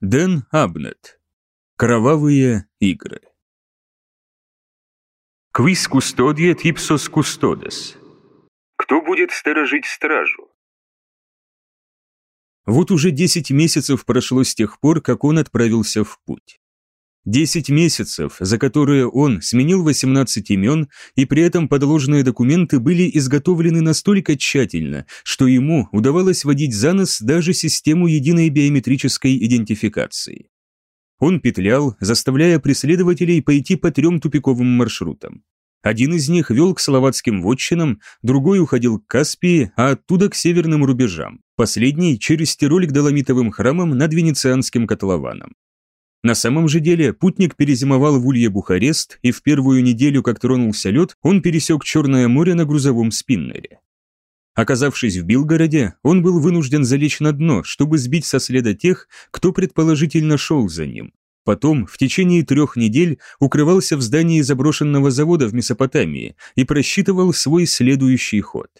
Дэн Абнет. Кровавые игры. Квис кустодиет ипсос кустодес. Кто будет сторожить стражу? Вот уже 10 месяцев прошло с тех пор, как он отправился в путь. 10 месяцев, за которые он сменил 18 имен, и при этом подложенные документы были изготовлены настолько тщательно, что ему удавалось водить за нос даже систему единой биометрической идентификации. Он петлял, заставляя преследователей пойти по трем тупиковым маршрутам. Один из них вел к словацким вотчинам, другой уходил к Каспии, а оттуда к северным рубежам, последний через Тироль к Доломитовым храмам над Венецианским котлованом. На самом же деле путник перезимовал в Улье Бухарест, и в первую неделю, как тронулся лед, он пересек Черное море на грузовом спиннере. Оказавшись в Билгороде, он был вынужден залечь на дно, чтобы сбить со следа тех, кто предположительно шел за ним. Потом, в течение трех недель, укрывался в здании заброшенного завода в Месопотамии и просчитывал свой следующий ход.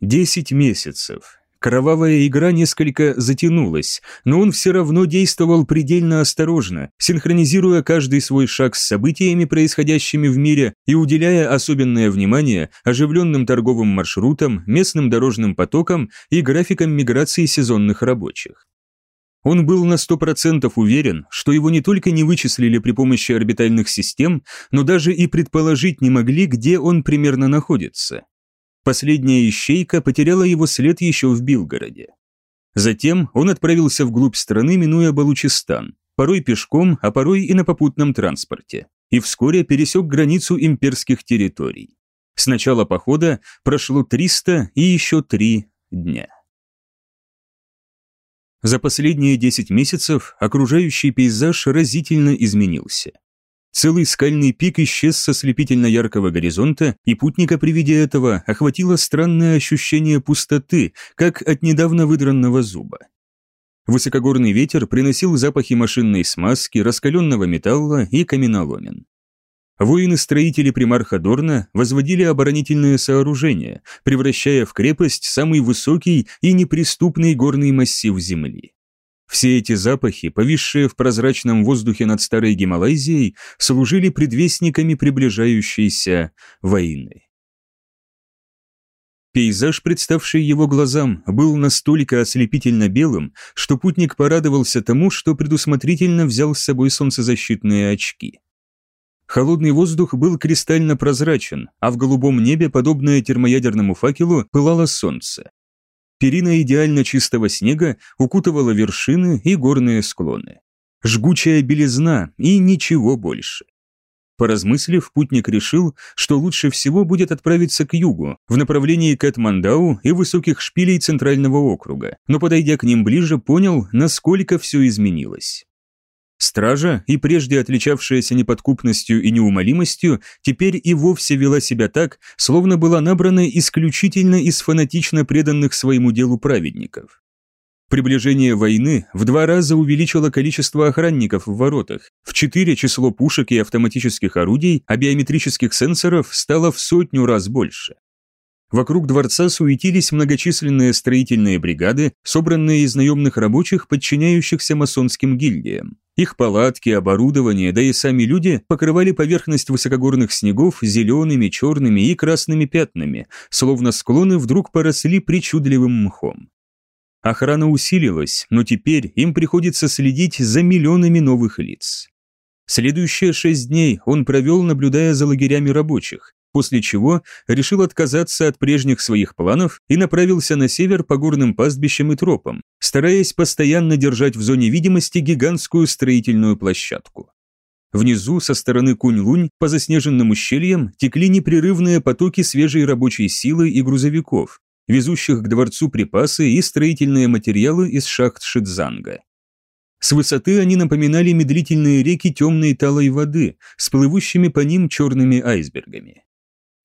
Десять месяцев. Кровавая игра несколько затянулась, но он все равно действовал предельно осторожно, синхронизируя каждый свой шаг с событиями, происходящими в мире, и уделяя особенное внимание оживленным торговым маршрутам, местным дорожным потокам и графикам миграции сезонных рабочих. Он был на 100% уверен, что его не только не вычислили при помощи орбитальных систем, но даже и предположить не могли, где он примерно находится. Последняя ищейка потеряла его след еще в Билгороде. Затем он отправился вглубь страны, минуя Балучистан, порой пешком, а порой и на попутном транспорте, и вскоре пересек границу имперских территорий. С начала похода прошло 300 и еще 3 дня. За последние 10 месяцев окружающий пейзаж разительно изменился. Целый скальный пик исчез со слепительно яркого горизонта, и путника при виде этого охватило странное ощущение пустоты, как от недавно выдранного зуба. Высокогорный ветер приносил запахи машинной смазки, раскаленного металла и каменоломен. Воины-строители примарха Дорна возводили оборонительные сооружения, превращая в крепость самый высокий и неприступный горный массив земли. Все эти запахи, повисшие в прозрачном воздухе над старой Гималайзией, служили предвестниками приближающейся войны. Пейзаж, представший его глазам, был настолько ослепительно белым, что путник порадовался тому, что предусмотрительно взял с собой солнцезащитные очки. Холодный воздух был кристально прозрачен, а в голубом небе, подобное термоядерному факелу, пылало солнце. Перина идеально чистого снега укутывала вершины и горные склоны. Жгучая белизна и ничего больше. Поразмыслив, путник решил, что лучше всего будет отправиться к югу, в направлении Кэтмандау и высоких шпилей Центрального округа, но подойдя к ним ближе, понял, насколько все изменилось. Стража, и прежде отличавшаяся неподкупностью и неумолимостью, теперь и вовсе вела себя так, словно была набрана исключительно из фанатично преданных своему делу праведников. Приближение войны в два раза увеличило количество охранников в воротах, в четыре число пушек и автоматических орудий, а биометрических сенсоров стало в сотню раз больше. Вокруг дворца суетились многочисленные строительные бригады, собранные из наемных рабочих, подчиняющихся масонским гильдиям. Их палатки, оборудование, да и сами люди покрывали поверхность высокогорных снегов зелеными, черными и красными пятнами, словно склоны вдруг поросли причудливым мхом. Охрана усилилась, но теперь им приходится следить за миллионами новых лиц. Следующие шесть дней он провел, наблюдая за лагерями рабочих, после чего решил отказаться от прежних своих планов и направился на север по горным пастбищам и тропам, стараясь постоянно держать в зоне видимости гигантскую строительную площадку. Внизу, со стороны Кунь-Лунь, по заснеженным ущельям текли непрерывные потоки свежей рабочей силы и грузовиков, везущих к дворцу припасы и строительные материалы из шахт Шидзанга. С высоты они напоминали медлительные реки темной талой воды с плывущими по ним черными айсбергами.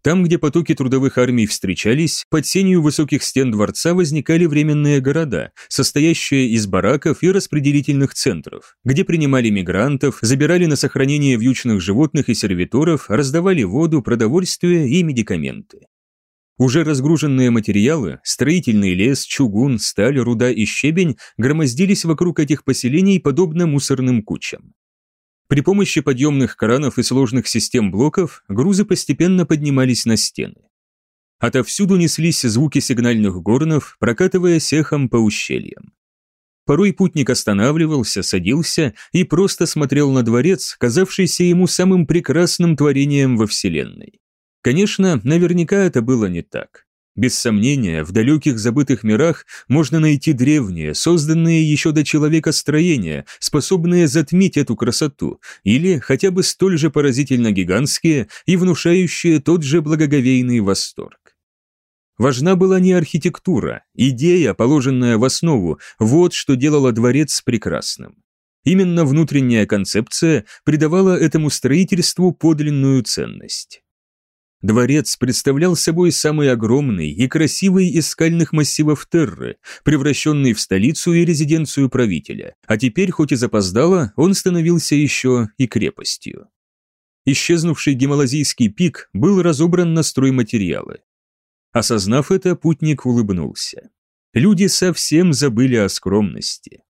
Там, где потоки трудовых армий встречались, под сенью высоких стен дворца возникали временные города, состоящие из бараков и распределительных центров, где принимали мигрантов, забирали на сохранение вьючных животных и сервиторов, раздавали воду, продовольствие и медикаменты. Уже разгруженные материалы, строительный лес, чугун, сталь, руда и щебень громоздились вокруг этих поселений подобно мусорным кучам. При помощи подъемных кранов и сложных систем блоков грузы постепенно поднимались на стены. Отовсюду неслись звуки сигнальных горнов, прокатываясь эхом по ущельям. Порой путник останавливался, садился и просто смотрел на дворец, казавшийся ему самым прекрасным творением во Вселенной. Конечно, наверняка это было не так. Без сомнения, в далеких забытых мирах можно найти древние, созданные еще до человека строения, способные затмить эту красоту, или хотя бы столь же поразительно гигантские и внушающие тот же благоговейный восторг. Важна была не архитектура, идея, положенная в основу, вот что делало дворец прекрасным. Именно внутренняя концепция придавала этому строительству подлинную ценность. Дворец представлял собой самый огромный и красивый из скальных массивов Терры, превращенный в столицу и резиденцию правителя, а теперь, хоть и запоздало, он становился еще и крепостью. Исчезнувший гималазийский пик был разобран на стройматериалы. Осознав это, путник улыбнулся. Люди совсем забыли о скромности.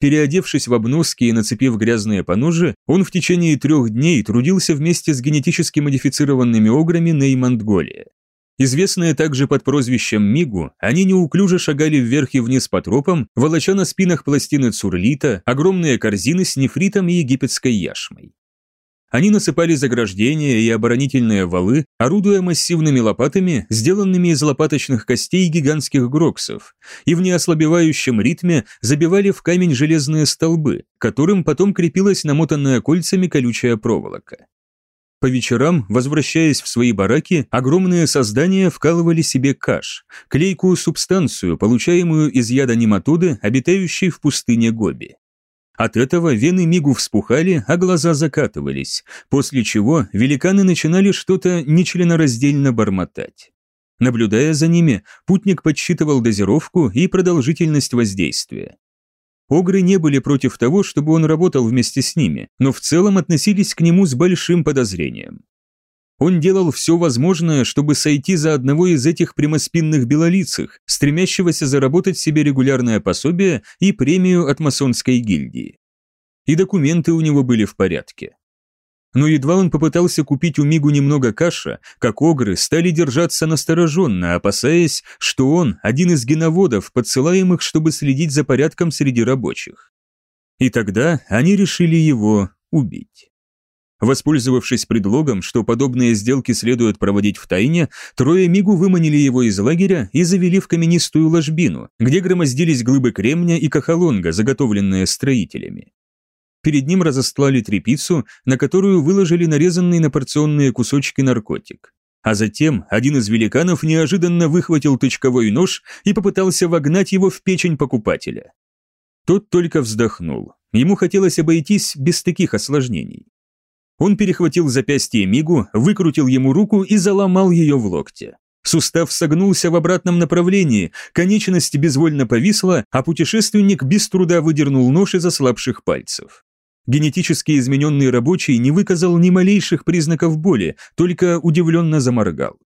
Переодевшись в обноски и нацепив грязные поножи, он в течение трех дней трудился вместе с генетически модифицированными ограми Неймонтголия. Известные также под прозвищем Мигу, они неуклюже шагали вверх и вниз по тропам, волоча на спинах пластины цурлита, огромные корзины с нефритом и египетской яшмой. Они насыпали заграждения и оборонительные валы, орудуя массивными лопатами, сделанными из лопаточных костей гигантских гроксов, и в неослабевающем ритме забивали в камень железные столбы, которым потом крепилась намотанная кольцами колючая проволока. По вечерам, возвращаясь в свои бараки, огромные создания вкалывали себе каш, клейкую субстанцию, получаемую из яда нематоды, обитающей в пустыне Гоби. От этого вены мигу вспухали, а глаза закатывались, после чего великаны начинали что-то нечленораздельно бормотать. Наблюдая за ними, путник подсчитывал дозировку и продолжительность воздействия. Огры не были против того, чтобы он работал вместе с ними, но в целом относились к нему с большим подозрением. Он делал все возможное, чтобы сойти за одного из этих прямоспинных белолицых, стремящегося заработать себе регулярное пособие и премию от масонской гильдии. И документы у него были в порядке. Но едва он попытался купить у Мигу немного каша, как огры стали держаться настороженно, опасаясь, что он один из геноводов, подсылаемых, чтобы следить за порядком среди рабочих. И тогда они решили его убить. Воспользовавшись предлогом, что подобные сделки следует проводить в тайне, трое Мигу выманили его из лагеря и завели в каменистую ложбину, где громоздились глыбы кремня и кахалонга, заготовленные строителями. Перед ним разостлали трепицу, на которую выложили нарезанный на порционные кусочки наркотик. А затем один из великанов неожиданно выхватил тычковой нож и попытался вогнать его в печень покупателя. Тот только вздохнул. Ему хотелось обойтись без таких осложнений. Он перехватил запястье Мигу, выкрутил ему руку и заломал ее в локте. Сустав согнулся в обратном направлении, конечность безвольно повисла, а путешественник без труда выдернул нож из ослабших пальцев. Генетически измененный рабочий не выказал ни малейших признаков боли, только удивленно заморгал.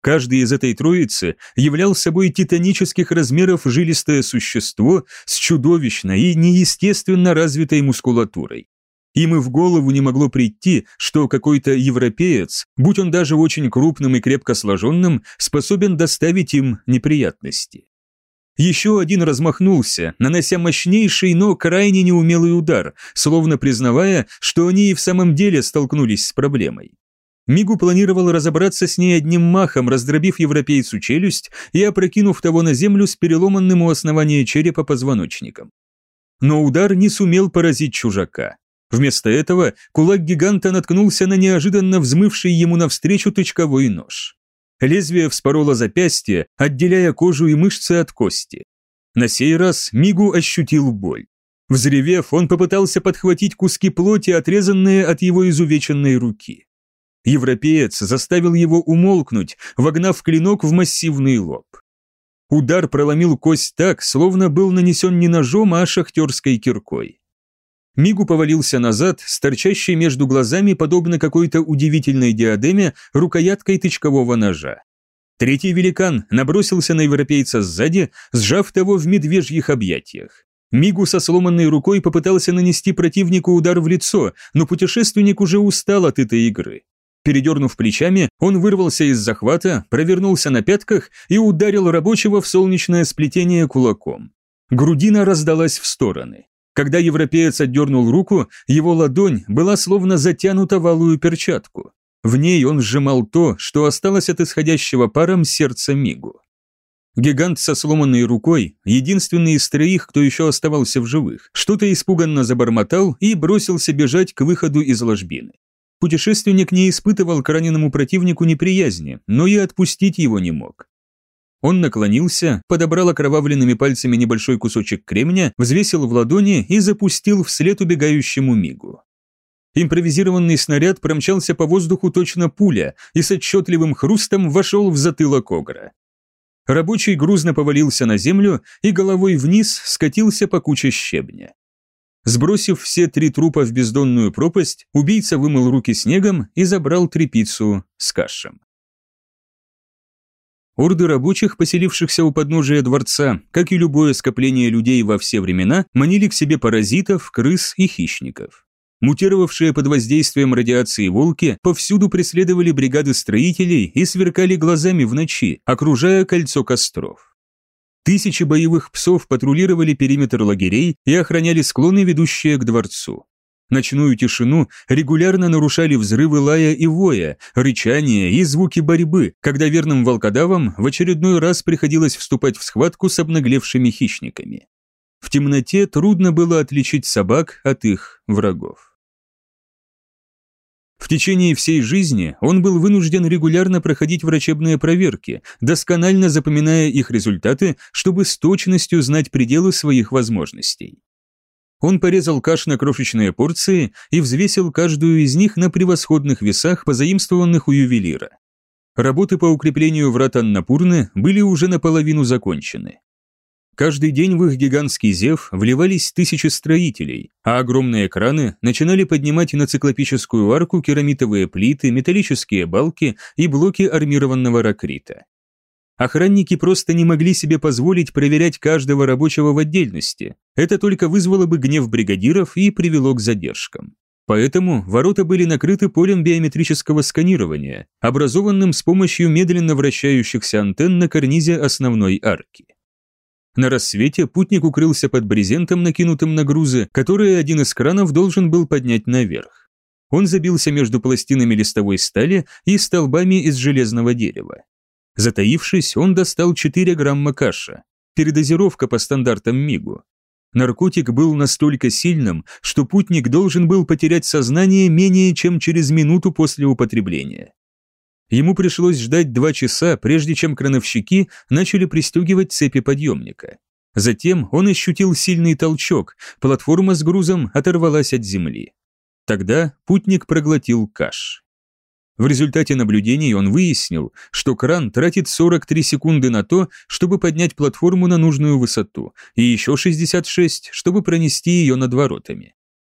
Каждый из этой троицы являл собой титанических размеров жилистое существо с чудовищной и неестественно развитой мускулатурой. Им и в голову не могло прийти, что какой-то европеец, будь он даже очень крупным и крепко сложенным, способен доставить им неприятности. Еще один размахнулся, нанося мощнейший, но крайне неумелый удар, словно признавая, что они и в самом деле столкнулись с проблемой. Мигу планировал разобраться с ней одним махом, раздробив европейцу челюсть и опрокинув того на землю с переломанным у основания черепа позвоночником. Но удар не сумел поразить чужака. Вместо этого кулак гиганта наткнулся на неожиданно взмывший ему навстречу тычковой нож. Лезвие вспороло запястье, отделяя кожу и мышцы от кости. На сей раз Мигу ощутил боль. Взревев, он попытался подхватить куски плоти, отрезанные от его изувеченной руки. Европеец заставил его умолкнуть, вогнав клинок в массивный лоб. Удар проломил кость так, словно был нанесен не ножом, а шахтерской киркой. Мигу повалился назад, с торчащей между глазами, подобно какой-то удивительной диадеме, рукояткой тычкового ножа. Третий великан набросился на европейца сзади, сжав того в медвежьих объятиях. Мигу со сломанной рукой попытался нанести противнику удар в лицо, но путешественник уже устал от этой игры. Передернув плечами, он вырвался из захвата, провернулся на пятках и ударил рабочего в солнечное сплетение кулаком. Грудина раздалась в стороны. Когда европеец отдернул руку, его ладонь была словно затянута в алую перчатку. В ней он сжимал то, что осталось от исходящего паром сердца Мигу. Гигант со сломанной рукой, единственный из троих, кто еще оставался в живых, что-то испуганно забормотал и бросился бежать к выходу из ложбины. Путешественник не испытывал к раненому противнику неприязни, но и отпустить его не мог. Он наклонился, подобрал окровавленными пальцами небольшой кусочек кремня, взвесил в ладони и запустил вслед убегающему мигу. Импровизированный снаряд промчался по воздуху точно пуля и с отчетливым хрустом вошел в затылок Огра. Рабочий грузно повалился на землю и головой вниз скатился по куче щебня. Сбросив все три трупа в бездонную пропасть, убийца вымыл руки снегом и забрал трепицу с кашем. Орды рабочих, поселившихся у подножия дворца, как и любое скопление людей во все времена, манили к себе паразитов, крыс и хищников. Мутировавшие под воздействием радиации волки повсюду преследовали бригады строителей и сверкали глазами в ночи, окружая кольцо костров. Тысячи боевых псов патрулировали периметр лагерей и охраняли склоны, ведущие к дворцу. Ночную тишину регулярно нарушали взрывы лая и воя, рычания и звуки борьбы, когда верным волкодавам в очередной раз приходилось вступать в схватку с обнаглевшими хищниками. В темноте трудно было отличить собак от их врагов. В течение всей жизни он был вынужден регулярно проходить врачебные проверки, досконально запоминая их результаты, чтобы с точностью знать пределы своих возможностей. Он порезал каш на крошечные порции и взвесил каждую из них на превосходных весах, позаимствованных у ювелира. Работы по укреплению врат Аннапурны были уже наполовину закончены. Каждый день в их гигантский зев вливались тысячи строителей, а огромные краны начинали поднимать на циклопическую арку керамитовые плиты, металлические балки и блоки армированного ракрита. Охранники просто не могли себе позволить проверять каждого рабочего в отдельности. Это только вызвало бы гнев бригадиров и привело к задержкам. Поэтому ворота были накрыты полем биометрического сканирования, образованным с помощью медленно вращающихся антенн на карнизе основной арки. На рассвете путник укрылся под брезентом, накинутым на грузы, которые один из кранов должен был поднять наверх. Он забился между пластинами листовой стали и столбами из железного дерева. Затаившись, он достал 4 грамма каша. Передозировка по стандартам МИГу. Наркотик был настолько сильным, что путник должен был потерять сознание менее чем через минуту после употребления. Ему пришлось ждать два часа, прежде чем крановщики начали пристегивать цепи подъемника. Затем он ощутил сильный толчок, платформа с грузом оторвалась от земли. Тогда путник проглотил каш. В результате наблюдений он выяснил, что кран тратит 43 секунды на то, чтобы поднять платформу на нужную высоту, и еще 66, чтобы пронести ее над воротами.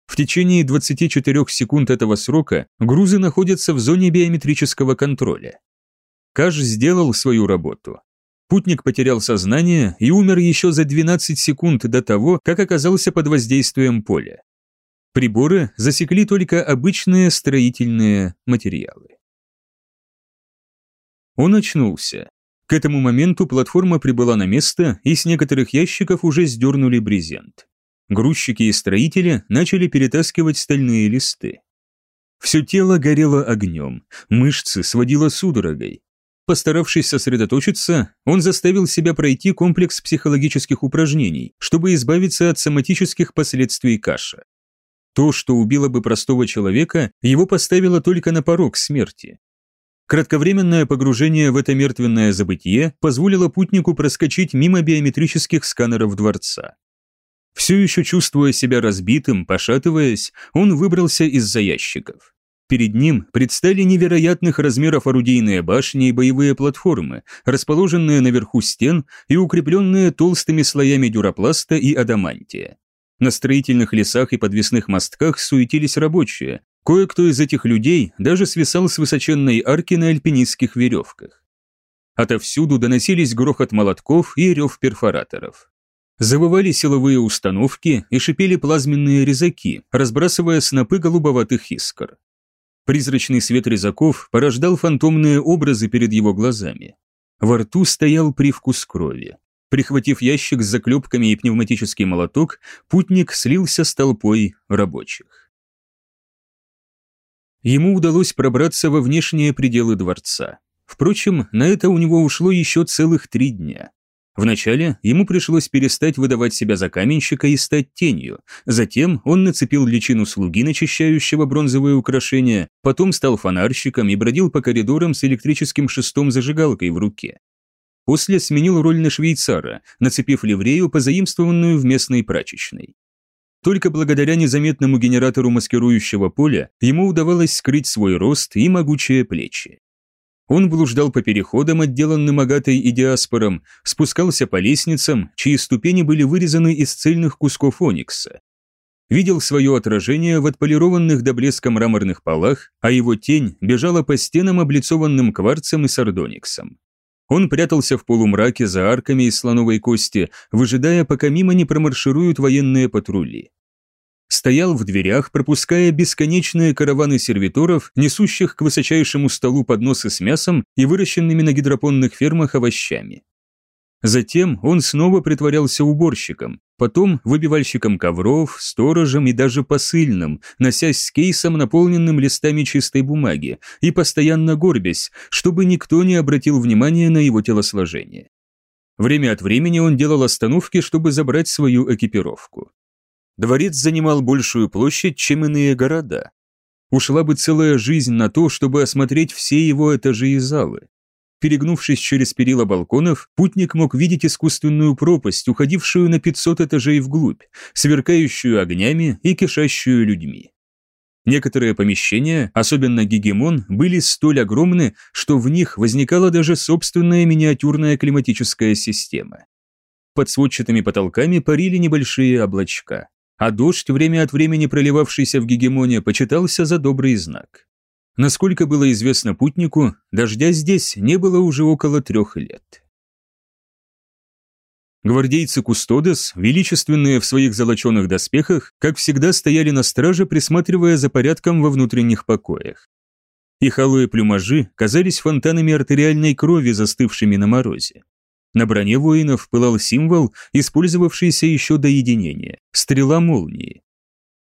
В течение 24 секунд этого срока грузы находятся в зоне биометрического контроля. Каш сделал свою работу. Путник потерял сознание и умер еще за 12 секунд до того, как оказался под воздействием поля. Приборы засекли только обычные строительные материалы. Он очнулся. К этому моменту платформа прибыла на место, и с некоторых ящиков уже сдернули брезент. Грузчики и строители начали перетаскивать стальные листы. Все тело горело огнем, мышцы сводило судорогой. Постаравшись сосредоточиться, он заставил себя пройти комплекс психологических упражнений, чтобы избавиться от соматических последствий каша. То, что убило бы простого человека, его поставило только на порог смерти. Кратковременное погружение в это мертвенное забытие позволило путнику проскочить мимо биометрических сканеров дворца. Все еще чувствуя себя разбитым, пошатываясь, он выбрался из-за ящиков. Перед ним предстали невероятных размеров орудийные башни и боевые платформы, расположенные наверху стен и укрепленные толстыми слоями дюропласта и адамантия. На строительных лесах и подвесных мостках суетились рабочие, кое-кто из этих людей даже свисал с высоченной арки на альпинистских веревках. Отовсюду доносились грохот молотков и рев перфораторов. Завывали силовые установки и шипели плазменные резаки, разбрасывая снопы голубоватых искр. Призрачный свет резаков порождал фантомные образы перед его глазами. Во рту стоял привкус крови. Прихватив ящик с заклепками и пневматический молоток, путник слился с толпой рабочих. Ему удалось пробраться во внешние пределы дворца. Впрочем, на это у него ушло еще целых три дня. Вначале ему пришлось перестать выдавать себя за каменщика и стать тенью. Затем он нацепил личину слуги, начищающего бронзовые украшения, потом стал фонарщиком и бродил по коридорам с электрическим шестом-зажигалкой в руке. После сменил роль на швейцара, нацепив ливрею, позаимствованную в местной прачечной. Только благодаря незаметному генератору маскирующего поля ему удавалось скрыть свой рост и могучие плечи. Он блуждал по переходам, отделанным агатой и диаспором, спускался по лестницам, чьи ступени были вырезаны из цельных кусков оникса. Видел свое отражение в отполированных до блеска мраморных полах, а его тень бежала по стенам, облицованным кварцем и сардониксом. Он прятался в полумраке за арками из слоновой кости, выжидая, пока мимо не промаршируют военные патрули стоял в дверях, пропуская бесконечные караваны сервиторов, несущих к высочайшему столу подносы с мясом и выращенными на гидропонных фермах овощами. Затем он снова притворялся уборщиком, потом выбивальщиком ковров, сторожем и даже посыльным, носясь с кейсом, наполненным листами чистой бумаги, и постоянно горбясь, чтобы никто не обратил внимания на его телосложение. Время от времени он делал остановки, чтобы забрать свою экипировку. Дворец занимал большую площадь, чем иные города. Ушла бы целая жизнь на то, чтобы осмотреть все его этажи и залы. Перегнувшись через перила балконов, путник мог видеть искусственную пропасть, уходившую на 500 этажей вглубь, сверкающую огнями и кишащую людьми. Некоторые помещения, особенно гегемон, были столь огромны, что в них возникала даже собственная миниатюрная климатическая система. Под сводчатыми потолками парили небольшие облачка а дождь, время от времени проливавшийся в гегемоне, почитался за добрый знак. Насколько было известно путнику, дождя здесь не было уже около трех лет. Гвардейцы Кустодес, величественные в своих золоченых доспехах, как всегда стояли на страже, присматривая за порядком во внутренних покоях. Их алые плюмажи казались фонтанами артериальной крови, застывшими на морозе. На броне воинов пылал символ, использовавшийся еще до единения – стрела молнии.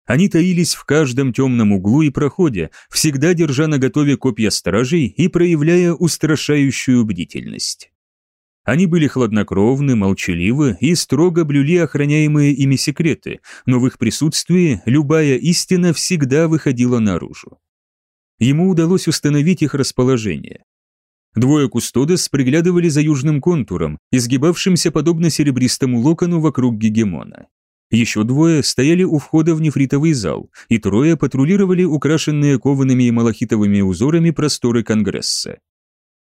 Они таились в каждом темном углу и проходе, всегда держа наготове копья стражей и проявляя устрашающую бдительность. Они были хладнокровны, молчаливы и строго блюли охраняемые ими секреты, но в их присутствии любая истина всегда выходила наружу. Ему удалось установить их расположение. Двое кустодес приглядывали за южным контуром, изгибавшимся подобно серебристому локону вокруг гегемона. Еще двое стояли у входа в нефритовый зал, и трое патрулировали украшенные коваными и малахитовыми узорами просторы Конгресса.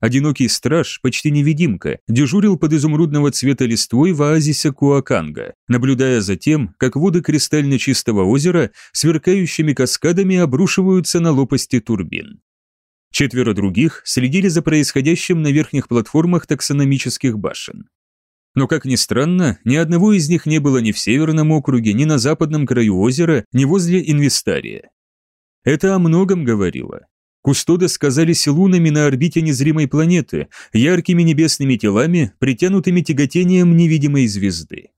Одинокий страж, почти невидимка, дежурил под изумрудного цвета листвой в оазисе Куаканга, наблюдая за тем, как воды кристально чистого озера сверкающими каскадами обрушиваются на лопасти турбин. Четверо других следили за происходящим на верхних платформах таксономических башен. Но, как ни странно, ни одного из них не было ни в северном округе, ни на западном краю озера, ни возле Инвестария. Это о многом говорило. Кустоды сказались лунами на орбите незримой планеты, яркими небесными телами, притянутыми тяготением невидимой звезды.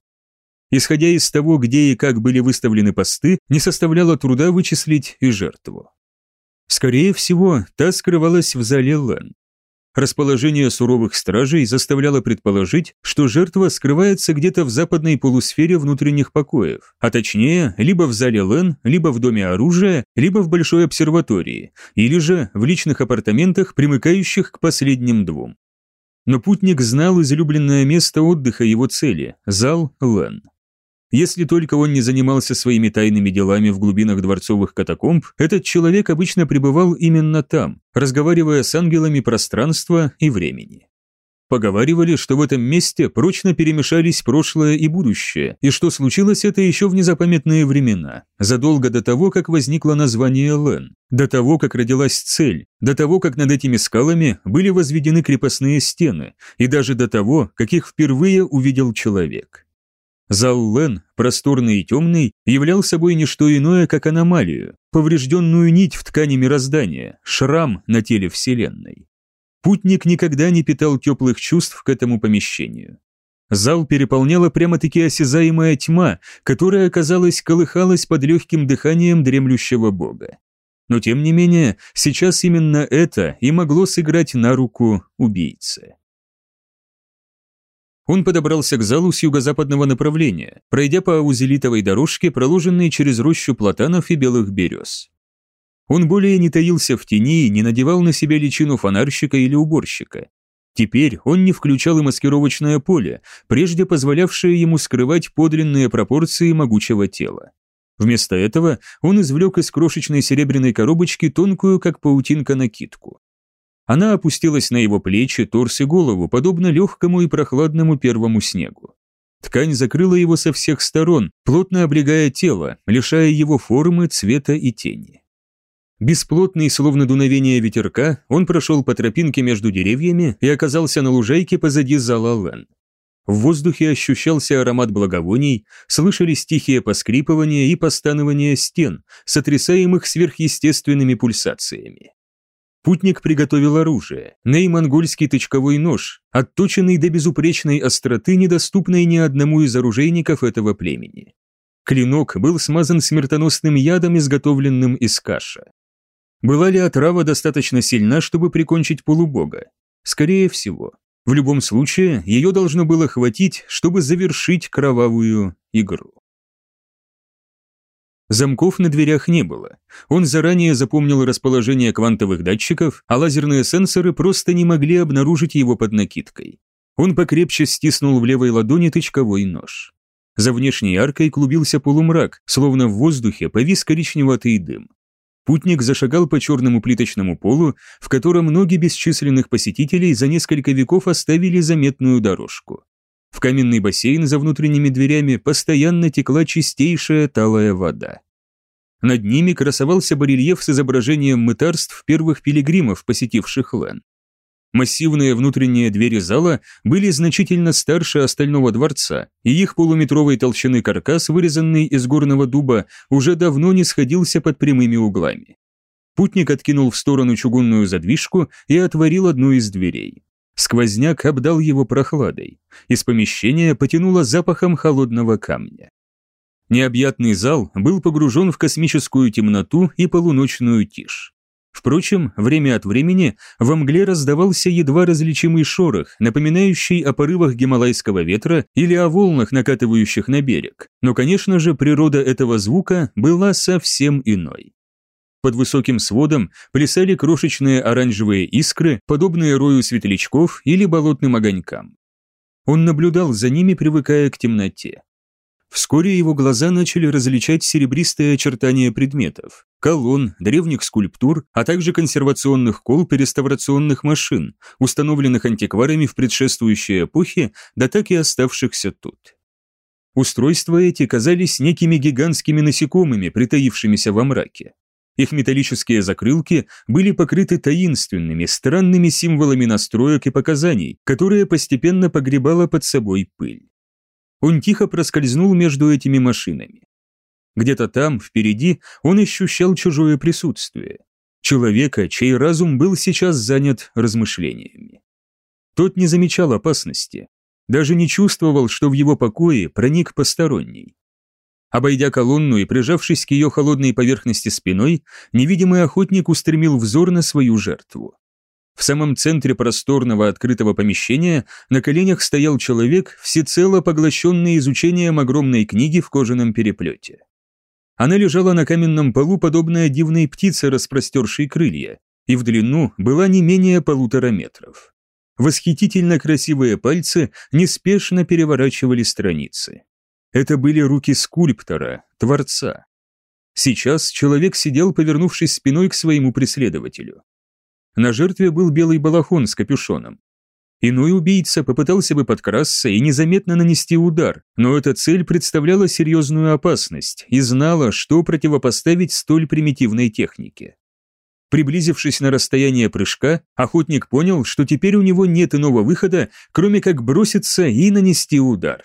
Исходя из того, где и как были выставлены посты, не составляло труда вычислить и жертву. Скорее всего, та скрывалась в зале Лэн. Расположение суровых стражей заставляло предположить, что жертва скрывается где-то в западной полусфере внутренних покоев, а точнее, либо в зале Лэн, либо в доме оружия, либо в большой обсерватории, или же в личных апартаментах, примыкающих к последним двум. Но путник знал излюбленное место отдыха его цели – зал Лэн. Если только он не занимался своими тайными делами в глубинах дворцовых катакомб, этот человек обычно пребывал именно там, разговаривая с ангелами пространства и времени. Поговаривали, что в этом месте прочно перемешались прошлое и будущее, и что случилось это еще в незапамятные времена, задолго до того, как возникло название Лен, до того, как родилась цель, до того, как над этими скалами были возведены крепостные стены, и даже до того, как их впервые увидел человек. Зал Лен, просторный и темный, являл собой не что иное, как аномалию, поврежденную нить в ткани мироздания, шрам на теле Вселенной. Путник никогда не питал теплых чувств к этому помещению. Зал переполняла прямо-таки осязаемая тьма, которая, казалось, колыхалась под легким дыханием дремлющего бога. Но тем не менее, сейчас именно это и могло сыграть на руку убийце. Он подобрался к залу с юго-западного направления, пройдя по аузелитовой дорожке, проложенной через рощу платанов и белых берез. Он более не таился в тени и не надевал на себя личину фонарщика или уборщика. Теперь он не включал и маскировочное поле, прежде позволявшее ему скрывать подлинные пропорции могучего тела. Вместо этого он извлек из крошечной серебряной коробочки тонкую, как паутинка, накидку. Она опустилась на его плечи, торс и голову, подобно легкому и прохладному первому снегу. Ткань закрыла его со всех сторон, плотно облегая тело, лишая его формы, цвета и тени. Бесплотный, словно дуновение ветерка, он прошел по тропинке между деревьями и оказался на лужайке позади зала Лен. В воздухе ощущался аромат благовоний, слышались тихие поскрипывания и постанования стен, сотрясаемых сверхъестественными пульсациями. Путник приготовил оружие, неймонгольский тычковой нож, отточенный до безупречной остроты, недоступной ни одному из оружейников этого племени. Клинок был смазан смертоносным ядом, изготовленным из каша. Была ли отрава достаточно сильна, чтобы прикончить полубога? Скорее всего. В любом случае, ее должно было хватить, чтобы завершить кровавую игру. Замков на дверях не было. Он заранее запомнил расположение квантовых датчиков, а лазерные сенсоры просто не могли обнаружить его под накидкой. Он покрепче стиснул в левой ладони тычковой нож. За внешней аркой клубился полумрак, словно в воздухе повис коричневатый дым. Путник зашагал по черному плиточному полу, в котором ноги бесчисленных посетителей за несколько веков оставили заметную дорожку. Каменный бассейн за внутренними дверями постоянно текла чистейшая талая вода. Над ними красовался барельеф с изображением мытарств первых пилигримов, посетивших Лэн. Массивные внутренние двери зала были значительно старше остального дворца, и их полуметровой толщины каркас, вырезанный из горного дуба, уже давно не сходился под прямыми углами. Путник откинул в сторону чугунную задвижку и отворил одну из дверей. Сквозняк обдал его прохладой. Из помещения потянуло запахом холодного камня. Необъятный зал был погружен в космическую темноту и полуночную тишь. Впрочем, время от времени во мгле раздавался едва различимый шорох, напоминающий о порывах гималайского ветра или о волнах, накатывающих на берег. Но, конечно же, природа этого звука была совсем иной. Под высоким сводом плясали крошечные оранжевые искры, подобные рою светлячков или болотным огонькам. Он наблюдал за ними, привыкая к темноте. Вскоре его глаза начали различать серебристые очертания предметов, колонн, древних скульптур, а также консервационных колб и реставрационных машин, установленных антикварами в предшествующей эпохе, да так и оставшихся тут. Устройства эти казались некими гигантскими насекомыми, притаившимися во мраке. Их металлические закрылки были покрыты таинственными, странными символами настроек и показаний, которые постепенно погребала под собой пыль. Он тихо проскользнул между этими машинами. Где-то там, впереди, он ощущал чужое присутствие. Человека, чей разум был сейчас занят размышлениями. Тот не замечал опасности, даже не чувствовал, что в его покое проник посторонний. Обойдя колонну и прижавшись к ее холодной поверхности спиной, невидимый охотник устремил взор на свою жертву. В самом центре просторного открытого помещения на коленях стоял человек, всецело поглощенный изучением огромной книги в кожаном переплете. Она лежала на каменном полу, подобная дивной птице, распростершей крылья, и в длину была не менее полутора метров. Восхитительно красивые пальцы неспешно переворачивали страницы. Это были руки скульптора, творца. Сейчас человек сидел, повернувшись спиной к своему преследователю. На жертве был белый балахон с капюшоном. Иной убийца попытался бы подкрасться и незаметно нанести удар, но эта цель представляла серьезную опасность и знала, что противопоставить столь примитивной технике. Приблизившись на расстояние прыжка, охотник понял, что теперь у него нет иного выхода, кроме как броситься и нанести удар.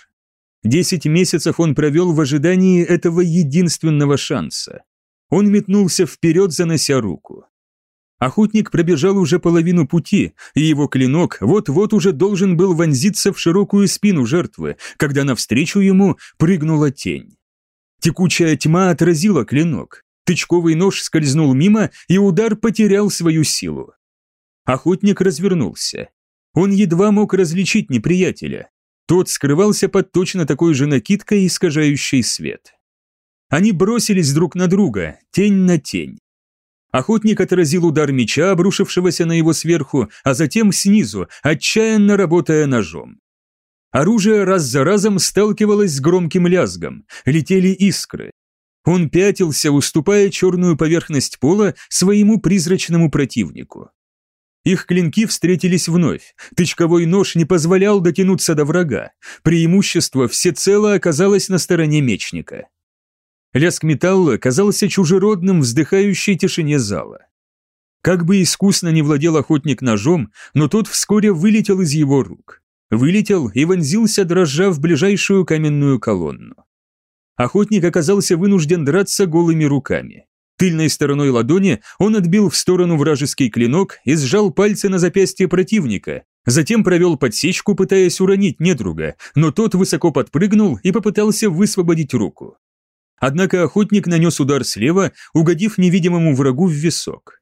Десять месяцев он провел в ожидании этого единственного шанса. Он метнулся вперед, занося руку. Охотник пробежал уже половину пути, и его клинок вот-вот уже должен был вонзиться в широкую спину жертвы, когда навстречу ему прыгнула тень. Текучая тьма отразила клинок. Тычковый нож скользнул мимо, и удар потерял свою силу. Охотник развернулся. Он едва мог различить неприятеля. Тот скрывался под точно такой же накидкой, искажающей свет. Они бросились друг на друга, тень на тень. Охотник отразил удар меча, обрушившегося на его сверху, а затем снизу, отчаянно работая ножом. Оружие раз за разом сталкивалось с громким лязгом, летели искры. Он пятился, уступая черную поверхность пола своему призрачному противнику. Их клинки встретились вновь. Тычковой нож не позволял дотянуться до врага. Преимущество всецело оказалось на стороне мечника. Лязг металла казался чужеродным в вздыхающей тишине зала. Как бы искусно не владел охотник ножом, но тот вскоре вылетел из его рук. Вылетел и вонзился, дрожа в ближайшую каменную колонну. Охотник оказался вынужден драться голыми руками. Тыльной стороной ладони он отбил в сторону вражеский клинок и сжал пальцы на запястье противника, затем провел подсечку, пытаясь уронить недруга, но тот высоко подпрыгнул и попытался высвободить руку. Однако охотник нанес удар слева, угодив невидимому врагу в висок.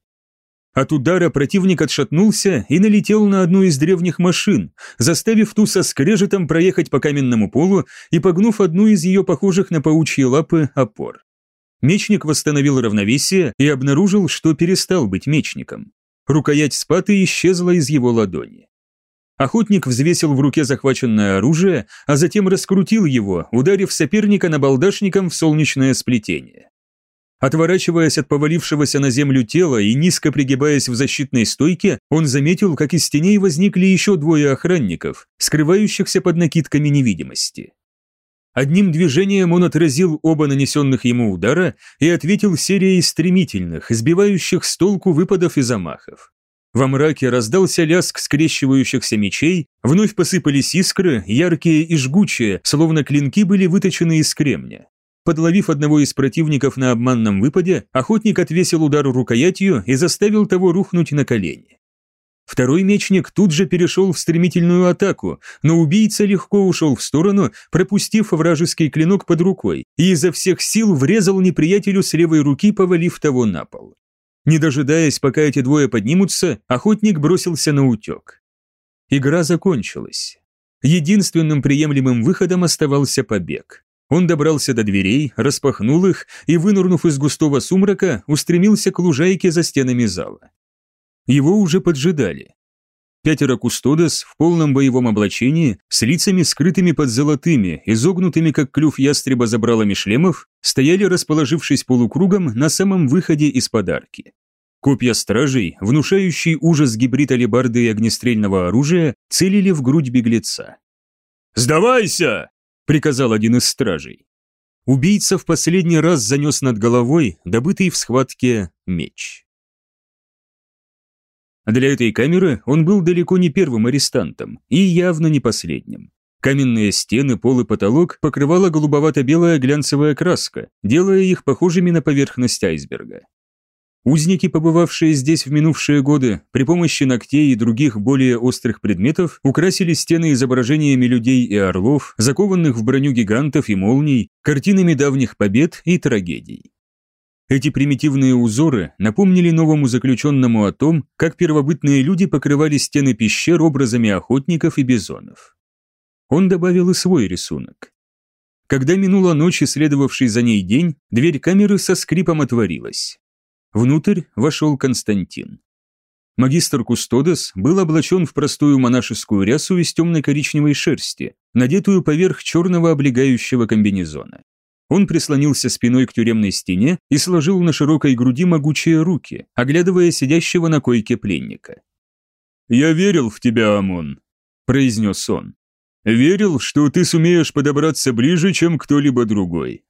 От удара противник отшатнулся и налетел на одну из древних машин, заставив ту со скрежетом проехать по каменному полу и погнув одну из ее похожих на паучьи лапы опор. Мечник восстановил равновесие и обнаружил, что перестал быть мечником. Рукоять спаты исчезла из его ладони. Охотник взвесил в руке захваченное оружие, а затем раскрутил его, ударив соперника набалдашником в солнечное сплетение. Отворачиваясь от повалившегося на землю тела и низко пригибаясь в защитной стойке, он заметил, как из теней возникли еще двое охранников, скрывающихся под накидками невидимости. Одним движением он отразил оба нанесенных ему удара и ответил серией стремительных, сбивающих с толку выпадов и замахов. Во мраке раздался лязг скрещивающихся мечей, вновь посыпались искры, яркие и жгучие, словно клинки были выточены из кремня. Подловив одного из противников на обманном выпаде, охотник отвесил удар рукоятью и заставил того рухнуть на колени. Второй мечник тут же перешел в стремительную атаку, но убийца легко ушел в сторону, пропустив вражеский клинок под рукой, и изо всех сил врезал неприятелю с левой руки, повалив того на пол. Не дожидаясь, пока эти двое поднимутся, охотник бросился на утек. Игра закончилась. Единственным приемлемым выходом оставался побег. Он добрался до дверей, распахнул их и, вынурнув из густого сумрака, устремился к лужайке за стенами зала. Его уже поджидали. Пятеро кустодес в полном боевом облачении, с лицами скрытыми под золотыми, изогнутыми как клюв ястреба забралами шлемов, стояли, расположившись полукругом на самом выходе из подарки. Копья стражей, внушающие ужас гибрид алебарды и огнестрельного оружия, целили в грудь беглеца. «Сдавайся!» – приказал один из стражей. Убийца в последний раз занес над головой добытый в схватке меч. Для этой камеры он был далеко не первым арестантом и явно не последним. Каменные стены, пол и потолок покрывала голубовато-белая глянцевая краска, делая их похожими на поверхность айсберга. Узники, побывавшие здесь в минувшие годы, при помощи ногтей и других более острых предметов украсили стены изображениями людей и орлов, закованных в броню гигантов и молний, картинами давних побед и трагедий. Эти примитивные узоры напомнили новому заключенному о том, как первобытные люди покрывали стены пещер образами охотников и бизонов. Он добавил и свой рисунок. Когда минула ночь и следовавший за ней день, дверь камеры со скрипом отворилась. Внутрь вошел Константин. Магистр Кустодес был облачен в простую монашескую рясу из темно-коричневой шерсти, надетую поверх черного облегающего комбинезона. Он прислонился спиной к тюремной стене и сложил на широкой груди могучие руки, оглядывая сидящего на койке пленника. «Я верил в тебя, Амон», произнес он. «Верил, что ты сумеешь подобраться ближе, чем кто-либо другой».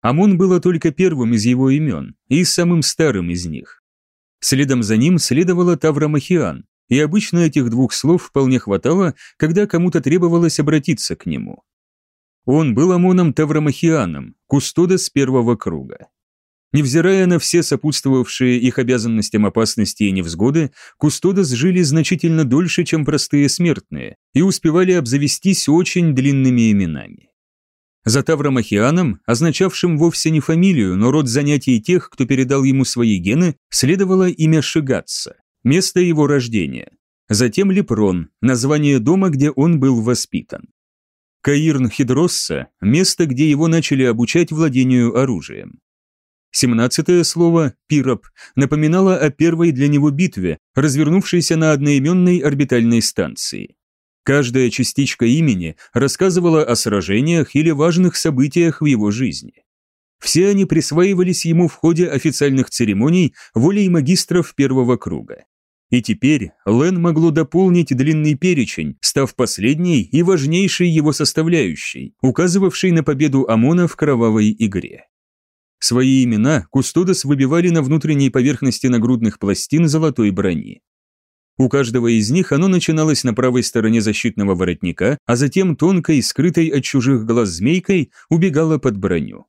Амон было только первым из его имен и самым старым из них. Следом за ним следовала Таврамахиан, и обычно этих двух слов вполне хватало, когда кому-то требовалось обратиться к нему. Он был Амоном Таврамахианом, кустодос первого круга. Невзирая на все сопутствовавшие их обязанностям опасности и невзгоды, кустодос жили значительно дольше, чем простые смертные, и успевали обзавестись очень длинными именами. За Тавромахианом, означавшим вовсе не фамилию, но род занятий тех, кто передал ему свои гены, следовало имя Шигатса, место его рождения. Затем Лепрон, название дома, где он был воспитан. Каирн Хидросса – место, где его начали обучать владению оружием. Семнадцатое слово «пироп» напоминало о первой для него битве, развернувшейся на одноименной орбитальной станции. Каждая частичка имени рассказывала о сражениях или важных событиях в его жизни. Все они присваивались ему в ходе официальных церемоний волей магистров первого круга. И теперь Лен могло дополнить длинный перечень, став последней и важнейшей его составляющей, указывавшей на победу ОМОНа в кровавой игре. Свои имена Кустодос выбивали на внутренней поверхности нагрудных пластин золотой брони. У каждого из них оно начиналось на правой стороне защитного воротника, а затем тонкой, скрытой от чужих глаз змейкой, убегало под броню.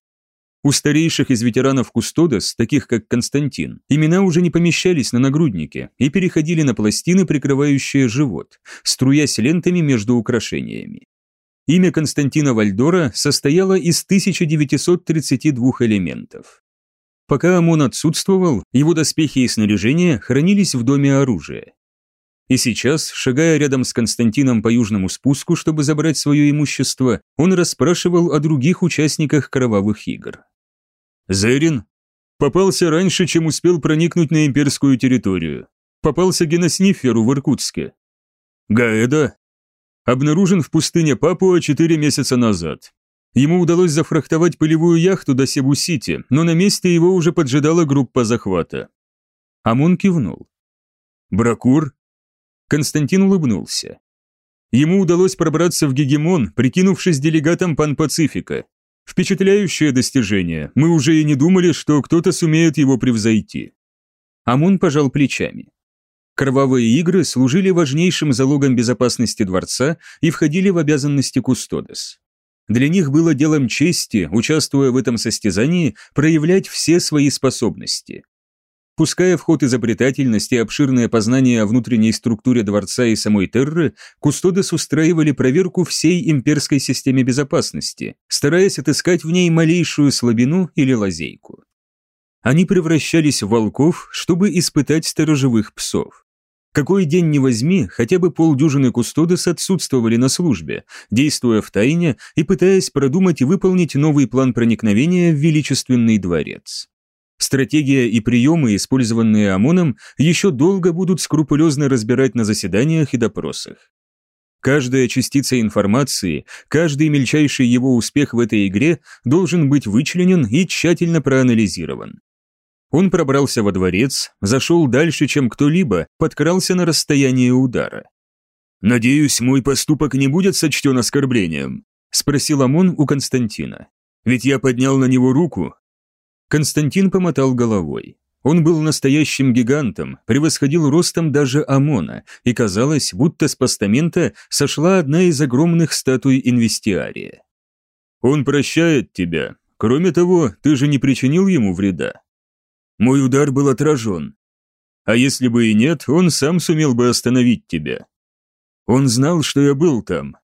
У старейших из ветеранов Кустодос, таких как Константин, имена уже не помещались на нагруднике и переходили на пластины, прикрывающие живот, струясь лентами между украшениями. Имя Константина Вальдора состояло из 1932 элементов. Пока ОМОН отсутствовал, его доспехи и снаряжение хранились в доме оружия. И сейчас, шагая рядом с Константином по южному спуску, чтобы забрать свое имущество, он расспрашивал о других участниках кровавых игр. Зерин попался раньше, чем успел проникнуть на имперскую территорию. Попался геносниферу в Иркутске. Гаэда обнаружен в пустыне Папуа четыре месяца назад. Ему удалось зафрахтовать пылевую яхту до Себу-Сити, но на месте его уже поджидала группа захвата. Амон кивнул. «Бракур?» Константин улыбнулся. Ему удалось пробраться в Гегемон, прикинувшись делегатом Пан-Пацифика. Впечатляющее достижение, мы уже и не думали, что кто-то сумеет его превзойти. Амун пожал плечами. Кровавые игры служили важнейшим залогом безопасности дворца и входили в обязанности Кустодес. Для них было делом чести, участвуя в этом состязании, проявлять все свои способности. Пуская в ход изобретательность и обширное познание о внутренней структуре дворца и самой Терры, Кустодес устраивали проверку всей имперской системе безопасности, стараясь отыскать в ней малейшую слабину или лазейку. Они превращались в волков, чтобы испытать сторожевых псов. Какой день не возьми, хотя бы полдюжины Кустодес отсутствовали на службе, действуя в тайне и пытаясь продумать и выполнить новый план проникновения в величественный дворец. Стратегия и приемы, использованные ОМОНом, еще долго будут скрупулезно разбирать на заседаниях и допросах. Каждая частица информации, каждый мельчайший его успех в этой игре должен быть вычленен и тщательно проанализирован. Он пробрался во дворец, зашел дальше, чем кто-либо, подкрался на расстояние удара. «Надеюсь, мой поступок не будет сочтен оскорблением?» – спросил Амон у Константина. «Ведь я поднял на него руку, Константин помотал головой. Он был настоящим гигантом, превосходил ростом даже ОМОНа, и казалось, будто с постамента сошла одна из огромных статуй инвестиария. «Он прощает тебя. Кроме того, ты же не причинил ему вреда. Мой удар был отражен. А если бы и нет, он сам сумел бы остановить тебя. Он знал, что я был там».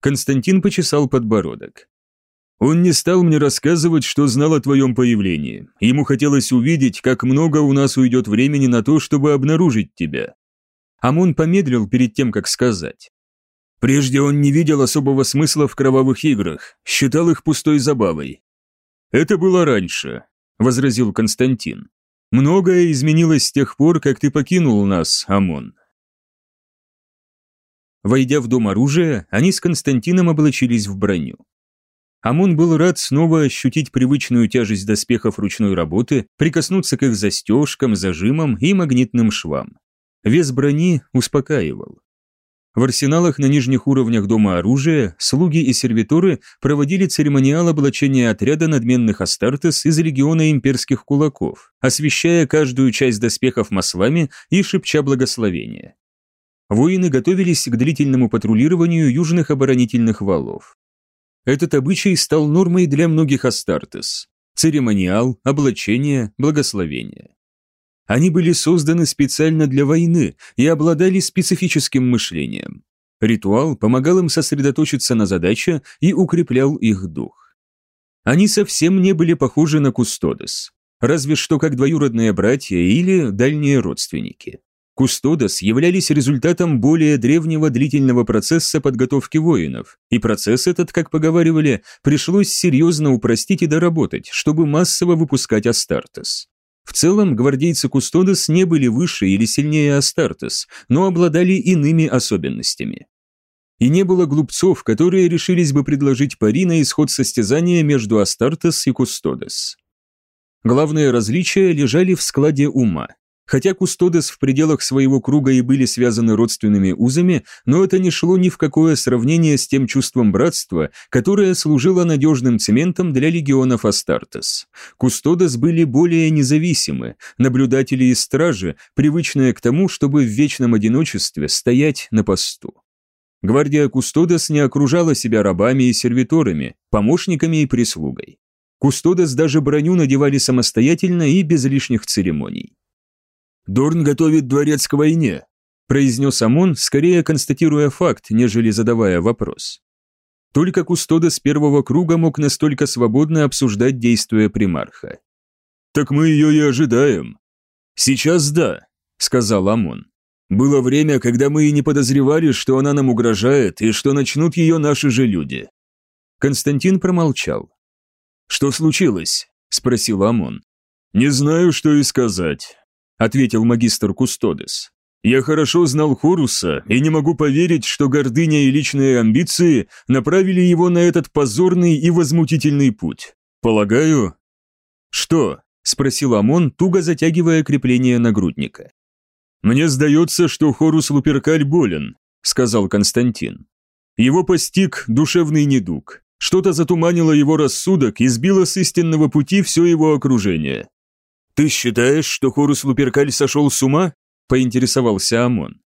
Константин почесал подбородок. Он не стал мне рассказывать, что знал о твоем появлении. Ему хотелось увидеть, как много у нас уйдет времени на то, чтобы обнаружить тебя. Амон помедлил перед тем, как сказать. Прежде он не видел особого смысла в кровавых играх, считал их пустой забавой. «Это было раньше», — возразил Константин. «Многое изменилось с тех пор, как ты покинул нас, Амон». Войдя в дом оружия, они с Константином облачились в броню. Амон был рад снова ощутить привычную тяжесть доспехов ручной работы, прикоснуться к их застежкам, зажимам и магнитным швам. Вес брони успокаивал. В арсеналах на нижних уровнях дома оружия слуги и сервиторы проводили церемониал облачения отряда надменных Астартес из легиона имперских кулаков, освещая каждую часть доспехов маслами и шепча благословения. Воины готовились к длительному патрулированию южных оборонительных валов. Этот обычай стал нормой для многих Астартес. Церемониал, облачение, благословение. Они были созданы специально для войны и обладали специфическим мышлением. Ритуал помогал им сосредоточиться на задаче и укреплял их дух. Они совсем не были похожи на Кустодес, разве что как двоюродные братья или дальние родственники. Кустодос являлись результатом более древнего длительного процесса подготовки воинов, и процесс этот, как поговаривали, пришлось серьезно упростить и доработать, чтобы массово выпускать Астартес. В целом, гвардейцы Кустодос не были выше или сильнее Астартес, но обладали иными особенностями. И не было глупцов, которые решились бы предложить пари на исход состязания между Астартес и Кустодос. Главные различия лежали в складе ума. Хотя Кустодес в пределах своего круга и были связаны родственными узами, но это не шло ни в какое сравнение с тем чувством братства, которое служило надежным цементом для легионов Астартес. Кустодес были более независимы, наблюдатели и стражи, привычные к тому, чтобы в вечном одиночестве стоять на посту. Гвардия Кустодес не окружала себя рабами и сервиторами, помощниками и прислугой. Кустодес даже броню надевали самостоятельно и без лишних церемоний. «Дорн готовит дворец к войне», – произнес Амон, скорее констатируя факт, нежели задавая вопрос. Только Кустода с первого круга мог настолько свободно обсуждать действия примарха. «Так мы ее и ожидаем». «Сейчас да», – сказал Амон. «Было время, когда мы и не подозревали, что она нам угрожает и что начнут ее наши же люди». Константин промолчал. «Что случилось?» – спросил Амон. «Не знаю, что и сказать ответил магистр Кустодес. Я хорошо знал Хоруса и не могу поверить, что гордыня и личные амбиции направили его на этот позорный и возмутительный путь. Полагаю... Что? спросил Амон, туго затягивая крепление нагрудника. Мне сдается, что Хорус Луперкаль болен, сказал Константин. Его постиг душевный недуг. Что-то затуманило его рассудок и сбило с истинного пути все его окружение. «Ты считаешь, что Хорус Луперкаль сошел с ума?» – поинтересовался Амон.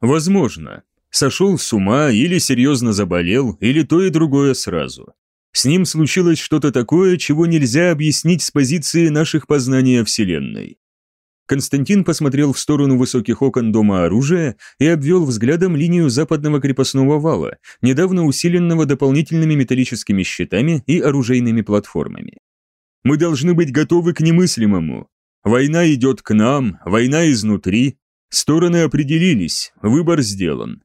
«Возможно. Сошел с ума или серьезно заболел, или то и другое сразу. С ним случилось что-то такое, чего нельзя объяснить с позиции наших познаний о Вселенной». Константин посмотрел в сторону высоких окон дома оружия и обвел взглядом линию западного крепостного вала, недавно усиленного дополнительными металлическими щитами и оружейными платформами. Мы должны быть готовы к немыслимому. Война идет к нам, война изнутри. Стороны определились, выбор сделан.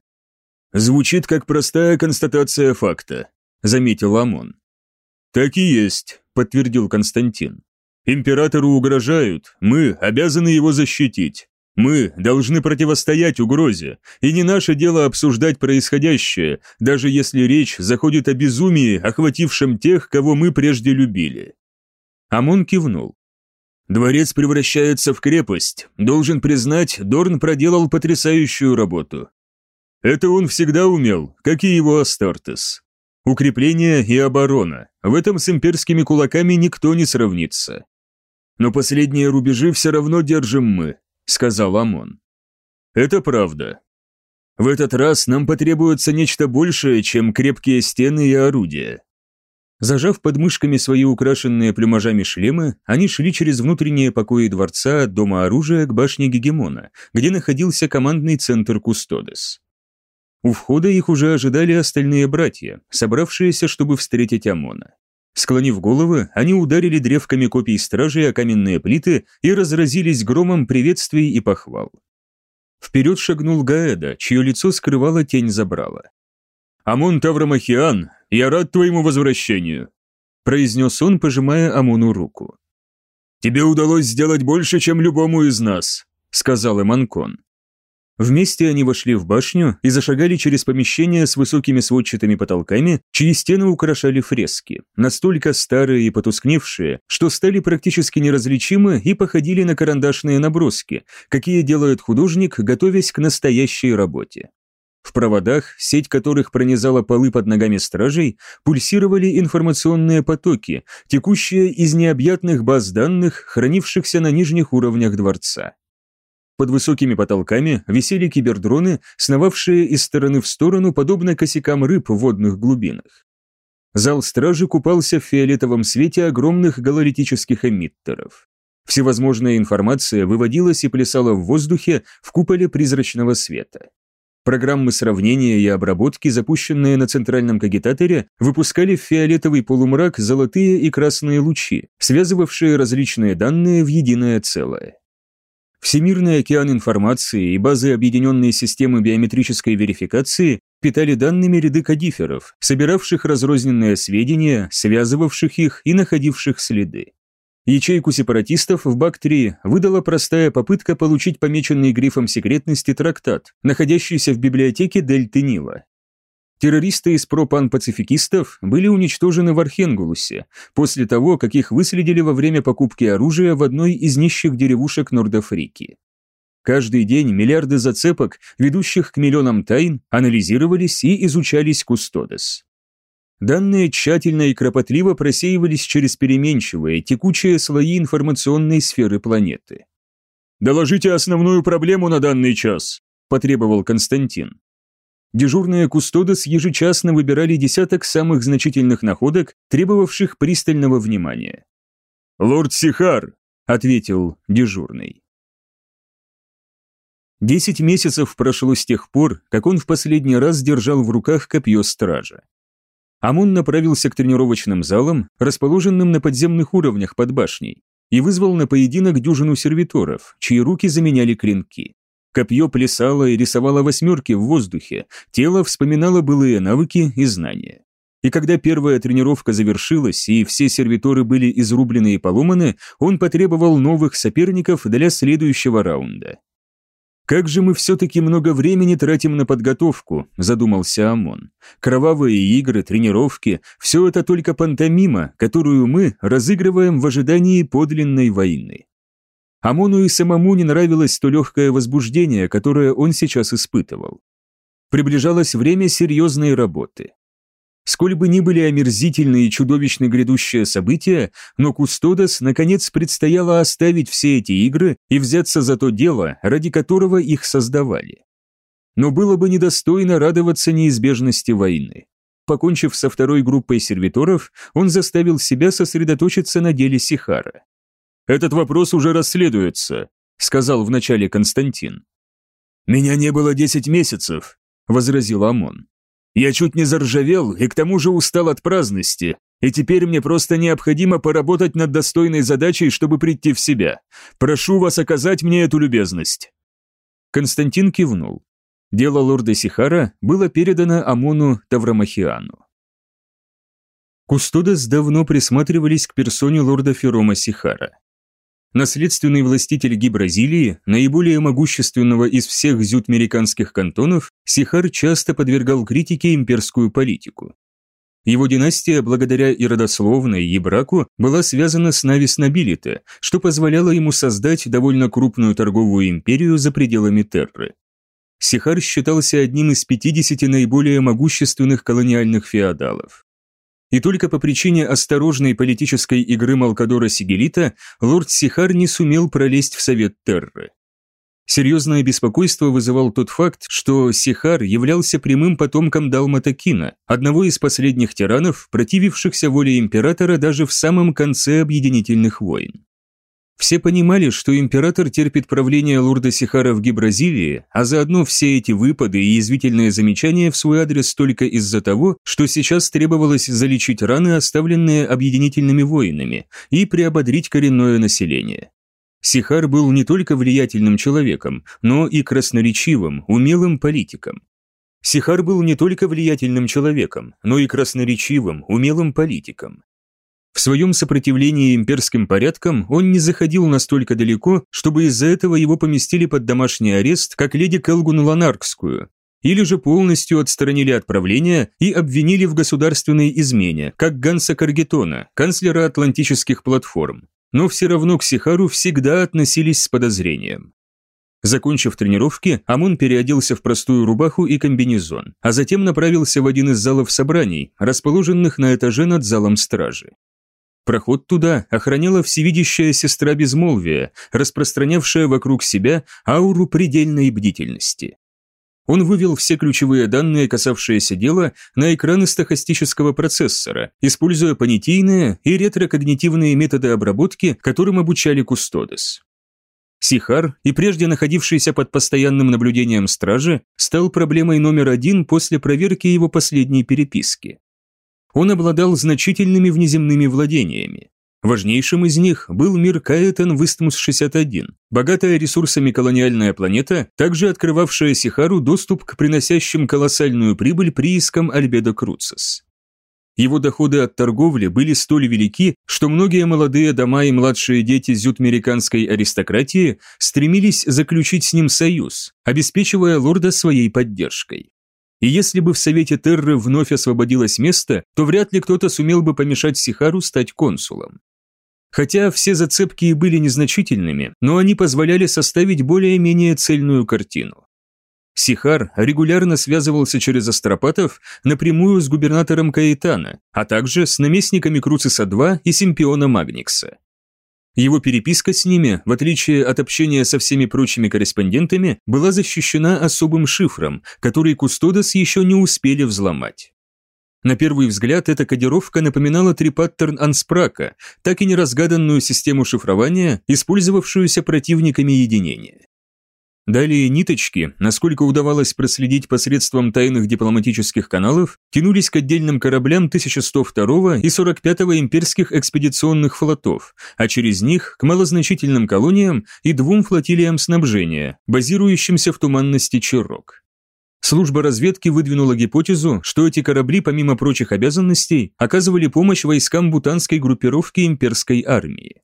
Звучит как простая констатация факта, заметил Амон. Так и есть, подтвердил Константин. Императору угрожают, мы обязаны его защитить. Мы должны противостоять угрозе, и не наше дело обсуждать происходящее, даже если речь заходит о безумии, охватившем тех, кого мы прежде любили. Амон кивнул. Дворец превращается в крепость. Должен признать, Дорн проделал потрясающую работу. Это он всегда умел, как и его Астартес. Укрепление и оборона. В этом с имперскими кулаками никто не сравнится. Но последние рубежи все равно держим мы, сказал Амон. Это правда. В этот раз нам потребуется нечто большее, чем крепкие стены и орудия. Зажав под мышками свои украшенные плюмажами шлемы, они шли через внутренние покои дворца от дома оружия к башне Гегемона, где находился командный центр Кустодес. У входа их уже ожидали остальные братья, собравшиеся, чтобы встретить Амона. Склонив головы, они ударили древками копий стражи о каменные плиты и разразились громом приветствий и похвал. Вперед шагнул Гаэда, чье лицо скрывала тень забрала. «Амон Таврамахиан, я рад твоему возвращению», произнес он, пожимая Амону руку. «Тебе удалось сделать больше, чем любому из нас», сказал Эманкон. Вместе они вошли в башню и зашагали через помещение с высокими сводчатыми потолками, чьи стены украшали фрески, настолько старые и потускневшие, что стали практически неразличимы и походили на карандашные наброски, какие делает художник, готовясь к настоящей работе. В проводах, сеть которых пронизала полы под ногами стражей, пульсировали информационные потоки, текущие из необъятных баз данных, хранившихся на нижних уровнях дворца. Под высокими потолками висели кибердроны, сновавшие из стороны в сторону, подобно косякам рыб в водных глубинах. Зал стражи купался в фиолетовом свете огромных гололитических эмиттеров. Всевозможная информация выводилась и плясала в воздухе в куполе призрачного света. Программы сравнения и обработки, запущенные на центральном кагитаторе, выпускали в фиолетовый полумрак золотые и красные лучи, связывавшие различные данные в единое целое. Всемирный океан информации и базы объединенной системы биометрической верификации питали данными ряды кадиферов, собиравших разрозненные сведения, связывавших их и находивших следы. Ячейку сепаратистов в Бактрии выдала простая попытка получить помеченный грифом секретности трактат, находящийся в библиотеке Дельты Нила. Террористы из пропан-пацификистов были уничтожены в Архенгулусе после того, как их выследили во время покупки оружия в одной из нищих деревушек Нордафрики. Каждый день миллиарды зацепок, ведущих к миллионам тайн, анализировались и изучались Кустодес. Данные тщательно и кропотливо просеивались через переменчивые, текучие слои информационной сферы планеты. «Доложите основную проблему на данный час», – потребовал Константин. Дежурные кустодос ежечасно выбирали десяток самых значительных находок, требовавших пристального внимания. «Лорд Сихар», – ответил дежурный. Десять месяцев прошло с тех пор, как он в последний раз держал в руках копье стража. Амон направился к тренировочным залам, расположенным на подземных уровнях под башней, и вызвал на поединок дюжину сервиторов, чьи руки заменяли клинки. Копье плясало и рисовало восьмерки в воздухе, тело вспоминало былые навыки и знания. И когда первая тренировка завершилась и все сервиторы были изрублены и поломаны, он потребовал новых соперников для следующего раунда. «Как же мы все-таки много времени тратим на подготовку», – задумался Амон. «Кровавые игры, тренировки – все это только пантомима, которую мы разыгрываем в ожидании подлинной войны». Амону и самому не нравилось то легкое возбуждение, которое он сейчас испытывал. Приближалось время серьезной работы. Сколь бы ни были омерзительные и чудовищны грядущие события, но Кустодос наконец предстояло оставить все эти игры и взяться за то дело, ради которого их создавали. Но было бы недостойно радоваться неизбежности войны. Покончив со второй группой сервиторов, он заставил себя сосредоточиться на деле Сихара. «Этот вопрос уже расследуется», — сказал вначале Константин. «Меня не было десять месяцев», — возразил Амон. Я чуть не заржавел и к тому же устал от праздности, и теперь мне просто необходимо поработать над достойной задачей, чтобы прийти в себя. Прошу вас оказать мне эту любезность». Константин кивнул. Дело лорда Сихара было передано Амону Таврамахиану. Кустодес давно присматривались к персоне лорда Ферома Сихара. Наследственный властитель Гибразилии, наиболее могущественного из всех зютмериканских кантонов, Сихар часто подвергал критике имперскую политику. Его династия, благодаря и родословной, и браку, была связана с Навис Нобилите, что позволяло ему создать довольно крупную торговую империю за пределами Терры. Сихар считался одним из 50 наиболее могущественных колониальных феодалов и только по причине осторожной политической игры Малкадора Сигелита лорд Сихар не сумел пролезть в Совет Терры. Серьезное беспокойство вызывал тот факт, что Сихар являлся прямым потомком Далматакина, одного из последних тиранов, противившихся воле императора даже в самом конце объединительных войн. Все понимали, что император терпит правление лорда Сихара в Гибразилии, а заодно все эти выпады и язвительные замечания в свой адрес только из-за того, что сейчас требовалось залечить раны, оставленные объединительными воинами, и приободрить коренное население. Сихар был не только влиятельным человеком, но и красноречивым, умелым политиком. Сихар был не только влиятельным человеком, но и красноречивым, умелым политиком. В своем сопротивлении имперским порядкам он не заходил настолько далеко, чтобы из-за этого его поместили под домашний арест, как леди Келгун Ланаркскую, или же полностью отстранили от правления и обвинили в государственной измене, как Ганса Каргетона, канцлера атлантических платформ. Но все равно к Сихару всегда относились с подозрением. Закончив тренировки, Амон переоделся в простую рубаху и комбинезон, а затем направился в один из залов собраний, расположенных на этаже над залом стражи. Проход туда охраняла всевидящая сестра безмолвия, распространявшая вокруг себя ауру предельной бдительности. Он вывел все ключевые данные, касавшиеся дела, на экраны стохастического процессора, используя понятийные и ретрокогнитивные методы обработки, которым обучали Кустодес. Сихар, и прежде находившийся под постоянным наблюдением стражи, стал проблемой номер один после проверки его последней переписки. Он обладал значительными внеземными владениями. Важнейшим из них был мир Каэтан Вистмус-61, богатая ресурсами колониальная планета, также открывавшая Сихару доступ к приносящим колоссальную прибыль приискам Альбедо Круцес. Его доходы от торговли были столь велики, что многие молодые дома и младшие дети зютмериканской аристократии стремились заключить с ним союз, обеспечивая лорда своей поддержкой. И если бы в Совете Терры вновь освободилось место, то вряд ли кто-то сумел бы помешать Сихару стать консулом. Хотя все зацепки и были незначительными, но они позволяли составить более-менее цельную картину. Сихар регулярно связывался через астропатов напрямую с губернатором Каэтана, а также с наместниками Круциса-2 и Симпиона Магникса. Его переписка с ними, в отличие от общения со всеми прочими корреспондентами, была защищена особым шифром, который Кустодос еще не успели взломать. На первый взгляд эта кодировка напоминала трипаттерн Анспрака, так и неразгаданную систему шифрования, использовавшуюся противниками единения. Далее ниточки, насколько удавалось проследить посредством тайных дипломатических каналов, тянулись к отдельным кораблям 1102 и 45 имперских экспедиционных флотов, а через них к малозначительным колониям и двум флотилиям снабжения, базирующимся в туманности Чирок. Служба разведки выдвинула гипотезу, что эти корабли, помимо прочих обязанностей, оказывали помощь войскам бутанской группировки имперской армии.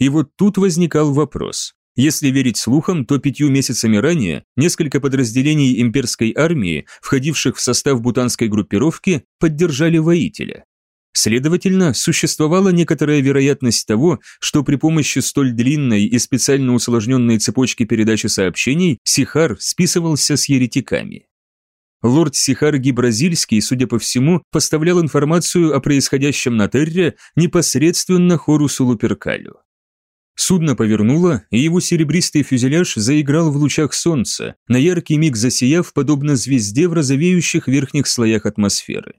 И вот тут возникал вопрос. Если верить слухам, то пятью месяцами ранее несколько подразделений имперской армии, входивших в состав бутанской группировки, поддержали воителя. Следовательно, существовала некоторая вероятность того, что при помощи столь длинной и специально усложненной цепочки передачи сообщений Сихар списывался с еретиками. Лорд Сихар Гибразильский, судя по всему, поставлял информацию о происходящем на Терре непосредственно Хорусу Луперкалю. Судно повернуло, и его серебристый фюзеляж заиграл в лучах солнца, на яркий миг засияв, подобно звезде в розовеющих верхних слоях атмосферы.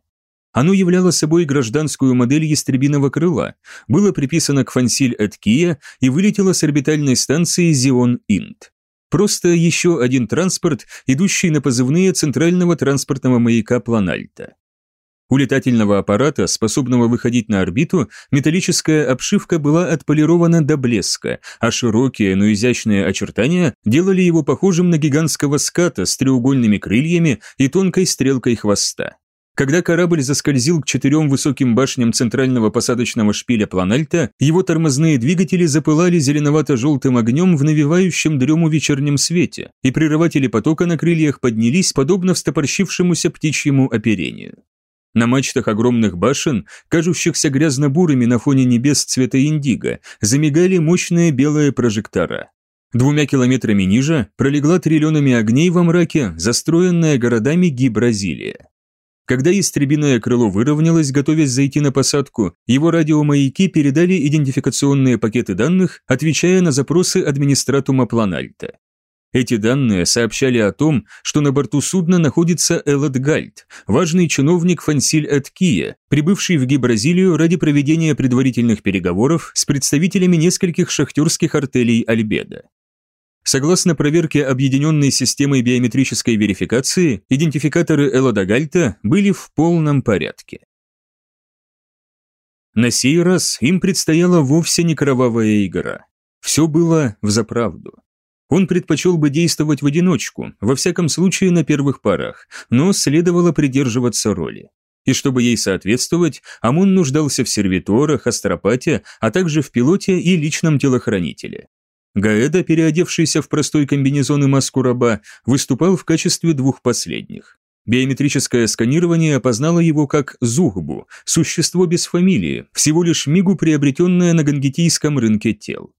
Оно являло собой гражданскую модель ястребиного крыла, было приписано к Фансиль от Кия и вылетело с орбитальной станции Зион-Инт. Просто еще один транспорт, идущий на позывные центрального транспортного маяка Планальта. У летательного аппарата, способного выходить на орбиту, металлическая обшивка была отполирована до блеска, а широкие, но изящные очертания делали его похожим на гигантского ската с треугольными крыльями и тонкой стрелкой хвоста. Когда корабль заскользил к четырем высоким башням центрального посадочного шпиля Планальта, его тормозные двигатели запылали зеленовато-желтым огнем в навевающем дрему вечернем свете, и прерыватели потока на крыльях поднялись, подобно встопорщившемуся птичьему оперению. На мачтах огромных башен, кажущихся грязно-бурыми на фоне небес цвета индиго, замигали мощные белые прожектора. Двумя километрами ниже пролегла триллионами огней во мраке, застроенная городами Ги-Бразилия. Когда истребиное крыло выровнялось, готовясь зайти на посадку, его радиомаяки передали идентификационные пакеты данных, отвечая на запросы администратума Планальта. Эти данные сообщали о том, что на борту судна находится Элот Гальд, важный чиновник Фансиль Эткия, прибывший в Ги-Бразилию ради проведения предварительных переговоров с представителями нескольких шахтерских артелей Альбеда. Согласно проверке объединенной системой биометрической верификации, идентификаторы Элода Гальта были в полном порядке. На сей раз им предстояла вовсе не кровавая игра. Все было взаправду. Он предпочел бы действовать в одиночку, во всяком случае на первых порах, но следовало придерживаться роли. И чтобы ей соответствовать, Амон нуждался в сервиторах, астропате, а также в пилоте и личном телохранителе. Гаэда, переодевшийся в простой комбинезон и маску раба, выступал в качестве двух последних. Биометрическое сканирование опознало его как Зухбу, существо без фамилии, всего лишь мигу приобретенное на гангетийском рынке тел.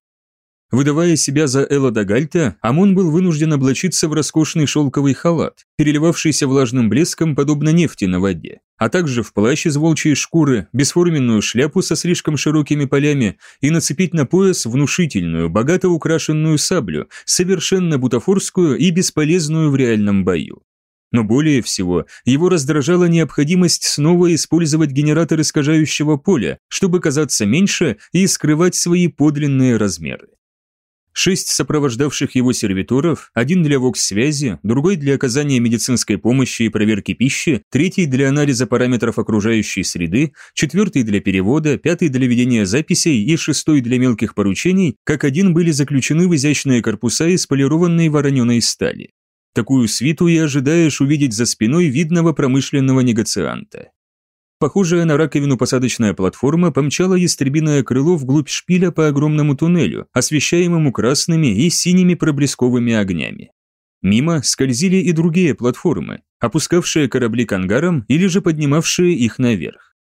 Выдавая себя за Элода Гальта, Амон был вынужден облачиться в роскошный шелковый халат, переливавшийся влажным блеском, подобно нефти на воде, а также в плащ из волчьей шкуры, бесформенную шляпу со слишком широкими полями и нацепить на пояс внушительную, богато украшенную саблю, совершенно бутафорскую и бесполезную в реальном бою. Но более всего его раздражала необходимость снова использовать генератор искажающего поля, чтобы казаться меньше и скрывать свои подлинные размеры. Шесть сопровождавших его сервиторов, один для вокс-связи, другой для оказания медицинской помощи и проверки пищи, третий для анализа параметров окружающей среды, четвертый для перевода, пятый для ведения записей и шестой для мелких поручений, как один были заключены в изящные корпуса из полированной вороненой стали. Такую свиту и ожидаешь увидеть за спиной видного промышленного негацианта. Похожая на раковину посадочная платформа помчала ястребиное крыло вглубь шпиля по огромному туннелю, освещаемому красными и синими проблесковыми огнями. Мимо скользили и другие платформы, опускавшие корабли к ангарам или же поднимавшие их наверх.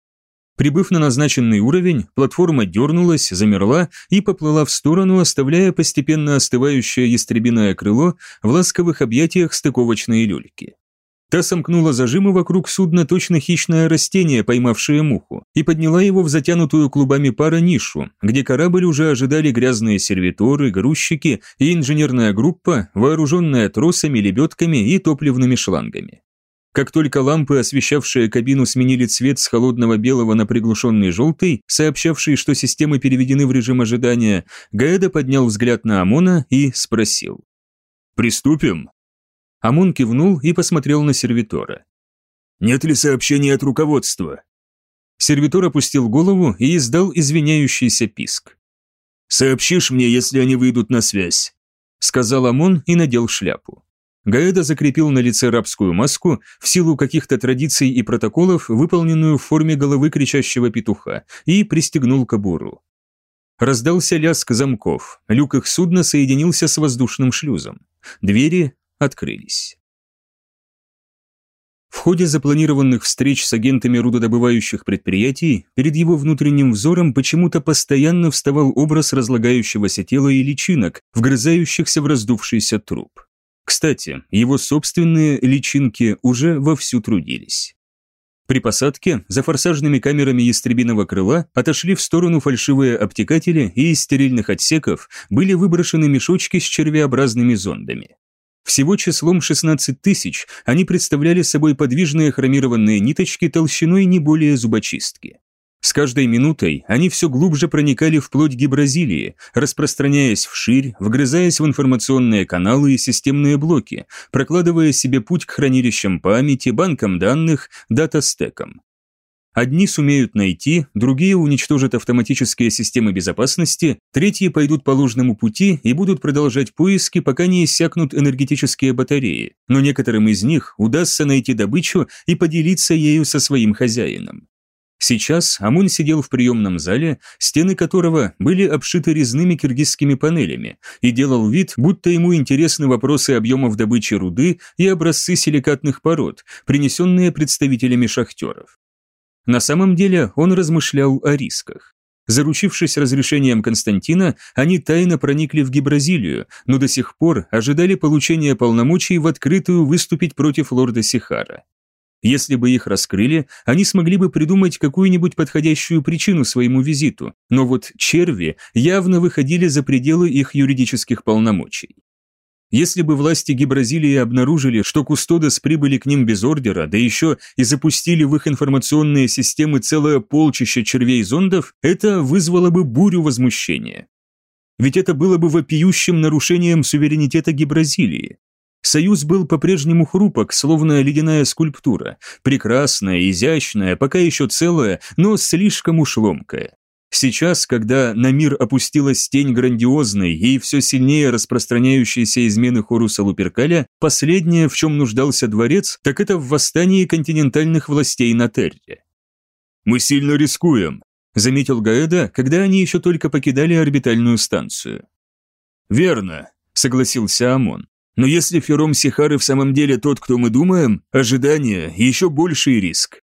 Прибыв на назначенный уровень, платформа дернулась, замерла и поплыла в сторону, оставляя постепенно остывающее ястребиное крыло в ласковых объятиях стыковочной люльки. Та сомкнула зажимы вокруг судна точно хищное растение, поймавшее муху, и подняла его в затянутую клубами пара нишу, где корабль уже ожидали грязные сервиторы, грузчики и инженерная группа, вооруженная тросами, лебедками и топливными шлангами. Как только лампы, освещавшие кабину, сменили цвет с холодного белого на приглушенный желтый, сообщавший, что системы переведены в режим ожидания, Гаэда поднял взгляд на Амона и спросил. «Приступим?» Амон кивнул и посмотрел на сервитора. «Нет ли сообщений от руководства?» Сервитор опустил голову и издал извиняющийся писк. «Сообщишь мне, если они выйдут на связь», — сказал Амон и надел шляпу. Гаэда закрепил на лице рабскую маску, в силу каких-то традиций и протоколов, выполненную в форме головы кричащего петуха, и пристегнул кобуру. Раздался лязг замков, люк их судна соединился с воздушным шлюзом. Двери открылись. В ходе запланированных встреч с агентами рудодобывающих предприятий перед его внутренним взором почему-то постоянно вставал образ разлагающегося тела и личинок, вгрызающихся в раздувшийся труп. Кстати, его собственные личинки уже вовсю трудились. При посадке за форсажными камерами ястребиного крыла отошли в сторону фальшивые обтекатели и из стерильных отсеков были выброшены мешочки с червеобразными зондами. Всего числом 16 тысяч они представляли собой подвижные хромированные ниточки толщиной не более зубочистки. С каждой минутой они все глубже проникали вплоть Гибразилии, распространяясь вширь, вгрызаясь в информационные каналы и системные блоки, прокладывая себе путь к хранилищам памяти, банкам данных, датастекам. Одни сумеют найти, другие уничтожат автоматические системы безопасности, третьи пойдут по ложному пути и будут продолжать поиски, пока не иссякнут энергетические батареи, но некоторым из них удастся найти добычу и поделиться ею со своим хозяином. Сейчас Амун сидел в приемном зале, стены которого были обшиты резными киргизскими панелями, и делал вид, будто ему интересны вопросы объемов добычи руды и образцы силикатных пород, принесенные представителями шахтеров. На самом деле он размышлял о рисках. Заручившись разрешением Константина, они тайно проникли в Гибразилию, но до сих пор ожидали получения полномочий в открытую выступить против лорда Сихара. Если бы их раскрыли, они смогли бы придумать какую-нибудь подходящую причину своему визиту, но вот черви явно выходили за пределы их юридических полномочий. Если бы власти Гибразилии обнаружили, что Кустодос прибыли к ним без ордера, да еще и запустили в их информационные системы целое полчище червей-зондов, это вызвало бы бурю возмущения. Ведь это было бы вопиющим нарушением суверенитета Гибразилии. Союз был по-прежнему хрупок, словно ледяная скульптура, прекрасная, изящная, пока еще целая, но слишком уж ломкая. Сейчас, когда на мир опустилась тень грандиозной и все сильнее распространяющейся измены Хоруса Луперкаля, последнее, в чем нуждался дворец, так это в восстании континентальных властей на Терре. «Мы сильно рискуем», — заметил Гаэда, когда они еще только покидали орбитальную станцию. «Верно», — согласился Амон. Но если Фером Сихары в самом деле тот, кто мы думаем, ожидание – еще больший риск.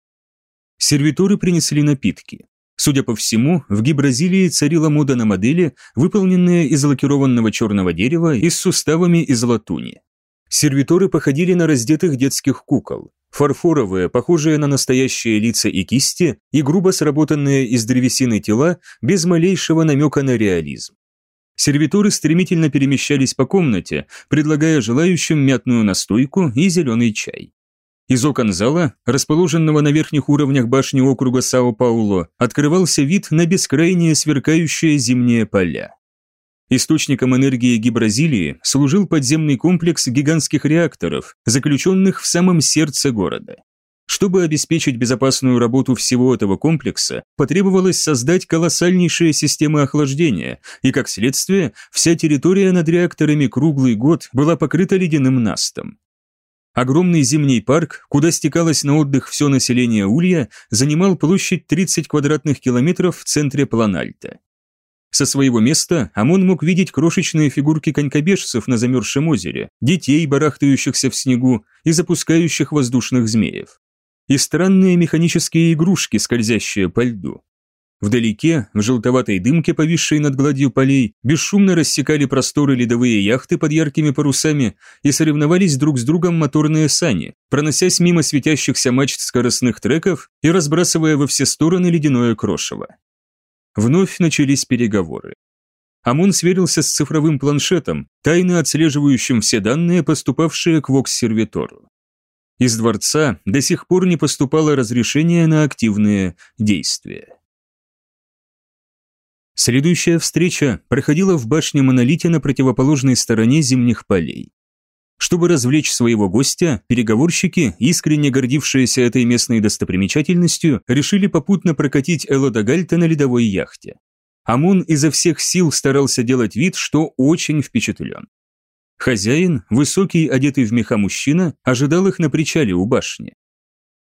Сервиторы принесли напитки. Судя по всему, в Гибразилии царила мода на модели, выполненные из лакированного черного дерева и с суставами из латуни. Сервиторы походили на раздетых детских кукол. Фарфоровые, похожие на настоящие лица и кисти, и грубо сработанные из древесины тела без малейшего намека на реализм. Сервиторы стремительно перемещались по комнате, предлагая желающим мятную настойку и зеленый чай. Из окон зала, расположенного на верхних уровнях башни округа Сао-Пауло, открывался вид на бескрайние сверкающие зимние поля. Источником энергии Гибразилии служил подземный комплекс гигантских реакторов, заключенных в самом сердце города. Чтобы обеспечить безопасную работу всего этого комплекса, потребовалось создать колоссальнейшие системы охлаждения, и, как следствие, вся территория над реакторами круглый год была покрыта ледяным настом. Огромный зимний парк, куда стекалось на отдых все население Улья, занимал площадь 30 квадратных километров в центре Планальта. Со своего места Амон мог видеть крошечные фигурки конькобежцев на замерзшем озере, детей, барахтающихся в снегу и запускающих воздушных змеев. И странные механические игрушки, скользящие по льду. Вдалеке, в желтоватой дымке, повисшей над гладью полей, бесшумно рассекали просторы ледовые яхты под яркими парусами и соревновались друг с другом моторные сани, проносясь мимо светящихся мачт скоростных треков и разбрасывая во все стороны ледяное крошево. Вновь начались переговоры. Амон сверился с цифровым планшетом, тайно отслеживающим все данные, поступавшие к Вокс-сервитору. Из дворца до сих пор не поступало разрешение на активные действия. Следующая встреча проходила в башне Монолите на противоположной стороне зимних полей. Чтобы развлечь своего гостя, переговорщики, искренне гордившиеся этой местной достопримечательностью, решили попутно прокатить Элода Гальта на ледовой яхте. Амон изо всех сил старался делать вид, что очень впечатлен. Хозяин, высокий, одетый в меха мужчина, ожидал их на причале у башни.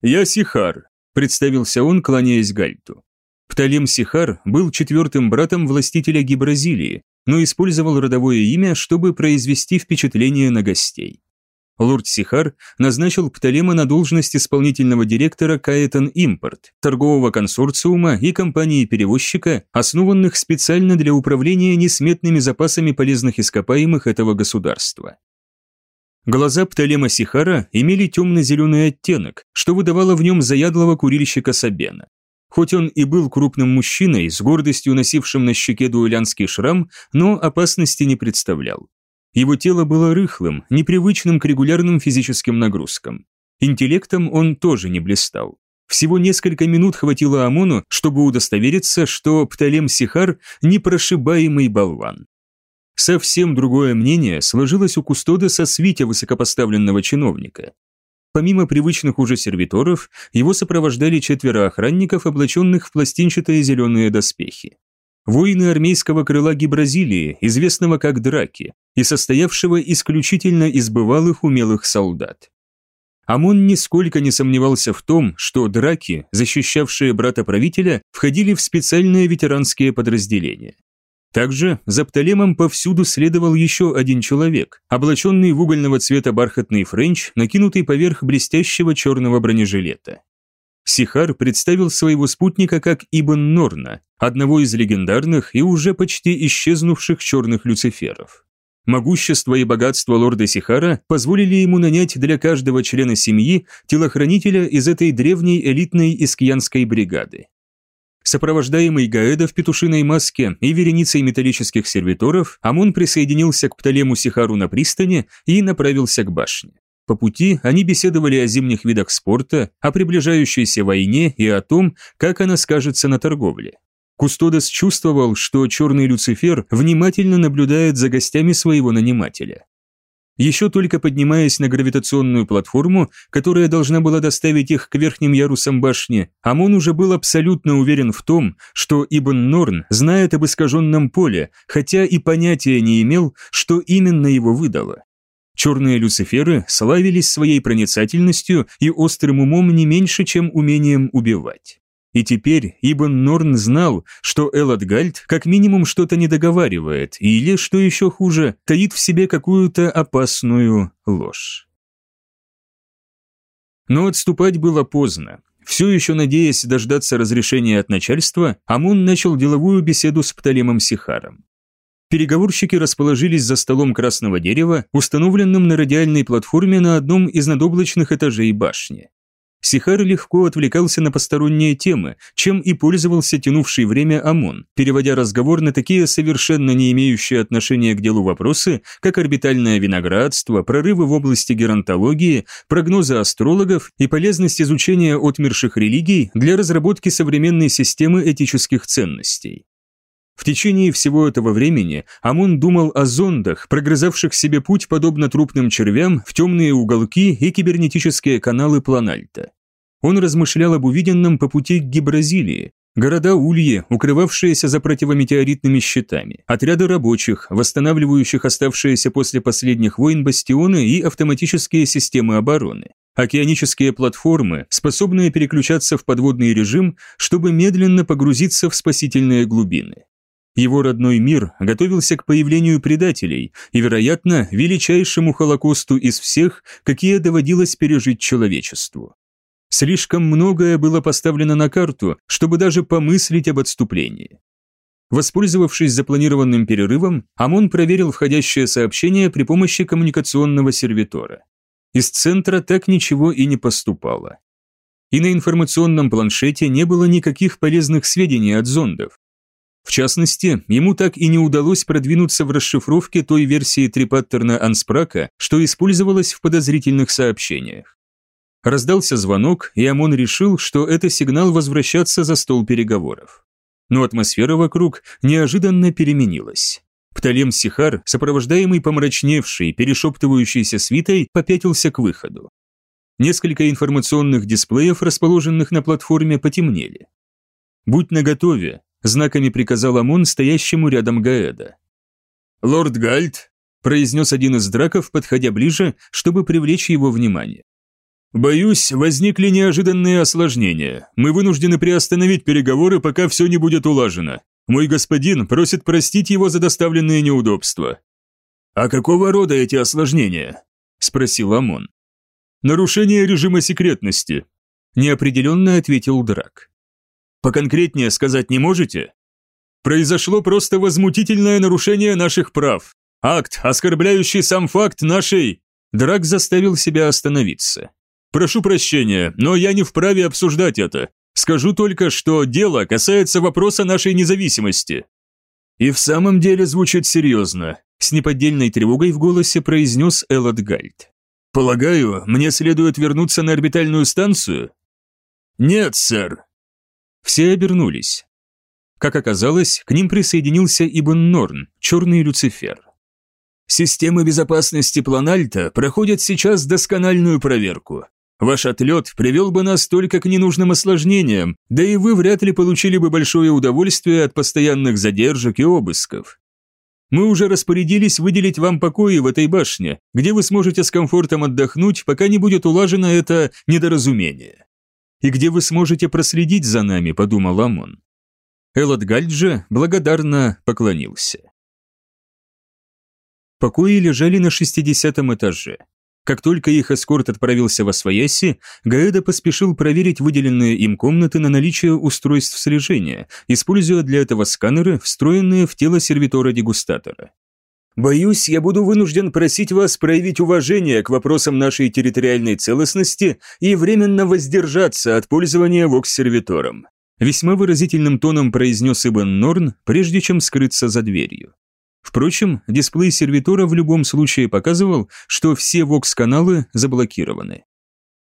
«Я Сихар», – представился он, кланяясь Гальту. Птолем Сихар был четвертым братом властителя Гибразилии, но использовал родовое имя, чтобы произвести впечатление на гостей. Лорд Сихар назначил Птолема на должность исполнительного директора Каэтан Импорт, торгового консорциума и компании-перевозчика, основанных специально для управления несметными запасами полезных ископаемых этого государства. Глаза Птолема Сихара имели темно-зеленый оттенок, что выдавало в нем заядлого курильщика Сабена. Хоть он и был крупным мужчиной, с гордостью носившим на щеке дуэлянский шрам, но опасности не представлял. Его тело было рыхлым, непривычным к регулярным физическим нагрузкам. Интеллектом он тоже не блистал. Всего несколько минут хватило Амону, чтобы удостовериться, что Птолем Сихар – непрошибаемый болван. Совсем другое мнение сложилось у Кустода со свите высокопоставленного чиновника. Помимо привычных уже сервиторов, его сопровождали четверо охранников, облаченных в пластинчатые зеленые доспехи. Воины армейского крыла Ги-Бразилии, известного как Драки, и состоявшего исключительно из бывалых умелых солдат. Амон нисколько не сомневался в том, что драки, защищавшие брата правителя, входили в специальные ветеранские подразделения. Также за Птолемом повсюду следовал еще один человек, облаченный в угольного цвета бархатный френч, накинутый поверх блестящего черного бронежилета. Сихар представил своего спутника как Ибн Норна, одного из легендарных и уже почти исчезнувших черных люциферов. Могущество и богатство лорда Сихара позволили ему нанять для каждого члена семьи телохранителя из этой древней элитной искьянской бригады. Сопровождаемый Гаэда в петушиной маске и вереницей металлических сервиторов, Амон присоединился к Птолему Сихару на пристани и направился к башне. По пути они беседовали о зимних видах спорта, о приближающейся войне и о том, как она скажется на торговле. Кустодес чувствовал, что черный Люцифер внимательно наблюдает за гостями своего нанимателя. Еще только поднимаясь на гравитационную платформу, которая должна была доставить их к верхним ярусам башни, Амон уже был абсолютно уверен в том, что Ибн Норн знает об искаженном поле, хотя и понятия не имел, что именно его выдало. Черные люциферы славились своей проницательностью и острым умом не меньше, чем умением убивать. И теперь Ибн Норн знал, что Элад Гальд как минимум что-то не договаривает или, что еще хуже, таит в себе какую-то опасную ложь. Но отступать было поздно. Все еще надеясь дождаться разрешения от начальства, Амон начал деловую беседу с Птолемом Сихаром. Переговорщики расположились за столом красного дерева, установленным на радиальной платформе на одном из надоблачных этажей башни. Сихар легко отвлекался на посторонние темы, чем и пользовался тянувший время ОМОН, переводя разговор на такие совершенно не имеющие отношения к делу вопросы, как орбитальное виноградство, прорывы в области геронтологии, прогнозы астрологов и полезность изучения отмерших религий для разработки современной системы этических ценностей. В течение всего этого времени Амон думал о зондах, прогрызавших себе путь подобно трупным червям в темные уголки и кибернетические каналы Планальта. Он размышлял об увиденном по пути к Гибразилии, города Ульи, укрывавшиеся за противометеоритными щитами, отряды рабочих, восстанавливающих оставшиеся после последних войн бастионы и автоматические системы обороны, океанические платформы, способные переключаться в подводный режим, чтобы медленно погрузиться в спасительные глубины. Его родной мир готовился к появлению предателей и, вероятно, величайшему холокосту из всех, какие доводилось пережить человечеству. Слишком многое было поставлено на карту, чтобы даже помыслить об отступлении. Воспользовавшись запланированным перерывом, Амон проверил входящее сообщение при помощи коммуникационного сервитора. Из центра так ничего и не поступало. И на информационном планшете не было никаких полезных сведений от зондов, в частности, ему так и не удалось продвинуться в расшифровке той версии трипаттерна Анспрака, что использовалась в подозрительных сообщениях. Раздался звонок, и Амон решил, что это сигнал возвращаться за стол переговоров. Но атмосфера вокруг неожиданно переменилась. Птолем Сихар, сопровождаемый помрачневшей, перешептывающейся свитой, попятился к выходу. Несколько информационных дисплеев, расположенных на платформе, потемнели. «Будь наготове», знаками приказал Амон стоящему рядом Гаэда. «Лорд Гальд», – произнес один из драков, подходя ближе, чтобы привлечь его внимание. «Боюсь, возникли неожиданные осложнения. Мы вынуждены приостановить переговоры, пока все не будет улажено. Мой господин просит простить его за доставленные неудобства». «А какого рода эти осложнения?» – спросил Амон. «Нарушение режима секретности», – неопределенно ответил Драк. Поконкретнее сказать не можете? Произошло просто возмутительное нарушение наших прав. Акт, оскорбляющий сам факт нашей... Драк заставил себя остановиться. Прошу прощения, но я не вправе обсуждать это. Скажу только, что дело касается вопроса нашей независимости. И в самом деле звучит серьезно, с неподдельной тревогой в голосе произнес Эллот Гальд. Полагаю, мне следует вернуться на орбитальную станцию? Нет, сэр, все обернулись. Как оказалось, к ним присоединился Ибн Норн, черный Люцифер. Системы безопасности Планальта проходят сейчас доскональную проверку. Ваш отлет привел бы нас только к ненужным осложнениям, да и вы вряд ли получили бы большое удовольствие от постоянных задержек и обысков. Мы уже распорядились выделить вам покои в этой башне, где вы сможете с комфортом отдохнуть, пока не будет улажено это недоразумение и где вы сможете проследить за нами», – подумал Амон. Элот Гальджа благодарно поклонился. Покои лежали на 60 этаже. Как только их эскорт отправился во Свояси, Гаэда поспешил проверить выделенные им комнаты на наличие устройств слежения, используя для этого сканеры, встроенные в тело сервитора-дегустатора. Боюсь, я буду вынужден просить вас проявить уважение к вопросам нашей территориальной целостности и временно воздержаться от пользования вокс-сервитором», весьма выразительным тоном произнес Ибн Норн, прежде чем скрыться за дверью. Впрочем, дисплей сервитора в любом случае показывал, что все вокс-каналы заблокированы.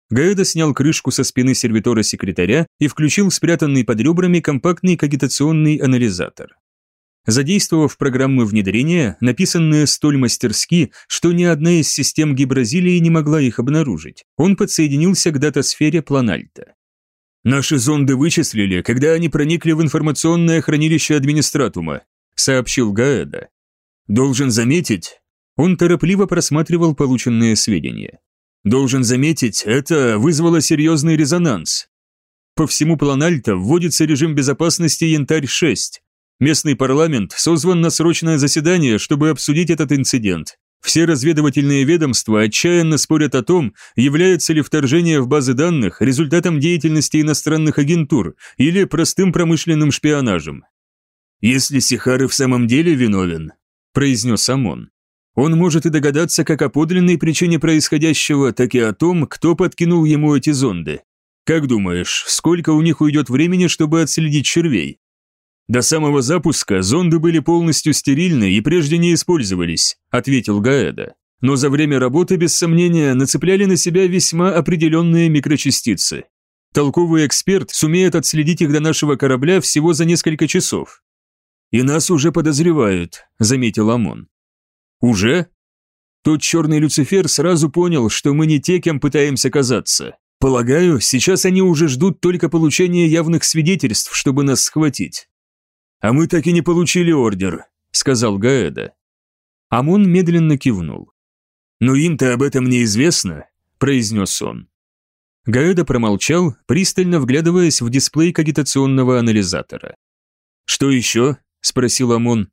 Гаэда снял крышку со спины сервитора секретаря и включил спрятанный под ребрами компактный кагитационный анализатор. Задействовав программы внедрения, написанные столь мастерски, что ни одна из систем Гибразилии не могла их обнаружить, он подсоединился к датасфере Планальта. «Наши зонды вычислили, когда они проникли в информационное хранилище администратума», сообщил Гаэда. «Должен заметить...» Он торопливо просматривал полученные сведения. «Должен заметить, это вызвало серьезный резонанс. По всему Планальта вводится режим безопасности Янтарь-6, Местный парламент созван на срочное заседание, чтобы обсудить этот инцидент. Все разведывательные ведомства отчаянно спорят о том, является ли вторжение в базы данных результатом деятельности иностранных агентур или простым промышленным шпионажем. «Если Сихары в самом деле виновен», – произнес Амон, – «он может и догадаться как о подлинной причине происходящего, так и о том, кто подкинул ему эти зонды. Как думаешь, сколько у них уйдет времени, чтобы отследить червей?» «До самого запуска зонды были полностью стерильны и прежде не использовались», – ответил Гаэда. «Но за время работы, без сомнения, нацепляли на себя весьма определенные микрочастицы. Толковый эксперт сумеет отследить их до нашего корабля всего за несколько часов». «И нас уже подозревают», – заметил Амон. «Уже?» Тот черный Люцифер сразу понял, что мы не те, кем пытаемся казаться. Полагаю, сейчас они уже ждут только получения явных свидетельств, чтобы нас схватить. «А мы так и не получили ордер», — сказал Гаэда. Амон медленно кивнул. «Но им-то об этом неизвестно», — произнес он. Гаэда промолчал, пристально вглядываясь в дисплей кагитационного анализатора. «Что еще?» – спросил Амон.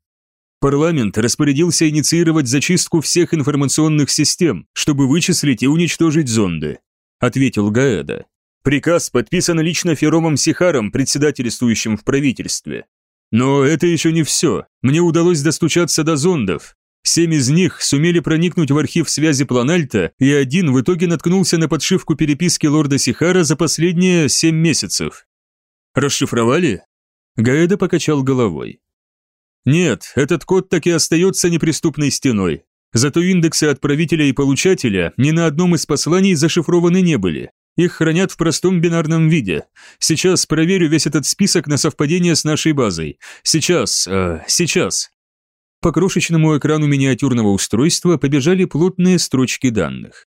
«Парламент распорядился инициировать зачистку всех информационных систем, чтобы вычислить и уничтожить зонды», – ответил Гаэда. «Приказ подписан лично Феромом Сихаром, председательствующим в правительстве. Но это еще не все. Мне удалось достучаться до зондов. Семь из них сумели проникнуть в архив связи Планальта, и один в итоге наткнулся на подшивку переписки лорда Сихара за последние семь месяцев. Расшифровали? Гаэда покачал головой. Нет, этот код так и остается неприступной стеной. Зато индексы отправителя и получателя ни на одном из посланий зашифрованы не были. Их хранят в простом бинарном виде. Сейчас проверю весь этот список на совпадение с нашей базой. Сейчас, э, сейчас. По крошечному экрану миниатюрного устройства побежали плотные строчки данных.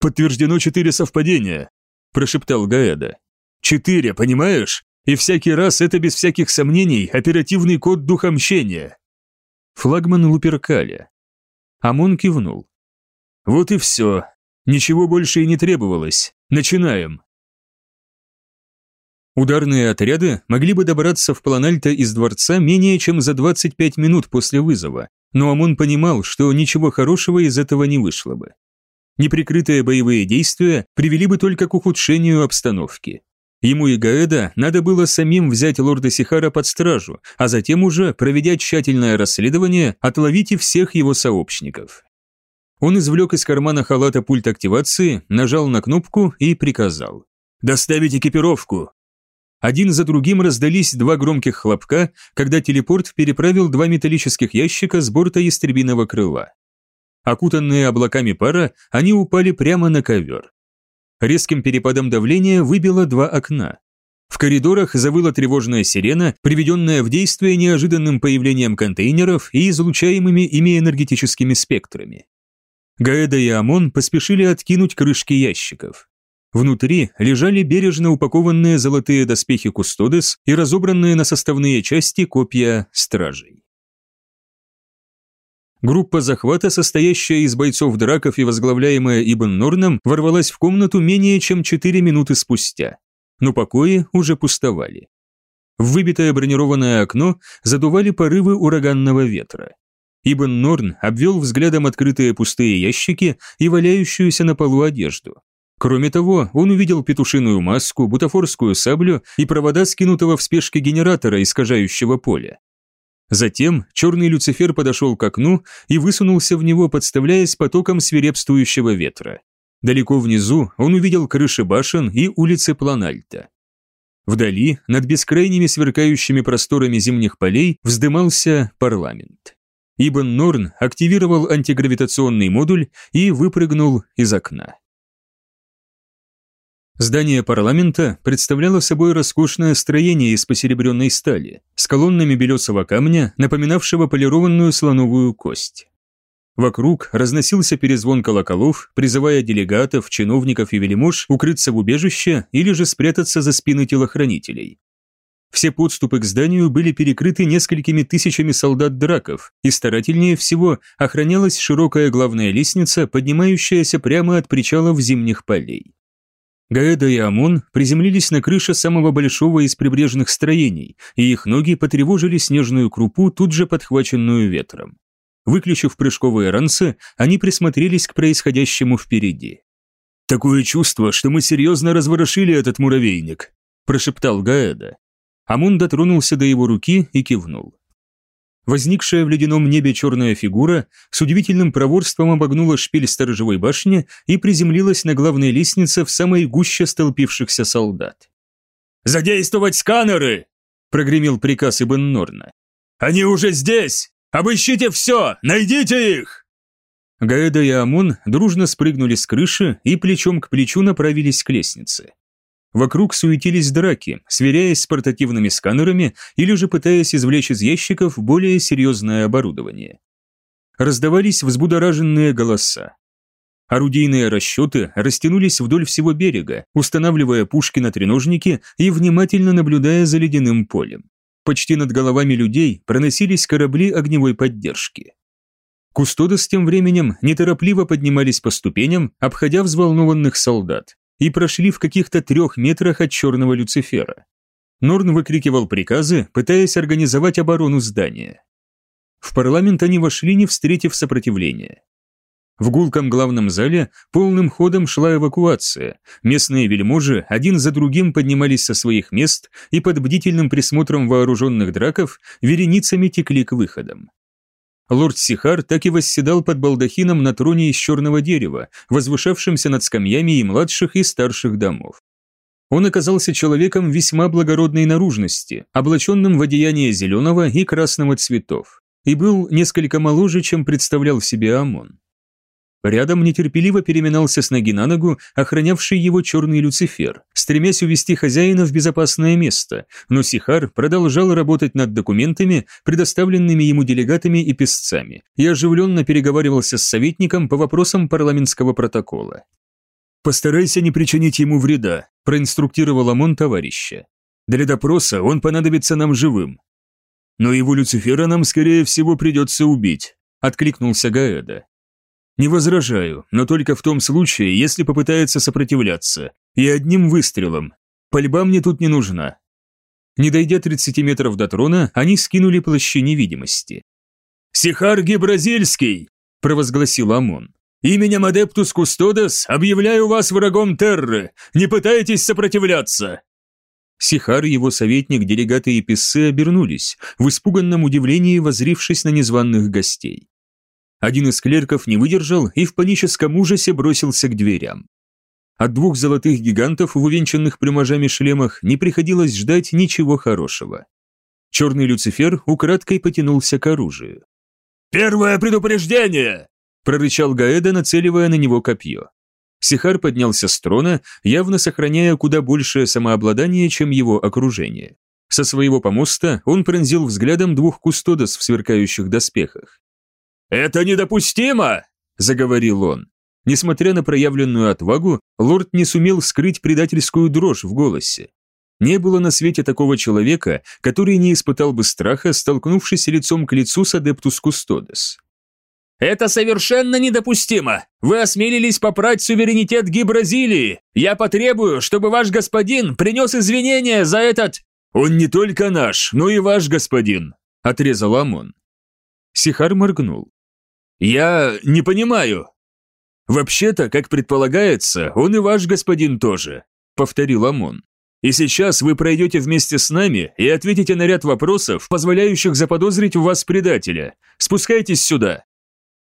«Подтверждено четыре совпадения», – прошептал Гаэда. «Четыре, понимаешь? И всякий раз это без всяких сомнений оперативный код духомщения». Флагман Луперкаля. Амон кивнул. «Вот и все. Ничего больше и не требовалось. Начинаем. Ударные отряды могли бы добраться в Планальто из дворца менее чем за 25 минут после вызова, но Амон понимал, что ничего хорошего из этого не вышло бы. Неприкрытые боевые действия привели бы только к ухудшению обстановки. Ему и Гаэда надо было самим взять лорда Сихара под стражу, а затем уже, проведя тщательное расследование, отловить и всех его сообщников. Он извлек из кармана халата пульт активации, нажал на кнопку и приказал. «Доставить экипировку!» Один за другим раздались два громких хлопка, когда телепорт переправил два металлических ящика с борта ястребиного крыла. Окутанные облаками пара, они упали прямо на ковер. Резким перепадом давления выбило два окна. В коридорах завыла тревожная сирена, приведенная в действие неожиданным появлением контейнеров и излучаемыми ими энергетическими спектрами. Гаэда и Амон поспешили откинуть крышки ящиков. Внутри лежали бережно упакованные золотые доспехи Кустодес и разобранные на составные части копья стражей. Группа захвата, состоящая из бойцов драков и возглавляемая Ибн Норном, ворвалась в комнату менее чем 4 минуты спустя. Но покои уже пустовали. В выбитое бронированное окно задували порывы ураганного ветра. Ибн Норн обвел взглядом открытые пустые ящики и валяющуюся на полу одежду. Кроме того, он увидел петушиную маску, бутафорскую саблю и провода скинутого в спешке генератора, искажающего поле. Затем черный Люцифер подошел к окну и высунулся в него, подставляясь потоком свирепствующего ветра. Далеко внизу он увидел крыши башен и улицы Планальта. Вдали, над бескрайними сверкающими просторами зимних полей, вздымался парламент. Ибн Норн активировал антигравитационный модуль и выпрыгнул из окна. Здание парламента представляло собой роскошное строение из посеребренной стали, с колоннами белесого камня, напоминавшего полированную слоновую кость. Вокруг разносился перезвон колоколов, призывая делегатов, чиновников и велимож укрыться в убежище или же спрятаться за спины телохранителей. Все подступы к зданию были перекрыты несколькими тысячами солдат-драков, и старательнее всего охранялась широкая главная лестница, поднимающаяся прямо от причалов зимних полей. Гаэда и Амон приземлились на крыше самого большого из прибрежных строений, и их ноги потревожили снежную крупу, тут же подхваченную ветром. Выключив прыжковые ранцы, они присмотрелись к происходящему впереди. «Такое чувство, что мы серьезно разворошили этот муравейник», – прошептал Гаэда. Амун дотронулся до его руки и кивнул. Возникшая в ледяном небе черная фигура с удивительным проворством обогнула шпиль сторожевой башни и приземлилась на главной лестнице в самой гуще столпившихся солдат. «Задействовать сканеры!» – прогремел приказ Ибн Норна. «Они уже здесь! Обыщите все! Найдите их!» Гаэда и Амон дружно спрыгнули с крыши и плечом к плечу направились к лестнице. Вокруг суетились драки, сверяясь с портативными сканерами или же пытаясь извлечь из ящиков более серьезное оборудование. Раздавались взбудораженные голоса. Орудийные расчеты растянулись вдоль всего берега, устанавливая пушки на треножники и внимательно наблюдая за ледяным полем. Почти над головами людей проносились корабли огневой поддержки. Кустодос тем временем неторопливо поднимались по ступеням, обходя взволнованных солдат, и прошли в каких-то трех метрах от черного Люцифера. Норн выкрикивал приказы, пытаясь организовать оборону здания. В парламент они вошли, не встретив сопротивления. В гулком главном зале полным ходом шла эвакуация. Местные вельможи один за другим поднимались со своих мест и под бдительным присмотром вооруженных драков вереницами текли к выходам. Лорд Сихар так и восседал под балдахином на троне из черного дерева, возвышавшимся над скамьями и младших, и старших домов. Он оказался человеком весьма благородной наружности, облаченным в одеяние зеленого и красного цветов, и был несколько моложе, чем представлял себе Амон. Рядом нетерпеливо переминался с ноги на ногу охранявший его черный Люцифер, стремясь увести хозяина в безопасное место, но Сихар продолжал работать над документами, предоставленными ему делегатами и писцами, и оживленно переговаривался с советником по вопросам парламентского протокола. «Постарайся не причинить ему вреда», – проинструктировал Амон товарища. «Для допроса он понадобится нам живым». «Но его Люцифера нам, скорее всего, придется убить», – откликнулся Гаэда. Не возражаю, но только в том случае, если попытается сопротивляться. И одним выстрелом. Пальба мне тут не нужна. Не дойдя 30 метров до трона, они скинули плащи невидимости. «Сихар Гебразильский!» – провозгласил Амон. «Именем Адептус Кустодес объявляю вас врагом Терры! Не пытайтесь сопротивляться!» Сихар и его советник, делегаты и писцы обернулись, в испуганном удивлении возрившись на незваных гостей. Один из клерков не выдержал и в паническом ужасе бросился к дверям. От двух золотых гигантов в увенчанных плюмажами шлемах не приходилось ждать ничего хорошего. Черный Люцифер украдкой потянулся к оружию. «Первое предупреждение!» – прорычал Гаэда, нацеливая на него копье. Сихар поднялся с трона, явно сохраняя куда большее самообладание, чем его окружение. Со своего помоста он пронзил взглядом двух кустодос в сверкающих доспехах. «Это недопустимо!» – заговорил он. Несмотря на проявленную отвагу, лорд не сумел скрыть предательскую дрожь в голосе. Не было на свете такого человека, который не испытал бы страха, столкнувшись лицом к лицу с Адептус Кустодес. «Это совершенно недопустимо! Вы осмелились попрать суверенитет Гибразилии! Я потребую, чтобы ваш господин принес извинения за этот...» «Он не только наш, но и ваш господин», — отрезал Амон. Сихар моргнул. «Я не понимаю». «Вообще-то, как предполагается, он и ваш господин тоже», — повторил Амон. «И сейчас вы пройдете вместе с нами и ответите на ряд вопросов, позволяющих заподозрить в вас предателя. Спускайтесь сюда».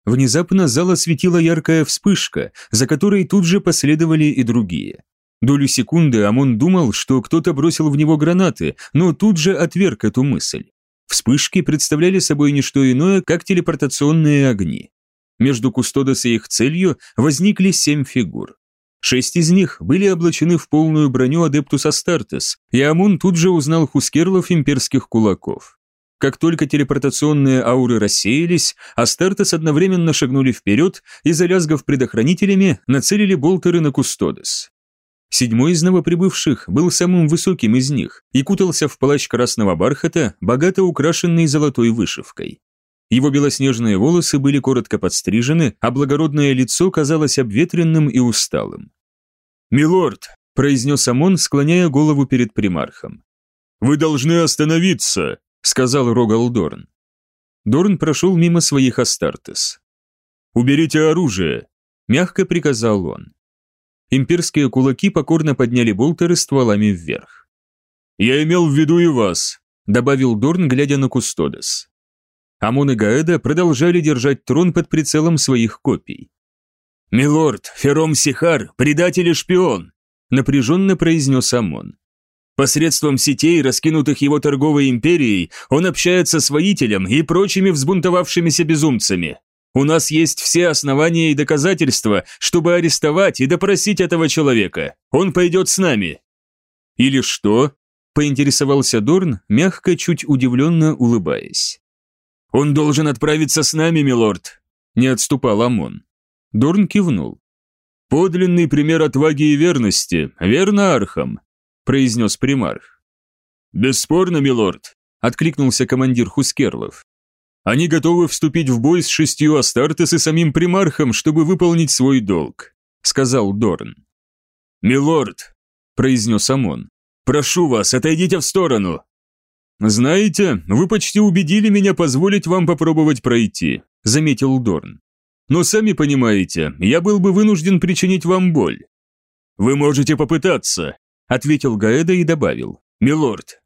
Внезапно зал осветила яркая вспышка, за которой тут же последовали и другие. Долю секунды Амон думал, что кто-то бросил в него гранаты, но тут же отверг эту мысль. Вспышки представляли собой не что иное, как телепортационные огни. Между Кустодос и их целью возникли семь фигур. Шесть из них были облачены в полную броню Адептус Астартес, и Амун тут же узнал хускерлов имперских кулаков. Как только телепортационные ауры рассеялись, Астартес одновременно шагнули вперед и, залязгав предохранителями, нацелили болтеры на Кустодес. Седьмой из новоприбывших был самым высоким из них и кутался в плащ красного бархата, богато украшенный золотой вышивкой. Его белоснежные волосы были коротко подстрижены, а благородное лицо казалось обветренным и усталым. «Милорд», – произнес Амон, склоняя голову перед примархом. «Вы должны остановиться», – сказал Рогалдорн. Дорн прошел мимо своих Астартес. «Уберите оружие!» – мягко приказал он. Имперские кулаки покорно подняли болтеры стволами вверх. «Я имел в виду и вас», – добавил Дорн, глядя на Кустодес. Амон и Гаэда продолжали держать трон под прицелом своих копий. «Милорд, Фером Сихар, предатель и шпион!» – напряженно произнес Амон. Посредством сетей, раскинутых его торговой империей, он общается с воителем и прочими взбунтовавшимися безумцами. У нас есть все основания и доказательства, чтобы арестовать и допросить этого человека. Он пойдет с нами». «Или что?» – поинтересовался Дорн, мягко, чуть удивленно улыбаясь. «Он должен отправиться с нами, милорд», – не отступал Амон. Дорн кивнул. «Подлинный пример отваги и верности, верно, Архам?» – произнес примарх. «Бесспорно, милорд», – откликнулся командир Хускерлов. Они готовы вступить в бой с шестью Астартес и самим примархом, чтобы выполнить свой долг», — сказал Дорн. «Милорд», — произнес Амон, — «прошу вас, отойдите в сторону». «Знаете, вы почти убедили меня позволить вам попробовать пройти», — заметил Дорн. «Но сами понимаете, я был бы вынужден причинить вам боль». «Вы можете попытаться», — ответил Гаэда и добавил. «Милорд».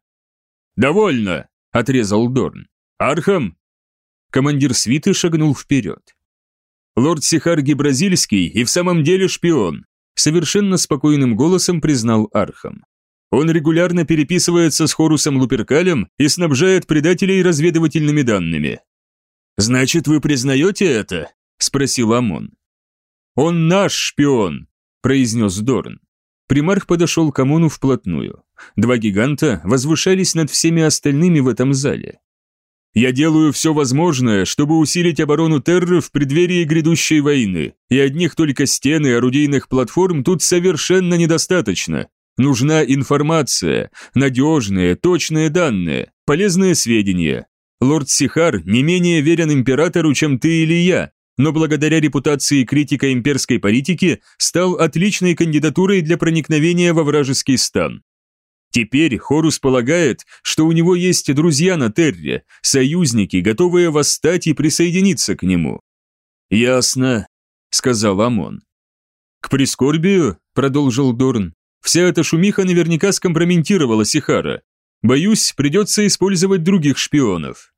«Довольно», — отрезал Дорн. «Архам, Командир свиты шагнул вперед. «Лорд Сихарги Бразильский и в самом деле шпион», совершенно спокойным голосом признал Архам. Он регулярно переписывается с Хорусом Луперкалем и снабжает предателей разведывательными данными. «Значит, вы признаете это?» – спросил Амон. «Он наш шпион», – произнес Дорн. Примарх подошел к Амону вплотную. Два гиганта возвышались над всеми остальными в этом зале. Я делаю все возможное, чтобы усилить оборону Терры в преддверии грядущей войны, и одних только стен и орудийных платформ тут совершенно недостаточно. Нужна информация, надежные, точные данные, полезные сведения. Лорд Сихар не менее верен императору, чем ты или я, но благодаря репутации критика имперской политики стал отличной кандидатурой для проникновения во вражеский стан. Теперь Хорус полагает, что у него есть друзья на Терре, союзники, готовые восстать и присоединиться к нему. «Ясно», — сказал Амон. «К прискорбию», — продолжил Дорн, — «вся эта шумиха наверняка скомпрометировала Сихара. Боюсь, придется использовать других шпионов».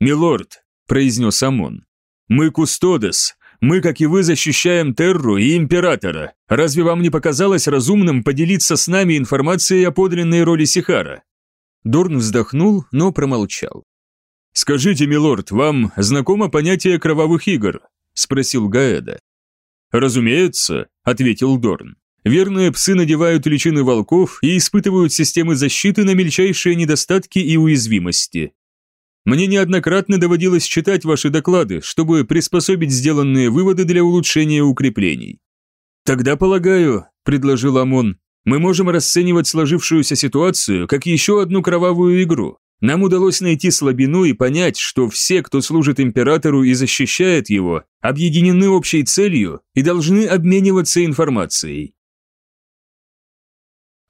«Милорд», — произнес Амон, — «мы Кустодес, мы, как и вы, защищаем Терру и Императора. Разве вам не показалось разумным поделиться с нами информацией о подлинной роли Сихара?» Дорн вздохнул, но промолчал. «Скажите, милорд, вам знакомо понятие кровавых игр?» – спросил Гаэда. «Разумеется», – ответил Дорн. «Верные псы надевают личины волков и испытывают системы защиты на мельчайшие недостатки и уязвимости. Мне неоднократно доводилось читать ваши доклады, чтобы приспособить сделанные выводы для улучшения укреплений. Тогда, полагаю, предложил Амон, мы можем расценивать сложившуюся ситуацию как еще одну кровавую игру. Нам удалось найти слабину и понять, что все, кто служит императору и защищает его, объединены общей целью и должны обмениваться информацией.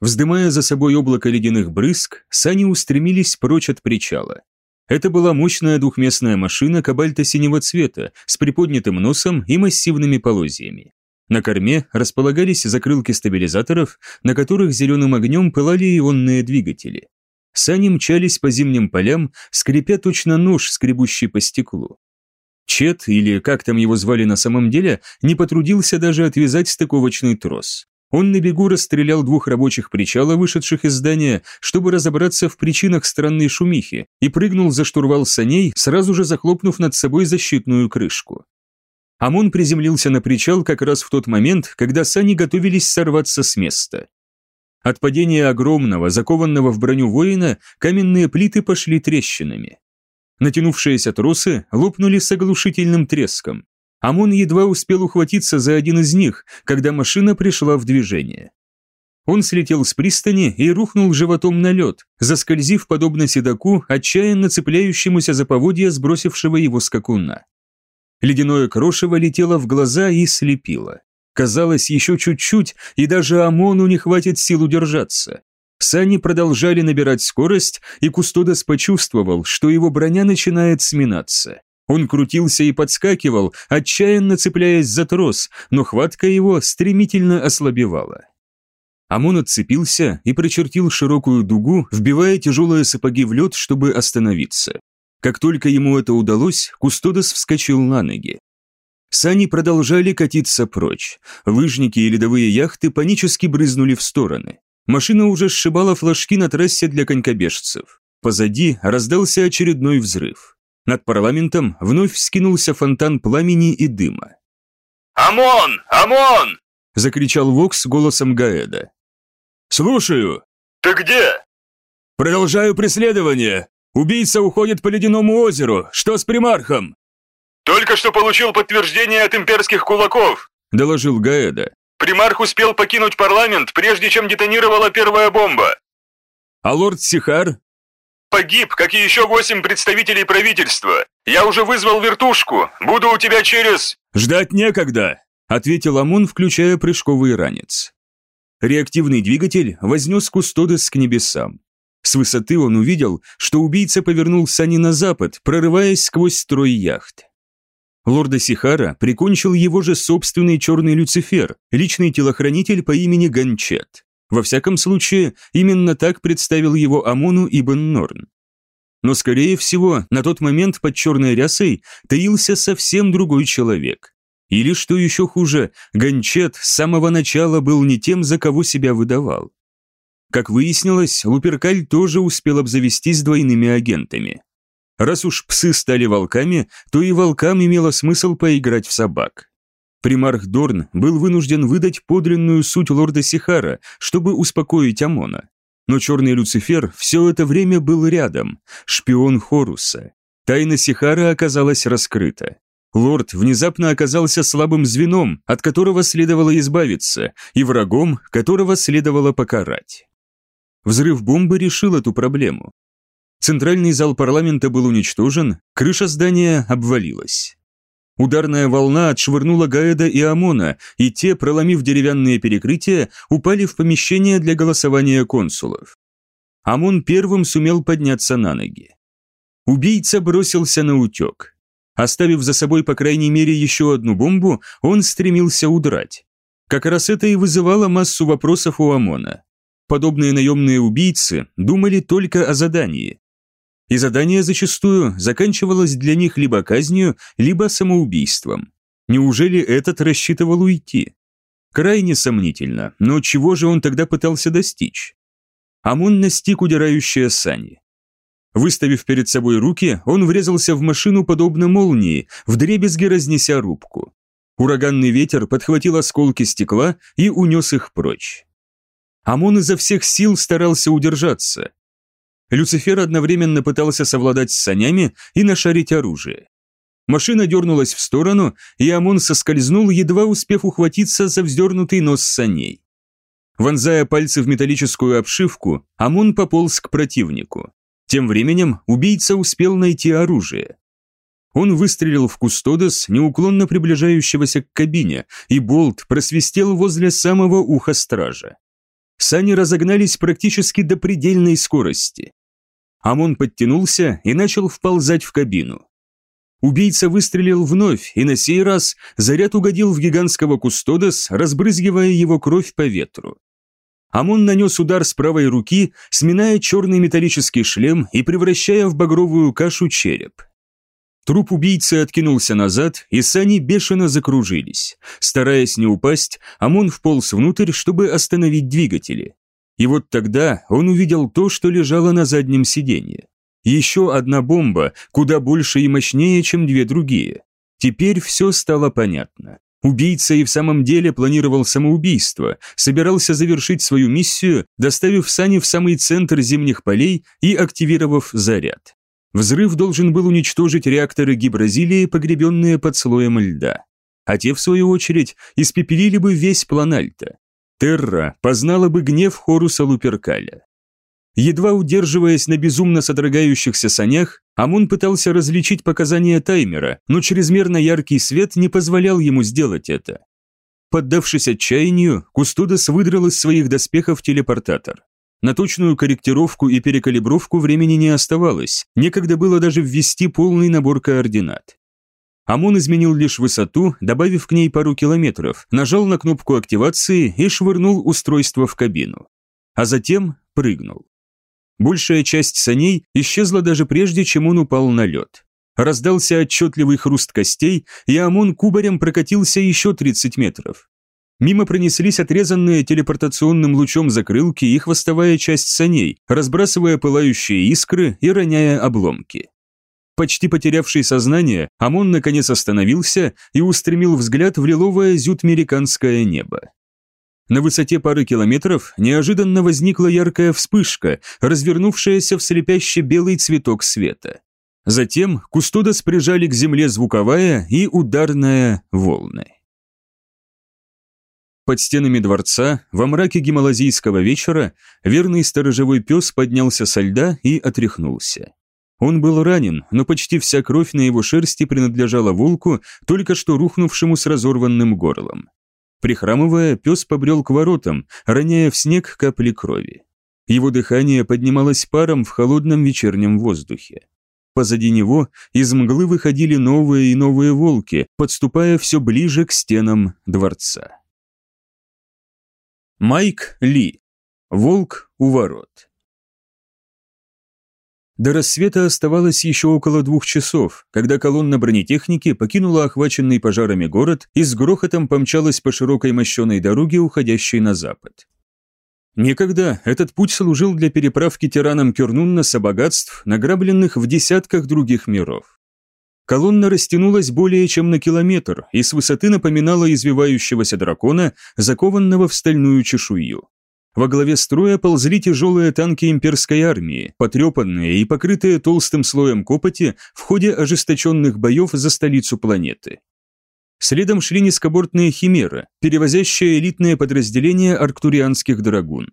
Вздымая за собой облако ледяных брызг, сани устремились прочь от причала. Это была мощная двухместная машина кабальто-синего цвета с приподнятым носом и массивными полозьями. На корме располагались закрылки стабилизаторов, на которых зеленым огнем пылали ионные двигатели. Сани мчались по зимним полям, скрипя точно нож, скребущий по стеклу. Чет, или как там его звали на самом деле, не потрудился даже отвязать стыковочный трос. Он на бегу расстрелял двух рабочих причала, вышедших из здания, чтобы разобраться в причинах странной шумихи, и прыгнул за штурвал саней, сразу же захлопнув над собой защитную крышку. Амон приземлился на причал как раз в тот момент, когда сани готовились сорваться с места. От падения огромного, закованного в броню воина, каменные плиты пошли трещинами. Натянувшиеся тросы лопнули с оглушительным треском. Амон едва успел ухватиться за один из них, когда машина пришла в движение. Он слетел с пристани и рухнул животом на лед, заскользив подобно седаку, отчаянно цепляющемуся за поводья сбросившего его скакуна. Ледяное крошево летело в глаза и слепило. Казалось, еще чуть-чуть, и даже Амону не хватит сил удержаться. Сани продолжали набирать скорость, и Кустодос почувствовал, что его броня начинает сминаться. Он крутился и подскакивал, отчаянно цепляясь за трос, но хватка его стремительно ослабевала. Амон отцепился и прочертил широкую дугу, вбивая тяжелые сапоги в лед, чтобы остановиться. Как только ему это удалось, Кустодос вскочил на ноги. Сани продолжали катиться прочь. Лыжники и ледовые яхты панически брызнули в стороны. Машина уже сшибала флажки на трассе для конькобежцев. Позади раздался очередной взрыв. Над парламентом вновь вскинулся фонтан пламени и дыма. «ОМОН! ОМОН!» – закричал Вокс голосом Гаэда. «Слушаю!» «Ты где?» «Продолжаю преследование! Убийца уходит по ледяному озеру! Что с примархом?» «Только что получил подтверждение от имперских кулаков», – доложил Гаэда. «Примарх успел покинуть парламент, прежде чем детонировала первая бомба». «А лорд Сихар?» «Погиб, как и еще восемь представителей правительства. Я уже вызвал вертушку. Буду у тебя через...» «Ждать некогда», – ответил Амун, включая прыжковый ранец. Реактивный двигатель вознес Кустодес к небесам. С высоты он увидел, что убийца повернул сани на запад, прорываясь сквозь строй яхт. Лорда Сихара прикончил его же собственный черный Люцифер, личный телохранитель по имени Ганчет. Во всяком случае, именно так представил его Амону Ибн Норн. Но, скорее всего, на тот момент под черной рясой таился совсем другой человек. Или, что еще хуже, Ганчет с самого начала был не тем, за кого себя выдавал. Как выяснилось, Луперкаль тоже успел обзавестись двойными агентами. Раз уж псы стали волками, то и волкам имело смысл поиграть в собак. Примарх Дорн был вынужден выдать подлинную суть лорда Сихара, чтобы успокоить Амона. Но черный Люцифер все это время был рядом, шпион Хоруса. Тайна Сихара оказалась раскрыта. Лорд внезапно оказался слабым звеном, от которого следовало избавиться, и врагом, которого следовало покарать. Взрыв бомбы решил эту проблему. Центральный зал парламента был уничтожен, крыша здания обвалилась. Ударная волна отшвырнула Гаэда и Амона, и те, проломив деревянные перекрытия, упали в помещение для голосования консулов. Амон первым сумел подняться на ноги. Убийца бросился на утек. Оставив за собой по крайней мере еще одну бомбу, он стремился удрать. Как раз это и вызывало массу вопросов у Амона. Подобные наемные убийцы думали только о задании и задание зачастую заканчивалось для них либо казнью, либо самоубийством. Неужели этот рассчитывал уйти? Крайне сомнительно, но чего же он тогда пытался достичь? Амон настиг удирающие сани. Выставив перед собой руки, он врезался в машину подобно молнии, вдребезги разнеся рубку. Ураганный ветер подхватил осколки стекла и унес их прочь. Амон изо всех сил старался удержаться, Люцифер одновременно пытался совладать с санями и нашарить оружие. Машина дернулась в сторону, и Амон соскользнул, едва успев ухватиться за вздернутый нос саней. Вонзая пальцы в металлическую обшивку, Амон пополз к противнику. Тем временем убийца успел найти оружие. Он выстрелил в Кустодос, неуклонно приближающегося к кабине, и болт просвистел возле самого уха стража. Сани разогнались практически до предельной скорости. Амон подтянулся и начал вползать в кабину. Убийца выстрелил вновь, и на сей раз заряд угодил в гигантского кустодос, разбрызгивая его кровь по ветру. Амон нанес удар с правой руки, сминая черный металлический шлем и превращая в багровую кашу череп. Труп убийцы откинулся назад, и сани бешено закружились. Стараясь не упасть, Амон вполз внутрь, чтобы остановить двигатели. И вот тогда он увидел то, что лежало на заднем сиденье. Еще одна бомба, куда больше и мощнее, чем две другие. Теперь все стало понятно. Убийца и в самом деле планировал самоубийство, собирался завершить свою миссию, доставив сани в самый центр зимних полей и активировав заряд. Взрыв должен был уничтожить реакторы Гибразилии, погребенные под слоем льда. А те, в свою очередь, испепелили бы весь Планальта. Терра познала бы гнев Хоруса Луперкаля. Едва удерживаясь на безумно содрогающихся санях, Амон пытался различить показания таймера, но чрезмерно яркий свет не позволял ему сделать это. Поддавшись отчаянию, Кустодос выдрал из своих доспехов телепортатор. На точную корректировку и перекалибровку времени не оставалось, некогда было даже ввести полный набор координат. ОМОН изменил лишь высоту, добавив к ней пару километров, нажал на кнопку активации и швырнул устройство в кабину. А затем прыгнул. Большая часть саней исчезла даже прежде, чем он упал на лед. Раздался отчетливый хруст костей, и ОМОН кубарем прокатился еще 30 метров. Мимо пронеслись отрезанные телепортационным лучом закрылки и хвостовая часть саней, разбрасывая пылающие искры и роняя обломки. Почти потерявший сознание, Амон наконец остановился и устремил взгляд в лиловое зютмериканское небо. На высоте пары километров неожиданно возникла яркая вспышка, развернувшаяся в слепяще белый цветок света. Затем кустодос прижали к земле звуковая и ударная волны. Под стенами дворца, во мраке гималазийского вечера, верный сторожевой пес поднялся со льда и отряхнулся. Он был ранен, но почти вся кровь на его шерсти принадлежала волку, только что рухнувшему с разорванным горлом. Прихрамывая, пес побрел к воротам, роняя в снег капли крови. Его дыхание поднималось паром в холодном вечернем воздухе. Позади него из мглы выходили новые и новые волки, подступая все ближе к стенам дворца. Майк Ли. Волк у ворот. До рассвета оставалось еще около двух часов, когда колонна бронетехники покинула охваченный пожарами город и с грохотом помчалась по широкой мощеной дороге, уходящей на запад. Некогда этот путь служил для переправки тиранам Кюрнуннаса богатств, награбленных в десятках других миров. Колонна растянулась более чем на километр и с высоты напоминала извивающегося дракона, закованного в стальную чешую. Во главе строя ползли тяжелые танки имперской армии, потрепанные и покрытые толстым слоем копоти в ходе ожесточенных боев за столицу планеты. Следом шли низкобортные химеры, перевозящие элитные подразделения арктурианских драгун.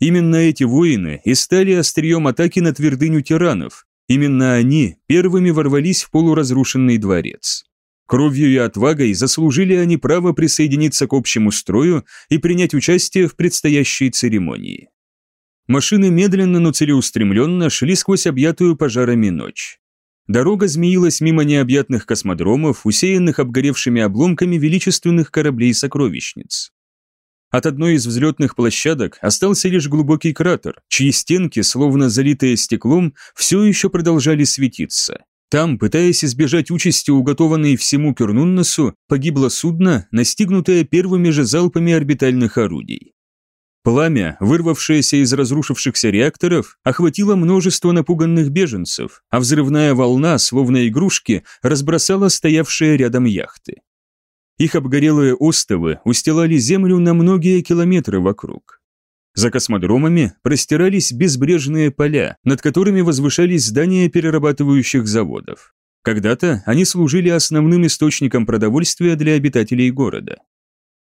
Именно эти воины и стали острием атаки на твердыню тиранов, Именно они первыми ворвались в полуразрушенный дворец. Кровью и отвагой заслужили они право присоединиться к общему строю и принять участие в предстоящей церемонии. Машины медленно, но целеустремленно шли сквозь объятую пожарами ночь. Дорога змеилась мимо необъятных космодромов, усеянных обгоревшими обломками величественных кораблей-сокровищниц. От одной из взлетных площадок остался лишь глубокий кратер, чьи стенки, словно залитые стеклом, все еще продолжали светиться. Там, пытаясь избежать участи, уготованной всему Кюрнунносу, погибло судно, настигнутое первыми же залпами орбитальных орудий. Пламя, вырвавшееся из разрушившихся реакторов, охватило множество напуганных беженцев, а взрывная волна, словно игрушки, разбросала стоявшие рядом яхты. Их обгорелые остовы устилали землю на многие километры вокруг. За космодромами простирались безбрежные поля, над которыми возвышались здания перерабатывающих заводов. Когда-то они служили основным источником продовольствия для обитателей города.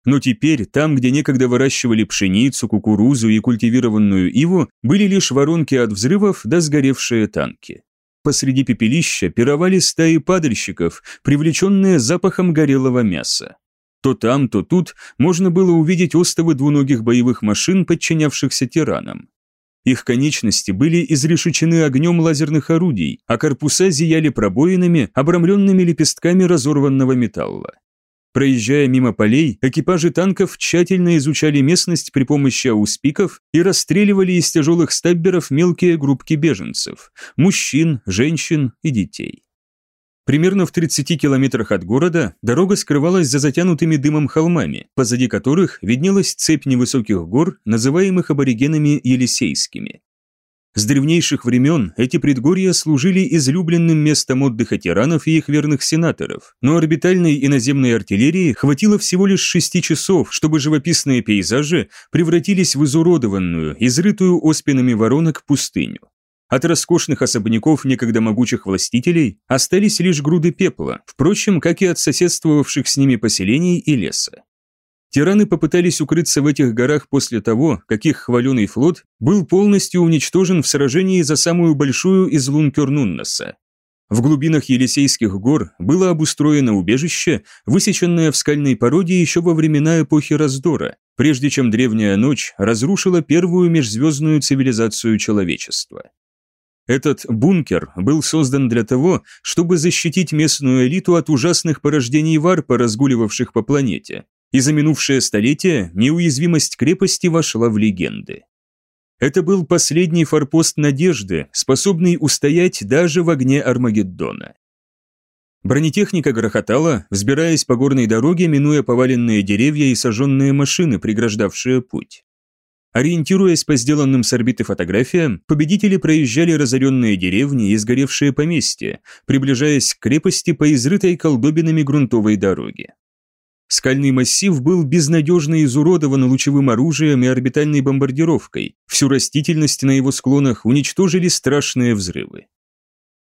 Но теперь там, где некогда выращивали пшеницу, кукурузу и культивированную иву, были лишь воронки от взрывов да сгоревшие танки. Посреди пепелища пировали стаи падальщиков, привлеченные запахом горелого мяса. То там, то тут можно было увидеть остовы двуногих боевых машин, подчинявшихся тиранам. Их конечности были изрешечены огнем лазерных орудий, а корпуса зияли пробоинами, обрамленными лепестками разорванного металла. Проезжая мимо полей, экипажи танков тщательно изучали местность при помощи ауспиков и расстреливали из тяжелых стабберов мелкие группки беженцев – мужчин, женщин и детей. Примерно в 30 километрах от города дорога скрывалась за затянутыми дымом холмами, позади которых виднелась цепь невысоких гор, называемых аборигенами Елисейскими. С древнейших времен эти предгорья служили излюбленным местом отдыха тиранов и их верных сенаторов, но орбитальной и наземной артиллерии хватило всего лишь шести часов, чтобы живописные пейзажи превратились в изуродованную, изрытую оспинами воронок пустыню. От роскошных особняков некогда могучих властителей остались лишь груды пепла, впрочем, как и от соседствовавших с ними поселений и леса. Тираны попытались укрыться в этих горах после того, как их хваленый флот был полностью уничтожен в сражении за самую большую из лун Кёрнуннаса. В глубинах Елисейских гор было обустроено убежище, высеченное в скальной породе еще во времена эпохи раздора, прежде чем древняя ночь разрушила первую межзвездную цивилизацию человечества. Этот бункер был создан для того, чтобы защитить местную элиту от ужасных порождений варпа, разгуливавших по планете, и за минувшее столетие неуязвимость крепости вошла в легенды. Это был последний форпост надежды, способный устоять даже в огне Армагеддона. Бронетехника грохотала, взбираясь по горной дороге, минуя поваленные деревья и сожженные машины, преграждавшие путь. Ориентируясь по сделанным с орбиты фотографиям, победители проезжали разоренные деревни и сгоревшие поместья, приближаясь к крепости по изрытой колдобинами грунтовой дороге. Скальный массив был безнадежно изуродован лучевым оружием и орбитальной бомбардировкой, всю растительность на его склонах уничтожили страшные взрывы.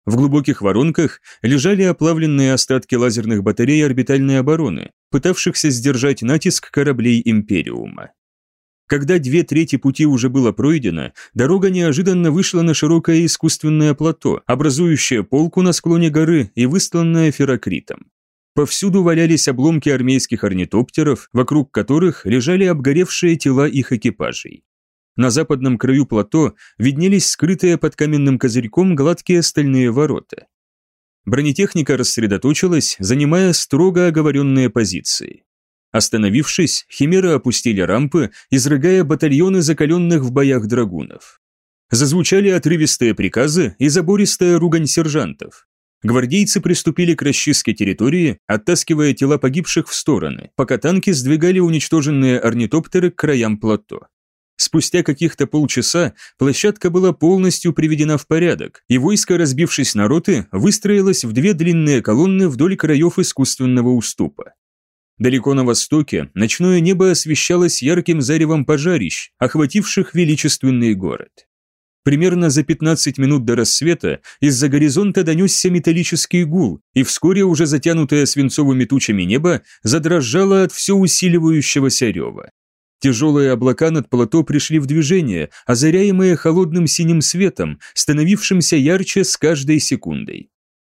В глубоких воронках лежали оплавленные остатки лазерных батарей орбитальной обороны, пытавшихся сдержать натиск кораблей Империума. Когда две трети пути уже было пройдено, дорога неожиданно вышла на широкое искусственное плато, образующее полку на склоне горы и выстланное ферокритом. Повсюду валялись обломки армейских орнитоптеров, вокруг которых лежали обгоревшие тела их экипажей. На западном краю плато виднелись скрытые под каменным козырьком гладкие стальные ворота. Бронетехника рассредоточилась, занимая строго оговоренные позиции. Остановившись, химеры опустили рампы, изрыгая батальоны закаленных в боях драгунов. Зазвучали отрывистые приказы и забористая ругань сержантов. Гвардейцы приступили к расчистке территории, оттаскивая тела погибших в стороны, пока танки сдвигали уничтоженные орнитоптеры к краям плато. Спустя каких-то полчаса площадка была полностью приведена в порядок, и войско, разбившись на роты, выстроилось в две длинные колонны вдоль краев искусственного уступа. Далеко на востоке ночное небо освещалось ярким заревом пожарищ, охвативших величественный город. Примерно за 15 минут до рассвета из-за горизонта донесся металлический гул, и вскоре уже затянутое свинцовыми тучами небо задрожало от все усиливающегося рева. Тяжелые облака над плато пришли в движение, озаряемые холодным синим светом, становившимся ярче с каждой секундой.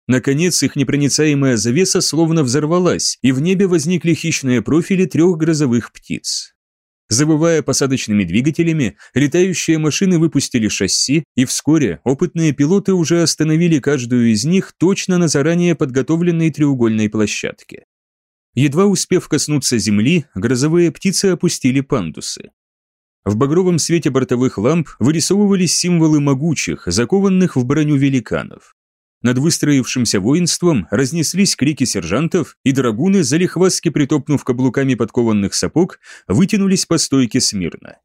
Наконец их непроницаемая завеса словно взорвалась, и в небе возникли хищные профили трех грозовых птиц. Забывая посадочными двигателями, летающие машины выпустили шасси, и вскоре опытные пилоты уже остановили каждую из них точно на заранее подготовленной треугольной площадке. Едва успев коснуться земли, грозовые птицы опустили пандусы. В багровом свете бортовых ламп вырисовывались символы могучих, закованных в броню великанов. Над выстроившимся воинством разнеслись крики сержантов, и драгуны, залихвастски притопнув каблуками подкованных сапог, вытянулись по стойке смирно.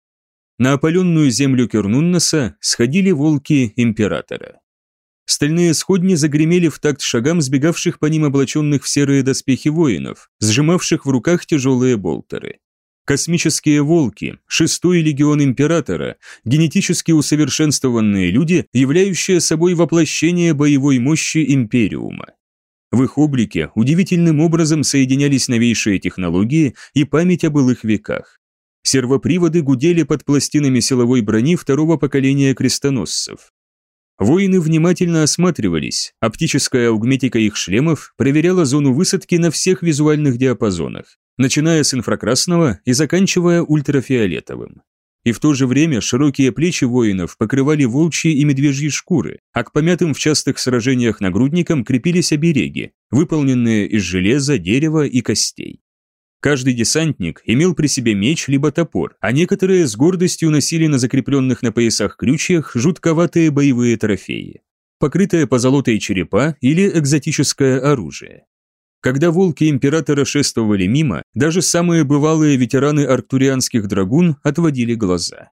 На опаленную землю Кернуннаса сходили волки императора. Стальные сходни загремели в такт шагам сбегавших по ним облаченных в серые доспехи воинов, сжимавших в руках тяжелые болтеры. Космические волки, шестой легион императора, генетически усовершенствованные люди, являющие собой воплощение боевой мощи Империума. В их облике удивительным образом соединялись новейшие технологии и память о былых веках. Сервоприводы гудели под пластинами силовой брони второго поколения крестоносцев. Воины внимательно осматривались, оптическая аугметика их шлемов проверяла зону высадки на всех визуальных диапазонах, начиная с инфракрасного и заканчивая ультрафиолетовым. И в то же время широкие плечи воинов покрывали волчьи и медвежьи шкуры, а к помятым в частых сражениях нагрудникам крепились обереги, выполненные из железа, дерева и костей. Каждый десантник имел при себе меч либо топор, а некоторые с гордостью носили на закрепленных на поясах крючьях жутковатые боевые трофеи. Покрытое позолотой черепа или экзотическое оружие. Когда волки императора шествовали мимо, даже самые бывалые ветераны арктурианских драгун отводили глаза.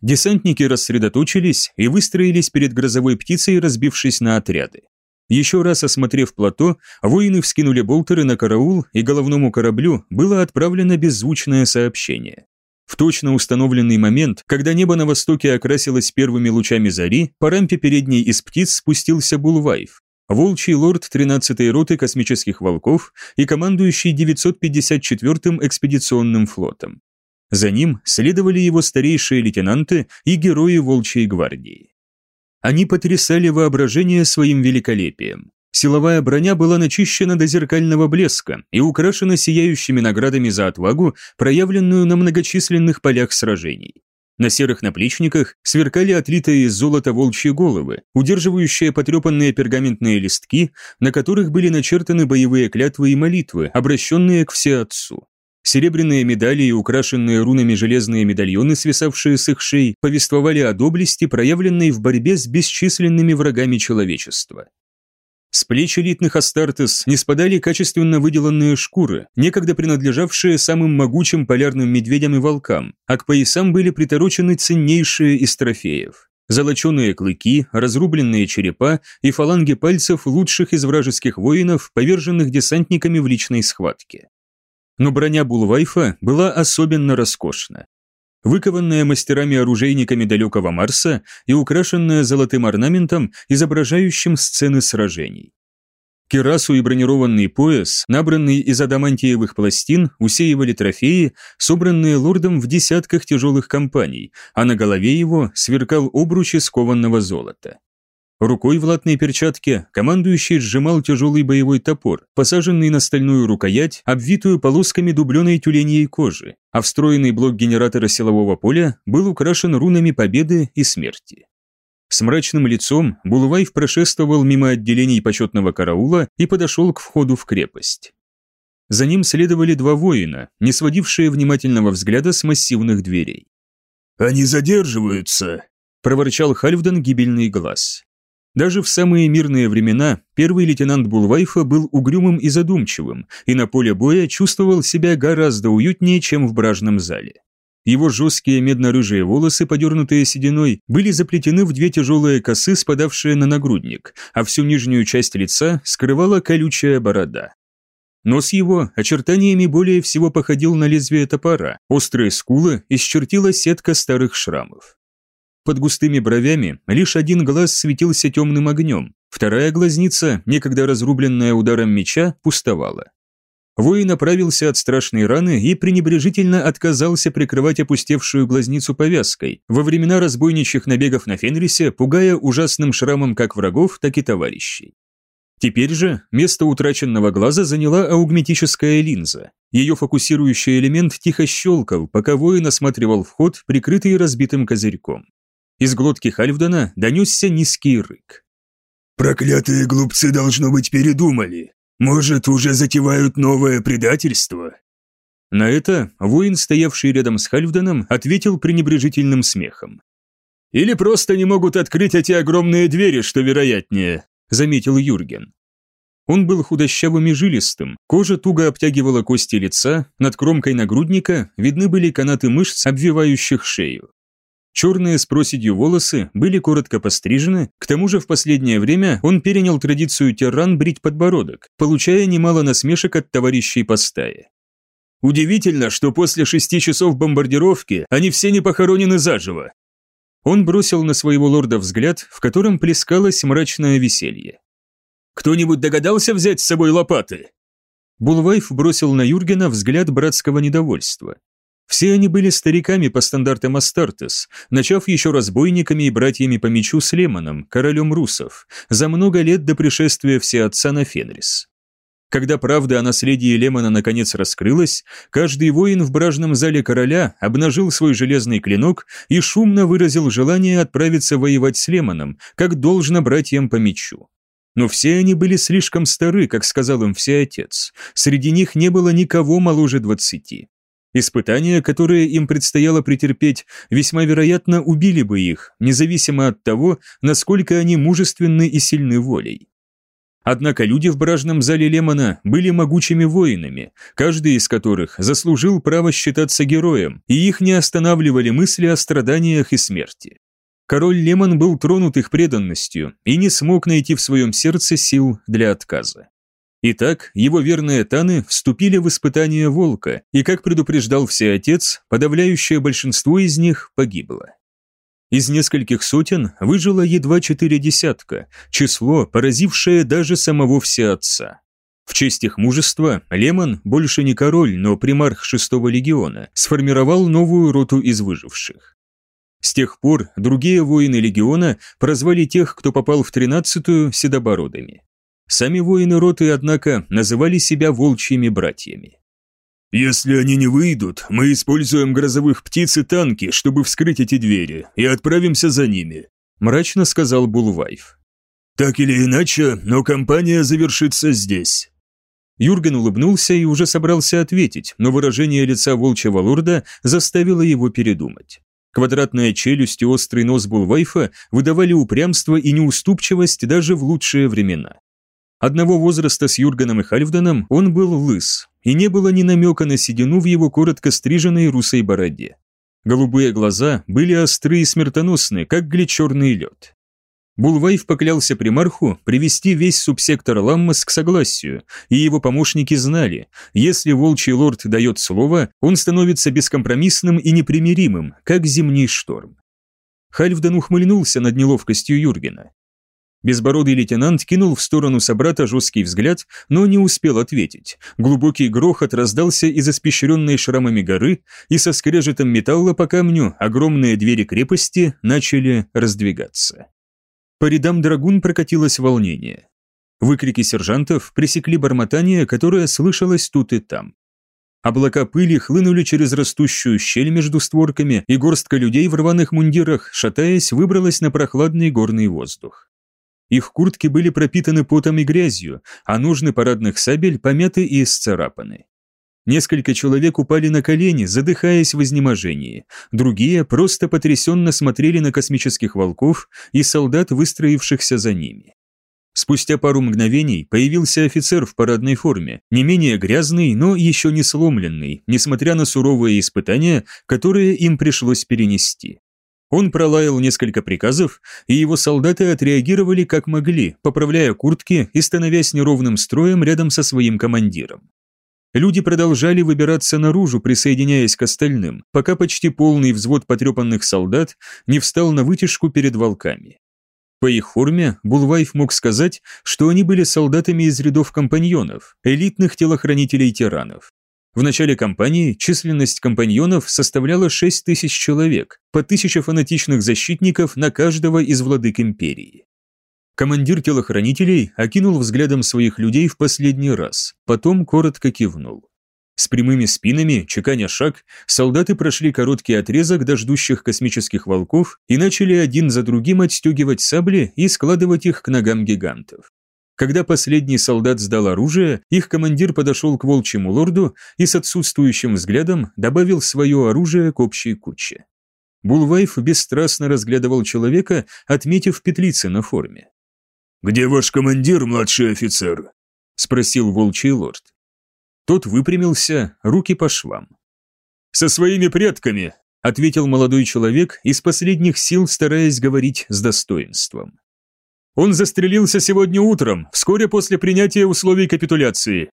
Десантники рассредоточились и выстроились перед грозовой птицей, разбившись на отряды. Еще раз осмотрев плато, воины вскинули болтеры на караул, и головному кораблю было отправлено беззвучное сообщение. В точно установленный момент, когда небо на востоке окрасилось первыми лучами зари, по рампе передней из птиц спустился Булвайф, волчий лорд 13-й роты космических волков и командующий 954-м экспедиционным флотом. За ним следовали его старейшие лейтенанты и герои волчьей гвардии. Они потрясали воображение своим великолепием. Силовая броня была начищена до зеркального блеска и украшена сияющими наградами за отвагу, проявленную на многочисленных полях сражений. На серых наплечниках сверкали отлитые из золота волчьи головы, удерживающие потрепанные пергаментные листки, на которых были начертаны боевые клятвы и молитвы, обращенные к Всеотцу. Серебряные медали и украшенные рунами железные медальоны, свисавшие с их шеи, повествовали о доблести, проявленной в борьбе с бесчисленными врагами человечества. С плеч элитных Астартес не спадали качественно выделанные шкуры, некогда принадлежавшие самым могучим полярным медведям и волкам, а к поясам были приторочены ценнейшие из трофеев. Золоченые клыки, разрубленные черепа и фаланги пальцев лучших из вражеских воинов, поверженных десантниками в личной схватке. Но броня Булвайфа была особенно роскошна выкованная мастерами-оружейниками далекого Марса и украшенная золотым орнаментом, изображающим сцены сражений. Кирасу и бронированный пояс, набранный из адамантиевых пластин, усеивали трофеи, собранные лордом в десятках тяжелых компаний, а на голове его сверкал обруч из кованного золота. Рукой в латной перчатке командующий сжимал тяжелый боевой топор, посаженный на стальную рукоять, обвитую полосками дубленой тюленьей кожи, а встроенный блок генератора силового поля был украшен рунами победы и смерти. С мрачным лицом Булвайф прошествовал мимо отделений почетного караула и подошел к входу в крепость. За ним следовали два воина, не сводившие внимательного взгляда с массивных дверей. «Они задерживаются», – проворчал Хальфдан гибельный глаз. Даже в самые мирные времена первый лейтенант Булвайфа был угрюмым и задумчивым, и на поле боя чувствовал себя гораздо уютнее, чем в бражном зале. Его жесткие медно-рыжие волосы, подернутые сединой, были заплетены в две тяжелые косы, спадавшие на нагрудник, а всю нижнюю часть лица скрывала колючая борода. Нос его очертаниями более всего походил на лезвие топора, острые скулы исчертила сетка старых шрамов. Под густыми бровями лишь один глаз светился темным огнем, вторая глазница, некогда разрубленная ударом меча, пустовала. Воин оправился от страшной раны и пренебрежительно отказался прикрывать опустевшую глазницу повязкой, во времена разбойничьих набегов на Фенрисе, пугая ужасным шрамом как врагов, так и товарищей. Теперь же место утраченного глаза заняла аугметическая линза. Ее фокусирующий элемент тихо щелкал, пока воин осматривал вход, прикрытый разбитым козырьком. Из глотки Хальфдена донесся низкий рык. «Проклятые глупцы, должно быть, передумали. Может, уже затевают новое предательство?» На это воин, стоявший рядом с Хальфденом, ответил пренебрежительным смехом. «Или просто не могут открыть эти огромные двери, что вероятнее», — заметил Юрген. Он был худощавым и жилистым, кожа туго обтягивала кости лица, над кромкой нагрудника видны были канаты мышц, обвивающих шею. Черные с проседью волосы были коротко пострижены, к тому же в последнее время он перенял традицию терран брить подбородок, получая немало насмешек от товарищей по стае. Удивительно, что после шести часов бомбардировки они все не похоронены заживо. Он бросил на своего лорда взгляд, в котором плескалось мрачное веселье. «Кто-нибудь догадался взять с собой лопаты?» Булвайф бросил на Юргена взгляд братского недовольства. Все они были стариками по стандартам Астартес, начав еще разбойниками и братьями по мечу с Лемоном, королем русов, за много лет до пришествия всеотца на Фенрис. Когда правда о наследии Лемона наконец раскрылась, каждый воин в бражном зале короля обнажил свой железный клинок и шумно выразил желание отправиться воевать с Лемоном, как должно братьям по мечу. Но все они были слишком стары, как сказал им всеотец. Среди них не было никого моложе двадцати. Испытания, которые им предстояло претерпеть, весьма вероятно убили бы их, независимо от того, насколько они мужественны и сильны волей. Однако люди в бражном зале Лемона были могучими воинами, каждый из которых заслужил право считаться героем, и их не останавливали мысли о страданиях и смерти. Король Лемон был тронут их преданностью и не смог найти в своем сердце сил для отказа. Итак, его верные таны вступили в испытание волка, и, как предупреждал всеотец, подавляющее большинство из них погибло. Из нескольких сотен выжило едва четыре десятка, число, поразившее даже самого всеотца. В честь их мужества Лемон, больше не король, но примарх шестого легиона, сформировал новую роту из выживших. С тех пор другие воины легиона прозвали тех, кто попал в тринадцатую, седобородами. Сами воины роты, однако, называли себя волчьими братьями. «Если они не выйдут, мы используем грозовых птиц и танки, чтобы вскрыть эти двери, и отправимся за ними», – мрачно сказал Булвайф. «Так или иначе, но кампания завершится здесь». Юрген улыбнулся и уже собрался ответить, но выражение лица волчьего лорда заставило его передумать. Квадратная челюсть и острый нос Булвайфа выдавали упрямство и неуступчивость даже в лучшие времена. Одного возраста с Юргеном и Хальфданом он был лыс, и не было ни намека на седину в его коротко стриженной русой бороде. Голубые глаза были острые и смертоносны, как глечерный лед. Булвайф поклялся примарху привести весь субсектор Ламмас к согласию, и его помощники знали, если волчий лорд дает слово, он становится бескомпромиссным и непримиримым, как зимний шторм. Хальфдан ухмыльнулся над неловкостью Юргена. Безбородый лейтенант кинул в сторону собрата жесткий взгляд, но не успел ответить. Глубокий грохот раздался из испещренной шрамами горы, и со скрежетом металла по камню огромные двери крепости начали раздвигаться. По рядам драгун прокатилось волнение. Выкрики сержантов пресекли бормотание, которое слышалось тут и там. Облака пыли хлынули через растущую щель между створками, и горстка людей в рваных мундирах, шатаясь, выбралась на прохладный горный воздух. Их куртки были пропитаны потом и грязью, а ножны парадных сабель помяты и исцарапаны. Несколько человек упали на колени, задыхаясь в изнеможении. Другие просто потрясенно смотрели на космических волков и солдат, выстроившихся за ними. Спустя пару мгновений появился офицер в парадной форме, не менее грязный, но еще не сломленный, несмотря на суровые испытания, которые им пришлось перенести. Он пролаял несколько приказов, и его солдаты отреагировали как могли, поправляя куртки и становясь неровным строем рядом со своим командиром. Люди продолжали выбираться наружу, присоединяясь к остальным, пока почти полный взвод потрепанных солдат не встал на вытяжку перед волками. По их форме Булвайф мог сказать, что они были солдатами из рядов компаньонов, элитных телохранителей-тиранов. В начале кампании численность компаньонов составляла 6 тысяч человек, по тысяче фанатичных защитников на каждого из владык империи. Командир телохранителей окинул взглядом своих людей в последний раз, потом коротко кивнул. С прямыми спинами, чеканя шаг, солдаты прошли короткий отрезок до ждущих космических волков и начали один за другим отстегивать сабли и складывать их к ногам гигантов. Когда последний солдат сдал оружие, их командир подошел к волчьему лорду и с отсутствующим взглядом добавил свое оружие к общей куче. Булвайф бесстрастно разглядывал человека, отметив петлицы на форме. «Где ваш командир, младший офицер?» – спросил волчий лорд. Тот выпрямился, руки по швам. «Со своими предками», – ответил молодой человек, из последних сил стараясь говорить с достоинством. «Он застрелился сегодня утром, вскоре после принятия условий капитуляции».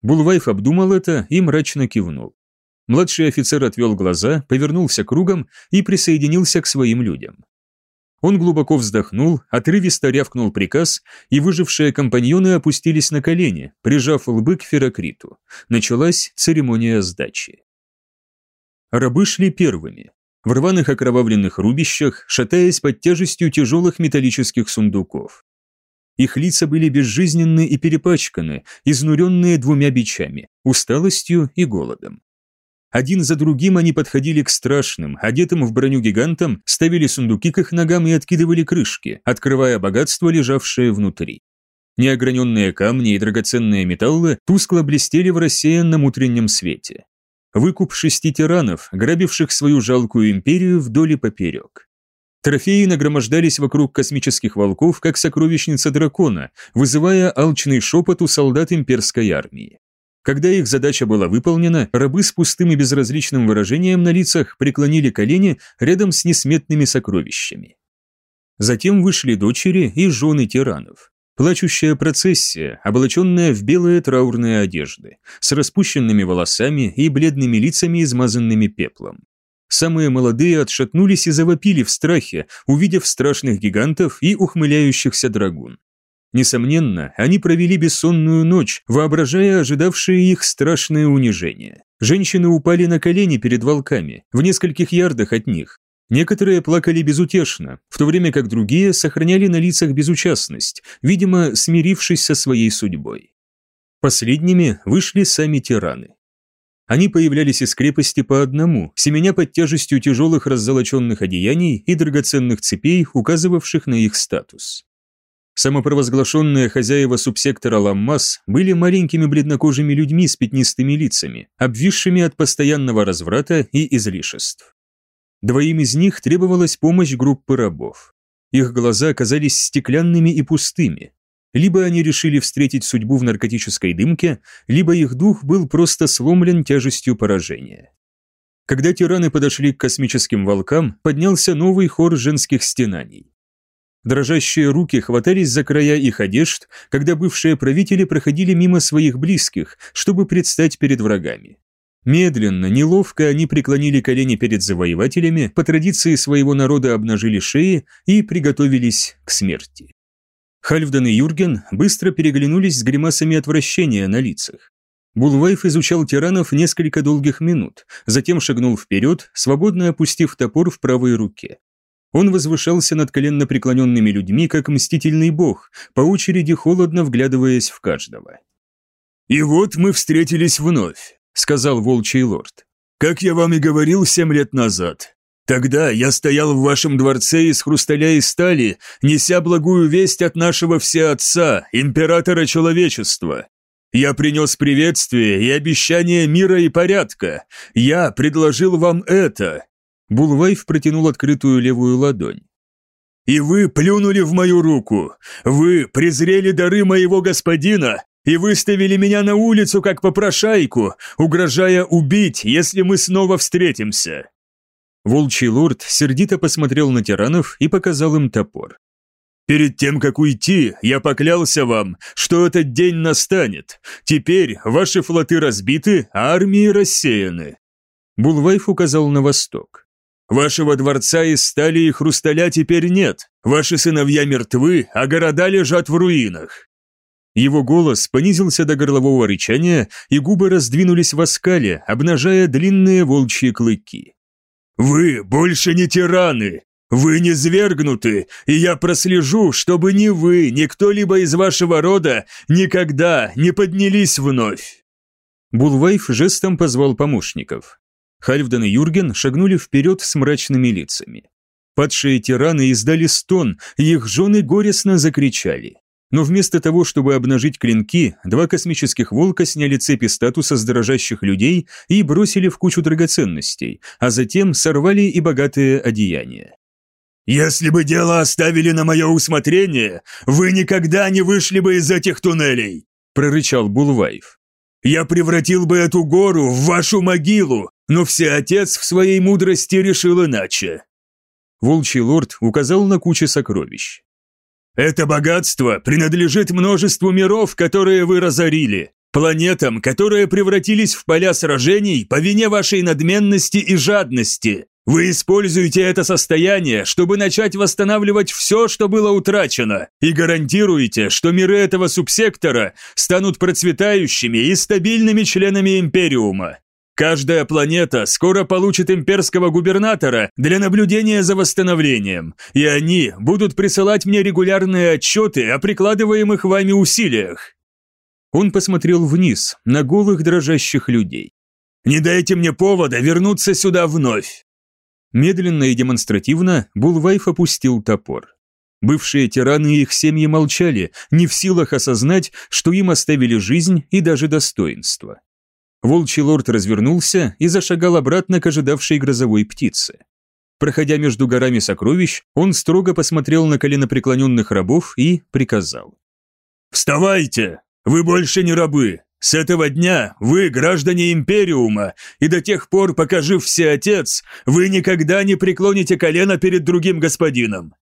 Булвайф обдумал это и мрачно кивнул. Младший офицер отвел глаза, повернулся кругом и присоединился к своим людям. Он глубоко вздохнул, отрывисто рявкнул приказ, и выжившие компаньоны опустились на колени, прижав лбы к Ферокриту. Началась церемония сдачи. Рабы шли первыми. В рваных окровавленных рубищах, шатаясь под тяжестью тяжелых металлических сундуков. Их лица были безжизненны и перепачканы, изнуренные двумя бичами, усталостью и голодом. Один за другим они подходили к страшным, одетым в броню гигантам, ставили сундуки к их ногам и откидывали крышки, открывая богатство, лежавшее внутри. Неограненные камни и драгоценные металлы тускло блестели в рассеянном утреннем свете. Выкуп шести тиранов, грабивших свою жалкую империю вдоль и поперек. Трофеи нагромождались вокруг космических волков, как сокровищница дракона, вызывая алчный шепот у солдат имперской армии. Когда их задача была выполнена, рабы с пустым и безразличным выражением на лицах преклонили колени рядом с несметными сокровищами. Затем вышли дочери и жены тиранов. Плачущая процессия, облаченная в белые траурные одежды, с распущенными волосами и бледными лицами, измазанными пеплом. Самые молодые отшатнулись и завопили в страхе, увидев страшных гигантов и ухмыляющихся драгун. Несомненно, они провели бессонную ночь, воображая ожидавшие их страшное унижение. Женщины упали на колени перед волками, в нескольких ярдах от них. Некоторые плакали безутешно, в то время как другие сохраняли на лицах безучастность, видимо, смирившись со своей судьбой. Последними вышли сами тираны. Они появлялись из крепости по одному, семеня под тяжестью тяжелых раззолоченных одеяний и драгоценных цепей, указывавших на их статус. Самопровозглашенные хозяева субсектора Ламмас были маленькими бледнокожими людьми с пятнистыми лицами, обвисшими от постоянного разврата и излишеств. Двоим из них требовалась помощь группы рабов. Их глаза казались стеклянными и пустыми, либо они решили встретить судьбу в наркотической дымке, либо их дух был просто сломлен тяжестью поражения. Когда тираны подошли к космическим волкам, поднялся новый хор женских стенаний. Дрожащие руки хватались за края их одежд, когда бывшие правители проходили мимо своих близких, чтобы предстать перед врагами. Медленно, неловко они преклонили колени перед завоевателями, по традиции своего народа обнажили шеи и приготовились к смерти. Хальфдан и Юрген быстро переглянулись с гримасами отвращения на лицах. Булвайф изучал тиранов несколько долгих минут, затем шагнул вперед, свободно опустив топор в правой руке. Он возвышался над коленно преклоненными людьми, как мстительный бог, по очереди холодно вглядываясь в каждого. «И вот мы встретились вновь», — сказал волчий лорд. «Как я вам и говорил семь лет назад, Тогда я стоял в вашем дворце из хрусталя и стали, неся благую весть от нашего всеотца, императора человечества. Я принес приветствие и обещание мира и порядка. Я предложил вам это». Булвайф протянул открытую левую ладонь. «И вы плюнули в мою руку. Вы презрели дары моего господина и выставили меня на улицу как попрошайку, угрожая убить, если мы снова встретимся. Волчий лорд сердито посмотрел на тиранов и показал им топор. «Перед тем, как уйти, я поклялся вам, что этот день настанет. Теперь ваши флоты разбиты, а армии рассеяны». Булвайф указал на восток. «Вашего дворца из стали и хрусталя теперь нет. Ваши сыновья мертвы, а города лежат в руинах». Его голос понизился до горлового рычания, и губы раздвинулись в оскале, обнажая длинные волчьи клыки. «Вы больше не тираны! Вы не свергнуты, и я прослежу, чтобы ни вы, ни кто-либо из вашего рода никогда не поднялись вновь!» Булвайф жестом позвал помощников. Хальфдан и Юрген шагнули вперед с мрачными лицами. Падшие тираны издали стон, и их жены горестно закричали. Но вместо того, чтобы обнажить клинки, два космических волка сняли цепи статуса с дрожащих людей и бросили в кучу драгоценностей, а затем сорвали и богатые одеяния. «Если бы дело оставили на мое усмотрение, вы никогда не вышли бы из этих туннелей!» – прорычал Булвайф. «Я превратил бы эту гору в вашу могилу, но всеотец в своей мудрости решил иначе». Волчий лорд указал на кучу сокровищ. Это богатство принадлежит множеству миров, которые вы разорили, планетам, которые превратились в поля сражений по вине вашей надменности и жадности. Вы используете это состояние, чтобы начать восстанавливать все, что было утрачено, и гарантируете, что миры этого субсектора станут процветающими и стабильными членами Империума. Каждая планета скоро получит имперского губернатора для наблюдения за восстановлением, и они будут присылать мне регулярные отчеты о прикладываемых вами усилиях». Он посмотрел вниз, на голых дрожащих людей. «Не дайте мне повода вернуться сюда вновь!» Медленно и демонстративно Булвайф опустил топор. Бывшие тираны и их семьи молчали, не в силах осознать, что им оставили жизнь и даже достоинство. Волчий лорд развернулся и зашагал обратно к ожидавшей грозовой птице. Проходя между горами сокровищ, он строго посмотрел на коленопреклоненных рабов и приказал. «Вставайте! Вы больше не рабы! С этого дня вы граждане Империума, и до тех пор, пока жив Всеотец, вы никогда не преклоните колено перед другим господином.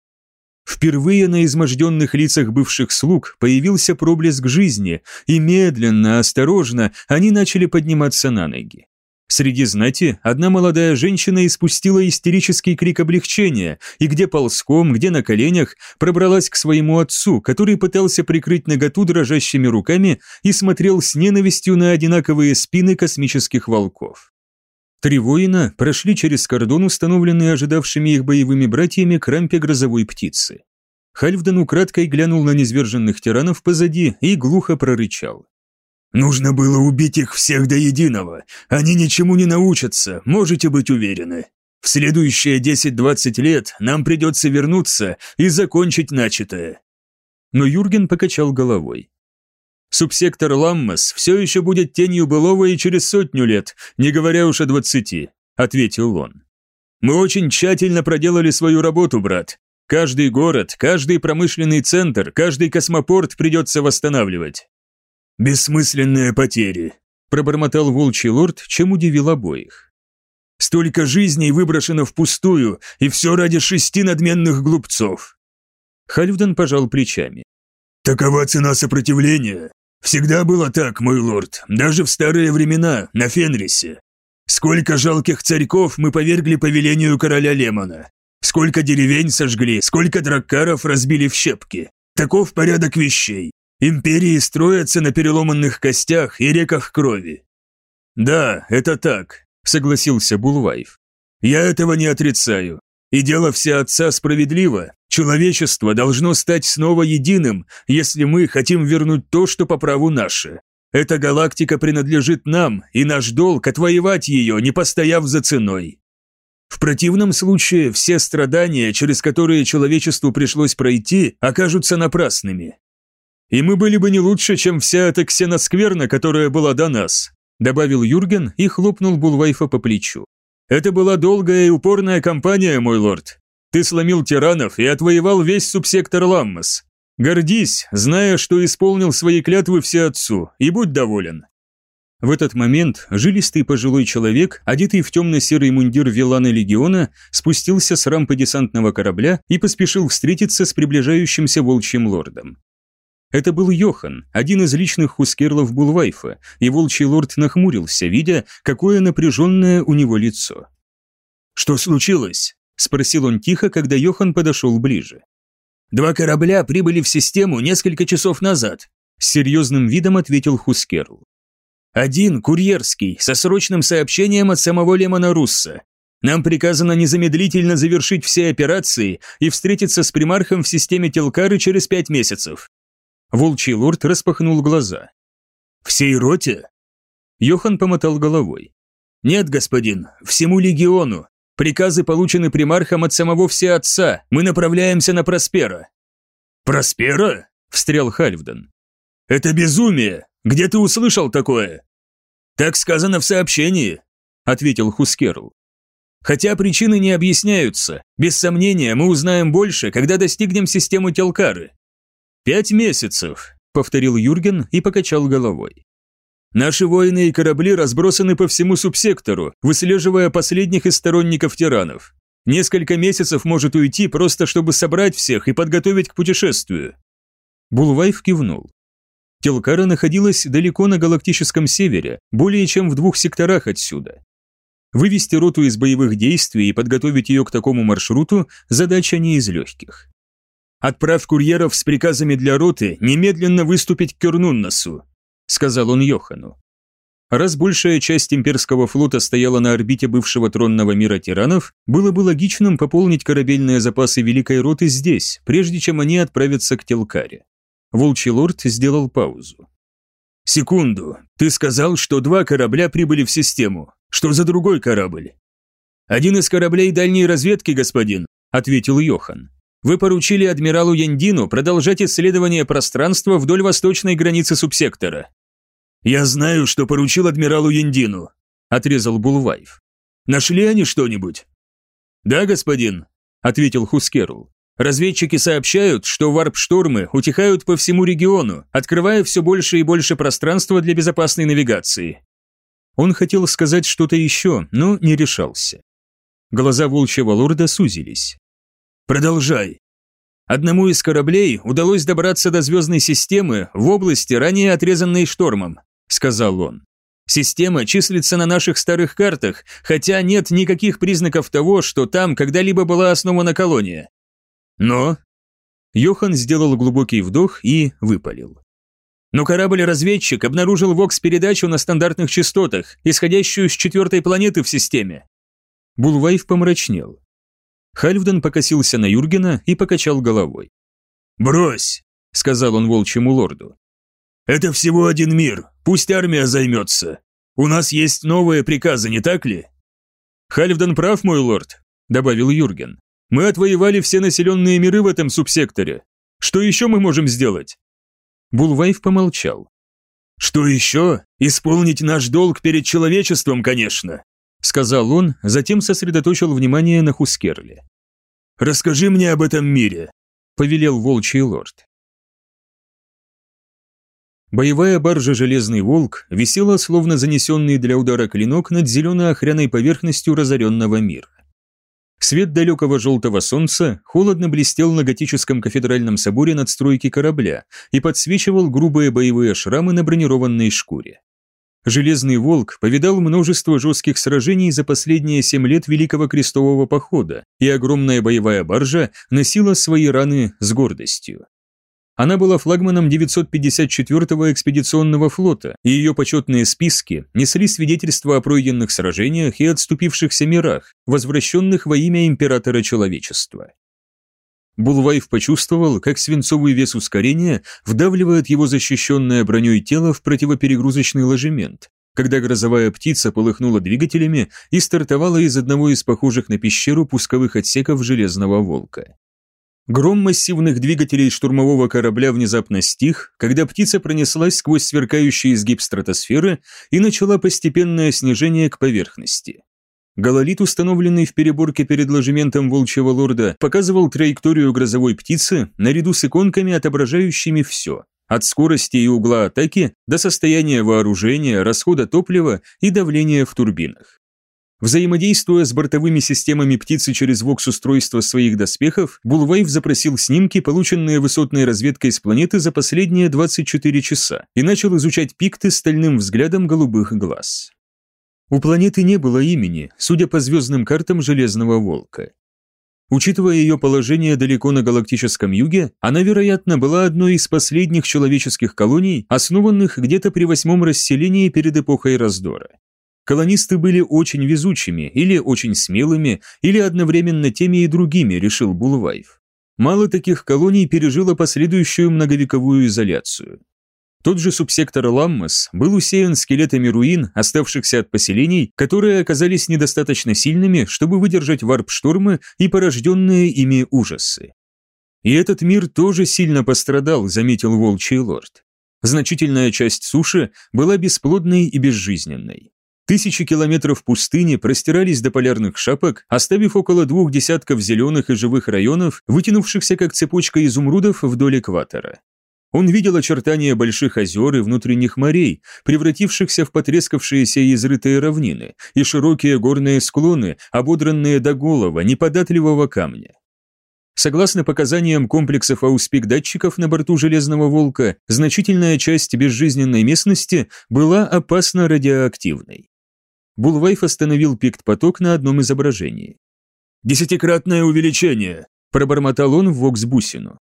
Впервые на изможденных лицах бывших слуг появился проблеск жизни, и медленно, осторожно они начали подниматься на ноги. Среди знати одна молодая женщина испустила истерический крик облегчения, и где ползком, где на коленях, пробралась к своему отцу, который пытался прикрыть наготу дрожащими руками и смотрел с ненавистью на одинаковые спины космических волков. Три воина прошли через кордон, установленный ожидавшими их боевыми братьями к рампе грозовой птицы. Хальфдан украдкой глянул на низверженных тиранов позади и глухо прорычал. «Нужно было убить их всех до единого. Они ничему не научатся, можете быть уверены. В следующие 10-20 лет нам придется вернуться и закончить начатое». Но Юрген покачал головой. Субсектор Ламмас все еще будет тенью былого и через сотню лет, не говоря уж о двадцати», — ответил он. «Мы очень тщательно проделали свою работу, брат. Каждый город, каждый промышленный центр, каждый космопорт придется восстанавливать». «Бессмысленные потери», — пробормотал волчий лорд, чем удивил обоих. «Столько жизней выброшено впустую, и все ради шести надменных глупцов». Хальфдан пожал плечами. «Такова цена сопротивления. Всегда было так, мой лорд, даже в старые времена, на Фенрисе. Сколько жалких царьков мы повергли по велению короля Лемона. Сколько деревень сожгли, сколько драккаров разбили в щепки. Таков порядок вещей. Империи строятся на переломанных костях и реках крови. Да, это так, согласился Булвайф. Я этого не отрицаю. И дело все отца справедливо. Человечество должно стать снова единым, если мы хотим вернуть то, что по праву наше. Эта галактика принадлежит нам, и наш долг – отвоевать ее, не постояв за ценой. В противном случае все страдания, через которые человечеству пришлось пройти, окажутся напрасными. И мы были бы не лучше, чем вся эта ксеноскверна, которая была до нас», добавил Юрген и хлопнул Булвайфа по плечу. Это была долгая и упорная кампания, мой лорд. Ты сломил тиранов и отвоевал весь субсектор Ламмас. Гордись, зная, что исполнил свои клятвы всеотцу, и будь доволен». В этот момент жилистый пожилой человек, одетый в темно-серый мундир Вилана Легиона, спустился с рампы десантного корабля и поспешил встретиться с приближающимся волчьим лордом. Это был Йохан, один из личных хускерлов Булвайфа, и волчий лорд нахмурился, видя, какое напряженное у него лицо. «Что случилось?» – спросил он тихо, когда Йохан подошел ближе. «Два корабля прибыли в систему несколько часов назад», – с серьезным видом ответил Хускерл. «Один, курьерский, со срочным сообщением от самого Лемона Русса. Нам приказано незамедлительно завершить все операции и встретиться с примархом в системе Телкары через пять месяцев. Волчий лорд распахнул глаза. «Всей роте?» Йохан помотал головой. «Нет, господин, всему легиону. Приказы получены примархом от самого всеотца. Мы направляемся на Проспера». «Проспера?» – встрял Хальфден. «Это безумие! Где ты услышал такое?» «Так сказано в сообщении», – ответил Хускерл. «Хотя причины не объясняются. Без сомнения, мы узнаем больше, когда достигнем системы Телкары. «Пять месяцев», — повторил Юрген и покачал головой. «Наши воины и корабли разбросаны по всему субсектору, выслеживая последних из сторонников тиранов. Несколько месяцев может уйти просто, чтобы собрать всех и подготовить к путешествию». Булвайф кивнул. Телкара находилась далеко на галактическом севере, более чем в двух секторах отсюда. Вывести роту из боевых действий и подготовить ее к такому маршруту – задача не из легких. «Отправь курьеров с приказами для роты немедленно выступить к Кюрнуннасу», — сказал он Йохану. Раз большая часть имперского флота стояла на орбите бывшего тронного мира тиранов, было бы логичным пополнить корабельные запасы Великой Роты здесь, прежде чем они отправятся к Телкаре. Волчий лорд сделал паузу. «Секунду. Ты сказал, что два корабля прибыли в систему. Что за другой корабль?» «Один из кораблей дальней разведки, господин», — ответил Йохан. Вы поручили адмиралу Яндину продолжать исследование пространства вдоль восточной границы субсектора. Я знаю, что поручил адмиралу Яндину, отрезал Булвайф. Нашли они что-нибудь? Да, господин, ответил Хускерл. Разведчики сообщают, что варп-штормы утихают по всему региону, открывая все больше и больше пространства для безопасной навигации. Он хотел сказать что-то еще, но не решался. Глаза волчьего лорда сузились. Продолжай. Одному из кораблей удалось добраться до звездной системы в области, ранее отрезанной штормом, сказал он. Система числится на наших старых картах, хотя нет никаких признаков того, что там когда-либо была основана колония. Но... Йохан сделал глубокий вдох и выпалил. но корабль-разведчик обнаружил ВОКС-передачу на стандартных частотах, исходящую с четвертой планеты в системе». Булвайф помрачнел. Хальфден покосился на Юргена и покачал головой. «Брось», — сказал он волчьему лорду. «Это всего один мир, пусть армия займется. У нас есть новые приказы, не так ли?» «Хальфден прав, мой лорд», — добавил Юрген. «Мы отвоевали все населенные миры в этом субсекторе. Что еще мы можем сделать?» Булвайф помолчал. «Что еще? Исполнить наш долг перед человечеством, конечно», сказал он, затем сосредоточил внимание на Хускерле. «Расскажи мне об этом мире», повелел волчий лорд. Боевая баржа «Железный волк» висела, словно занесенный для удара клинок над зелено-охряной поверхностью разоренного мира. Свет далекого желтого солнца холодно блестел на готическом кафедральном соборе надстройки корабля и подсвечивал грубые боевые шрамы на бронированной шкуре. Железный волк повидал множество жестких сражений за последние семь лет Великого Крестового Похода, и огромная боевая баржа носила свои раны с гордостью. Она была флагманом 954-го экспедиционного флота, и ее почетные списки несли свидетельства о пройденных сражениях и отступившихся мирах, возвращенных во имя императора человечества. Булвайф почувствовал, как свинцовый вес ускорения вдавливает его защищенное броней тело в противоперегрузочный ложемент, когда грозовая птица полыхнула двигателями и стартовала из одного из похожих на пещеру пусковых отсеков Железного Волка. Гром массивных двигателей штурмового корабля внезапно стих, когда птица пронеслась сквозь сверкающий изгиб стратосферы и начала постепенное снижение к поверхности. Гололит, установленный в переборке перед ложементом волчьего лорда, показывал траекторию грозовой птицы наряду с иконками, отображающими все, от скорости и угла атаки до состояния вооружения, расхода топлива и давления в турбинах. Взаимодействуя с бортовыми системами птицы через вокс-устройство своих доспехов, Булвайв запросил снимки, полученные высотной разведкой с планеты за последние 24 часа, и начал изучать пикты стальным взглядом голубых глаз. У планеты не было имени, судя по звездным картам Железного Волка. Учитывая ее положение далеко на галактическом юге, она, вероятно, была одной из последних человеческих колоний, основанных где-то при восьмом расселении перед эпохой раздора. Колонисты были очень везучими, или очень смелыми, или одновременно теми и другими, решил Булвайф. Мало таких колоний пережило последующую многовековую изоляцию. Тот же субсектор Ламмас был усеян скелетами руин, оставшихся от поселений, которые оказались недостаточно сильными, чтобы выдержать варп-штормы и порожденные ими ужасы. И этот мир тоже сильно пострадал, заметил Волчий Лорд. Значительная часть суши была бесплодной и безжизненной. Тысячи километров пустыни простирались до полярных шапок, оставив около двух десятков зеленых и живых районов, вытянувшихся как цепочка изумрудов вдоль экватора. Он видел очертания больших озер и внутренних морей, превратившихся в потрескавшиеся и изрытые равнины, и широкие горные склоны, ободранные до голова, неподатливого камня. Согласно показаниям комплексов ауспик-датчиков на борту «Железного волка», значительная часть безжизненной местности была опасно радиоактивной. Булвайф остановил пикт-поток на одном изображении. «Десятикратное увеличение», – пробормотал он в воксбусину.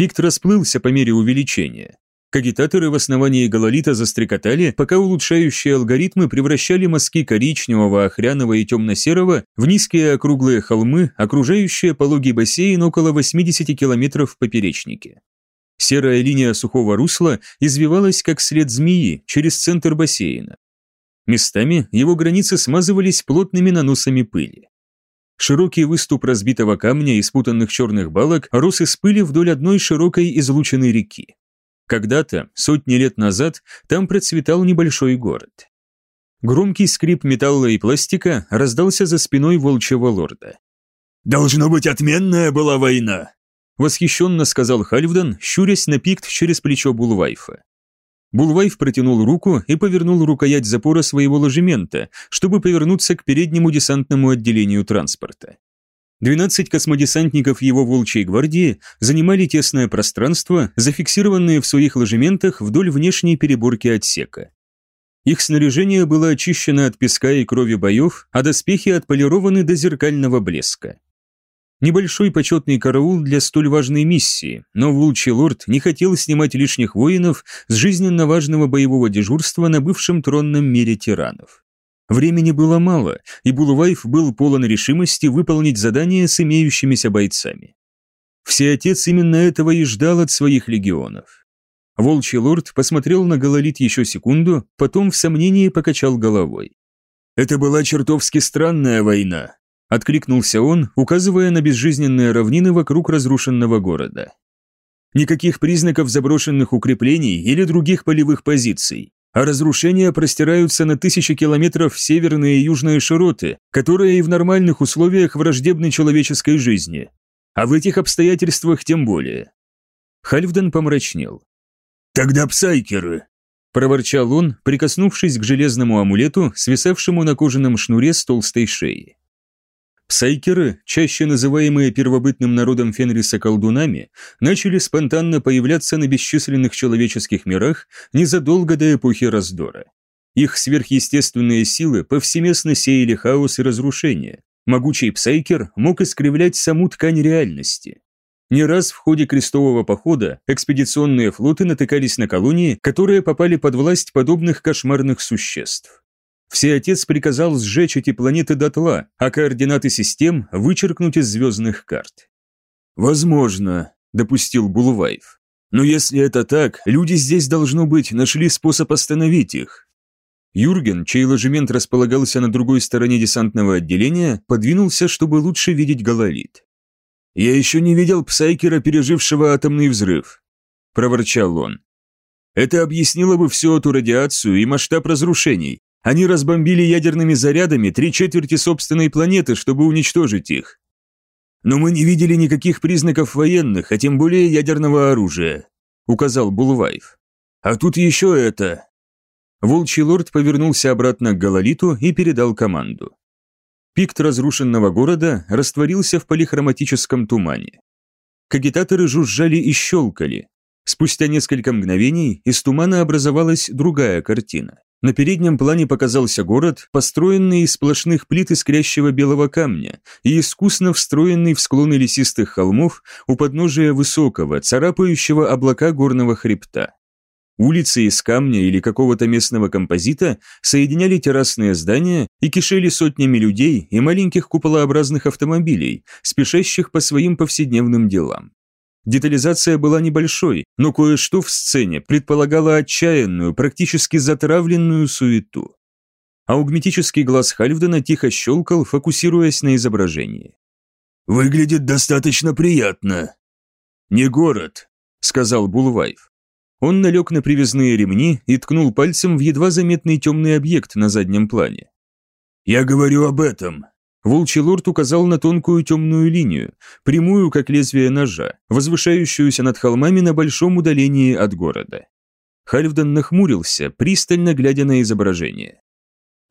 Пикт расплылся по мере увеличения. Кагитаторы в основании гололита застрекотали, пока улучшающие алгоритмы превращали мазки коричневого, охряного и темно-серого в низкие округлые холмы, окружающие пологий бассейн около 80 километров в поперечнике. Серая линия сухого русла извивалась, как след змеи, через центр бассейна. Местами его границы смазывались плотными наносами пыли. Широкий выступ разбитого камня и спутанных черных балок рос из пыли вдоль одной широкой излученной реки. Когда-то, сотни лет назад, там процветал небольшой город. Громкий скрип металла и пластика раздался за спиной волчьего лорда. «Должно быть, отменная была война!» Восхищенно сказал Хальфдан, щурясь на пикт через плечо Булвайфа. Булвайф протянул руку и повернул рукоять запора своего ложемента, чтобы повернуться к переднему десантному отделению транспорта. 12 космодесантников его волчьей гвардии занимали тесное пространство, зафиксированное в своих ложементах вдоль внешней переборки отсека. Их снаряжение было очищено от песка и крови боев, а доспехи отполированы до зеркального блеска. Небольшой почетный караул для столь важной миссии, но Волчий Лорд не хотел снимать лишних воинов с жизненно важного боевого дежурства на бывшем тронном мире тиранов. Времени было мало, и Булувайф был полон решимости выполнить задание с имеющимися бойцами. Всеотец именно этого и ждал от своих легионов. Волчий лорд посмотрел на Гололит еще секунду, потом в сомнении покачал головой. «Это была чертовски странная война», — откликнулся он, указывая на безжизненные равнины вокруг разрушенного города. «Никаких признаков заброшенных укреплений или других полевых позиций, а разрушения простираются на тысячи километров в северные и южные широты, которые и в нормальных условиях враждебны человеческой жизни, а в этих обстоятельствах тем более. Хальфден помрачнел. «Тогда псайкеры!» – проворчал он, прикоснувшись к железному амулету, свисавшему на кожаном шнуре с толстой шеи. Псайкеры, чаще называемые первобытным народом Фенриса колдунами, начали спонтанно появляться на бесчисленных человеческих мирах незадолго до эпохи раздора. Их сверхъестественные силы повсеместно сеяли хаос и разрушение, Могучий псайкер мог искривлять саму ткань реальности. Не раз в ходе крестового похода экспедиционные флоты натыкались на колонии, которые попали под власть подобных кошмарных существ. Всеотец приказал сжечь эти планеты дотла, а координаты систем вычеркнуть из звездных карт. «Возможно», – допустил Булуваев. «Но если это так, люди здесь, должно быть, нашли способ остановить их. Юрген, чей ложемент располагался на другой стороне десантного отделения, подвинулся, чтобы лучше видеть гололит. «Я еще не видел псайкера, пережившего атомный взрыв», – проворчал он. «Это объяснило бы всю эту радиацию и масштаб разрушений. Они разбомбили ядерными зарядами три четверти собственной планеты, чтобы уничтожить их. Но мы не видели никаких признаков военных, а тем более ядерного оружия», – указал Булвайф. «А тут еще это, Волчий лорд повернулся обратно к Галалиту и передал команду. Пикт разрушенного города растворился в полихроматическом тумане. Кагитаторы жужжали и щелкали. Спустя несколько мгновений из тумана образовалась другая картина. На переднем плане показался город, построенный из сплошных плит искрящего белого камня и искусно встроенный в склоны лесистых холмов у подножия высокого, царапающего облака горного хребта. Улицы из камня или какого-то местного композита соединяли террасные здания и кишели сотнями людей и маленьких куполообразных автомобилей, спешащих по своим повседневным делам. Детализация была небольшой, но кое-что в сцене предполагало отчаянную, практически затравленную суету. Аугметический глаз Хальфдена тихо щелкал, фокусируясь на изображении. «Выглядит достаточно приятно». «Не город», — сказал Булвайф. Он налег на привязные ремни и ткнул пальцем в едва заметный темный объект на заднем плане. «Я говорю об этом», Волчий лорд указал на тонкую темную линию, прямую, как лезвие ножа, возвышающуюся над холмами на большом удалении от города. Хальфдан нахмурился, пристально глядя на изображение.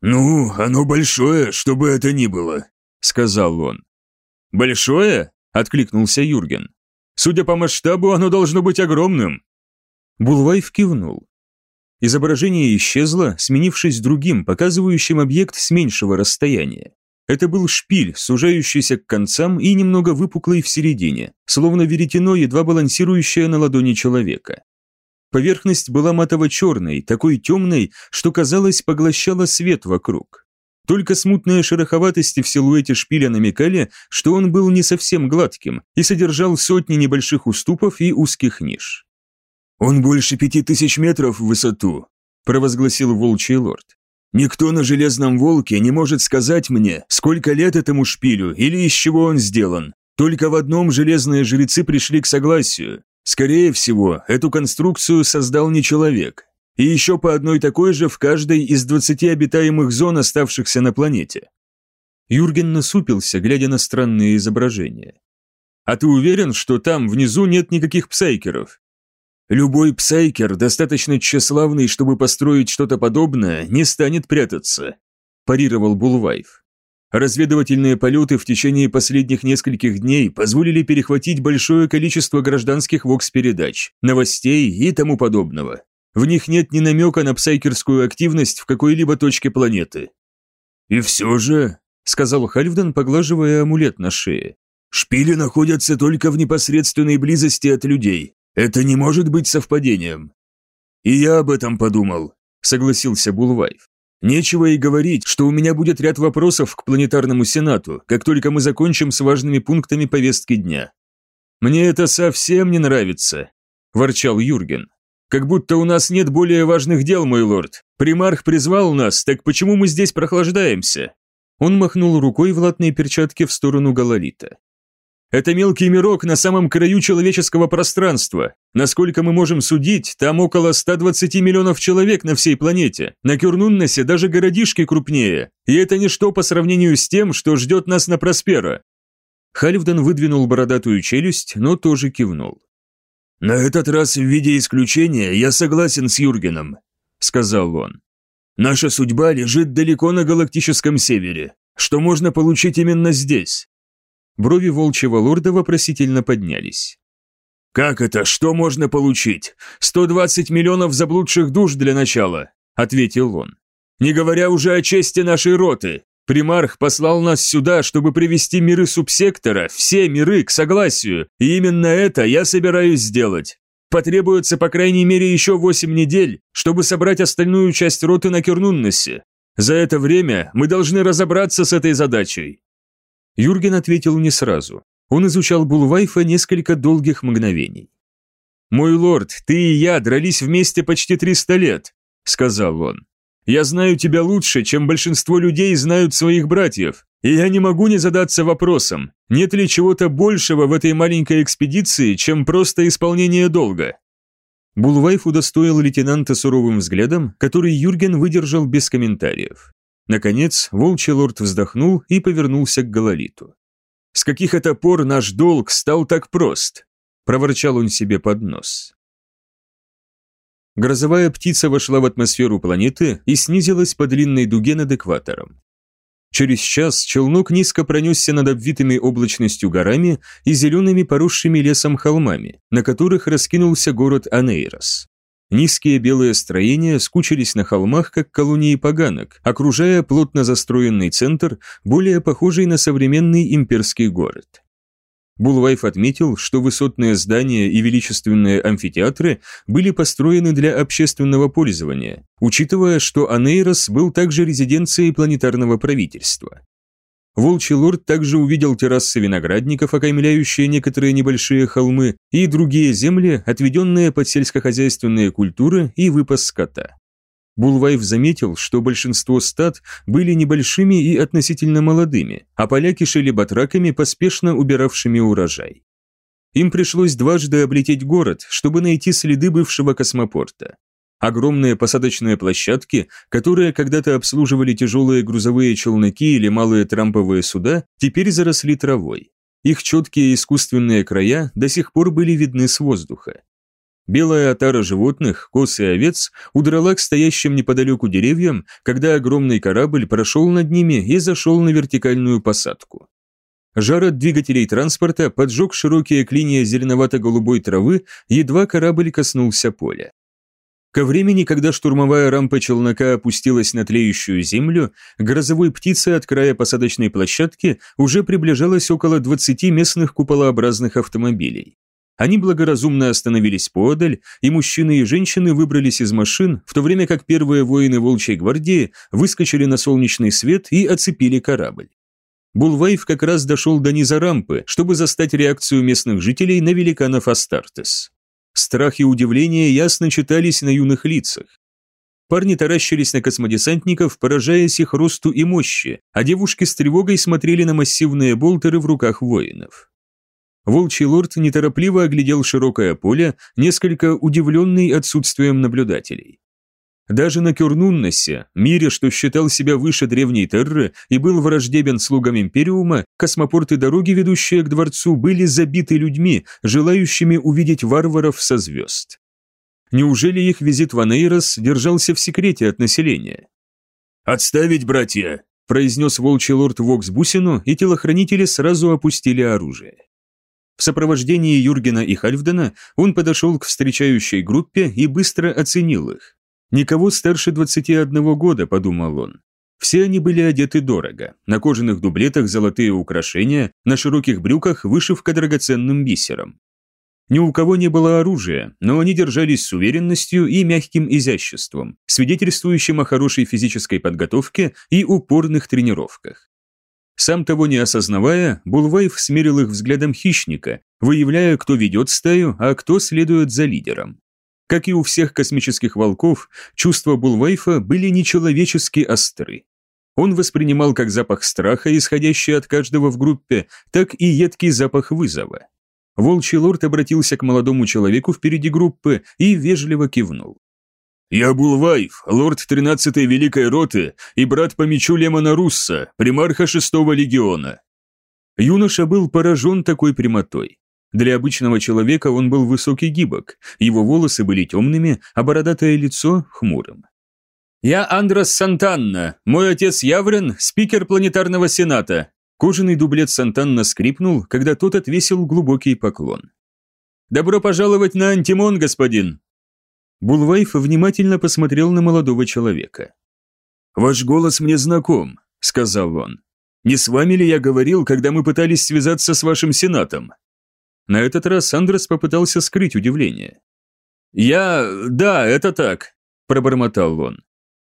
«Ну, оно большое, что бы это ни было», — сказал он. «Большое?» — откликнулся Юрген. «Судя по масштабу, оно должно быть огромным. Булвайф кивнул. Изображение исчезло, сменившись другим, показывающим объект с меньшего расстояния. Это был шпиль, сужающийся к концам и немного выпуклый в середине, словно веретено, едва балансирующее на ладони человека. Поверхность была матово-черной, такой темной, что, казалось, поглощала свет вокруг. Только смутные шероховатости в силуэте шпиля намекали, что он был не совсем гладким и содержал сотни небольших уступов и узких ниш. «Он больше пяти тысяч метров в высоту», – провозгласил волчий лорд. «Никто на Железном Волке не может сказать мне, сколько лет этому шпилю или из чего он сделан. Только в одном железные жрецы пришли к согласию. Скорее всего, эту конструкцию создал не человек. И еще по одной такой же в каждой из двадцати обитаемых зон, оставшихся на планете». Юрген насупился, глядя на странные изображения. «А ты уверен, что там, внизу, нет никаких псайкеров?» Любой псайкер, достаточно тщеславный, чтобы построить что-то подобное, не станет прятаться», – парировал Булвайф. Разведывательные полеты в течение последних нескольких дней позволили перехватить большое количество гражданских вокс-передач, новостей и тому подобного. В них нет ни намека на псайкерскую активность в какой-либо точке планеты. «И все же», – сказал Хальфдан, поглаживая амулет на шее, Шпили находятся только в непосредственной близости от людей. Это не может быть совпадением. И я об этом подумал, согласился Булвайф. Нечего и говорить, что у меня будет ряд вопросов к планетарному сенату, как только мы закончим с важными пунктами повестки дня. Мне это совсем не нравится, ворчал Юрген. Как будто у нас нет более важных дел, мой лорд. Примарх призвал нас, так почему мы здесь прохлаждаемся? Он махнул рукой в латной перчатке в сторону Галалита. Это мелкий мирок на самом краю человеческого пространства. Насколько мы можем судить, там около 120 миллионов человек на всей планете. На Кюрнуннесе даже городишки крупнее. И это ничто по сравнению с тем, что ждет нас на Проспера. Хальфдан выдвинул бородатую челюсть, но тоже кивнул. «На этот раз в виде исключения я согласен с Юргеном», — сказал он. «Наша судьба лежит далеко на галактическом севере. Что можно получить именно здесь? Брови волчьего лорда вопросительно поднялись. «Как это? Что можно получить? 120 миллионов заблудших душ для начала», — ответил он. «Не говоря уже о чести нашей роты. Примарх послал нас сюда, чтобы привести миры субсектора, все миры, к согласию, и именно это я собираюсь сделать. Потребуется по крайней мере еще 8 недель, чтобы собрать остальную часть роты на Кернуннесе. За это время мы должны разобраться с этой задачей. Юрген ответил не сразу. Он изучал Булвайфа несколько долгих мгновений. «Мой лорд, ты и я дрались вместе почти 300 лет», — сказал он. «Я знаю тебя лучше, чем большинство людей знают своих братьев, и я не могу не задаться вопросом, нет ли чего-то большего в этой маленькой экспедиции, чем просто исполнение долга?» Булвайф удостоил лейтенанта суровым взглядом, который Юрген выдержал без комментариев. Наконец, волчий лорд вздохнул и повернулся к Гололиту. «С каких это пор наш долг стал так прост?» – проворчал он себе под нос. Грозовая птица вошла в атмосферу планеты и снизилась по длинной дуге над экватором. Через час челнок низко пронесся над обвитыми облачностью горами и зелеными поросшими лесом холмами, на которых раскинулся город Анейрос. Низкие белые строения скучились на холмах, как колонии поганок, окружая плотно застроенный центр, более похожий на современный имперский город. Булвайф отметил, что высотные здания и величественные амфитеатры были построены для общественного пользования, учитывая, что Анейрос был также резиденцией планетарного правительства. Волчий лорд также увидел террасы виноградников, окаймляющие некоторые небольшие холмы, и другие земли, отведенные под сельскохозяйственные культуры и выпас скота. Булвайф заметил, что большинство стад были небольшими и относительно молодыми, а поля кишели батраками, поспешно убиравшими урожай. Им пришлось дважды облететь город, чтобы найти следы бывшего космопорта. Огромные посадочные площадки, которые когда-то обслуживали тяжелые грузовые челноки или малые трамповые суда, теперь заросли травой. Их четкие искусственные края до сих пор были видны с воздуха. Белая отара животных, коз и овец удрала к стоящим неподалеку деревьям, когда огромный корабль прошел над ними и зашел на вертикальную посадку. Жар от двигателей транспорта поджег широкие клинья зеленовато-голубой травы, едва корабль коснулся поля. Ко времени, когда штурмовая рампа челнока опустилась на тлеющую землю, грозовой птицы от края посадочной площадки уже приближалось около 20 местных куполообразных автомобилей. Они благоразумно остановились поодаль, и мужчины и женщины выбрались из машин, в то время как первые воины Волчьей гвардии выскочили на солнечный свет и оцепили корабль. Булвайф как раз дошел до низа рампы, чтобы застать реакцию местных жителей на великанов Астартес. Страх и удивление ясно читались на юных лицах. Парни таращились на космодесантников, поражаясь их росту и мощи, а девушки с тревогой смотрели на массивные болтеры в руках воинов. Волчий лорд неторопливо оглядел широкое поле, несколько удивленный отсутствием наблюдателей. Даже на Кюрнуннесе, мире, что считал себя выше древней Терры и был враждебен слугам Империума, космопорты дороги, ведущие к дворцу, были забиты людьми, желающими увидеть варваров со звезд. Неужели их визит в Анейрос держался в секрете от населения? «Отставить, братья!» – произнес волчий лорд Вокс Бусину, и телохранители сразу опустили оружие. В сопровождении Юргена и Хальфдена он подошел к встречающей группе и быстро оценил их. Никого старше 21 года, подумал он. Все они были одеты дорого, на кожаных дублетах золотые украшения, на широких брюках вышивка драгоценным бисером. Ни у кого не было оружия, но они держались с уверенностью и мягким изяществом, свидетельствующим о хорошей физической подготовке и упорных тренировках. Сам того не осознавая, Булвайф смерил их взглядом хищника, выявляя, кто ведет стаю, а кто следует за лидером. Как и у всех космических волков, чувства Булвайфа были нечеловечески остры. Он воспринимал как запах страха, исходящий от каждого в группе, так и едкий запах вызова. Волчий лорд обратился к молодому человеку впереди группы и вежливо кивнул. «Я Булвайф, лорд 13-й Великой Роты и брат по мечу Лемона Русса, примарха 6-го легиона». Юноша был поражен такой прямотой. Для обычного человека он был высокий гибок, его волосы были темными, а бородатое лицо – хмурым. «Я Андрос Сантанна, мой отец Яврен, спикер планетарного сената». Кожаный дублет Сантанна скрипнул, когда тот отвесил глубокий поклон. «Добро пожаловать на Антимон, господин!» Булвайф внимательно посмотрел на молодого человека. «Ваш голос мне знаком», — сказал он. «Не с вами ли я говорил, когда мы пытались связаться с вашим сенатом?» На этот раз Андрес попытался скрыть удивление. «Я... да, это так», – пробормотал он.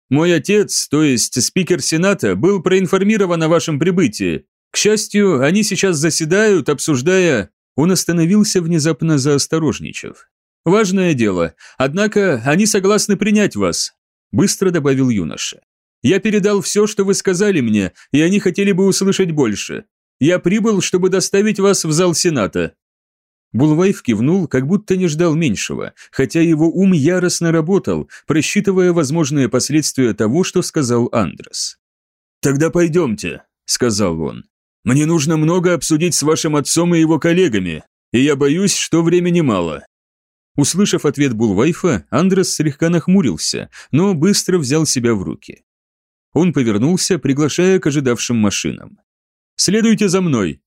Мой отец, то есть спикер Сената, был проинформирован о вашем прибытии. К счастью, они сейчас заседают, обсуждая...» Он остановился, внезапно заосторожничав. «Важное дело. Однако они согласны принять вас», – быстро добавил юноша. «Я передал все, что вы сказали мне, и они хотели бы услышать больше. Я прибыл, чтобы доставить вас в зал Сената. Булвайф кивнул, как будто не ждал меньшего, хотя его ум яростно работал, просчитывая возможные последствия того, что сказал Андрес. «Тогда пойдемте», — сказал он. «Мне нужно много обсудить с вашим отцом и его коллегами, и я боюсь, что времени мало». Услышав ответ Булвайфа, Андрес слегка нахмурился, но быстро взял себя в руки. Он повернулся, приглашая к ожидавшим машинам. «Следуйте за мной»,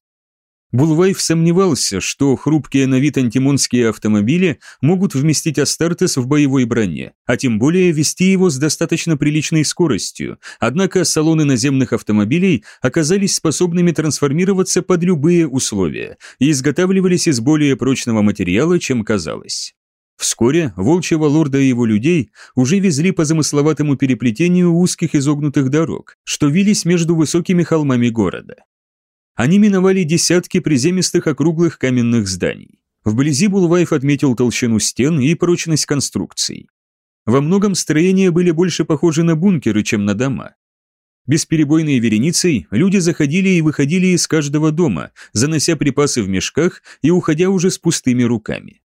Булвайф сомневался, что хрупкие на вид антимонские автомобили могут вместить Астартес в боевой броне, а тем более вести его с достаточно приличной скоростью, однако салоны наземных автомобилей оказались способными трансформироваться под любые условия и изготавливались из более прочного материала, чем казалось. Вскоре волчьего лорда и его людей уже везли по замысловатому переплетению узких изогнутых дорог, что вились между высокими холмами города. Они миновали десятки приземистых округлых каменных зданий. Вблизи Булвайф отметил толщину стен и прочность конструкций. Во многом строения были больше похожи на бункеры, чем на дома. Бесперебойной вереницей люди заходили и выходили из каждого дома, занося припасы в мешках и уходя уже с пустыми руками.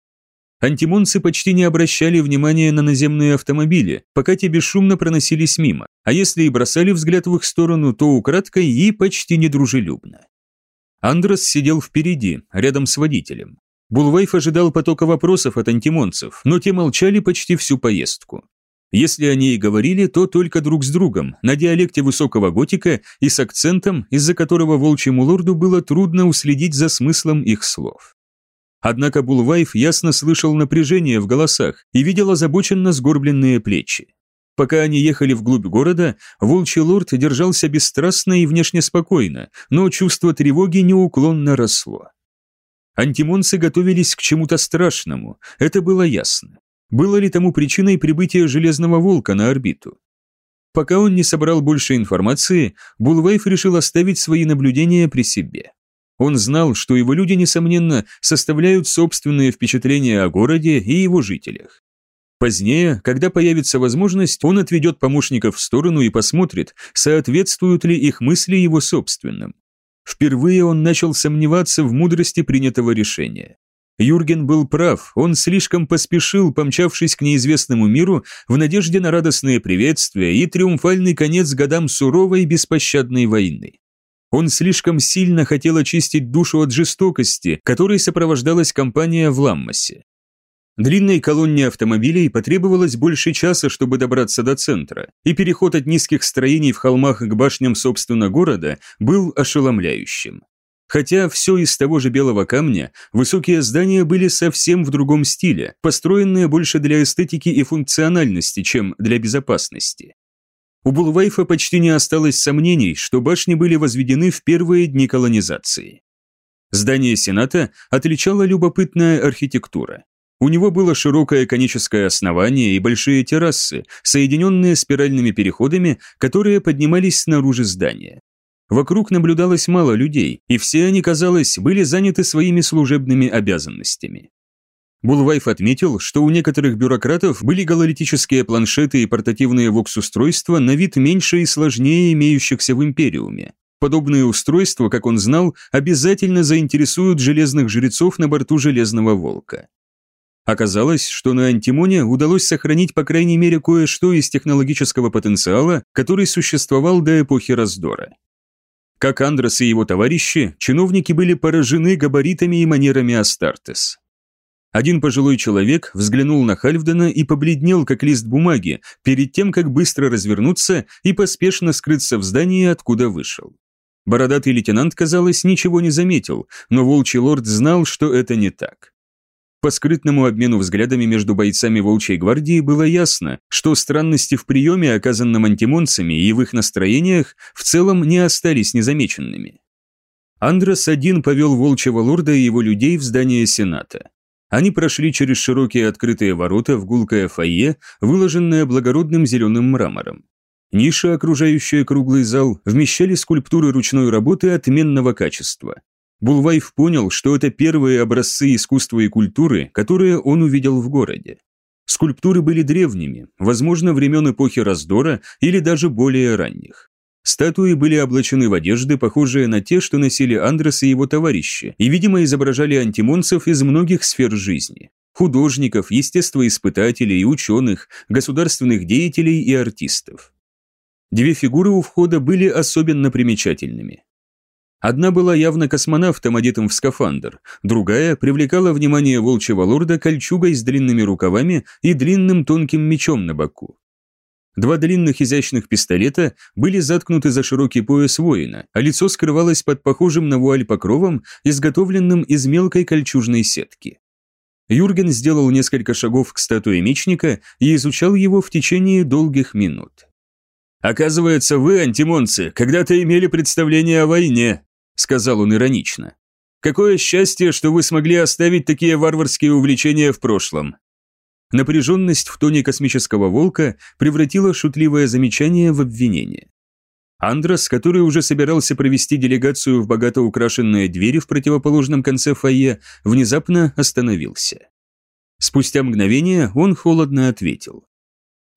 Антимонцы почти не обращали внимания на наземные автомобили, пока те бесшумно проносились мимо, а если и бросали взгляд в их сторону, то украдкой и почти недружелюбно. Андрес сидел впереди, рядом с водителем. Булвайф ожидал потока вопросов от антимонцев, но те молчали почти всю поездку. Если они и говорили, то только друг с другом, на диалекте высокого готика и с акцентом, из-за которого волчьему лорду было трудно уследить за смыслом их слов. Однако Булвайф ясно слышал напряжение в голосах и видел озабоченно сгорбленные плечи. Пока они ехали вглубь города, волчий лорд держался бесстрастно и внешне спокойно, но чувство тревоги неуклонно росло. Антимонцы готовились к чему-то страшному, это было ясно. Было ли тому причиной прибытия Железного Волка на орбиту? Пока он не собрал больше информации, Булвайф решил оставить свои наблюдения при себе. Он знал, что его люди, несомненно, составляют собственные впечатления о городе и его жителях. Позднее, когда появится возможность, он отведет помощников в сторону и посмотрит, соответствуют ли их мысли его собственным. Впервые он начал сомневаться в мудрости принятого решения. Юрген был прав, он слишком поспешил, помчавшись к неизвестному миру в надежде на радостные приветствия и триумфальный конец годам суровой беспощадной войны. Он слишком сильно хотел очистить душу от жестокости, которой сопровождалась кампания в Ламмасе. Длинной колонне автомобилей потребовалось больше часа, чтобы добраться до центра, и переход от низких строений в холмах к башням собственно города был ошеломляющим. Хотя все из того же белого камня, высокие здания были совсем в другом стиле, построенные больше для эстетики и функциональности, чем для безопасности. У Булвайфа почти не осталось сомнений, что башни были возведены в первые дни колонизации. Здание Сената отличала любопытная архитектура. У него было широкое коническое основание и большие террасы, соединенные спиральными переходами, которые поднимались снаружи здания. Вокруг наблюдалось мало людей, и все они, казалось, были заняты своими служебными обязанностями. Булвайф отметил, что у некоторых бюрократов были гололитические планшеты и портативные вокс-устройства на вид меньше и сложнее имеющихся в Империуме. Подобные устройства, как он знал, обязательно заинтересуют железных жрецов на борту Железного Волка. Оказалось, что на Антимоне удалось сохранить по крайней мере кое-что из технологического потенциала, который существовал до эпохи раздора. Как Андрос и его товарищи, чиновники были поражены габаритами и манерами Астартес. Один пожилой человек взглянул на Хальфдена и побледнел, как лист бумаги, перед тем, как быстро развернуться и поспешно скрыться в здании, откуда вышел. Бородатый лейтенант, казалось, ничего не заметил, но волчий лорд знал, что это не так. По скрытному обмену взглядами между бойцами волчьей гвардии было ясно, что странности в приеме, оказанном антимонцами, и в их настроениях в целом не остались незамеченными. Андрес один повел волчьего лорда и его людей в здание Сената. Они прошли через широкие открытые ворота в гулкое фойе, выложенное благородным зеленым мрамором. Ниши, окружающие круглый зал, вмещали скульптуры ручной работы отменного качества. Булвайф понял, что это первые образцы искусства и культуры, которые он увидел в городе. Скульптуры были древними, возможно, времен эпохи раздора или даже более ранних. Статуи были облачены в одежды, похожие на те, что носили Андрес и его товарищи, и, видимо, изображали антимонцев из многих сфер жизни. Художников, естествоиспытателей, ученых, государственных деятелей и артистов. Две фигуры у входа были особенно примечательными. Одна была явно космонавтом, одетым в скафандр, другая привлекала внимание волчьего лорда кольчугой с длинными рукавами и длинным тонким мечом на боку. Два длинных изящных пистолета были заткнуты за широкий пояс воина, а лицо скрывалось под похожим на вуаль покровом, изготовленным из мелкой кольчужной сетки. Юрген сделал несколько шагов к статуе мечника и изучал его в течение долгих минут. «Оказывается, вы, антимонцы, когда-то имели представление о войне», сказал он иронично. «Какое счастье, что вы смогли оставить такие варварские увлечения в прошлом. Напряженность в тоне космического волка превратила шутливое замечание в обвинение. Андрос, который уже собирался провести делегацию в богато украшенные двери в противоположном конце фойе, внезапно остановился. Спустя мгновение он холодно ответил.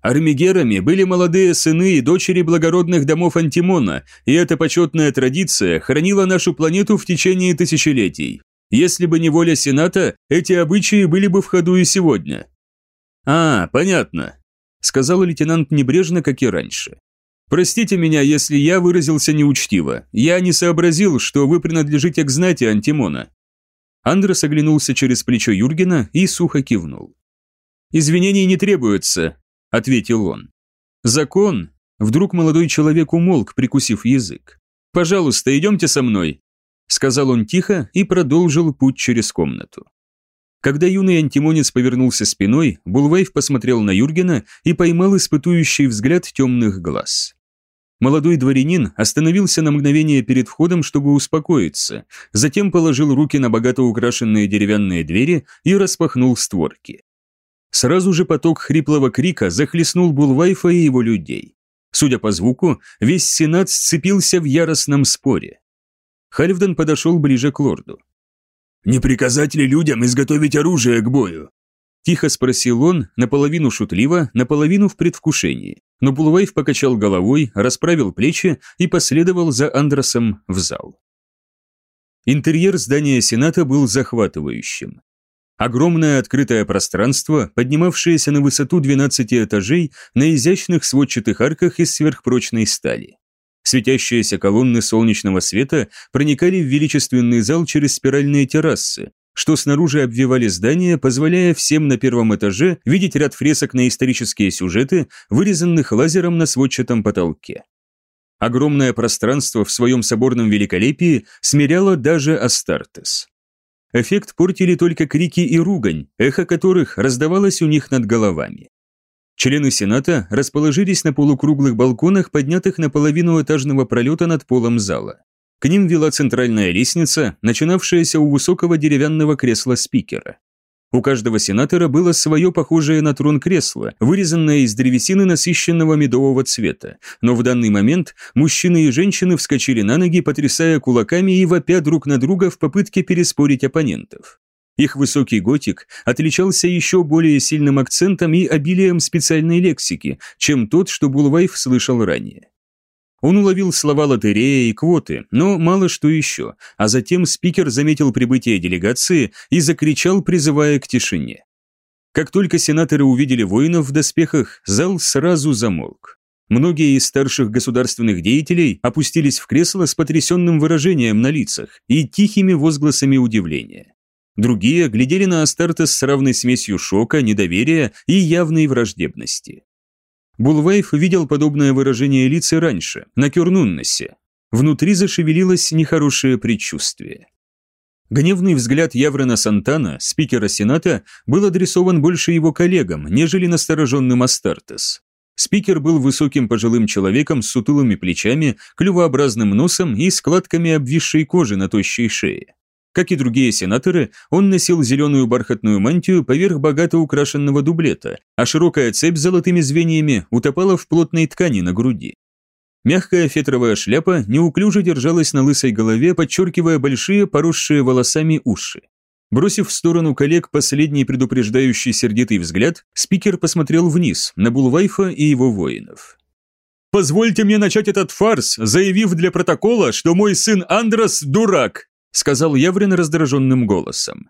Армигерами были молодые сыны и дочери благородных домов Антимона, и эта почетная традиция хранила нашу планету в течение тысячелетий. Если бы не воля Сената, эти обычаи были бы в ходу и сегодня. «А, понятно», – сказал лейтенант небрежно, как и раньше. «Простите меня, если я выразился неучтиво. Я не сообразил, что вы принадлежите к знати Антимона». Андрес оглянулся через плечо Юргена и сухо кивнул. «Извинений не требуется», – ответил он. «Закон?» Вдруг молодой человек умолк, прикусив язык. «Пожалуйста, идемте со мной», – сказал он тихо и продолжил путь через комнату. Когда юный антимонец повернулся спиной, Булвайф посмотрел на Юргена и поймал испытующий взгляд темных глаз. Молодой дворянин остановился на мгновение перед входом, чтобы успокоиться, затем положил руки на богато украшенные деревянные двери и распахнул створки. Сразу же поток хриплого крика захлестнул Булвайфа и его людей. Судя по звуку, весь сенат сцепился в яростном споре. Хальфден подошел ближе к лорду. «Не приказать ли людям изготовить оружие к бою?» Тихо спросил он, наполовину шутливо, наполовину в предвкушении. Но Булвайф покачал головой, расправил плечи и последовал за Андросом в зал. Интерьер здания Сената был захватывающим. Огромное открытое пространство, поднимавшееся на высоту 12 этажей на изящных сводчатых арках из сверхпрочной стали. Светящиеся колонны солнечного света проникали в величественный зал через спиральные террасы, что снаружи обвивали здание, позволяя всем на первом этаже видеть ряд фресок на исторические сюжеты, вырезанных лазером на сводчатом потолке. Огромное пространство в своем соборном великолепии смиряло даже Астартес. Эффект портили только крики и ругань, эхо которых раздавалось у них над головами. Члены Сената расположились на полукруглых балконах, поднятых на половину этажного пролета над полом зала. К ним вела центральная лестница, начинавшаяся у высокого деревянного кресла спикера. У каждого сенатора было свое похожее на трон кресло, вырезанное из древесины насыщенного медового цвета, но в данный момент мужчины и женщины вскочили на ноги, потрясая кулаками и вопя друг на друга в попытке переспорить оппонентов. Их высокий готик отличался еще более сильным акцентом и обилием специальной лексики, чем тот, что Булвайф слышал ранее. Он уловил слова лотерея и квоты, но мало что еще, а затем спикер заметил прибытие делегации и закричал, призывая к тишине. Как только сенаторы увидели воинов в доспехах, зал сразу замолк. Многие из старших государственных деятелей опустились в кресло с потрясенным выражением на лицах и тихими возгласами удивления. Другие глядели на Астартес с равной смесью шока, недоверия и явной враждебности. Булвайф видел подобное выражение лиц и раньше, на Кюрнуннесе. Внутри зашевелилось нехорошее предчувствие. Гневный взгляд Яврена Сантана, спикера Сената, был адресован больше его коллегам, нежели настороженным Астартес. Спикер был высоким пожилым человеком с сутулыми плечами, клювообразным носом и складками обвисшей кожи на тощей шее. Как и другие сенаторы, он носил зеленую бархатную мантию поверх богато украшенного дублета, а широкая цепь с золотыми звеньями утопала в плотной ткани на груди. Мягкая фетровая шляпа неуклюже держалась на лысой голове, подчеркивая большие, поросшие волосами уши. Бросив в сторону коллег последний предупреждающий сердитый взгляд, спикер посмотрел вниз, на Булвайфа и его воинов. «Позвольте мне начать этот фарс, заявив для протокола, что мой сын Андрос – дурак!» Сказал Яврин раздраженным голосом.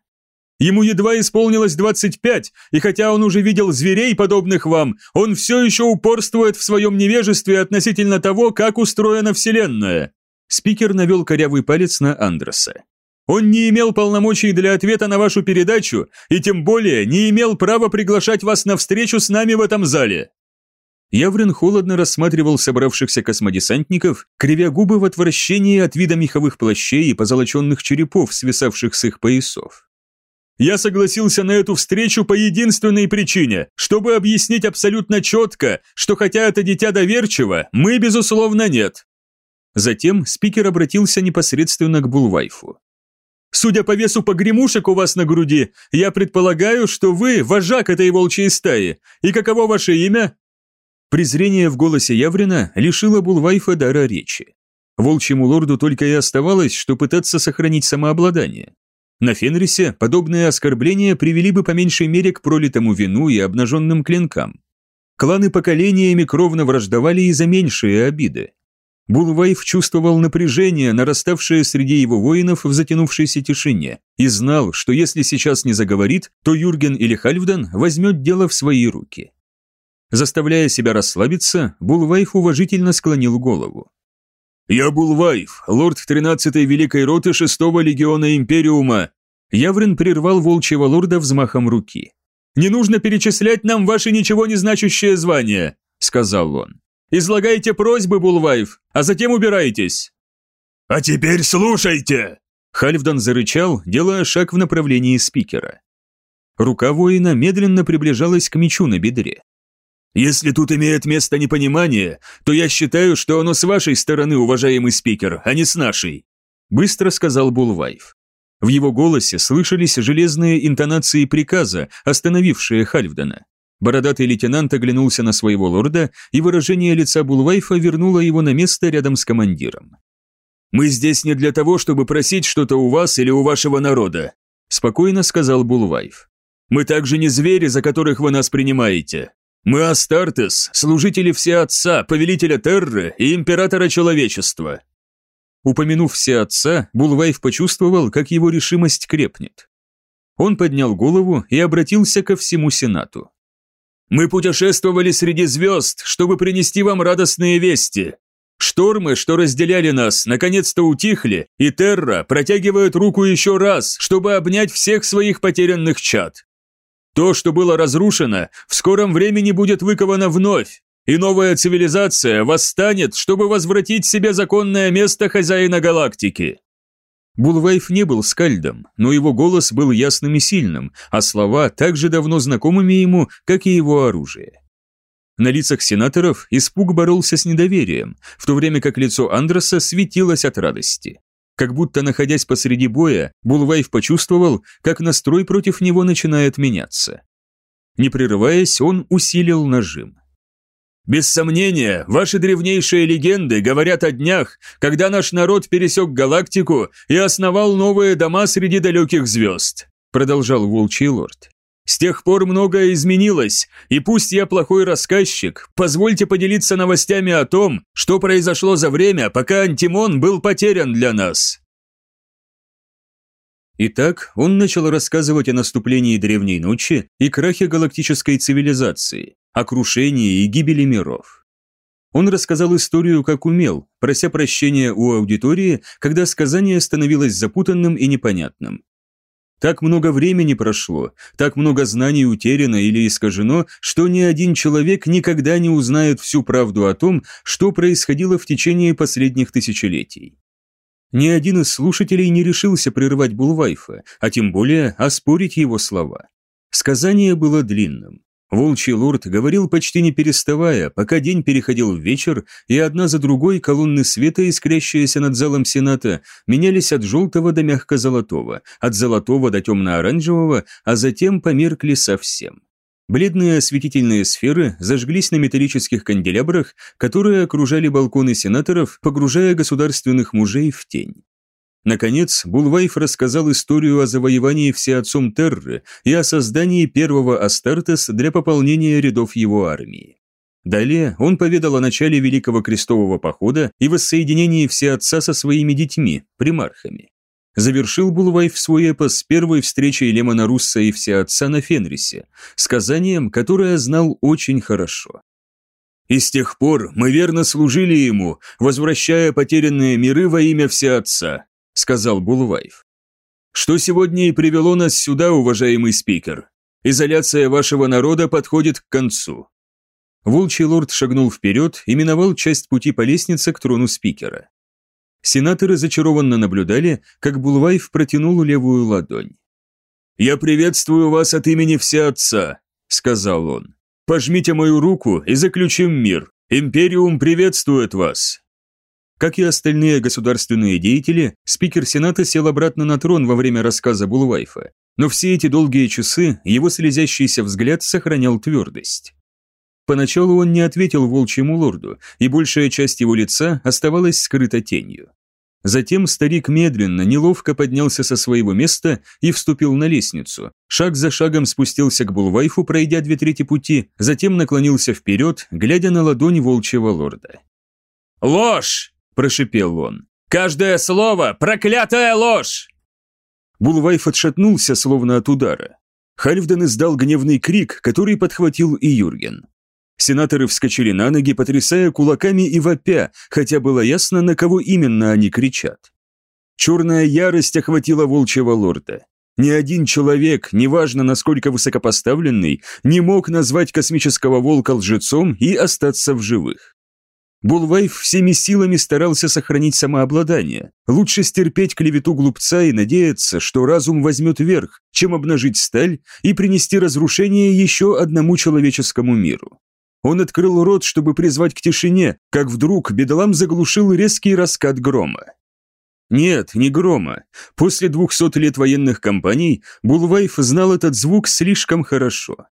Ему едва исполнилось 25, и хотя он уже видел зверей, подобных вам, он все еще упорствует в своем невежестве относительно того, как устроена Вселенная. Спикер навел корявый палец на Андреса. Он не имел полномочий для ответа на вашу передачу, и тем более не имел права приглашать вас на встречу с нами в этом зале. Яврин холодно рассматривал собравшихся космодесантников, кривя губы в отвращении от вида меховых плащей и позолоченных черепов, свисавших с их поясов. «Я согласился на эту встречу по единственной причине, чтобы объяснить абсолютно четко, что хотя это дитя доверчиво, мы, безусловно, нет». Затем спикер обратился непосредственно к Булвайфу. «Судя по весу погремушек у вас на груди, я предполагаю, что вы вожак этой волчьей стаи. И каково ваше имя?» Презрение в голосе Яврина лишило Булвайфа дара речи. Волчьему лорду только и оставалось, что пытаться сохранить самообладание. На Фенрисе подобные оскорбления привели бы по меньшей мере к пролитому вину и обнаженным клинкам. Кланы поколениями кровно враждовали и за меньшие обиды. Булвайф чувствовал напряжение, нараставшее среди его воинов в затянувшейся тишине, и знал, что если сейчас не заговорит, то Юрген или Хальфдан возьмет дело в свои руки. Заставляя себя расслабиться, Булвайф уважительно склонил голову. «Я Булвайф, лорд 13-й Великой Роты 6-го Легиона Империума!» Яврин прервал волчьего лорда взмахом руки. «Не нужно перечислять нам ваши ничего не значащие звания», — сказал он. «Излагайте просьбы, Булвайф, а затем убирайтесь». «А теперь слушайте!» Хальфдан зарычал, делая шаг в направлении спикера. Рука воина медленно приближалась к мечу на бедре. Если тут имеет место непонимание, то я считаю, что оно с вашей стороны, уважаемый спикер, а не с нашей», быстро сказал Булвайф. В его голосе слышались железные интонации приказа, остановившие Хальфдена. Бородатый лейтенант оглянулся на своего лорда, и выражение лица Булвайфа вернуло его на место рядом с командиром. «Мы здесь не для того, чтобы просить что-то у вас или у вашего народа», спокойно сказал Булвайф. «Мы также не звери, за которых вы нас принимаете. Мы Астартес, служители Всеотца, повелителя Терры и императора человечества». Упомянув Всеотца, Булвайф почувствовал, как его решимость крепнет. Он поднял голову и обратился ко всему Сенату. «Мы путешествовали среди звезд, чтобы принести вам радостные вести. Штормы, что разделяли нас, наконец-то утихли, и Терра протягивает руку еще раз, чтобы обнять всех своих потерянных чад. То, что было разрушено, в скором времени будет выковано вновь, и новая цивилизация восстанет, чтобы возвратить себе законное место хозяина галактики. Булвайф не был скальдом, но его голос был ясным и сильным, а слова так же давно знакомыми ему, как и его оружие. На лицах сенаторов испуг боролся с недоверием, в то время как лицо Андроса светилось от радости. Как будто находясь посреди боя, Булвайф почувствовал, как настрой против него начинает меняться. Не прерываясь, он усилил нажим. Без сомнения, ваши древнейшие легенды говорят о днях, когда наш народ пересек галактику и основал новые дома среди далеких звезд», продолжал Волчий Лорд. «С тех пор многое изменилось, и пусть я плохой рассказчик, позвольте поделиться новостями о том, что произошло за время, пока Антимон был потерян для нас». Итак, он начал рассказывать о наступлении Древней Ночи и крахе галактической цивилизации, о крушении и гибели миров. Он рассказал историю как умел, прося прощения у аудитории, когда сказание становилось запутанным и непонятным. Так много времени прошло, так много знаний утеряно или искажено, что ни один человек никогда не узнает всю правду о том, что происходило в течение последних тысячелетий. Ни один из слушателей не решился прерывать Булвайфа, а тем более оспорить его слова. Сказание было длинным. Волчий лорд говорил почти не переставая, пока день переходил в вечер, и одна за другой колонны света, искрящиеся над залом Сената, менялись от желтого до мягко-золотого, от золотого до темно-оранжевого, а затем померкли совсем. Бледные осветительные сферы зажглись на металлических канделябрах, которые окружали балконы сенаторов, погружая государственных мужей в тень. Наконец, Булвайф рассказал историю о завоевании всеотцом Терры и о создании первого Астартес для пополнения рядов его армии. Далее он поведал о начале Великого Крестового Похода и воссоединении всеотца со своими детьми, примархами завершил Булвайф свой эпос первой встречей Лемона Русса и всеотца на Фенрисе, сказанием, которое знал очень хорошо. «И с тех пор мы верно служили ему, возвращая потерянные миры во имя всеотца», сказал Булвайф. «Что сегодня и привело нас сюда, уважаемый спикер? Изоляция вашего народа подходит к концу». Волчий лорд шагнул вперед и миновал часть пути по лестнице к трону спикера. Сенаторы зачарованно наблюдали, как Булвайф протянул левую ладонь. «Я приветствую вас от имени Всеотца», — сказал он. «Пожмите мою руку и заключим мир. Империум приветствует вас». Как и остальные государственные деятели, спикер Сената сел обратно на трон во время рассказа Булвайфа, но все эти долгие часы его слезящийся взгляд сохранял твердость. Поначалу он не ответил волчьему лорду, и большая часть его лица оставалась скрыта тенью. Затем старик медленно, неловко поднялся со своего места и вступил на лестницу. Шаг за шагом спустился к Булвайфу, пройдя две трети пути, затем наклонился вперед, глядя на ладонь волчьего лорда. «Ложь!» – прошипел он. «Каждое слово – проклятая ложь!» Булвайф отшатнулся, словно от удара. Хальфден издал гневный крик, который подхватил и Юрген. Сенаторы вскочили на ноги, потрясая кулаками и вопя, хотя было ясно, на кого именно они кричат. Черная ярость охватила волчьего лорда. Ни один человек, неважно насколько высокопоставленный, не мог назвать космического волка лжецом и остаться в живых. Булвайф всеми силами старался сохранить самообладание. Лучше стерпеть клевету глупца и надеяться, что разум возьмет верх, чем обнажить сталь и принести разрушение еще одному человеческому миру. Он открыл рот, чтобы призвать к тишине, как вдруг бедолам заглушил резкий раскат грома. Нет, не грома. После двухсот лет военных кампаний Булвайф знал этот звук слишком хорошо.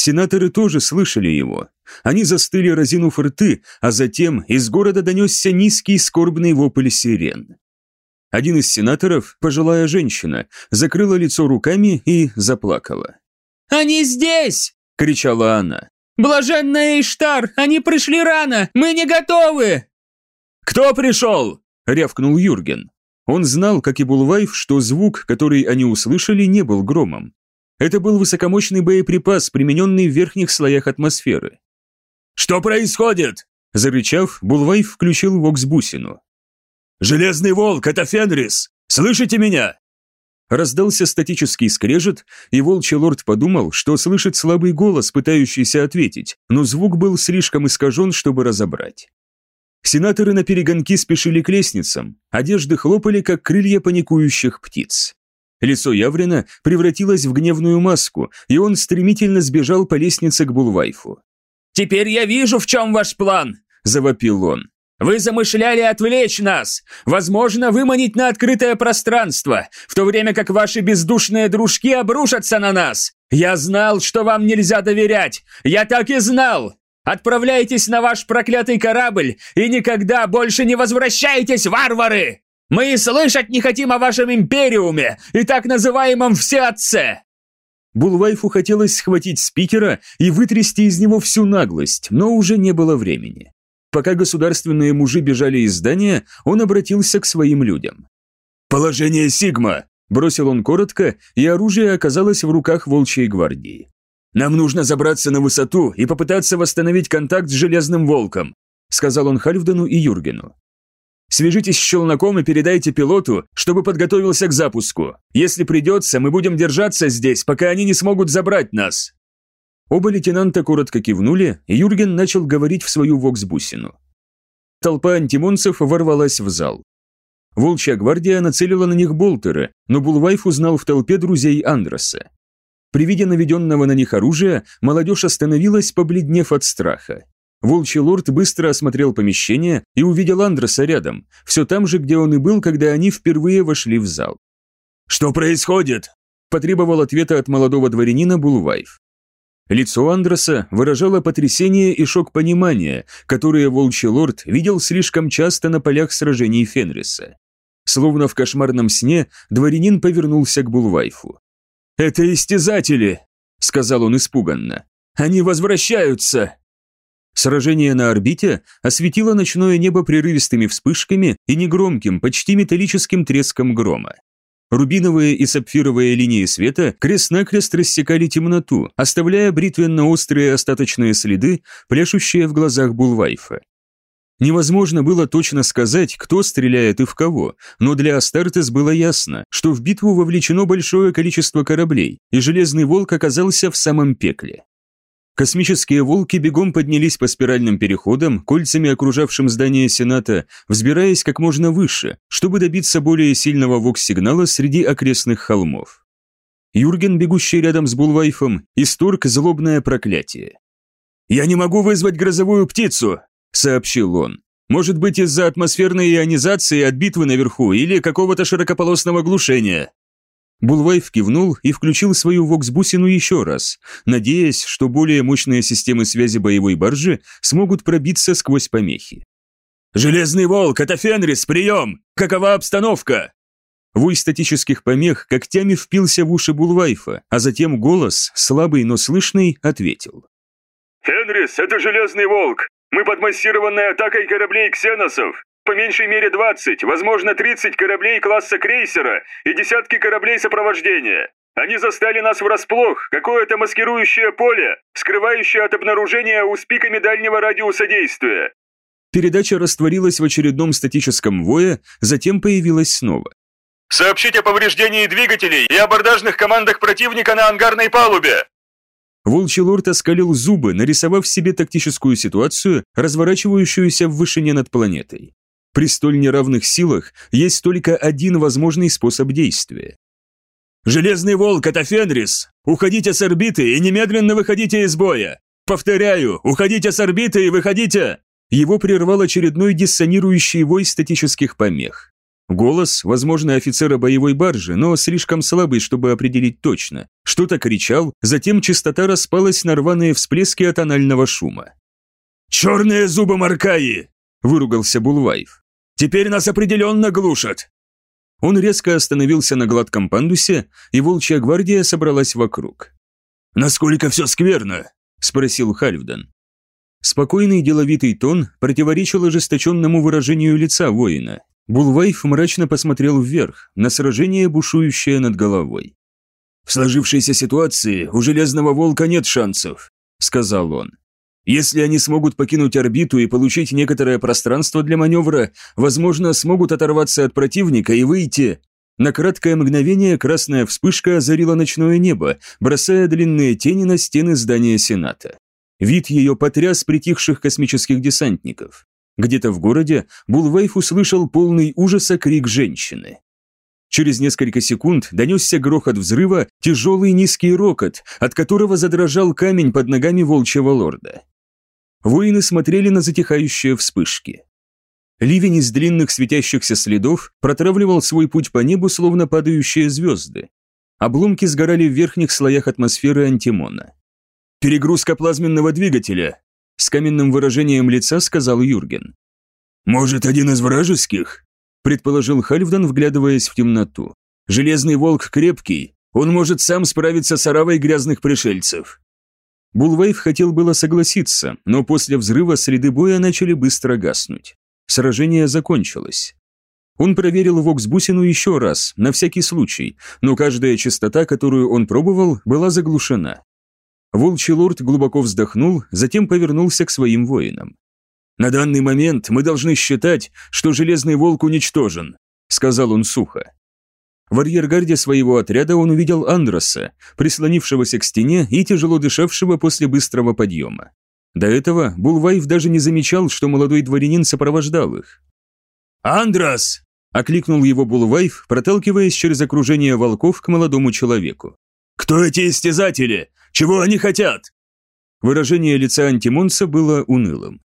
Сенаторы тоже слышали его. Они застыли, разинув рты, а затем из города донесся низкий скорбный вопль сирен. Один из сенаторов, пожилая женщина, закрыла лицо руками и заплакала. «Они здесь!» – кричала она. «Блаженная Иштар! Они пришли рано! Мы не готовы!» «Кто пришел?» – рявкнул Юрген. Он знал, как и Булвайф, что звук, который они услышали, не был громом. Это был высокомощный боеприпас, примененный в верхних слоях атмосферы. «Что происходит?» Зарычав, Булвайф включил воксбусину. «Железный волк, это Фенрис! Слышите меня?» Раздался статический скрежет, и волчий лорд подумал, что слышит слабый голос, пытающийся ответить, но звук был слишком искажен, чтобы разобрать. Сенаторы на перегонки спешили к лестницам, одежды хлопали, как крылья паникующих птиц. Лицо Яврина превратилось в гневную маску, и он стремительно сбежал по лестнице к Булвайфу. Теперь я вижу, в чем ваш план!» – завопил он. Вы замышляли отвлечь нас, возможно, выманить на открытое пространство, в то время как ваши бездушные дружки обрушатся на нас. Я знал, что вам нельзя доверять. Я так и знал. Отправляйтесь на ваш проклятый корабль и никогда больше не возвращайтесь, варвары! Мы и слышать не хотим о вашем империуме и так называемом всеотце!» Булвайфу хотелось схватить спикера и вытрясти из него всю наглость, но уже не было времени. Пока государственные мужи бежали из здания, он обратился к своим людям. «Положение Сигма!» – бросил он коротко, и оружие оказалось в руках Волчьей гвардии. «Нам нужно забраться на высоту и попытаться восстановить контакт с Железным Волком», – сказал он Хальфдену и Юргену. «Свяжитесь с челноком и передайте пилоту, чтобы подготовился к запуску. Если придется, мы будем держаться здесь, пока они не смогут забрать нас». Оба лейтенанта коротко кивнули, и Юрген начал говорить в свою воксбусину. Толпа антимонцев ворвалась в зал. Волчья гвардия нацелила на них болтеры, но Булвайф узнал в толпе друзей Андроса. При виде наведенного на них оружия, молодежь остановилась, побледнев от страха. Волчий лорд быстро осмотрел помещение и увидел Андроса рядом, все там же, где он и был, когда они впервые вошли в зал. «Что происходит?» – потребовал ответа от молодого дворянина Булвайф. Лицо Андроса выражало потрясение и шок понимания, которые Волчий Лорд видел слишком часто на полях сражений Фенриса. Словно в кошмарном сне, дворянин повернулся к Булвайфу. «Это истязатели!» – сказал он испуганно. «Они возвращаются!» Сражение на орбите осветило ночное небо прерывистыми вспышками и негромким, почти металлическим треском грома. Рубиновые и сапфировые линии света крест-накрест рассекали темноту, оставляя бритвенно-острые остаточные следы, пляшущие в глазах Булвайфа. Невозможно было точно сказать, кто стреляет и в кого, но для Астартес было ясно, что в битву вовлечено большое количество кораблей, и Железный Волк оказался в самом пекле. Космические волки бегом поднялись по спиральным переходам, кольцами окружавшим здание Сената, взбираясь как можно выше, чтобы добиться более сильного вокс-сигнала среди окрестных холмов. Юрген, бегущий рядом с Булвайфом, исторг злобное проклятие. «Я не могу вызвать грозовую птицу!» – сообщил он. «Может быть, из-за атмосферной ионизации от битвы наверху или какого-то широкополосного глушения. Булвайф кивнул и включил свою воксбусину еще раз, надеясь, что более мощные системы связи боевой баржи смогут пробиться сквозь помехи. «Железный волк, это Фенрис, прием! Какова обстановка?» Вой статических помех когтями впился в уши Булвайфа, а затем голос, слабый, но слышный, ответил. «Фенрис, это Железный волк! Мы под массированной атакой кораблей ксеносов! По меньшей мере 20, возможно 30 кораблей класса крейсера и десятки кораблей сопровождения. Они застали нас врасплох, какое-то маскирующее поле, скрывающее от обнаружения успиками дальнего радиуса действия. Передача растворилась в очередном статическом вое, затем появилась снова. «Сообщить о повреждении двигателей и абордажных командах противника на ангарной палубе!» Волчий лорд оскалил зубы, нарисовав себе тактическую ситуацию, разворачивающуюся в вышине над планетой. При столь неравных силах есть только один возможный способ действия. «Железный волк, это Фенрис! Уходите с орбиты и немедленно выходите из боя! Повторяю, уходите с орбиты и выходите!» Его прервал очередной диссонирующий вой статических помех. Голос, возможно, офицера боевой баржи, но слишком слабый, чтобы определить точно. Что-то кричал, затем частота распалась на рваные всплески атонального шума. «Черные зубы Маркаи!» – выругался Булвайф. Теперь нас определенно глушат!» Он резко остановился на гладком пандусе, и волчья гвардия собралась вокруг. «Насколько все скверно?» – спросил Хальфдан. Спокойный деловитый тон противоречил ожесточенному выражению лица воина. Булвайф мрачно посмотрел вверх, на сражение, бушующее над головой. «В сложившейся ситуации у Железного Волка нет шансов», – сказал он. Если они смогут покинуть орбиту и получить некоторое пространство для маневра, возможно, смогут оторваться от противника и выйти. На краткое мгновение красная вспышка озарила ночное небо, бросая длинные тени на стены здания Сената. Вид ее потряс притихших космических десантников. Где-то в городе Булвейф услышал полный ужаса крик женщины. Через несколько секунд донесся грохот взрыва, тяжелый низкий рокот, от которого задрожал камень под ногами волчьего лорда. Воины смотрели на затихающие вспышки. Ливень из длинных светящихся следов протравливал свой путь по небу, словно падающие звезды. Обломки сгорали в верхних слоях атмосферы антимона. «Перегрузка плазменного двигателя», — с каменным выражением лица сказал Юрген. «Может, один из вражеских?» — предположил Хальфдан, вглядываясь в темноту. «Железный волк крепкий, он может сам справиться с оравой грязных пришельцев». Булвейв хотел было согласиться, но после взрыва среды боя начали быстро гаснуть. Сражение закончилось. Он проверил воксбусину еще раз, на всякий случай, но каждая частота, которую он пробовал, была заглушена. Волчий лорд глубоко вздохнул, затем повернулся к своим воинам. «На данный момент мы должны считать, что Железный Волк уничтожен», — сказал он сухо. В арьергарде своего отряда он увидел Андроса, прислонившегося к стене и тяжело дышавшего после быстрого подъема. До этого Булвайф даже не замечал, что молодой дворянин сопровождал их. «Андрос!» – окликнул его Булвайф, проталкиваясь через окружение волков к молодому человеку. «Кто эти истязатели? Чего они хотят?» Выражение лица Антимонса было унылым.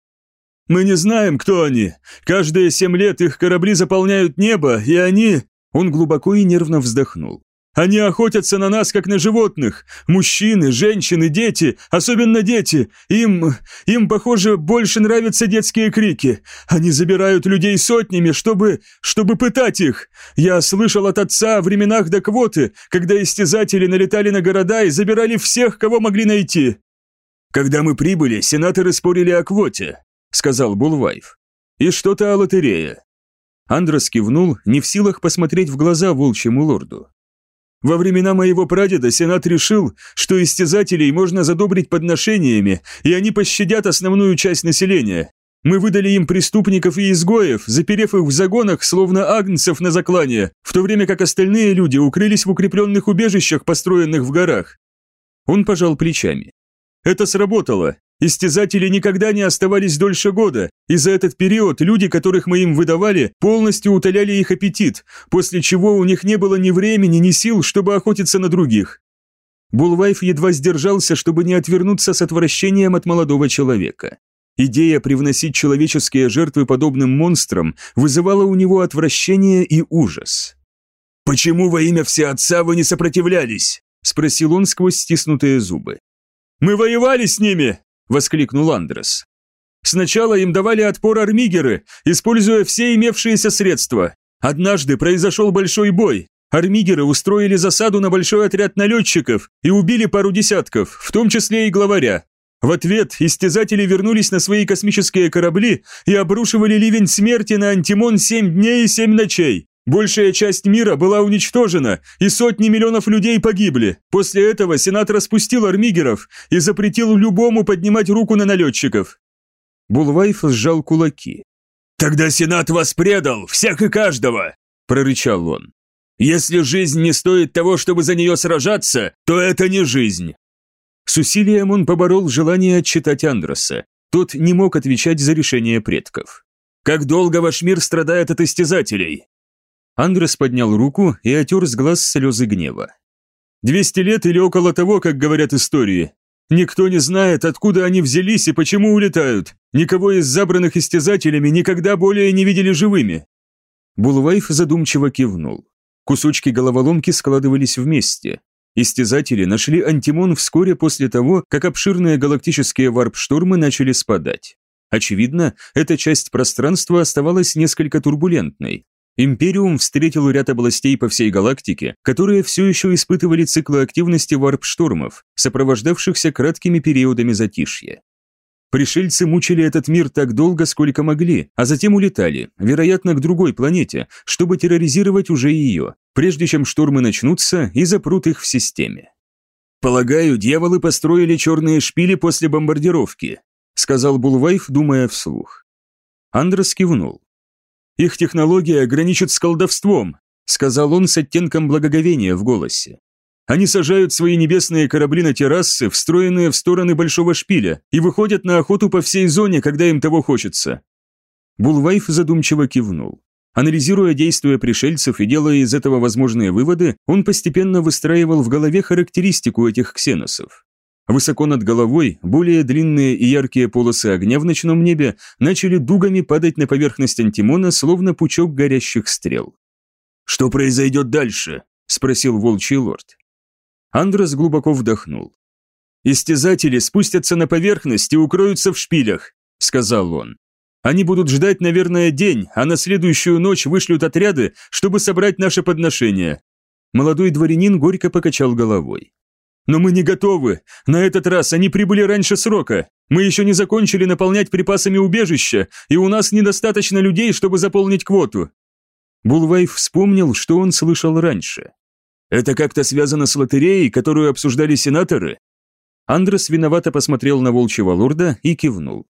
«Мы не знаем, кто они. Каждые семь лет их корабли заполняют небо, и они...» Он глубоко и нервно вздохнул. Они охотятся на нас, как на животных. Мужчины, женщины, дети, особенно дети. Им, им, похоже, больше нравятся детские крики. Они забирают людей сотнями, чтобы, чтобы пытать их. Я слышал от отца о временах до квоты, когда истязатели налетали на города и забирали всех, кого могли найти. Когда мы прибыли, сенаторы спорили о квоте, сказал Булвайф. И что-то о лотерее. Андрос кивнул, не в силах посмотреть в глаза волчьему лорду. Во времена моего прадеда Сенат решил, что истязателей можно задобрить подношениями, и они пощадят основную часть населения. Мы выдали им преступников и изгоев, заперев их в загонах, словно агнцев на заклание, в то время как остальные люди укрылись в укрепленных убежищах, построенных в горах. Он пожал плечами. Это сработало. Истязатели никогда не оставались дольше года, и за этот период люди, которых мы им выдавали, полностью утоляли их аппетит, после чего у них не было ни времени, ни сил, чтобы охотиться на других. Булвайф едва сдержался, чтобы не отвернуться с отвращением от молодого человека. Идея привносить человеческие жертвы подобным монстрам вызывала у него отвращение и ужас. «Почему во имя Всеотца вы не сопротивлялись?» – спросил он сквозь стиснутые зубы. «Мы воевали с ними!» – воскликнул Андрес. «Сначала им давали отпор армигеры, используя все имевшиеся средства. Однажды произошел большой бой. Армигеры устроили засаду на большой отряд налетчиков и убили пару десятков, в том числе и главаря. В ответ истязатели вернулись на свои космические корабли и обрушивали ливень смерти на Антимон семь дней и семь ночей. Большая часть мира была уничтожена, и сотни миллионов людей погибли. После этого Сенат распустил армигеров и запретил любому поднимать руку на налетчиков. Булвайф сжал кулаки. «Тогда Сенат вас предал, всех и каждого!» – прорычал он. «Если жизнь не стоит того, чтобы за нее сражаться, то это не жизнь!» С усилием он поборол желание отчитать Андроса. Тот не мог отвечать за решение предков. «Как долго ваш мир страдает от истязателей?» Андрес поднял руку и отер с глаз слезы гнева. «Двести лет или около того, как говорят истории. Никто не знает, откуда они взялись и почему улетают. Никого из забранных истязателями никогда более не видели живыми». Булвайф задумчиво кивнул. Кусочки головоломки складывались вместе. Истязатели нашли антимон вскоре после того, как обширные галактические варп-штормы начали спадать. Очевидно, эта часть пространства оставалась несколько турбулентной, Империум встретил ряд областей по всей галактике, которые все еще испытывали циклы активности варп-штормов, сопровождавшихся краткими периодами затишья. Пришельцы мучили этот мир так долго, сколько могли, а затем улетали, вероятно, к другой планете, чтобы терроризировать уже ее, прежде чем штормы начнутся и запрут их в системе. «Полагаю, дьяволы построили черные шпили после бомбардировки», сказал Булвайф, думая вслух. Андрес кивнул. Их технология граничит с колдовством», сказал он с оттенком благоговения в голосе. Они сажают свои небесные корабли на террасы, встроенные в стороны большого шпиля, и выходят на охоту по всей зоне, когда им того хочется. Булвайф задумчиво кивнул. Анализируя действия пришельцев и делая из этого возможные выводы, он постепенно выстраивал в голове характеристику этих ксеносов. Высоко над головой более длинные и яркие полосы огня в ночном небе начали дугами падать на поверхность антимона, словно пучок горящих стрел. «Что произойдет дальше?» – спросил волчий лорд. Андрес глубоко вдохнул. «Истязатели спустятся на поверхность и укроются в шпилях», – сказал он. «Они будут ждать, наверное, день, а на следующую ночь вышлют отряды, чтобы собрать наше подношение». Молодой дворянин горько покачал головой. Но мы не готовы. На этот раз они прибыли раньше срока. Мы еще не закончили наполнять припасами убежища, и у нас недостаточно людей, чтобы заполнить квоту». Булвайф вспомнил, что он слышал раньше. «Это как-то связано с лотереей, которую обсуждали сенаторы?» Андрес виновато посмотрел на волчьего лорда и кивнул.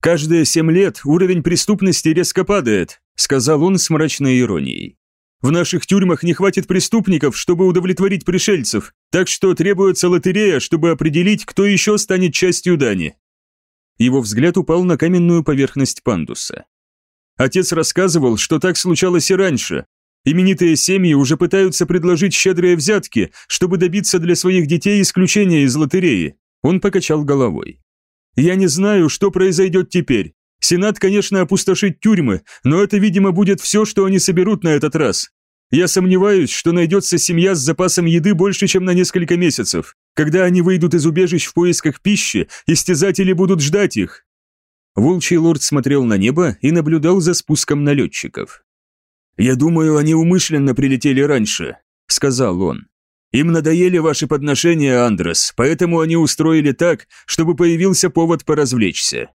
«Каждые семь лет уровень преступности резко падает», сказал он с мрачной иронией. В наших тюрьмах не хватит преступников, чтобы удовлетворить пришельцев, так что требуется лотерея, чтобы определить, кто еще станет частью Дани». Его взгляд упал на каменную поверхность пандуса. Отец рассказывал, что так случалось и раньше. Именитые семьи уже пытаются предложить щедрые взятки, чтобы добиться для своих детей исключения из лотереи. Он покачал головой. «Я не знаю, что произойдет теперь. Сенат, конечно, опустошит тюрьмы, но это, видимо, будет все, что они соберут на этот раз. Я сомневаюсь, что найдется семья с запасом еды больше, чем на несколько месяцев. Когда они выйдут из убежищ в поисках пищи, истязатели будут ждать их». Волчий лорд смотрел на небо и наблюдал за спуском налетчиков. «Я думаю, они умышленно прилетели раньше», — сказал он. «Им надоели ваши подношения, Андрес, поэтому они устроили так, чтобы появился повод поразвлечься.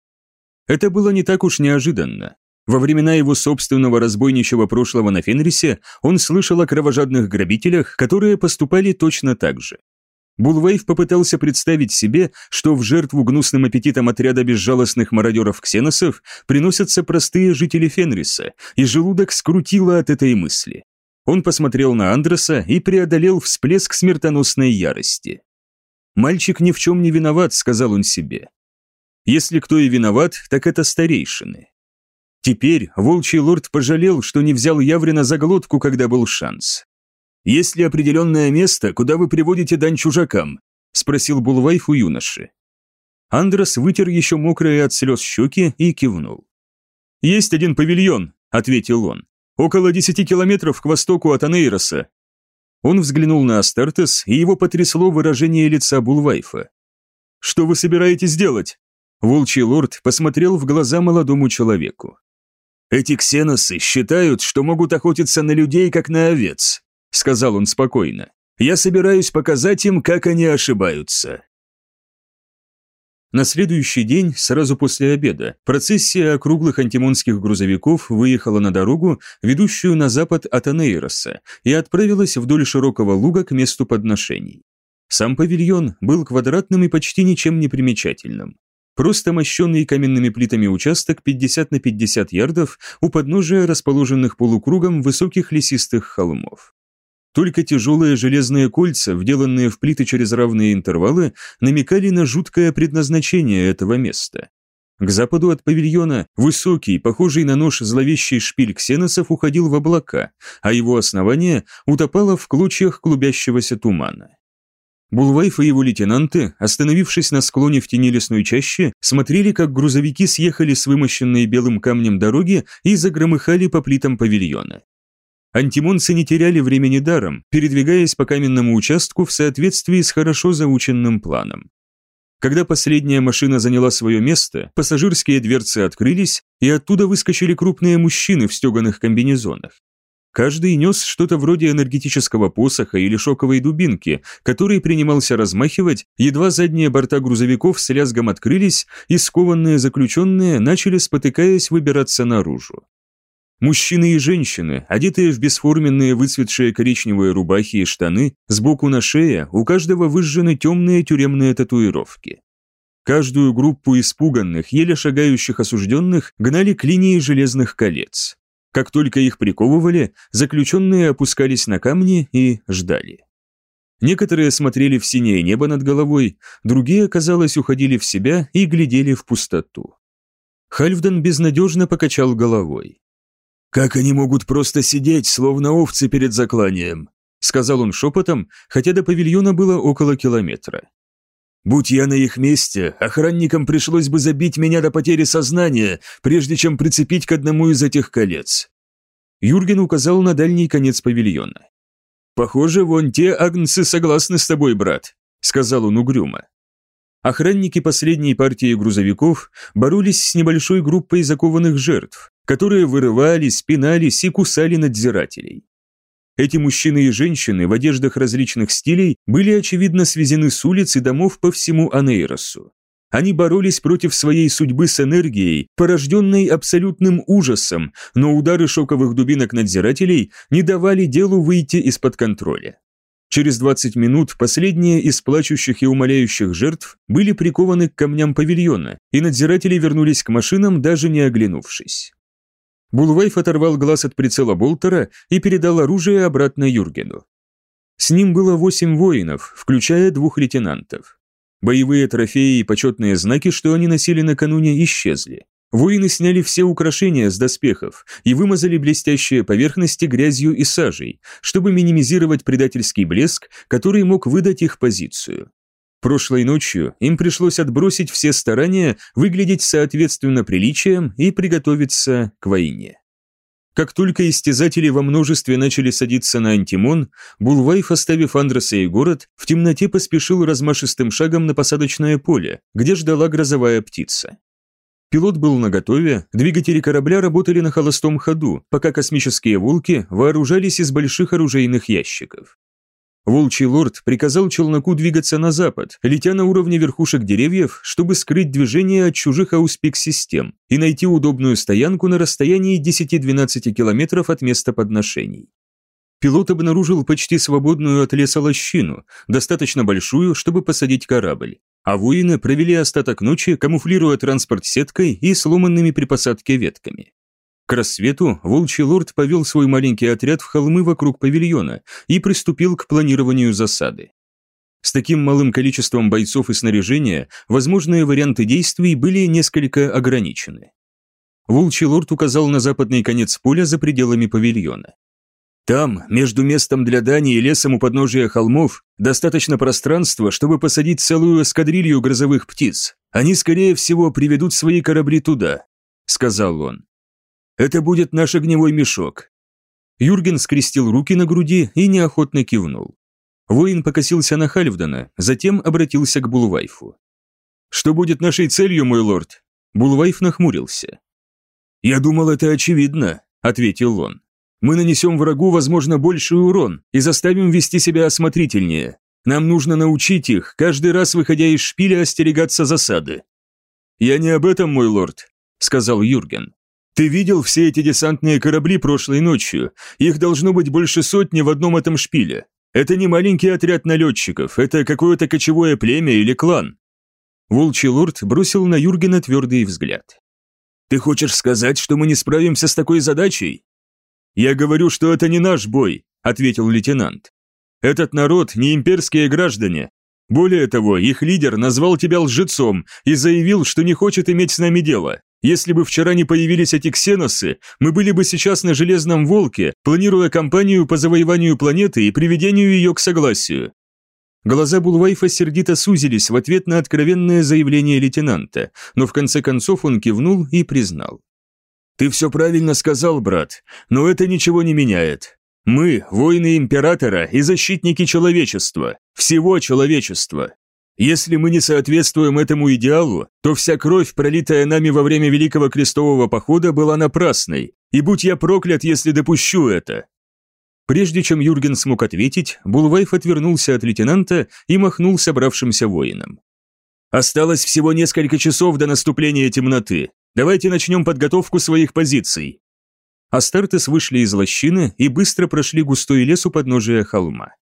Это было не так уж неожиданно. Во времена его собственного разбойничего прошлого на Фенрисе он слышал о кровожадных грабителях, которые поступали точно так же. Булвейв попытался представить себе, что в жертву гнусным аппетитом отряда безжалостных мародеров-ксеносов приносятся простые жители Фенриса, и желудок скрутило от этой мысли. Он посмотрел на Андреса и преодолел всплеск смертоносной ярости. «Мальчик ни в чем не виноват», — сказал он себе. Если кто и виноват, так это старейшины. Теперь волчий лорд пожалел, что не взял Яврина за глотку, когда был шанс. «Есть ли определенное место, куда вы приводите дань чужакам?» – спросил Булвайф у юноши. Андрес вытер еще мокрые от слез щеки и кивнул. «Есть один павильон», – ответил он. «Около десяти километров к востоку от Анейроса». Он взглянул на Астартес, и его потрясло выражение лица Булвайфа. «Что вы собираетесь делать?» Волчий лорд посмотрел в глаза молодому человеку. «Эти ксеносы считают, что могут охотиться на людей, как на овец», сказал он спокойно. «Я собираюсь показать им, как они ошибаются». На следующий день, сразу после обеда, процессия округлых антимонских грузовиков выехала на дорогу, ведущую на запад от Анейроса, и отправилась вдоль широкого луга к месту подношений. Сам павильон был квадратным и почти ничем не примечательным. Просто мощенный каменными плитами участок 50 на 50 ярдов у подножия расположенных полукругом высоких лесистых холмов. Только тяжелые железные кольца, вделанные в плиты через равные интервалы, намекали на жуткое предназначение этого места. К западу от павильона высокий, похожий на нож зловещий шпиль ксеносов уходил в облака, а его основание утопало в клочьях клубящегося тумана. Булвайф и его лейтенанты, остановившись на склоне в тени лесной чащи, смотрели, как грузовики съехали с вымощенной белым камнем дороги и загромыхали по плитам павильона. Антимонцы не теряли времени даром, передвигаясь по каменному участку в соответствии с хорошо заученным планом. Когда последняя машина заняла свое место, пассажирские дверцы открылись, и оттуда выскочили крупные мужчины в стеганых комбинезонах. Каждый нес что-то вроде энергетического посоха или шоковой дубинки, который принимался размахивать, едва задние борта грузовиков с лязгом открылись, и скованные заключенные начали, спотыкаясь, выбираться наружу. Мужчины и женщины, одетые в бесформенные выцветшие коричневые рубахи и штаны, сбоку на шее у каждого выжжены темные тюремные татуировки. Каждую группу испуганных, еле шагающих осужденных гнали к линии железных колец. Как только их приковывали, заключенные опускались на камни и ждали. Некоторые смотрели в синее небо над головой, другие, казалось, уходили в себя и глядели в пустоту. Хальфдан безнадежно покачал головой. «Как они могут просто сидеть, словно овцы перед закланием?» сказал он шепотом, хотя до павильона было около километра. Будь я на их месте, охранникам пришлось бы забить меня до потери сознания, прежде чем прицепить к одному из этих колец. Юрген указал на дальний конец павильона. «Похоже, вон те агнцы согласны с тобой, брат», — сказал он угрюмо. Охранники последней партии грузовиков боролись с небольшой группой закованных жертв, которые вырывались, пинались и кусали надзирателей. Эти мужчины и женщины в одеждах различных стилей были очевидно свезены с улиц и домов по всему Анейросу. Они боролись против своей судьбы с энергией, порожденной абсолютным ужасом, но удары шоковых дубинок надзирателей не давали делу выйти из-под контроля. Через 20 минут последние из плачущих и умоляющих жертв были прикованы к камням павильона, и надзиратели вернулись к машинам, даже не оглянувшись. Булвайф оторвал глаз от прицела Болтера и передал оружие обратно Юргену. С ним было восемь воинов, включая двух лейтенантов. Боевые трофеи и почетные знаки, что они носили накануне, исчезли. Воины сняли все украшения с доспехов и вымазали блестящие поверхности грязью и сажей, чтобы минимизировать предательский блеск, который мог выдать их позицию. Прошлой ночью им пришлось отбросить все старания выглядеть соответственно приличиям и приготовиться к войне. Как только истязатели во множестве начали садиться на антимон, Булвайф, оставив Андреса и город, в темноте поспешил размашистым шагом на посадочное поле, где ждала грозовая птица. Пилот был наготове, двигатели корабля работали на холостом ходу, пока космические волки вооружались из больших оружейных ящиков. Волчий лорд приказал челноку двигаться на запад, летя на уровне верхушек деревьев, чтобы скрыть движение от чужих ауспик-систем и найти удобную стоянку на расстоянии 10-12 километров от места подношений. Пилот обнаружил почти свободную от леса лощину, достаточно большую, чтобы посадить корабль, а воины провели остаток ночи, камуфлируя транспорт сеткой и сломанными при посадке ветками. К рассвету Волчий Лорд повел свой маленький отряд в холмы вокруг павильона и приступил к планированию засады. С таким малым количеством бойцов и снаряжения возможные варианты действий были несколько ограничены. Волчий Лорд указал на западный конец поля за пределами павильона. Там, между местом для дани и лесом у подножия холмов, достаточно пространства, чтобы посадить целую эскадрилью грозовых птиц. Они, скорее всего, приведут свои корабли туда», — сказал он. Это будет наш огневой мешок». Юрген скрестил руки на груди и неохотно кивнул. Воин покосился на Хальфдена, затем обратился к Булвайфу. «Что будет нашей целью, мой лорд?» Булвайф нахмурился. «Я думал, это очевидно», — ответил он. «Мы нанесем врагу, возможно, больший урон и заставим вести себя осмотрительнее. Нам нужно научить их, каждый раз выходя из шпиля, остерегаться засады». «Я не об этом, мой лорд», — сказал Юрген. Ты видел все эти десантные корабли прошлой ночью? Их должно быть больше сотни в одном этом шпиле. Это не маленький отряд налетчиков, это какое-то кочевое племя или клан». Волчий лорд бросил на Юргена твердый взгляд. «Ты хочешь сказать, что мы не справимся с такой задачей?» «Я говорю, что это не наш бой», — ответил лейтенант. «Этот народ не имперские граждане. Более того, их лидер назвал тебя лжецом и заявил, что не хочет иметь с нами дело. Если бы вчера не появились эти ксеносы, мы были бы сейчас на Железном Волке, планируя кампанию по завоеванию планеты и приведению ее к согласию. Глаза Булвайфа сердито сузились в ответ на откровенное заявление лейтенанта, но в конце концов он кивнул и признал. «Ты все правильно сказал, брат, но это ничего не меняет. Мы – воины Императора и защитники человечества, всего человечества. Если мы не соответствуем этому идеалу, то вся кровь, пролитая нами во время Великого Крестового Похода, была напрасной, и будь я проклят, если допущу это». Прежде чем Юрген смог ответить, Булвайф отвернулся от лейтенанта и махнул собравшимся воинам. «Осталось всего несколько часов до наступления темноты. Давайте начнем подготовку своих позиций». Астартес вышли из лощины и быстро прошли густой лес у подножия холма.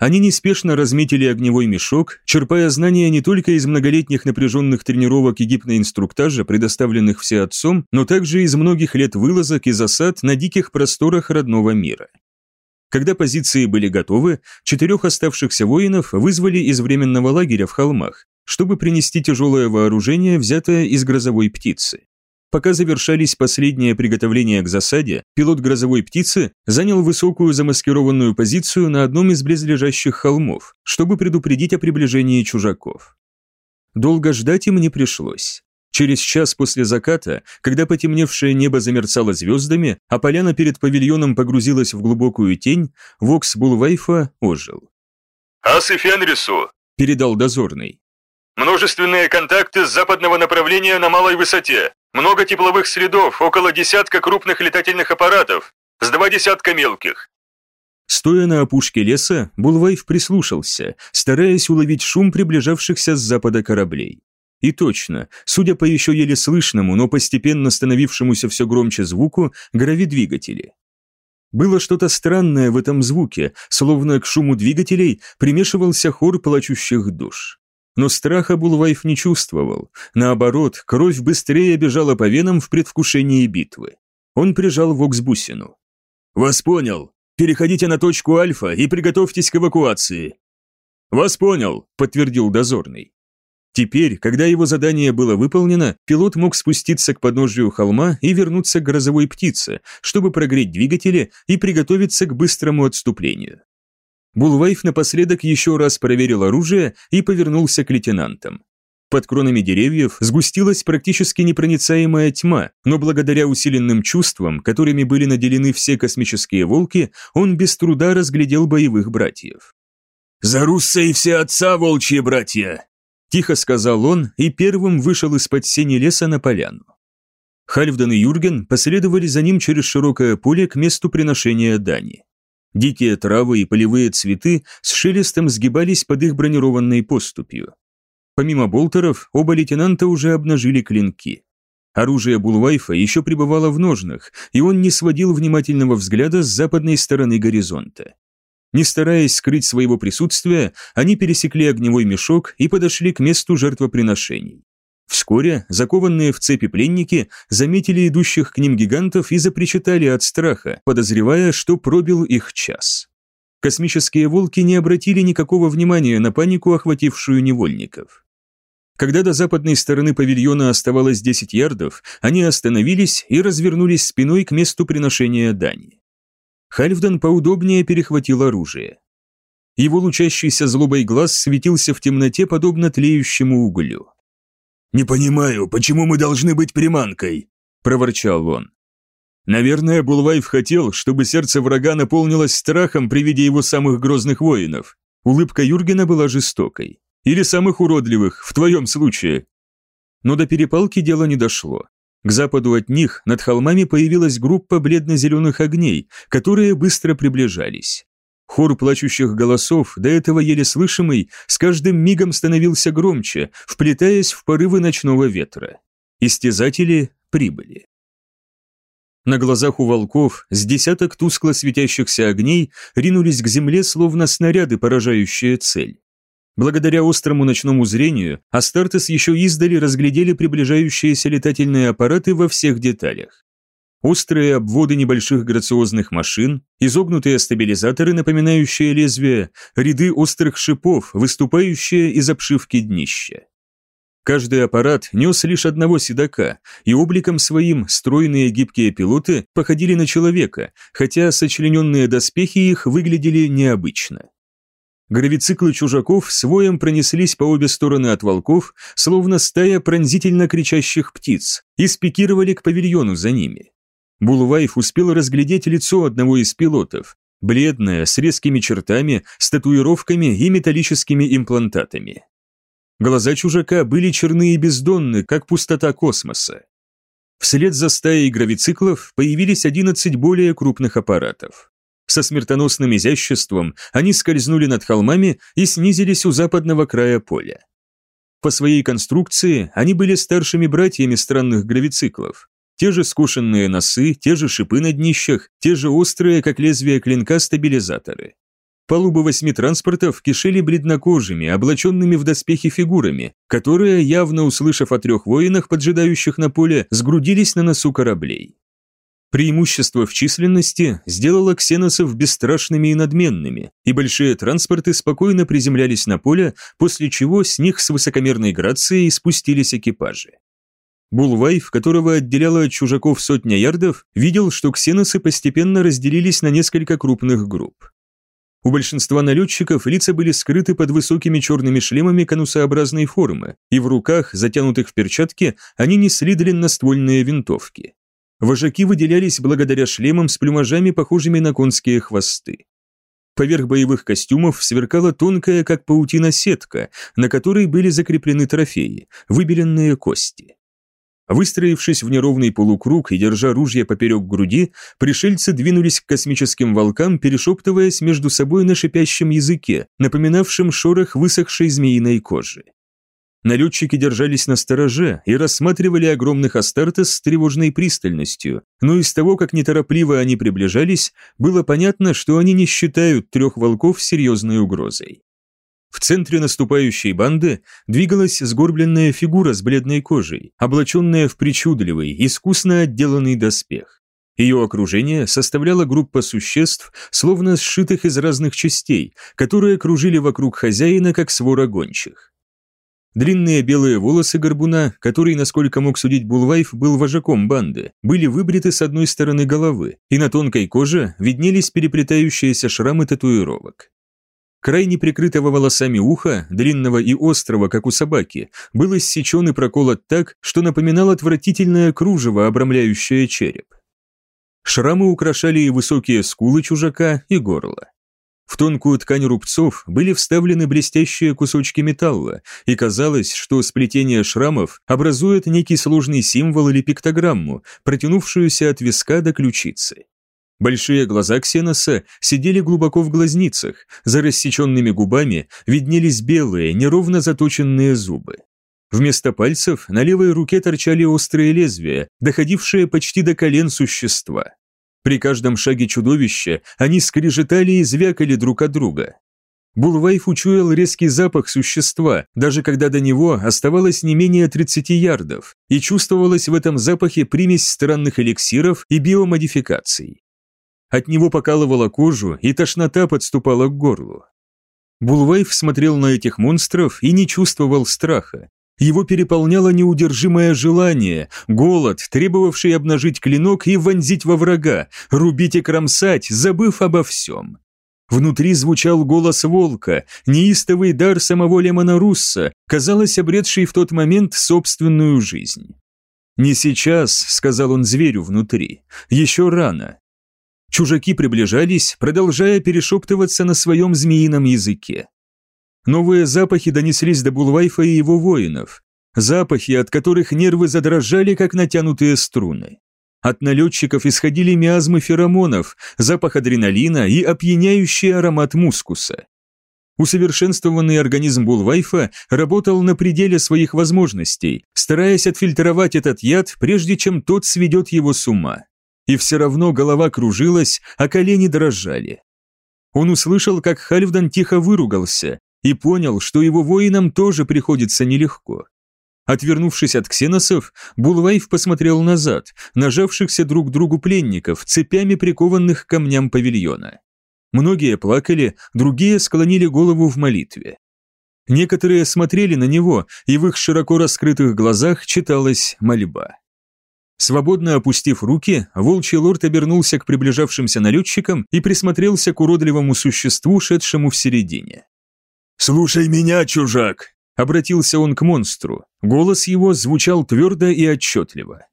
Они неспешно разметили огневой мешок, черпая знания не только из многолетних напряженных тренировок и гипноинструктажа, предоставленных всеотцом, но также из многих лет вылазок и засад на диких просторах родного мира. Когда позиции были готовы, четырех оставшихся воинов вызвали из временного лагеря в холмах, чтобы принести тяжелое вооружение, взятое из грозовой птицы. Пока завершались последние приготовления к засаде, пилот грозовой птицы занял высокую замаскированную позицию на одном из близлежащих холмов, чтобы предупредить о приближении чужаков. Долго ждать им не пришлось. Через час после заката, когда потемневшее небо замерцало звездами, а поляна перед павильоном погрузилась в глубокую тень, Вокс Булвайфа ожил. «Асы Фенрису!» – передал дозорный. «Множественные контакты с западного направления на малой высоте. Много тепловых следов, около десятка крупных летательных аппаратов, с два десятка мелких. Стоя на опушке леса, Булвайф прислушался, стараясь уловить шум приближавшихся с запада кораблей. И точно, судя по еще еле слышному, но постепенно становившемуся все громче звуку, гравидвигатели. Было что-то странное в этом звуке, словно к шуму двигателей примешивался хор плачущих душ. Но страха Булвайф не чувствовал, наоборот, кровь быстрее бежала по венам в предвкушении битвы. Он прижал Воксбусину. «Вас понял. Переходите на точку Альфа и приготовьтесь к эвакуации». «Вас понял», — подтвердил дозорный. Теперь, когда его задание было выполнено, пилот мог спуститься к подножию холма и вернуться к грозовой птице, чтобы прогреть двигатели и приготовиться к быстрому отступлению. Булвайф напоследок еще раз проверил оружие и повернулся к лейтенантам. Под кронами деревьев сгустилась практически непроницаемая тьма, но благодаря усиленным чувствам, которыми были наделены все космические волки, он без труда разглядел боевых братьев. «За Русса и все отца, волчьи братья!» Тихо сказал он и первым вышел из-под сени леса на поляну. Хальфдан и Юрген последовали за ним через широкое поле к месту приношения дани. Дикие травы и полевые цветы с шелестом сгибались под их бронированной поступью. Помимо болтеров, оба лейтенанта уже обнажили клинки. Оружие Булвайфа еще пребывало в ножнах, и он не сводил внимательного взгляда с западной стороны горизонта. Не стараясь скрыть своего присутствия, они пересекли огневой мешок и подошли к месту жертвоприношений. Вскоре закованные в цепи пленники заметили идущих к ним гигантов и запричитали от страха, подозревая, что пробил их час. Космические волки не обратили никакого внимания на панику, охватившую невольников. Когда до западной стороны павильона оставалось 10 ярдов, они остановились и развернулись спиной к месту приношения дани. Хальфдан поудобнее перехватил оружие. Его лучащийся злобой глаз светился в темноте, подобно тлеющему углю. «Не понимаю, почему мы должны быть приманкой?» – проворчал он. Наверное, Булвайф хотел, чтобы сердце врага наполнилось страхом при виде его самых грозных воинов. Улыбка Юргена была жестокой. Или самых уродливых, в твоем случае. Но до перепалки дело не дошло. К западу от них над холмами появилась группа бледно-зеленых огней, которые быстро приближались. Хор плачущих голосов, до этого еле слышимый, с каждым мигом становился громче, вплетаясь в порывы ночного ветра. Истязатели прибыли. На глазах у волков с десяток тускло светящихся огней ринулись к земле, словно снаряды, поражающие цель. Благодаря острому ночному зрению, Астартес еще издали разглядели приближающиеся летательные аппараты во всех деталях. Острые обводы небольших грациозных машин, изогнутые стабилизаторы, напоминающие лезвия, ряды острых шипов, выступающие из обшивки днища. Каждый аппарат нес лишь одного седока, и обликом своим стройные гибкие пилоты походили на человека, хотя сочлененные доспехи их выглядели необычно. Гравициклы чужаков своем пронеслись по обе стороны от волков, словно стая пронзительно кричащих птиц, и спикировали к павильону за ними. Булвайф успел разглядеть лицо одного из пилотов, бледное, с резкими чертами, с татуировками и металлическими имплантатами. Глаза чужака были черные и бездонны, как пустота космоса. Вслед за стаей гравициклов появились 11 более крупных аппаратов. Со смертоносным изяществом они скользнули над холмами и снизились у западного края поля. По своей конструкции они были старшими братьями странных гравициклов. Те же скушенные носы, те же шипы на днищах, те же острые, как лезвие клинка, стабилизаторы. Палубы восьми транспортов кишели бледнокожими, облаченными в доспехи фигурами, которые, явно услышав о трех воинах, поджидающих на поле, сгрудились на носу кораблей. Преимущество в численности сделало ксеносов бесстрашными и надменными, и большие транспорты спокойно приземлялись на поле, после чего с них с высокомерной грацией спустились экипажи. Булвайф, которого отделяло от чужаков сотня ярдов, видел, что ксеносы постепенно разделились на несколько крупных групп. У большинства налетчиков лица были скрыты под высокими черными шлемами конусообразной формы, и в руках, затянутых в перчатки, они несли длинноствольные винтовки. Вожаки выделялись благодаря шлемам с плюмажами, похожими на конские хвосты. Поверх боевых костюмов сверкала тонкая, как паутина, сетка, на которой были закреплены трофеи, выбеленные кости. Выстроившись в неровный полукруг и держа ружья поперек груди, пришельцы двинулись к космическим волкам, перешептываясь между собой на шипящем языке, напоминавшем шорох высохшей змеиной кожи. Налетчики держались на стороже и рассматривали огромных Астартес с тревожной пристальностью, но из того, как неторопливо они приближались, было понятно, что они не считают трех волков серьезной угрозой. В центре наступающей банды двигалась сгорбленная фигура с бледной кожей, облаченная в причудливый, искусно отделанный доспех. Ее окружение составляла группа существ, словно сшитых из разных частей, которые кружили вокруг хозяина, как свора гончих. Длинные белые волосы горбуна, который, насколько мог судить Булвайф, был вожаком банды, были выбриты с одной стороны головы, и на тонкой коже виднелись переплетающиеся шрамы татуировок. Край неприкрытого волосами уха, длинного и острого, как у собаки, был иссечен и проколот так, что напоминал отвратительное кружево, обрамляющее череп. Шрамы украшали и высокие скулы чужака, и горло. В тонкую ткань рубцов были вставлены блестящие кусочки металла, и казалось, что сплетение шрамов образует некий сложный символ или пиктограмму, протянувшуюся от виска до ключицы. Большие глаза Ксеноса сидели глубоко в глазницах, за рассеченными губами виднелись белые, неровно заточенные зубы. Вместо пальцев на левой руке торчали острые лезвия, доходившие почти до колен существа. При каждом шаге чудовища они скрежетали и звякали друг от друга. Булвайф учуял резкий запах существа, даже когда до него оставалось не менее 30 ярдов, и чувствовалась в этом запахе примесь странных эликсиров и биомодификаций. От него покалывала кожу, и тошнота подступала к горлу. Булвайф смотрел на этих монстров и не чувствовал страха. Его переполняло неудержимое желание, голод, требовавший обнажить клинок и вонзить во врага, рубить и кромсать, забыв обо всем. Внутри звучал голос волка, неистовый дар самого Лемона Русса, казалось, обретший в тот момент собственную жизнь. «Не сейчас», — сказал он зверю внутри, — «еще рано, Чужаки приближались, продолжая перешептываться на своем змеином языке. Новые запахи донеслись до Булвайфа и его воинов. Запахи, от которых нервы задрожали, как натянутые струны. От налетчиков исходили миазмы феромонов, запах адреналина и опьяняющий аромат мускуса. Усовершенствованный организм Булвайфа работал на пределе своих возможностей, стараясь отфильтровать этот яд, прежде чем тот сведет его с ума и все равно голова кружилась, а колени дрожали. Он услышал, как Хальфдан тихо выругался и понял, что его воинам тоже приходится нелегко. Отвернувшись от ксеносов, Булвайф посмотрел назад, нажавшихся друг другу пленников, цепями прикованных к камням павильона. Многие плакали, другие склонили голову в молитве. Некоторые смотрели на него, и в их широко раскрытых глазах читалась мольба. Свободно опустив руки, волчий лорд обернулся к приближавшимся налетчикам и присмотрелся к уродливому существу, шедшему в середине. «Слушай меня, чужак!» – обратился он к монстру. Голос его звучал твердо и отчетливо.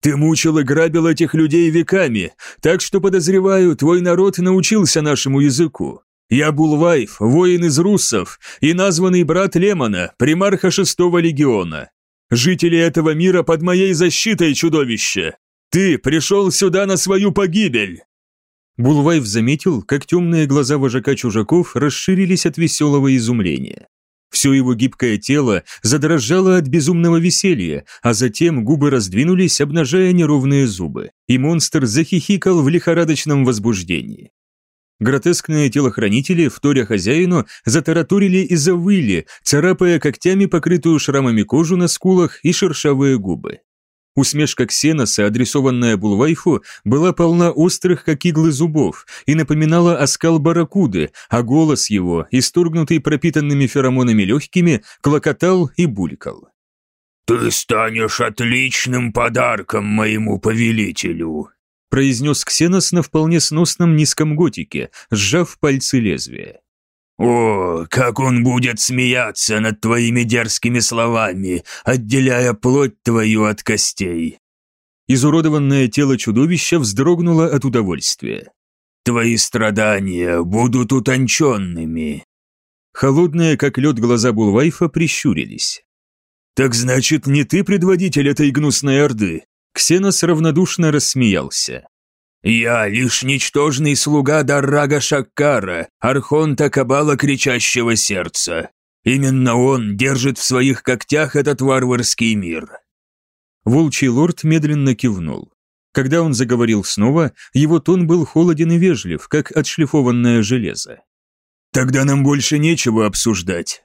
«Ты мучил и грабил этих людей веками, так что, подозреваю, твой народ научился нашему языку. Я Булвайф, воин из руссов и названный брат Лемона, примарха шестого легиона. Жители этого мира под моей защитой, чудовище! Ты пришел сюда на свою погибель!» Булвайв заметил, как темные глаза вожака чужаков расширились от веселого изумления. Все его гибкое тело задрожало от безумного веселья, а затем губы раздвинулись, обнажая неровные зубы, и монстр захихикал в лихорадочном возбуждении. Гротескные телохранители, вторя хозяину, затараторили и завыли, царапая когтями покрытую шрамами кожу на скулах и шершавые губы. Усмешка Ксеноса, адресованная Булвайфу, была полна острых, как иглы зубов, и напоминала оскал барракуды, а голос его, исторгнутый пропитанными феромонами легкими, клокотал и булькал. «Ты станешь отличным подарком моему повелителю», произнес Ксенос на вполне сносном низком готике, сжав пальцы лезвия. «О, как он будет смеяться над твоими дерзкими словами, отделяя плоть твою от костей!» Изуродованное тело чудовища вздрогнуло от удовольствия. «Твои страдания будут утонченными!» Холодные, как лед, глаза Булвайфа прищурились. «Так значит, не ты предводитель этой гнусной орды?» Ксенос равнодушно рассмеялся. «Я лишь ничтожный слуга Даррага Шаккара, архонта Кабала Кричащего Сердца. Именно он держит в своих когтях этот варварский мир». Волчий лорд медленно кивнул. Когда он заговорил снова, его тон был холоден и вежлив, как отшлифованное железо. «Тогда нам больше нечего обсуждать».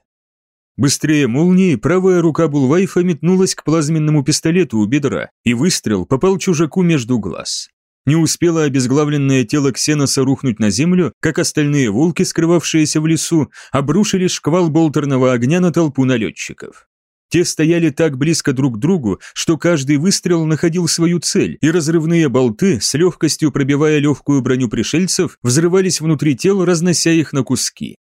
Быстрее молнии правая рука Булвайфа метнулась к плазменному пистолету у бедра, и выстрел попал чужаку между глаз. Не успело обезглавленное тело Ксеноса рухнуть на землю, как остальные волки, скрывавшиеся в лесу, обрушили шквал болтерного огня на толпу налетчиков. Те стояли так близко друг к другу, что каждый выстрел находил свою цель, и разрывные болты, с легкостью пробивая легкую броню пришельцев, взрывались внутри тел, разнося их на куски.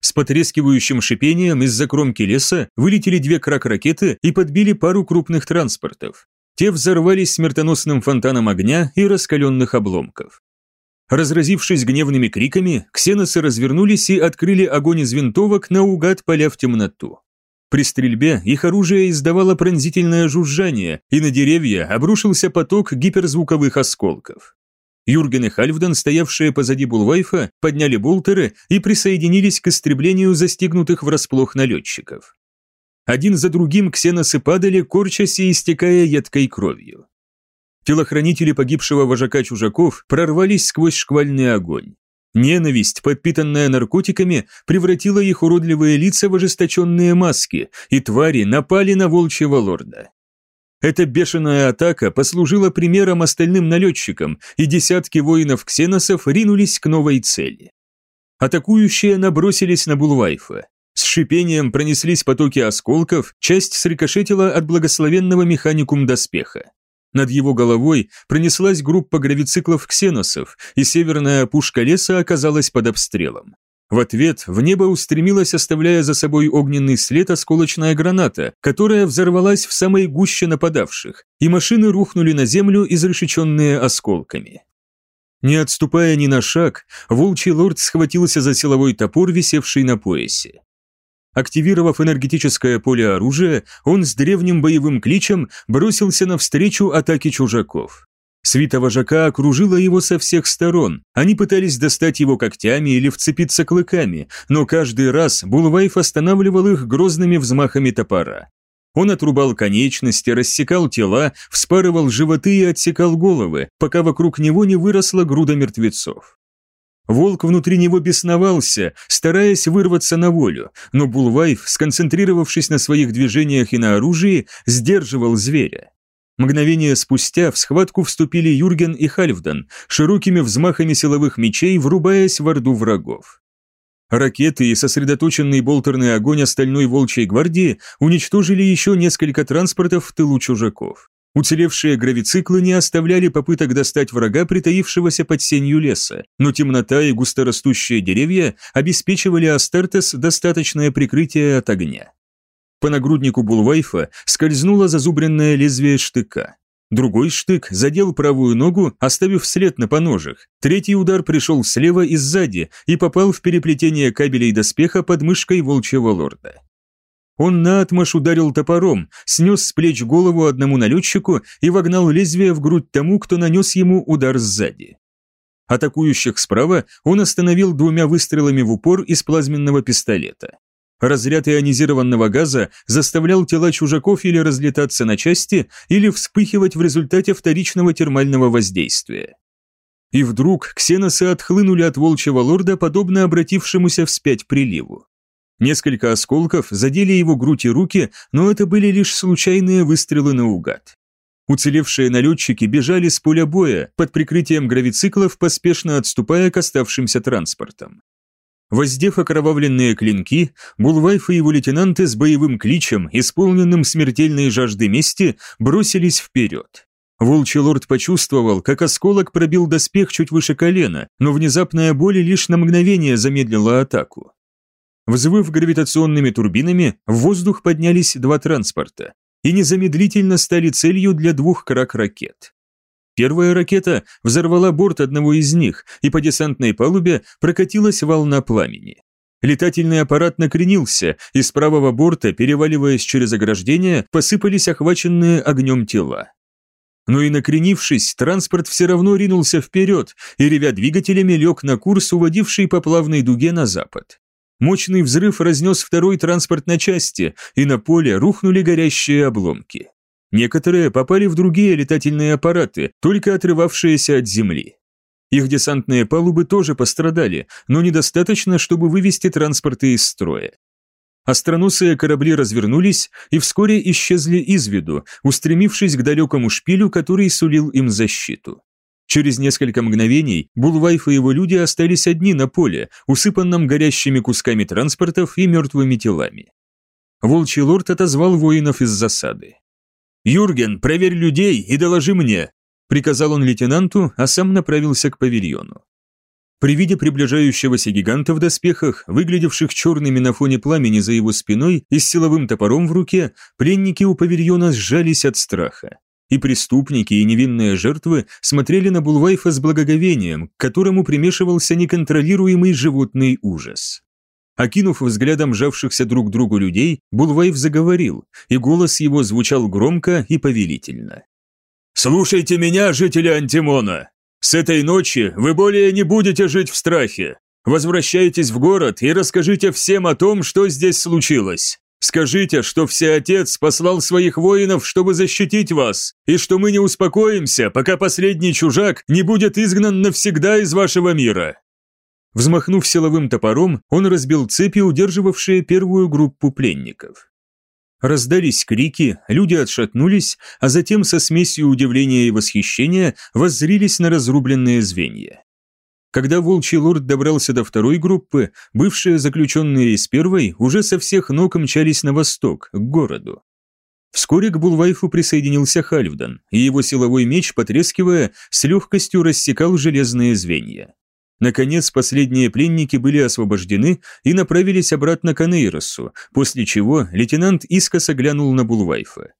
С потрескивающим шипением из-за кромки леса вылетели две крак-ракеты и подбили пару крупных транспортов. Те взорвались смертоносным фонтаном огня и раскаленных обломков. Разразившись гневными криками, ксеносы развернулись и открыли огонь из винтовок, наугад поля в темноту. При стрельбе их оружие издавало пронзительное жужжание, и на деревья обрушился поток гиперзвуковых осколков. Юрген и Хальфдан, стоявшие позади Булвайфа, подняли болтеры и присоединились к истреблению застигнутых врасплох налетчиков. Один за другим ксеносы падали, корчась и истекая едкой кровью. Телохранители погибшего вожака чужаков прорвались сквозь шквальный огонь. Ненависть, подпитанная наркотиками, превратила их уродливые лица в ожесточенные маски, и твари напали на волчьего лорда. Эта бешеная атака послужила примером остальным налетчикам, и десятки воинов-ксеносов ринулись к новой цели. Атакующие набросились на Булвайфа. С шипением пронеслись потоки осколков, часть срикошетила от благословенного механикум доспеха. Над его головой пронеслась группа гравициклов-ксеносов, и северная опушка леса оказалась под обстрелом. В ответ в небо устремилась, оставляя за собой огненный след осколочная граната, которая взорвалась в самой гуще нападавших, и машины рухнули на землю, изрешеченные осколками. Не отступая ни на шаг, волчий лорд схватился за силовой топор, висевший на поясе. Активировав энергетическое поле оружия, он с древним боевым кличем бросился навстречу атаке чужаков. Свита вожака окружила его со всех сторон. Они пытались достать его когтями или вцепиться клыками, но каждый раз Булвайф останавливал их грозными взмахами топора. Он отрубал конечности, рассекал тела, вспарывал животы и отсекал головы, пока вокруг него не выросла груда мертвецов. Волк внутри него бесновался, стараясь вырваться на волю, но Булвайф, сконцентрировавшись на своих движениях и на оружии, сдерживал зверя. Мгновение спустя в схватку вступили Юрген и Хальфдан, широкими взмахами силовых мечей врубаясь в орду врагов. Ракеты и сосредоточенный болтерный огонь остальной волчьей гвардии уничтожили еще несколько транспортов в тылу чужаков. Уцелевшие гравициклы не оставляли попыток достать врага, притаившегося под сенью леса, но темнота и густорастущие деревья обеспечивали Астартес достаточное прикрытие от огня. По нагруднику Булвайфа скользнуло зазубренное лезвие штыка. Другой штык задел правую ногу, оставив след на поножах. Третий удар пришел слева и сзади и попал в переплетение кабелей доспеха под мышкой волчьего лорда. Он наотмашь ударил топором, снес с плеч голову одному налетчику и вогнал лезвие в грудь тому, кто нанес ему удар сзади. Атакующих справа он остановил двумя выстрелами в упор из плазменного пистолета. Разряд ионизированного газа заставлял тела чужаков или разлетаться на части, или вспыхивать в результате вторичного термального воздействия. И вдруг ксеносы отхлынули от волчьего лорда, подобно обратившемуся вспять приливу. Несколько осколков задели его грудь и руки, но это были лишь случайные выстрелы наугад. Уцелевшие налетчики бежали с поля боя, под прикрытием гравициклов, поспешно отступая к оставшимся транспортам. Воздев окровавленные клинки, Булвайф и его лейтенанты с боевым кличем, исполненным смертельной жажды мести, бросились вперед. Волчий лорд почувствовал, как осколок пробил доспех чуть выше колена, но внезапная боль лишь на мгновение замедлила атаку. Взвыв гравитационными турбинами, в воздух поднялись два транспорта и незамедлительно стали целью для двух крак-ракет. Первая ракета взорвала борт одного из них, и по десантной палубе прокатилась волна пламени. Летательный аппарат накренился, и с правого борта, переваливаясь через ограждение, посыпались охваченные огнем тела. Но и накренившись, транспорт все равно ринулся вперед и, ревя двигателями, лег на курс, уводивший по плавной дуге на запад. Мощный взрыв разнес второй транспорт на части, и на поле рухнули горящие обломки. Некоторые попали в другие летательные аппараты, только отрывавшиеся от земли. Их десантные палубы тоже пострадали, но недостаточно, чтобы вывести транспорты из строя. Остроносые корабли развернулись и вскоре исчезли из виду, устремившись к далекому шпилю, который сулил им защиту. Через несколько мгновений Булвайф и его люди остались одни на поле, усыпанном горящими кусками транспортов и мертвыми телами. Волчий лорд отозвал воинов из засады. «Юрген, проверь людей и доложи мне», приказал он лейтенанту, а сам направился к павильону. При виде приближающегося гиганта в доспехах, выглядевших черными на фоне пламени за его спиной и с силовым топором в руке, пленники у павильона сжались от страха. И преступники, и невинные жертвы смотрели на Булвайфа с благоговением, к которому примешивался неконтролируемый животный ужас. Окинув взглядом жавшихся друг другу людей, Булвайф заговорил, и голос его звучал громко и повелительно. «Слушайте меня, жители Антимона! С этой ночи вы более не будете жить в страхе. Возвращайтесь в город и расскажите всем о том, что здесь случилось. Скажите, что Всеотец послал своих воинов, чтобы защитить вас, и что мы не успокоимся, пока последний чужак не будет изгнан навсегда из вашего мира». Взмахнув силовым топором, он разбил цепи, удерживавшие первую группу пленников. Раздались крики, люди отшатнулись, а затем со смесью удивления и восхищения воззрились на разрубленные звенья. Когда волчий лорд добрался до второй группы, бывшие заключенные из первой уже со всех ног мчались на восток, к городу. Вскоре к Булвайфу присоединился Хальфдан, и его силовой меч, потрескивая, с легкостью рассекал железные звенья. Наконец, последние пленники были освобождены и направились обратно к Анейросу, после чего лейтенант искоса глянул на Булвайфа.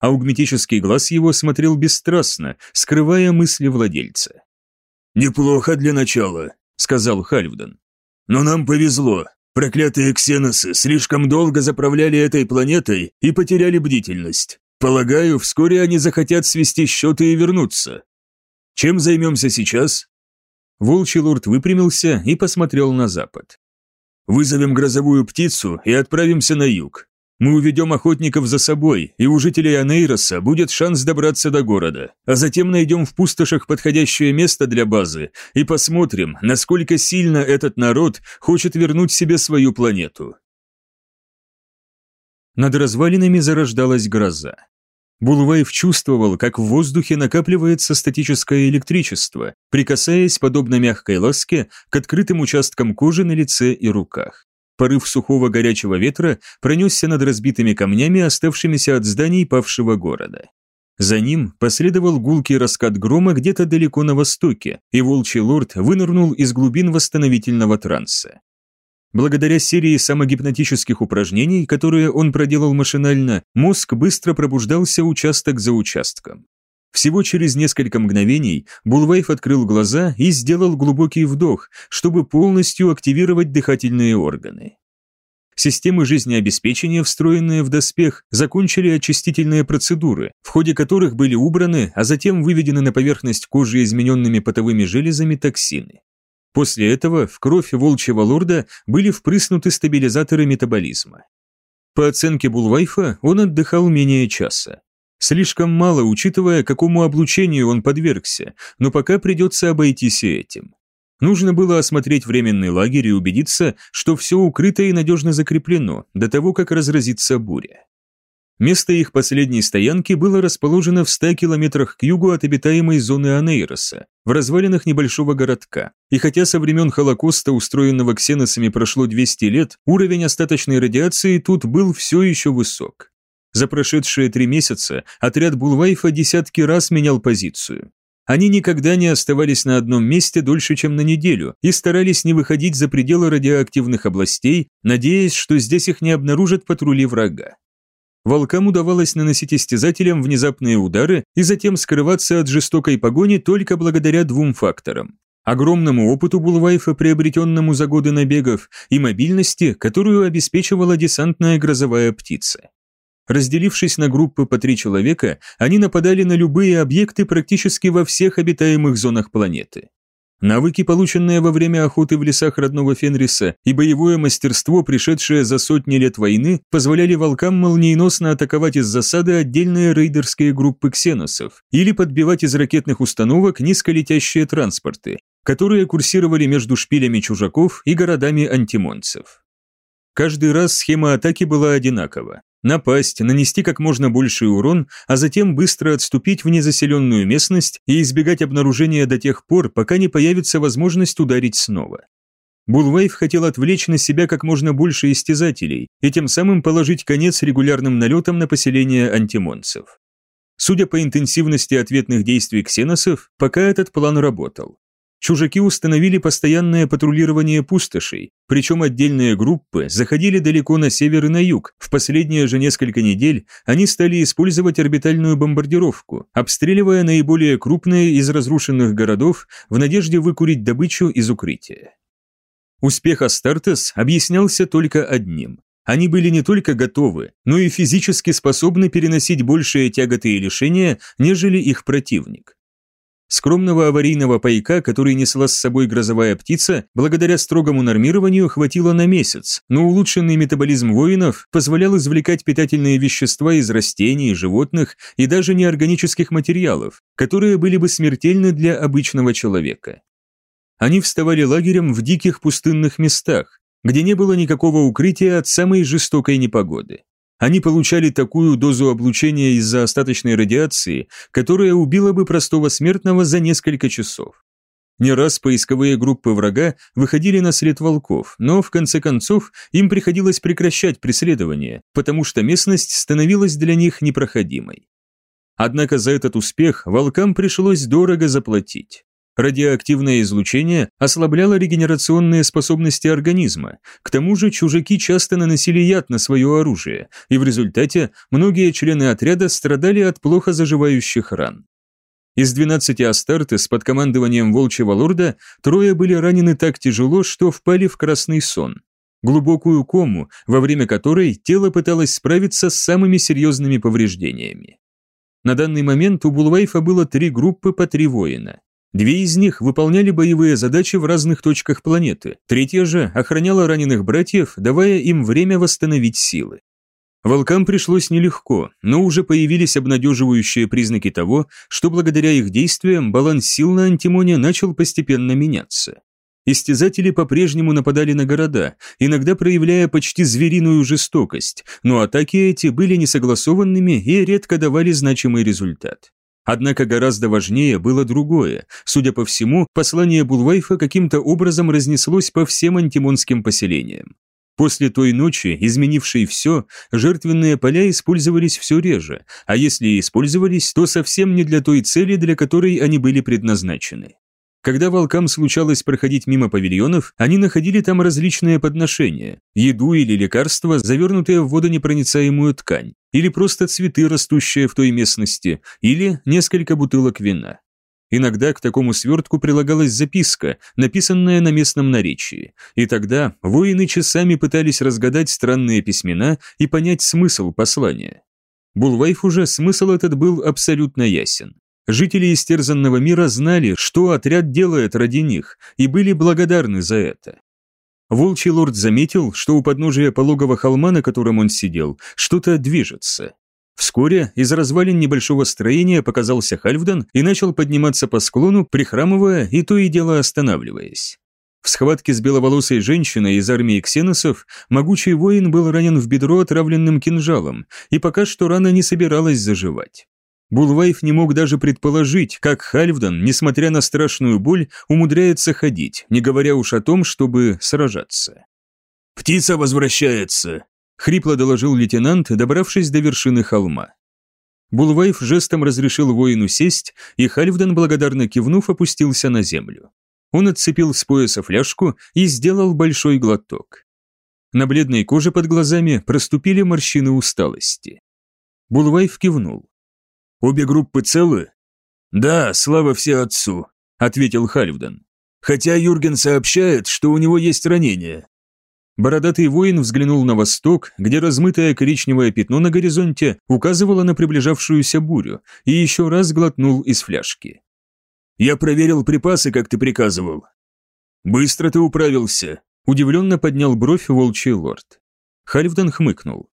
Аугметический глаз его смотрел бесстрастно, скрывая мысли владельца. «Неплохо для начала», — сказал Хальфдан. «Но нам повезло. Проклятые ксеносы слишком долго заправляли этой планетой и потеряли бдительность. Полагаю, вскоре они захотят свести счеты и вернуться. Чем займемся сейчас?» Волчий лорд выпрямился и посмотрел на запад. «Вызовем грозовую птицу и отправимся на юг. Мы уведем охотников за собой, и у жителей Анейроса будет шанс добраться до города, а затем найдем в пустошах подходящее место для базы и посмотрим, насколько сильно этот народ хочет вернуть себе свою планету». Над развалинами зарождалась гроза. Булваев чувствовал, как в воздухе накапливается статическое электричество, прикасаясь, подобно мягкой ласке, к открытым участкам кожи на лице и руках. Порыв сухого горячего ветра пронесся над разбитыми камнями, оставшимися от зданий павшего города. За ним последовал гулкий раскат грома где-то далеко на востоке, и волчий лорд вынырнул из глубин восстановительного транса. Благодаря серии самогипнотических упражнений, которые он проделал машинально, мозг быстро пробуждался участок за участком. Всего через несколько мгновений Булвайф открыл глаза и сделал глубокий вдох, чтобы полностью активировать дыхательные органы. Системы жизнеобеспечения, встроенные в доспех, закончили очистительные процедуры, в ходе которых были убраны, а затем выведены на поверхность кожи измененными потовыми железами токсины. После этого в кровь волчьего лорда были впрыснуты стабилизаторы метаболизма. По оценке Булвайфа, он отдыхал менее часа. Слишком мало, учитывая, какому облучению он подвергся, но пока придется обойтись и этим. Нужно было осмотреть временный лагерь и убедиться, что все укрыто и надежно закреплено, до того, как разразится буря. Место их последней стоянки было расположено в 100 километрах к югу от обитаемой зоны Анейроса, в развалинах небольшого городка. И хотя со времен Холокоста, устроенного ксеносами, прошло 200 лет, уровень остаточной радиации тут был все еще высок. За прошедшие три месяца отряд Булвайфа десятки раз менял позицию. Они никогда не оставались на одном месте дольше, чем на неделю, и старались не выходить за пределы радиоактивных областей, надеясь, что здесь их не обнаружат патрули врага. Волкам удавалось наносить истязателям внезапные удары и затем скрываться от жестокой погони только благодаря двум факторам. Огромному опыту Булвайфа, приобретенному за годы набегов, и мобильности, которую обеспечивала десантная грозовая птица. Разделившись на группы по три человека, они нападали на любые объекты практически во всех обитаемых зонах планеты. Навыки, полученные во время охоты в лесах родного Фенриса, и боевое мастерство, пришедшее за сотни лет войны, позволяли волкам молниеносно атаковать из засады отдельные рейдерские группы ксеносов или подбивать из ракетных установок низколетящие транспорты, которые курсировали между шпилями чужаков и городами антимонцев. Каждый раз схема атаки была одинакова. Напасть, нанести как можно больший урон, а затем быстро отступить в незаселенную местность и избегать обнаружения до тех пор, пока не появится возможность ударить снова. Булвайф хотел отвлечь на себя как можно больше истязателей и тем самым положить конец регулярным налетам на поселение антимонцев. Судя по интенсивности ответных действий ксеносов, пока этот план работал. Чужаки установили постоянное патрулирование пустошей, причем отдельные группы заходили далеко на север и на юг. В последние же несколько недель они стали использовать орбитальную бомбардировку, обстреливая наиболее крупные из разрушенных городов в надежде выкурить добычу из укрытия. Успех Астартес объяснялся только одним. Они были не только готовы, но и физически способны переносить большие тяготы и лишения, нежели их противник. Скромного аварийного пайка, который несла с собой грозовая птица, благодаря строгому нормированию хватило на месяц, но улучшенный метаболизм воинов позволял извлекать питательные вещества из растений, животных и даже неорганических материалов, которые были бы смертельны для обычного человека. Они вставали лагерем в диких пустынных местах, где не было никакого укрытия от самой жестокой непогоды. Они получали такую дозу облучения из-за остаточной радиации, которая убила бы простого смертного за несколько часов. Не раз поисковые группы врага выходили на след волков, но в конце концов им приходилось прекращать преследование, потому что местность становилась для них непроходимой. Однако за этот успех волкам пришлось дорого заплатить. Радиоактивное излучение ослабляло регенерационные способности организма. К тому же чужаки часто наносили яд на свое оружие, и в результате многие члены отряда страдали от плохо заживающих ран. Из 12 Астартес под командованием Волчьего Лорда трое были ранены так тяжело, что впали в красный сон. Глубокую кому, во время которой тело пыталось справиться с самыми серьезными повреждениями. На данный момент у Булвайфа было три группы по три воина. Две из них выполняли боевые задачи в разных точках планеты, третья же охраняла раненых братьев, давая им время восстановить силы. Волкам пришлось нелегко, но уже появились обнадеживающие признаки того, что благодаря их действиям баланс сил на Антимоне начал постепенно меняться. Истязатели по-прежнему нападали на города, иногда проявляя почти звериную жестокость, но атаки эти были несогласованными и редко давали значимый результат. Однако гораздо важнее было другое. Судя по всему, послание Булвайфа каким-то образом разнеслось по всем антимонским поселениям. После той ночи, изменившей все, жертвенные поля использовались все реже, а если и использовались, то совсем не для той цели, для которой они были предназначены. Когда волкам случалось проходить мимо павильонов, они находили там различные подношения, еду или лекарства, завернутые в водонепроницаемую ткань, или просто цветы, растущие в той местности, или несколько бутылок вина. Иногда к такому свертку прилагалась записка, написанная на местном наречии, и тогда воины часами пытались разгадать странные письмена и понять смысл послания. Булвайф уже смысл этот был абсолютно ясен. Жители истерзанного мира знали, что отряд делает ради них, и были благодарны за это. Волчий лорд заметил, что у подножия пологого холма, на котором он сидел, что-то движется. Вскоре из развалин небольшого строения показался Хальфдан и начал подниматься по склону, прихрамывая и то и дело останавливаясь. В схватке с беловолосой женщиной из армии ксеносов могучий воин был ранен в бедро отравленным кинжалом, и пока что рана не собиралась заживать. Булвайф не мог даже предположить, как Хальфдан, несмотря на страшную боль, умудряется ходить, не говоря уж о том, чтобы сражаться. «Птица возвращается!» хрипло доложил лейтенант, добравшись до вершины холма. Булвайф жестом разрешил воину сесть, и Хальфден, благодарно кивнув, опустился на землю. Он отцепил с пояса фляжку и сделал большой глоток. На бледной коже под глазами проступили морщины усталости. Булвайф кивнул. «Обе группы целы?» «Да, слава все отцу», — ответил Хальфден. «Хотя Юрген сообщает, что у него есть ранение. Бородатый воин взглянул на восток, где размытое коричневое пятно на горизонте указывало на приближавшуюся бурю, и еще раз глотнул из фляжки. «Я проверил припасы, как ты приказывал». «Быстро ты управился», – удивленно поднял бровь волчий лорд. Хальфдан хмыкнул.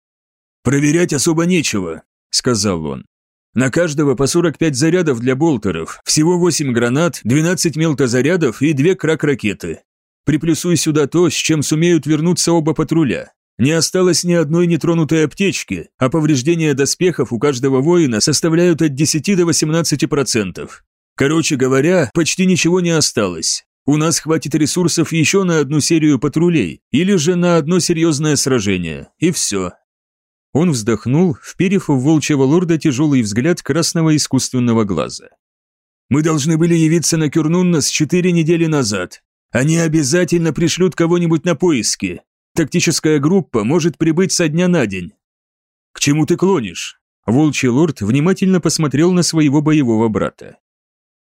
«Проверять особо нечего», – сказал он. «На каждого по 45 зарядов для болтеров, всего 8 гранат, 12 мелкозарядов и 2 крак-ракеты. Приплюсуй сюда то, с чем сумеют вернуться оба патруля. Не осталось ни одной нетронутой аптечки, а повреждения доспехов у каждого воина составляют от 10 до 18%. Короче говоря, почти ничего не осталось. У нас хватит ресурсов еще на одну серию патрулей, или же на одно серьезное сражение, и все. Он вздохнул, вперев в волчьего лорда тяжелый взгляд красного искусственного глаза. «Мы должны были явиться на Кюрнуннас четыре недели назад. Они обязательно пришлют кого-нибудь на поиски. Тактическая группа может прибыть со дня на день. К чему ты клонишь? Волчий лорд внимательно посмотрел на своего боевого брата.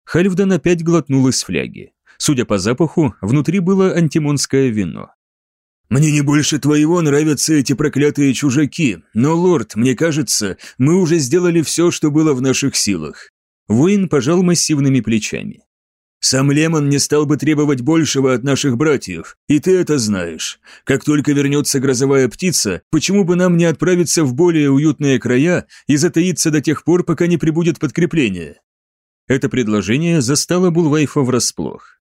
Хальфдан опять глотнул из фляги. Судя по запаху, внутри было антимонское вино. «Мне не больше твоего нравятся эти проклятые чужаки, но, лорд, мне кажется, мы уже сделали все, что было в наших силах». Воин пожал массивными плечами. Сам Лемон не стал бы требовать большего от наших братьев, и ты это знаешь. Как только вернется грозовая птица, почему бы нам не отправиться в более уютные края и затаиться до тех пор, пока не прибудет подкрепление?» Это предложение застало Булвайфа врасплох.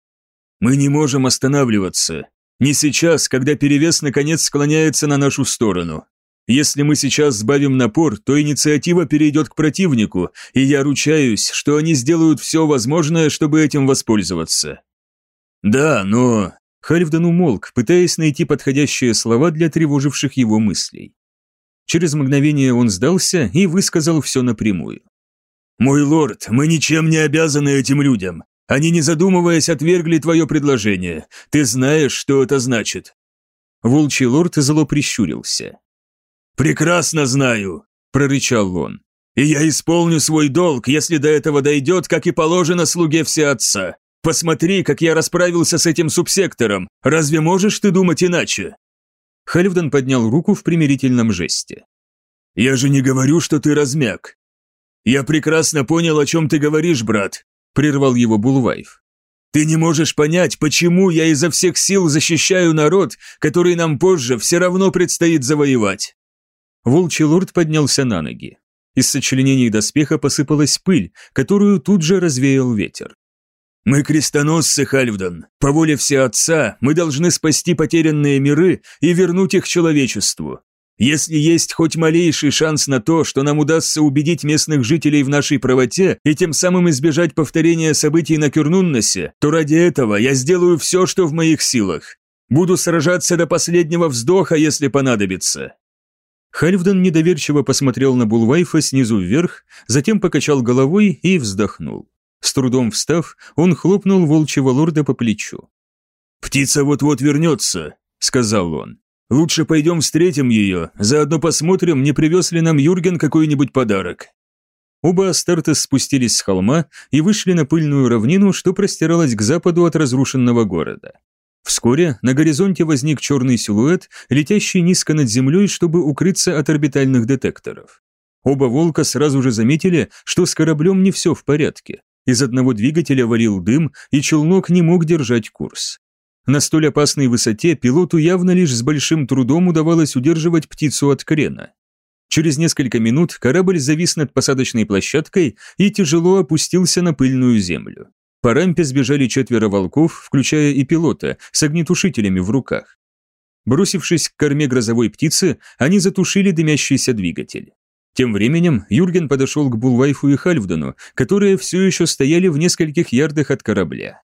«Мы не можем останавливаться. Не сейчас, когда перевес наконец склоняется на нашу сторону. Если мы сейчас сбавим напор, то инициатива перейдет к противнику, и я ручаюсь, что они сделают все возможное, чтобы этим воспользоваться. Да, но... Хальфдан умолк, пытаясь найти подходящие слова для тревоживших его мыслей. Через мгновение он сдался и высказал все напрямую. «Мой лорд, мы ничем не обязаны этим людям. Они, не задумываясь, отвергли твое предложение. Ты знаешь, что это значит». Волчий лорд зло прищурился. «Прекрасно знаю», – прорычал он. «И я исполню свой долг, если до этого дойдет, как и положено слуге всеотца. Посмотри, как я расправился с этим субсектором. Разве можешь ты думать иначе?» Хальфдан поднял руку в примирительном жесте. «Я же не говорю, что ты размяк». «Я прекрасно понял, о чем ты говоришь, брат», – прервал его Булвайф. «Ты не можешь понять, почему я изо всех сил защищаю народ, который нам позже все равно предстоит завоевать. Волчий лорд поднялся на ноги. Из сочленений доспеха посыпалась пыль, которую тут же развеял ветер. «Мы крестоносцы, Хальфдан. По воле Всеотца мы должны спасти потерянные миры и вернуть их человечеству. Если есть хоть малейший шанс на то, что нам удастся убедить местных жителей в нашей правоте и тем самым избежать повторения событий на Кюрнунносе, то ради этого я сделаю все, что в моих силах. Буду сражаться до последнего вздоха, если понадобится. Хальфдан недоверчиво посмотрел на Булвайфа снизу вверх, затем покачал головой и вздохнул. С трудом встав, он хлопнул волчьего лорда по плечу. «Птица вот-вот вернется», — сказал он. «Лучше пойдем встретим ее, заодно посмотрим, не привез ли нам Юрген какой-нибудь подарок». Оба Астартес спустились с холма и вышли на пыльную равнину, что простиралась к западу от разрушенного города. Вскоре на горизонте возник черный силуэт, летящий низко над землей, чтобы укрыться от орбитальных детекторов. Оба волка сразу же заметили, что с кораблем не все в порядке. Из одного двигателя валил дым, и челнок не мог держать курс. На столь опасной высоте пилоту явно лишь с большим трудом удавалось удерживать птицу от крена. Через несколько минут корабль завис над посадочной площадкой и тяжело опустился на пыльную землю. По рампе сбежали четверо волков, включая и пилота, с огнетушителями в руках. Бросившись к корме грозовой птицы, они затушили дымящийся двигатель. Тем временем Юрген подошел к Булвайфу и Хальфдану, которые все еще стояли в нескольких ярдах от корабля.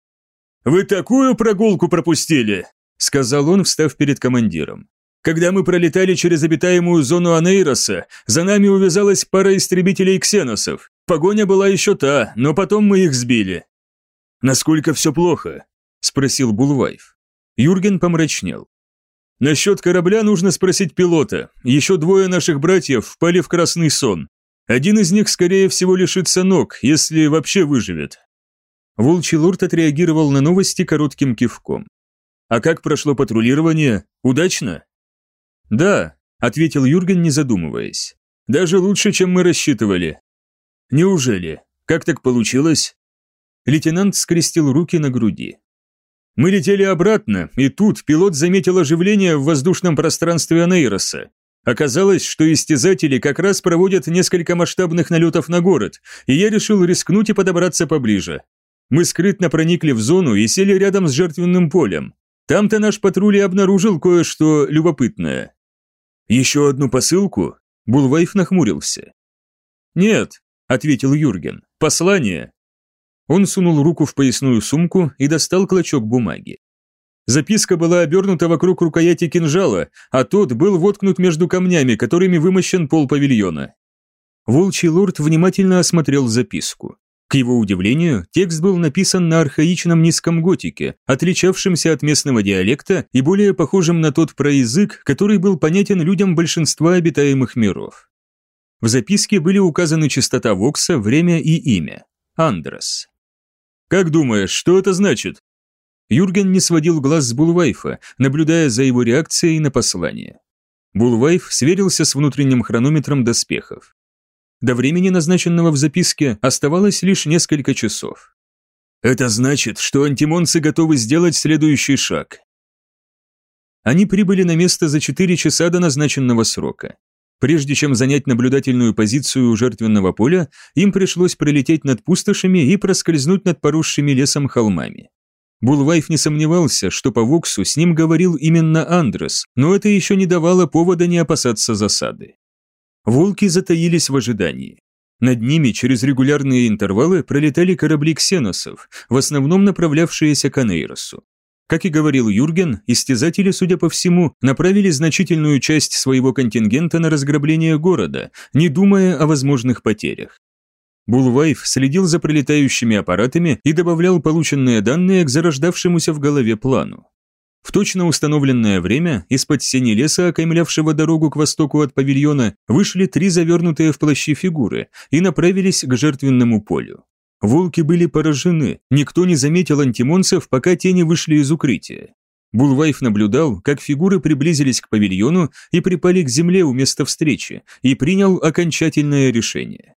«Вы такую прогулку пропустили!» – сказал он, встав перед командиром. Когда мы пролетали через обитаемую зону Анейроса, за нами увязалась пара истребителей ксеносов. Погоня была еще та, но потом мы их сбили. «Насколько все плохо?» – спросил Булвайф. Юрген помрачнел. «Насчет корабля нужно спросить пилота. Еще двое наших братьев впали в красный сон. Один из них, скорее всего, лишится ног, если вообще выживет». Волчий лорд отреагировал на новости коротким кивком. «А как прошло патрулирование? Удачно?» «Да», – ответил Юрген, не задумываясь. «Даже лучше, чем мы рассчитывали». «Неужели? Как так получилось?» Лейтенант скрестил руки на груди. Мы летели обратно, и тут пилот заметил оживление в воздушном пространстве Анейроса. Оказалось, что истязатели как раз проводят несколько масштабных налетов на город, и я решил рискнуть и подобраться поближе. Мы скрытно проникли в зону и сели рядом с жертвенным полем. Там-то наш патруль и обнаружил кое-что любопытное. «Еще одну посылку?» Булвайф нахмурился. «Нет», — ответил Юрген, — «послание». Он сунул руку в поясную сумку и достал клочок бумаги. Записка была обернута вокруг рукояти кинжала, а тот был воткнут между камнями, которыми вымощен пол павильона. Волчий лорд внимательно осмотрел записку. К его удивлению, текст был написан на архаичном низком готике, отличавшемся от местного диалекта и более похожим на тот проязык, который был понятен людям большинства обитаемых миров. В записке были указаны частота Вокса, время и имя. Андрес. «Как думаешь, что это значит?» Юрген не сводил глаз с Булвайфа, наблюдая за его реакцией на послание. Булвайф сверился с внутренним хронометром доспехов. До времени, назначенного в записке, оставалось лишь несколько часов. «Это значит, что антимонцы готовы сделать следующий шаг». Они прибыли на место за 4 часа до назначенного срока. Прежде чем занять наблюдательную позицию у жертвенного поля, им пришлось пролететь над пустошами и проскользнуть над поросшими лесом холмами. Булвайф не сомневался, что по Воксу с ним говорил именно Андрес, но это еще не давало повода не опасаться засады. Волки затаились в ожидании. Над ними через регулярные интервалы пролетали корабли ксеносов, в основном направлявшиеся к Анейросу. Как и говорил Юрген, истязатели, судя по всему, направили значительную часть своего контингента на разграбление города, не думая о возможных потерях. Булвайф следил за прилетающими аппаратами и добавлял полученные данные к зарождавшемуся в голове плану. В точно установленное время из-под сени леса, окаймлявшего дорогу к востоку от павильона, вышли три завернутые в плащи фигуры и направились к жертвенному полю. Волки были поражены, никто не заметил антимонцев, пока тени вышли из укрытия. Булвайф наблюдал, как фигуры приблизились к павильону и припали к земле у места встречи, и принял окончательное решение.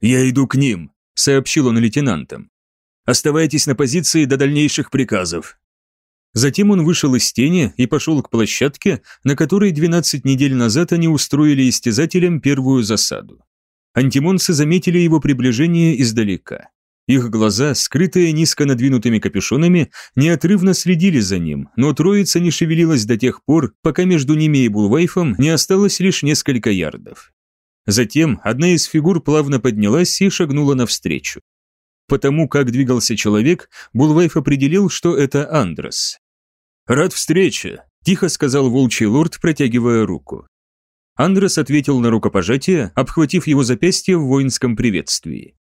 «Я иду к ним», — сообщил он лейтенантам. «Оставайтесь на позиции до дальнейших приказов. Затем он вышел из тени и пошел к площадке, на которой 12 недель назад они устроили истязателям первую засаду. Антимонцы заметили его приближение издалека. Их глаза, скрытые низко надвинутыми капюшонами, неотрывно следили за ним, но троица не шевелилась до тех пор, пока между ними и Булвайфом не осталось лишь несколько ярдов. Затем одна из фигур плавно поднялась и шагнула навстречу. Потому как двигался человек, Булвайф определил, что это Андрес. «Рад встрече», – тихо сказал волчий лорд, протягивая руку. Андрес ответил на рукопожатие, обхватив его запястье в воинском приветствии.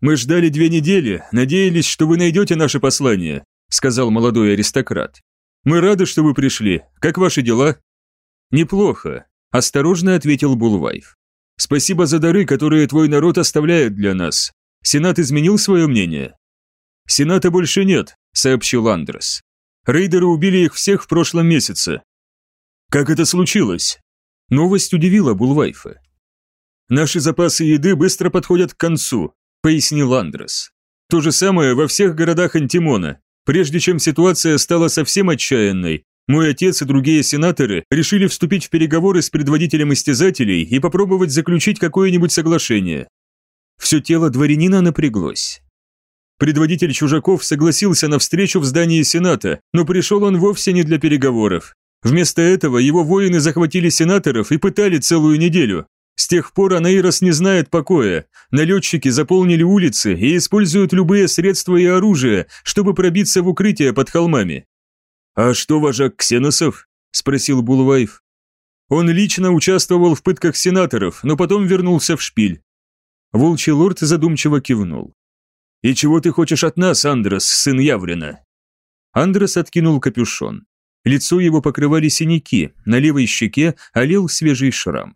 «Мы ждали две недели, надеялись, что вы найдете наше послание», – сказал молодой аристократ. «Мы рады, что вы пришли. Как ваши дела?» «Неплохо», – осторожно ответил Булвайф. «Спасибо за дары, которые твой народ оставляет для нас. Сенат изменил свое мнение?» «Сената больше нет», – сообщил Андрес. Рейдеры убили их всех в прошлом месяце. Как это случилось? Новость удивила Булвайфа. Наши запасы еды быстро подходят к концу, пояснил Андрес. То же самое во всех городах Антимона. Прежде чем ситуация стала совсем отчаянной, мой отец и другие сенаторы решили вступить в переговоры с предводителем истязателей и попробовать заключить какое-нибудь соглашение. Все тело дворянина напряглось. Предводитель чужаков согласился на встречу в здании Сената, но пришел он вовсе не для переговоров. Вместо этого его воины захватили сенаторов и пытали целую неделю. С тех пор Анаирос не знает покоя. Налетчики заполнили улицы и используют любые средства и оружие, чтобы пробиться в укрытие под холмами. «А что вожак ксеносов?» – спросил Булвайф. Он лично участвовал в пытках сенаторов, но потом вернулся в шпиль. Волчий лорд задумчиво кивнул. «И чего ты хочешь от нас, Андрес, сын Яврина?» Андрес откинул капюшон. Лицо его покрывали синяки, на левой щеке олел свежий шрам.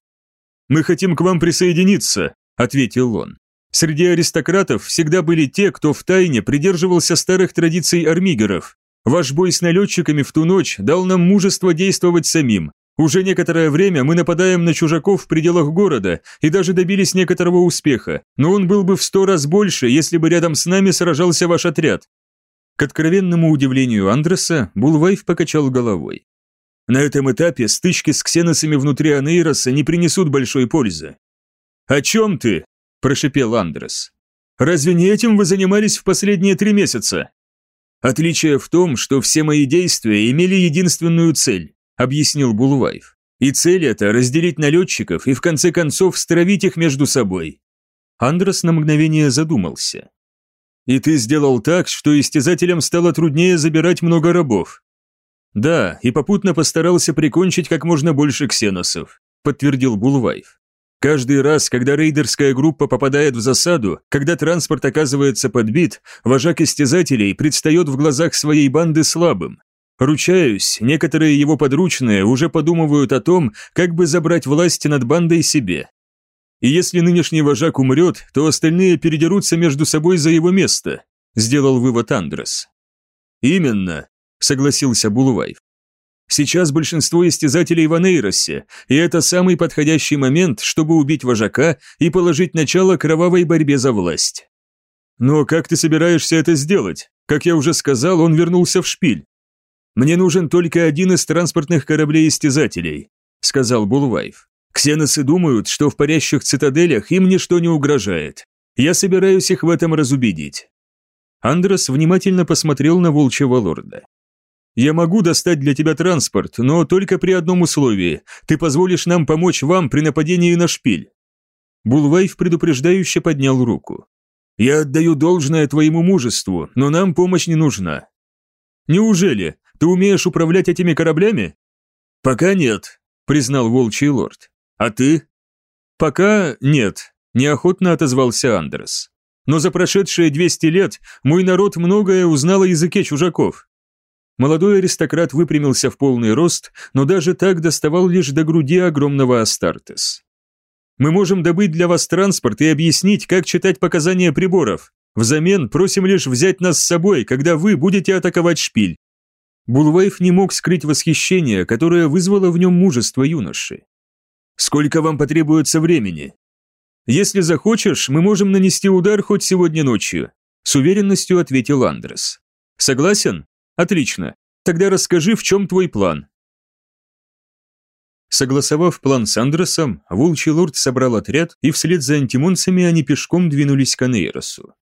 «Мы хотим к вам присоединиться», — ответил он. «Среди аристократов всегда были те, кто втайне придерживался старых традиций армигеров. Ваш бой с налетчиками в ту ночь дал нам мужество действовать самим. Уже некоторое время мы нападаем на чужаков в пределах города и даже добились некоторого успеха, но он был бы в сто раз больше, если бы рядом с нами сражался ваш отряд. К откровенному удивлению Андреса, Булвайф покачал головой. На этом этапе стычки с ксеносами внутри Анейроса не принесут большой пользы. «О чем ты?» – прошипел Андрес. «Разве не этим вы занимались в последние три месяца?» «Отличие в том, что все мои действия имели единственную цель», – объяснил Булвайф. «И цель это разделить налетчиков и в конце концов стравить их между собой». Андрес на мгновение задумался. И ты сделал так, что истязателям стало труднее забирать много рабов. Да, и попутно постарался прикончить как можно больше ксеносов, подтвердил Булвайф. Каждый раз, когда рейдерская группа попадает в засаду, когда транспорт оказывается подбит, вожак истязателей предстает в глазах своей банды слабым. Ручаюсь, некоторые его подручные уже подумывают о том, как бы забрать власть над бандой себе. И если нынешний вожак умрет, то остальные передерутся между собой за его место», – сделал вывод Андрес. «Именно», – согласился Булувайф. «Сейчас большинство истязателей в Анейросе, и это самый подходящий момент, чтобы убить вожака и положить начало кровавой борьбе за власть». «Но как ты собираешься это сделать? Как я уже сказал, он вернулся в шпиль. Мне нужен только один из транспортных кораблей-истязателей», – сказал Булвайф. Ксеносы думают, что в парящих цитаделях им ничто не угрожает. Я собираюсь их в этом разубедить». Андрес внимательно посмотрел на волчьего лорда. «Я могу достать для тебя транспорт, но только при одном условии. Ты позволишь нам помочь вам при нападении на шпиль». Булвайф предупреждающе поднял руку. «Я отдаю должное твоему мужеству, но нам помощь не нужна». «Неужели? Ты умеешь управлять этими кораблями?» «Пока нет», — признал волчий лорд. А ты? Пока нет, неохотно отозвался Андерс. Но за прошедшие 200 лет мой народ многое узнал о языке чужаков. Молодой аристократ выпрямился в полный рост, но даже так доставал лишь до груди огромного Астартес. Мы можем добыть для вас транспорт и объяснить, как читать показания приборов. Взамен просим лишь взять нас с собой, когда вы будете атаковать шпиль. Булвайф не мог скрыть восхищение, которое вызвало в нем мужество юноши. Сколько вам потребуется времени? Если захочешь, мы можем нанести удар хоть сегодня ночью, с уверенностью ответил Андрес. Согласен? Отлично. Тогда расскажи, в чем твой план. Согласовав план с Андресом, Волчий Лорд собрал отряд, и вслед за антимонцами они пешком двинулись к Анейросу.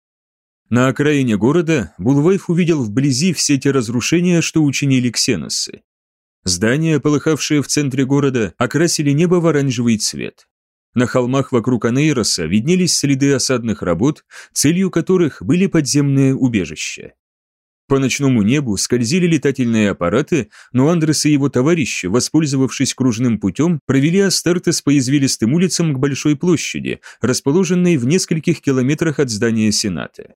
На окраине города Булвайф увидел вблизи все те разрушения, что учинили ксеносы. Здания, полыхавшие в центре города, окрасили небо в оранжевый цвет. На холмах вокруг Анейроса виднелись следы осадных работ, целью которых были подземные убежища. По ночному небу скользили летательные аппараты, но Андрес и его товарищи, воспользовавшись кружным путем, провели Астартес по извилистым улицам к большой площади, расположенной в нескольких километрах от здания Сената.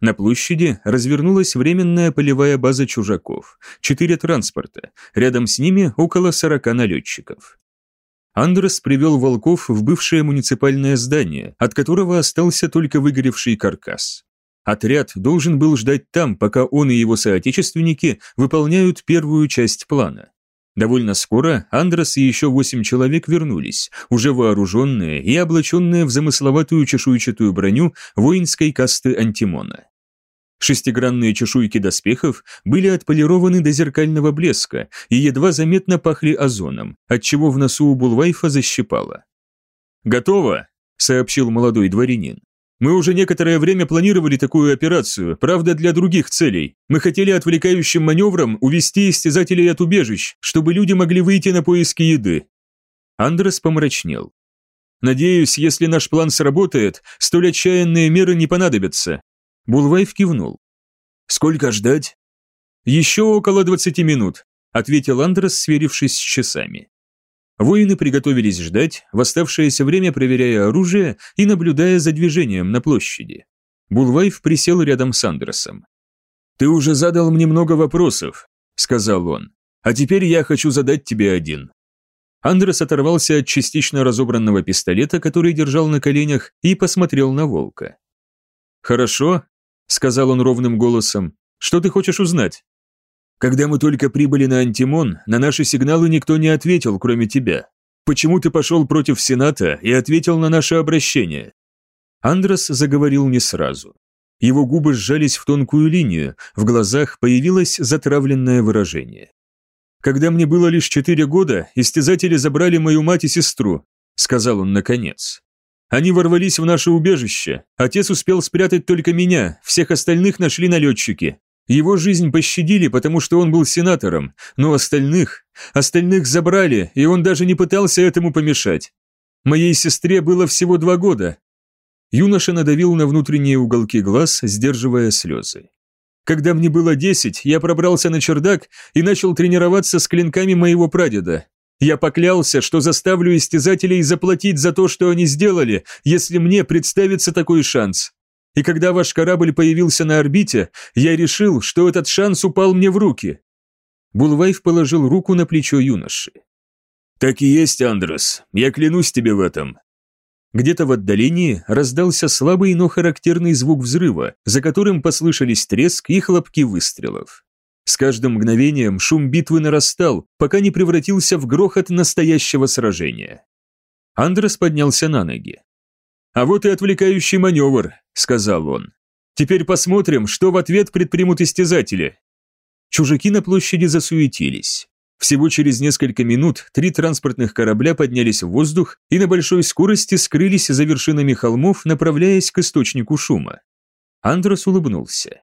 На площади развернулась временная полевая база чужаков, четыре транспорта, рядом с ними около сорока налетчиков. Андрес привел волков в бывшее муниципальное здание, от которого остался только выгоревший каркас. Отряд должен был ждать там, пока он и его соотечественники выполняют первую часть плана. Довольно скоро Андрес и еще восемь человек вернулись, уже вооруженные и облаченные в замысловатую чешуйчатую броню воинской касты Антимона. Шестигранные чешуйки доспехов были отполированы до зеркального блеска и едва заметно пахли озоном, отчего в носу у Булвайфа защипало. «Готово», — сообщил молодой дворянин. «Мы уже некоторое время планировали такую операцию, правда, для других целей. Мы хотели отвлекающим маневром увести истязателей от убежищ, чтобы люди могли выйти на поиски еды». Андрес помрачнел. «Надеюсь, если наш план сработает, столь отчаянные меры не понадобятся. Булвайф кивнул. «Сколько ждать?» «Еще около 20 минут. ответил Андрес, сверившись с часами. Воины приготовились ждать, в оставшееся время проверяя оружие и наблюдая за движением на площади. Булвайф присел рядом с Андерсом. «Ты уже задал мне много вопросов», — сказал он. «А теперь я хочу задать тебе один». Андрес оторвался от частично разобранного пистолета, который держал на коленях, и посмотрел на волка. «Хорошо», — сказал он ровным голосом. «Что ты хочешь узнать?» «Когда мы только прибыли на Антимон, на наши сигналы никто не ответил, кроме тебя. Почему ты пошел против Сената и ответил на наше обращение?» Андрес заговорил не сразу. Его губы сжались в тонкую линию, в глазах появилось затравленное выражение. «Когда мне было лишь четыре года, истязатели забрали мою мать и сестру», — сказал он наконец. «Они ворвались в наше убежище. Отец успел спрятать только меня, всех остальных нашли налетчики. Его жизнь пощадили, потому что он был сенатором, но остальных... Остальных забрали, и он даже не пытался этому помешать. Моей сестре было всего два года». Юноша надавил на внутренние уголки глаз, сдерживая слезы. Когда мне было десять, я пробрался на чердак и начал тренироваться с клинками моего прадеда. Я поклялся, что заставлю истязателей заплатить за то, что они сделали, если мне представится такой шанс. И когда ваш корабль появился на орбите, я решил, что этот шанс упал мне в руки». Булвайф положил руку на плечо юноши. «Так и есть, Андрес, я клянусь тебе в этом. Где-то в отдалении раздался слабый, но характерный звук взрыва, за которым послышались треск и хлопки выстрелов. С каждым мгновением шум битвы нарастал, пока не превратился в грохот настоящего сражения. Андрес поднялся на ноги. «А вот и отвлекающий маневр», — сказал он. «Теперь посмотрим, что в ответ предпримут истязатели». Чужаки на площади засуетились. Всего через несколько минут три транспортных корабля поднялись в воздух и на большой скорости скрылись за вершинами холмов, направляясь к источнику шума. Андрос улыбнулся.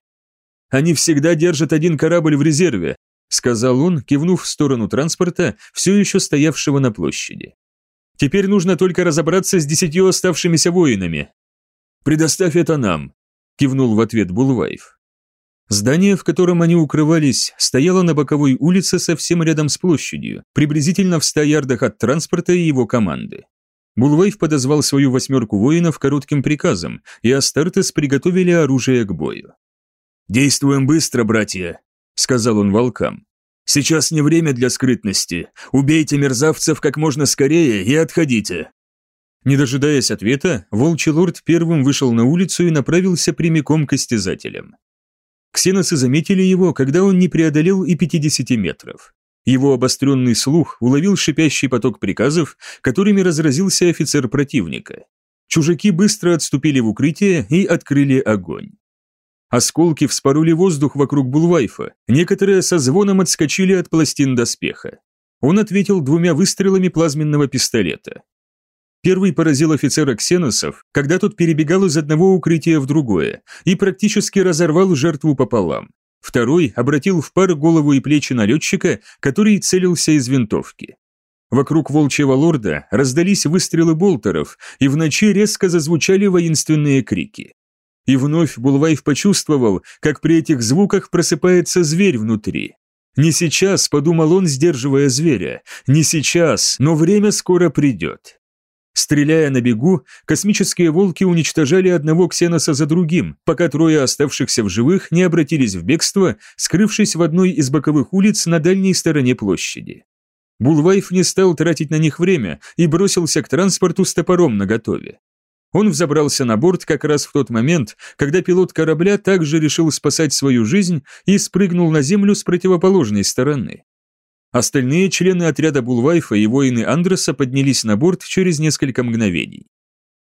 «Они всегда держат один корабль в резерве», сказал он, кивнув в сторону транспорта, все еще стоявшего на площади. «Теперь нужно только разобраться с десятью оставшимися воинами». «Предоставь это нам», кивнул в ответ Булвайф. Здание, в котором они укрывались, стояло на боковой улице совсем рядом с площадью, приблизительно в ста ярдах от транспорта и его команды. Булвейв подозвал свою восьмерку воинов коротким приказом, и Астартес приготовили оружие к бою. «Действуем быстро, братья», — сказал он волкам. «Сейчас не время для скрытности. Убейте мерзавцев как можно скорее и отходите». Не дожидаясь ответа, Волчий Лорд первым вышел на улицу и направился прямиком к истязателям. Ксеносы заметили его, когда он не преодолел и 50 метров. Его обостренный слух уловил шипящий поток приказов, которыми разразился офицер противника. Чужаки быстро отступили в укрытие и открыли огонь. Осколки вспороли воздух вокруг Булвайфа, некоторые со звоном отскочили от пластин доспеха. Он ответил двумя выстрелами плазменного пистолета. Первый поразил офицера ксеносов, когда тот перебегал из одного укрытия в другое и практически разорвал жертву пополам. Второй обратил в пар голову и плечи налетчика, который целился из винтовки. Вокруг волчьего лорда раздались выстрелы болтеров, и в ночи резко зазвучали воинственные крики. И вновь Булвайф почувствовал, как при этих звуках просыпается зверь внутри. «Не сейчас», — подумал он, сдерживая зверя, — «не сейчас, но время скоро придет». Стреляя на бегу, космические волки уничтожали одного ксеноса за другим, пока трое оставшихся в живых не обратились в бегство, скрывшись в одной из боковых улиц на дальней стороне площади. Булвайф не стал тратить на них время и бросился к транспорту с топором наготове. Он взобрался на борт как раз в тот момент, когда пилот корабля также решил спасать свою жизнь и спрыгнул на землю с противоположной стороны. Остальные члены отряда Булвайфа и воины Андреса поднялись на борт через несколько мгновений.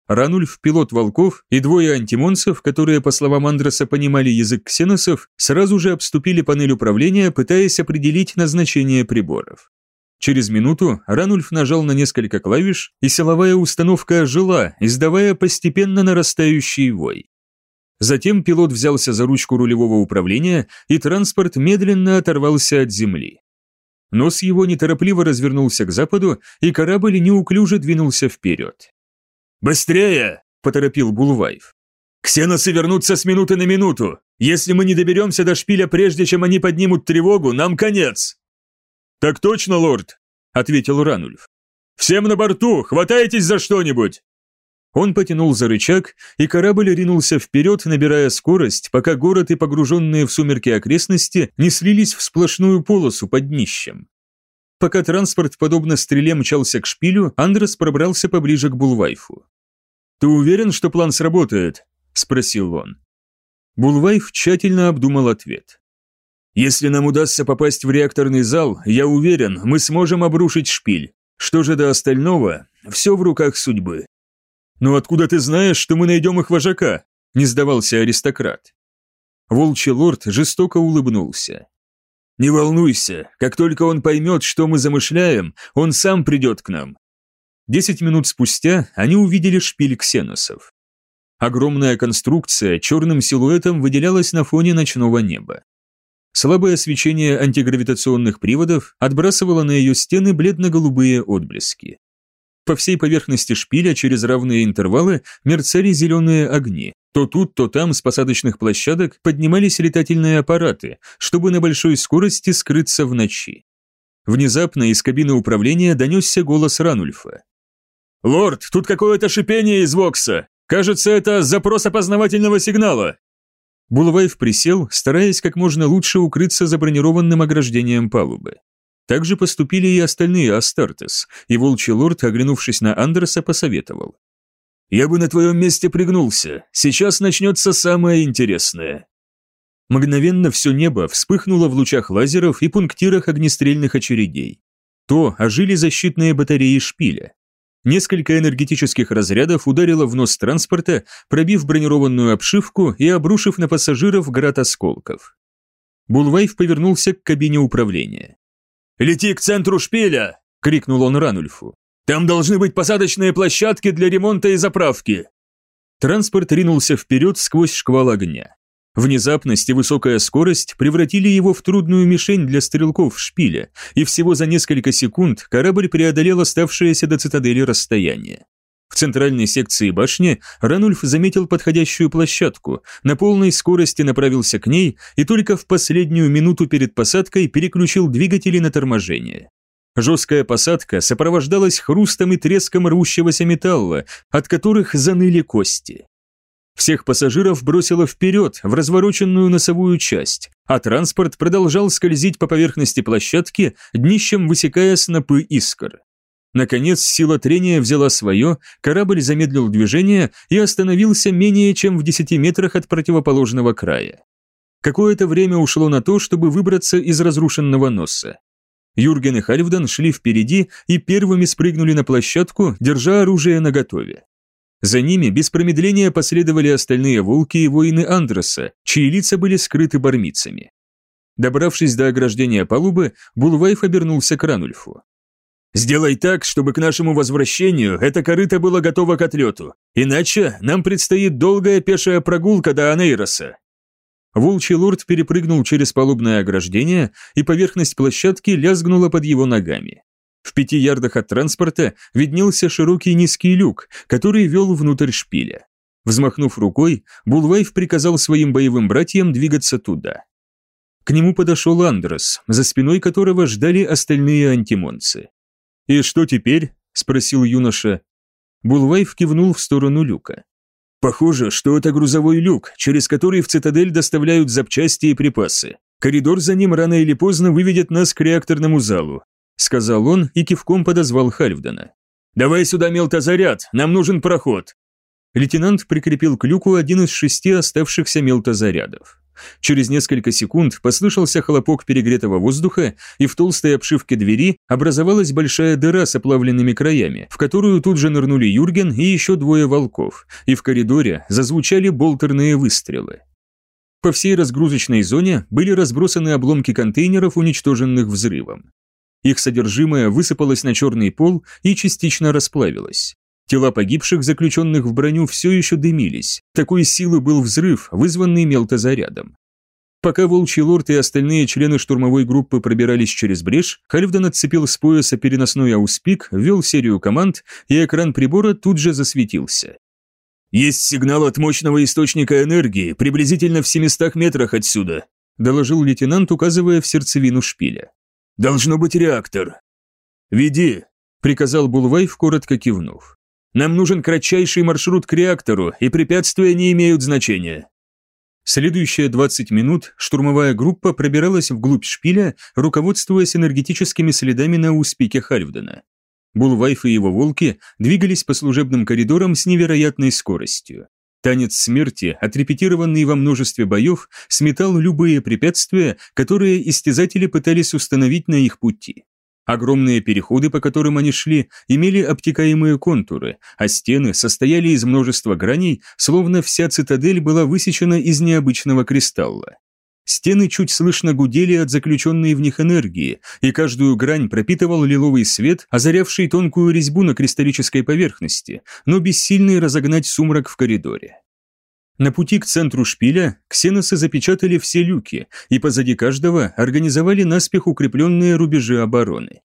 Ранульф, пилот волков и двое антимонцев, которые, по словам Андреса, понимали язык ксеносов, сразу же обступили панель управления, пытаясь определить назначение приборов. Через минуту Ранульф нажал на несколько клавиш, и силовая установка ожила, издавая постепенно нарастающий вой. Затем пилот взялся за ручку рулевого управления, и транспорт медленно оторвался от земли. Нос его неторопливо развернулся к западу, и корабль неуклюже двинулся вперед. «Быстрее!» – поторопил Булвайф. «Ксеносы вернутся с минуты на минуту! Если мы не доберемся до шпиля прежде, чем они поднимут тревогу, нам конец!» «Так точно, лорд!» – ответил Ранульф. «Всем на борту! Хватайтесь за что-нибудь!» Он потянул за рычаг, и корабль ринулся вперед, набирая скорость, пока город и погруженные в сумерки окрестности не слились в сплошную полосу под днищем. Пока транспорт, подобно стреле, мчался к шпилю, Андрес пробрался поближе к Булвайфу. «Ты уверен, что план сработает?» – спросил он. Булвайф тщательно обдумал ответ. «Если нам удастся попасть в реакторный зал, я уверен, мы сможем обрушить шпиль. Что же до остального, все в руках судьбы. «Но откуда ты знаешь, что мы найдем их вожака?» – не сдавался аристократ. Волчий лорд жестоко улыбнулся. «Не волнуйся, как только он поймет, что мы замышляем, он сам придет к нам». Десять минут спустя они увидели шпиль ксеносов. Огромная конструкция черным силуэтом выделялась на фоне ночного неба. Слабое свечение антигравитационных приводов отбрасывало на ее стены бледно-голубые отблески. По всей поверхности шпиля через равные интервалы мерцали зеленые огни. То тут, то там с посадочных площадок поднимались летательные аппараты, чтобы на большой скорости скрыться в ночи. Внезапно из кабины управления донесся голос Ранульфа. «Лорд, тут какое-то шипение из Вокса! Кажется, это запрос опознавательного сигнала!» Булвайф присел, стараясь как можно лучше укрыться за бронированным ограждением палубы. Так же поступили и остальные Астартес, и волчий лорд, оглянувшись на Андерса, посоветовал. «Я бы на твоем месте пригнулся. Сейчас начнется самое интересное». Мгновенно все небо вспыхнуло в лучах лазеров и пунктирах огнестрельных очередей. То ожили защитные батареи шпиля. Несколько энергетических разрядов ударило в нос транспорта, пробив бронированную обшивку и обрушив на пассажиров град осколков. Булвайф повернулся к кабине управления. «Лети к центру шпиля!» – крикнул он Ранульфу. «Там должны быть посадочные площадки для ремонта и заправки!» Транспорт ринулся вперед сквозь шквал огня. Внезапность и высокая скорость превратили его в трудную мишень для стрелков шпиля, и всего за несколько секунд корабль преодолел оставшееся до цитадели расстояние. В центральной секции башни Ранульф заметил подходящую площадку, на полной скорости направился к ней и только в последнюю минуту перед посадкой переключил двигатели на торможение. Жесткая посадка сопровождалась хрустом и треском рвущегося металла, от которых заныли кости. Всех пассажиров бросило вперед, в развороченную носовую часть, а транспорт продолжал скользить по поверхности площадки, днищем высекая снопы искр. Наконец, сила трения взяла свое, корабль замедлил движение и остановился менее чем в 10 метрах от противоположного края. Какое-то время ушло на то, чтобы выбраться из разрушенного носа. Юрген и Хальфдан шли впереди и первыми спрыгнули на площадку, держа оружие наготове. За ними без промедления последовали остальные волки и воины Андроса, чьи лица были скрыты бармицами. Добравшись до ограждения палубы, Булвайф обернулся к Ранульфу. Сделай так, чтобы к нашему возвращению эта корыто было готово к отлету, иначе нам предстоит долгая пешая прогулка до Анейроса». Волчий лорд перепрыгнул через палубное ограждение, и поверхность площадки лязгнула под его ногами. В пяти ярдах от транспорта виднелся широкий низкий люк, который вел внутрь шпиля. Взмахнув рукой, Булвайф приказал своим боевым братьям двигаться туда. К нему подошел Андрос, за спиной которого ждали остальные антимонцы. «И что теперь?» – спросил юноша. Булвайф кивнул в сторону люка. «Похоже, что это грузовой люк, через который в цитадель доставляют запчасти и припасы. Коридор за ним рано или поздно выведет нас к реакторному залу», – сказал он и кивком подозвал Хальфдена. «Давай сюда мелтозаряд, нам нужен проход». Лейтенант прикрепил к люку один из шести оставшихся мелтозарядов. Через несколько секунд послышался хлопок перегретого воздуха, и в толстой обшивке двери образовалась большая дыра с оплавленными краями, в которую тут же нырнули Юрген и еще двое волков, и в коридоре зазвучали болтерные выстрелы. По всей разгрузочной зоне были разбросаны обломки контейнеров, уничтоженных взрывом. Их содержимое высыпалось на черный пол и частично расплавилось. Тела погибших, заключенных в броню, все еще дымились. Такой силы был взрыв, вызванный мелтозарядом. Пока Волчий Лорд и остальные члены штурмовой группы пробирались через брешь, Хальфдан отцепил с пояса переносной ауспик, ввел серию команд, и экран прибора тут же засветился. «Есть сигнал от мощного источника энергии, приблизительно в 700 метрах отсюда», доложил лейтенант, указывая в сердцевину шпиля. Должно быть реактор». «Веди», — приказал Булвайф, коротко кивнув. «Нам нужен кратчайший маршрут к реактору, и препятствия не имеют значения». Следующие 20 минут штурмовая группа пробиралась вглубь шпиля, руководствуясь энергетическими следами на успеке Хальфдена. Булвайф и его волки двигались по служебным коридорам с невероятной скоростью. Танец смерти, отрепетированный во множестве боев, сметал любые препятствия, которые истязатели пытались установить на их пути. Огромные переходы, по которым они шли, имели обтекаемые контуры, а стены состояли из множества граней, словно вся цитадель была высечена из необычного кристалла. Стены чуть слышно гудели от заключенной в них энергии, и каждую грань пропитывал лиловый свет, озарявший тонкую резьбу на кристаллической поверхности, но бессильный разогнать сумрак в коридоре. На пути к центру шпиля ксеносы запечатали все люки и позади каждого организовали наспех укрепленные рубежи обороны.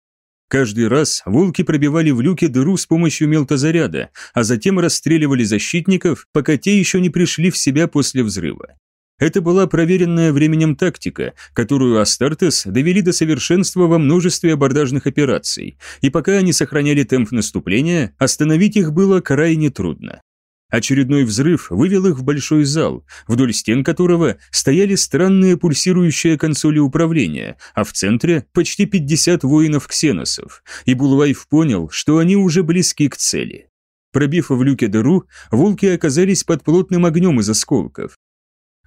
Каждый раз волки пробивали в люке дыру с помощью мелтозаряда, а затем расстреливали защитников, пока те еще не пришли в себя после взрыва. Это была проверенная временем тактика, которую Астартес довели до совершенства во множестве абордажных операций, и пока они сохраняли темп наступления, остановить их было крайне трудно. Очередной взрыв вывел их в большой зал, вдоль стен которого стояли странные пульсирующие консоли управления, а в центре почти 50 воинов-ксеносов, и Булвайф понял, что они уже близки к цели. Пробив в люке дыру, волки оказались под плотным огнем из осколков.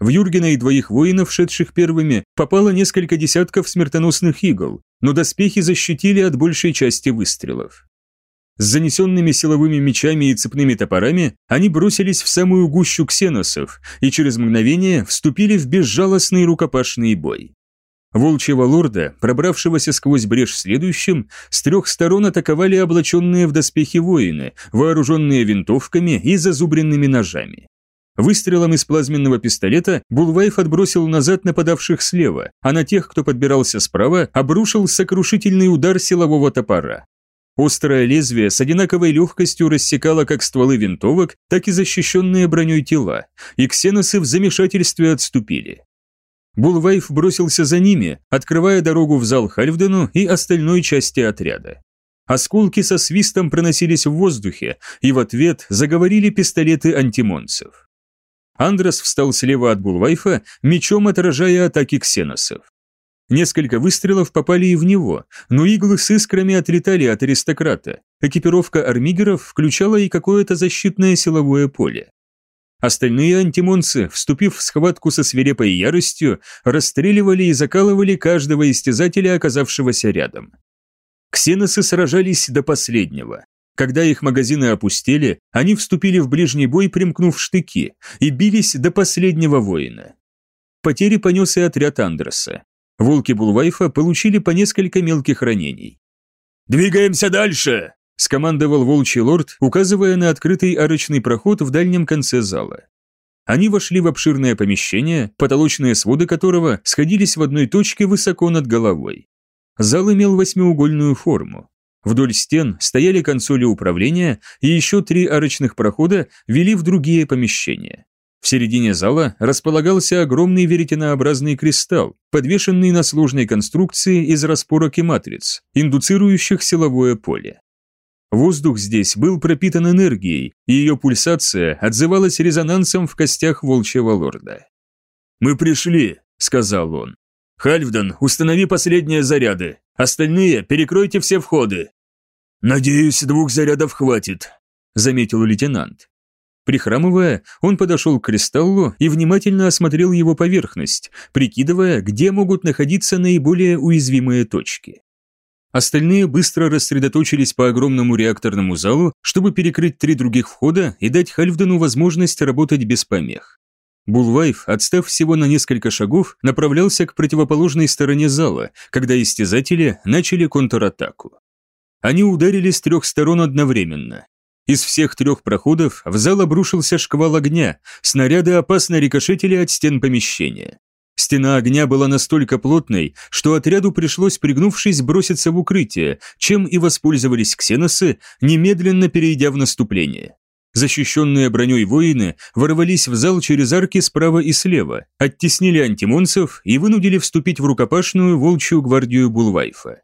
В Юргена и двоих воинов, шедших первыми, попало несколько десятков смертоносных игл, но доспехи защитили от большей части выстрелов. С занесенными силовыми мечами и цепными топорами они бросились в самую гущу ксеносов и через мгновение вступили в безжалостный рукопашный бой. Волчьего лорда, пробравшегося сквозь брешь следующим, с трех сторон атаковали облаченные в доспехи воины, вооруженные винтовками и зазубренными ножами. Выстрелом из плазменного пистолета Булвайф отбросил назад нападавших слева, а на тех, кто подбирался справа, обрушил сокрушительный удар силового топора. Острое лезвие с одинаковой легкостью рассекало как стволы винтовок, так и защищенные броней тела, и ксеносы в замешательстве отступили. Булвайф бросился за ними, открывая дорогу в зал Хальфдену и остальной части отряда. Осколки со свистом проносились в воздухе, и в ответ заговорили пистолеты антимонцев. Андрес встал слева от Булвайфа, мечом отражая атаки ксеносов. Несколько выстрелов попали и в него, но иглы с искрами отлетали от аристократа. Экипировка армигеров включала и какое-то защитное силовое поле. Остальные антимонцы, вступив в схватку со свирепой яростью, расстреливали и закалывали каждого истязателя, оказавшегося рядом. Ксеносы сражались до последнего. Когда их магазины опустели, они вступили в ближний бой, примкнув штыки, и бились до последнего воина. Потери понес и отряд Андреса. Волки Булвайфа получили по несколько мелких ранений. «Двигаемся дальше!» – скомандовал волчий лорд, указывая на открытый арочный проход в дальнем конце зала. Они вошли в обширное помещение, потолочные своды которого сходились в одной точке высоко над головой. Зал имел восьмиугольную форму. Вдоль стен стояли консоли управления, и еще три арочных прохода вели в другие помещения. В середине зала располагался огромный веретенообразный кристалл, подвешенный на сложной конструкции из распорок и матриц, индуцирующих силовое поле. Воздух здесь был пропитан энергией, и ее пульсация отзывалась резонансом в костях волчьего лорда. «Мы пришли», — сказал он. «Хальфдан, установи последние заряды. Остальные перекройте все входы». «Надеюсь, двух зарядов хватит», — заметил лейтенант. Прихрамывая, он подошел к кристаллу и внимательно осмотрел его поверхность, прикидывая, где могут находиться наиболее уязвимые точки. Остальные быстро рассредоточились по огромному реакторному залу, чтобы перекрыть три других входа и дать Хальфдену возможность работать без помех. Булвайф, отстав всего на несколько шагов, направлялся к противоположной стороне зала, когда истязатели начали контратаку. Они ударили с трех сторон одновременно, из всех трех проходов в зал обрушился шквал огня, снаряды опасно рикошетили от стен помещения. Стена огня была настолько плотной, что отряду пришлось, пригнувшись, броситься в укрытие, чем и воспользовались ксеносы, немедленно перейдя в наступление. Защищенные броней воины ворвались в зал через арки справа и слева, оттеснили антимонцев и вынудили вступить в рукопашную волчью гвардию Булвайфа.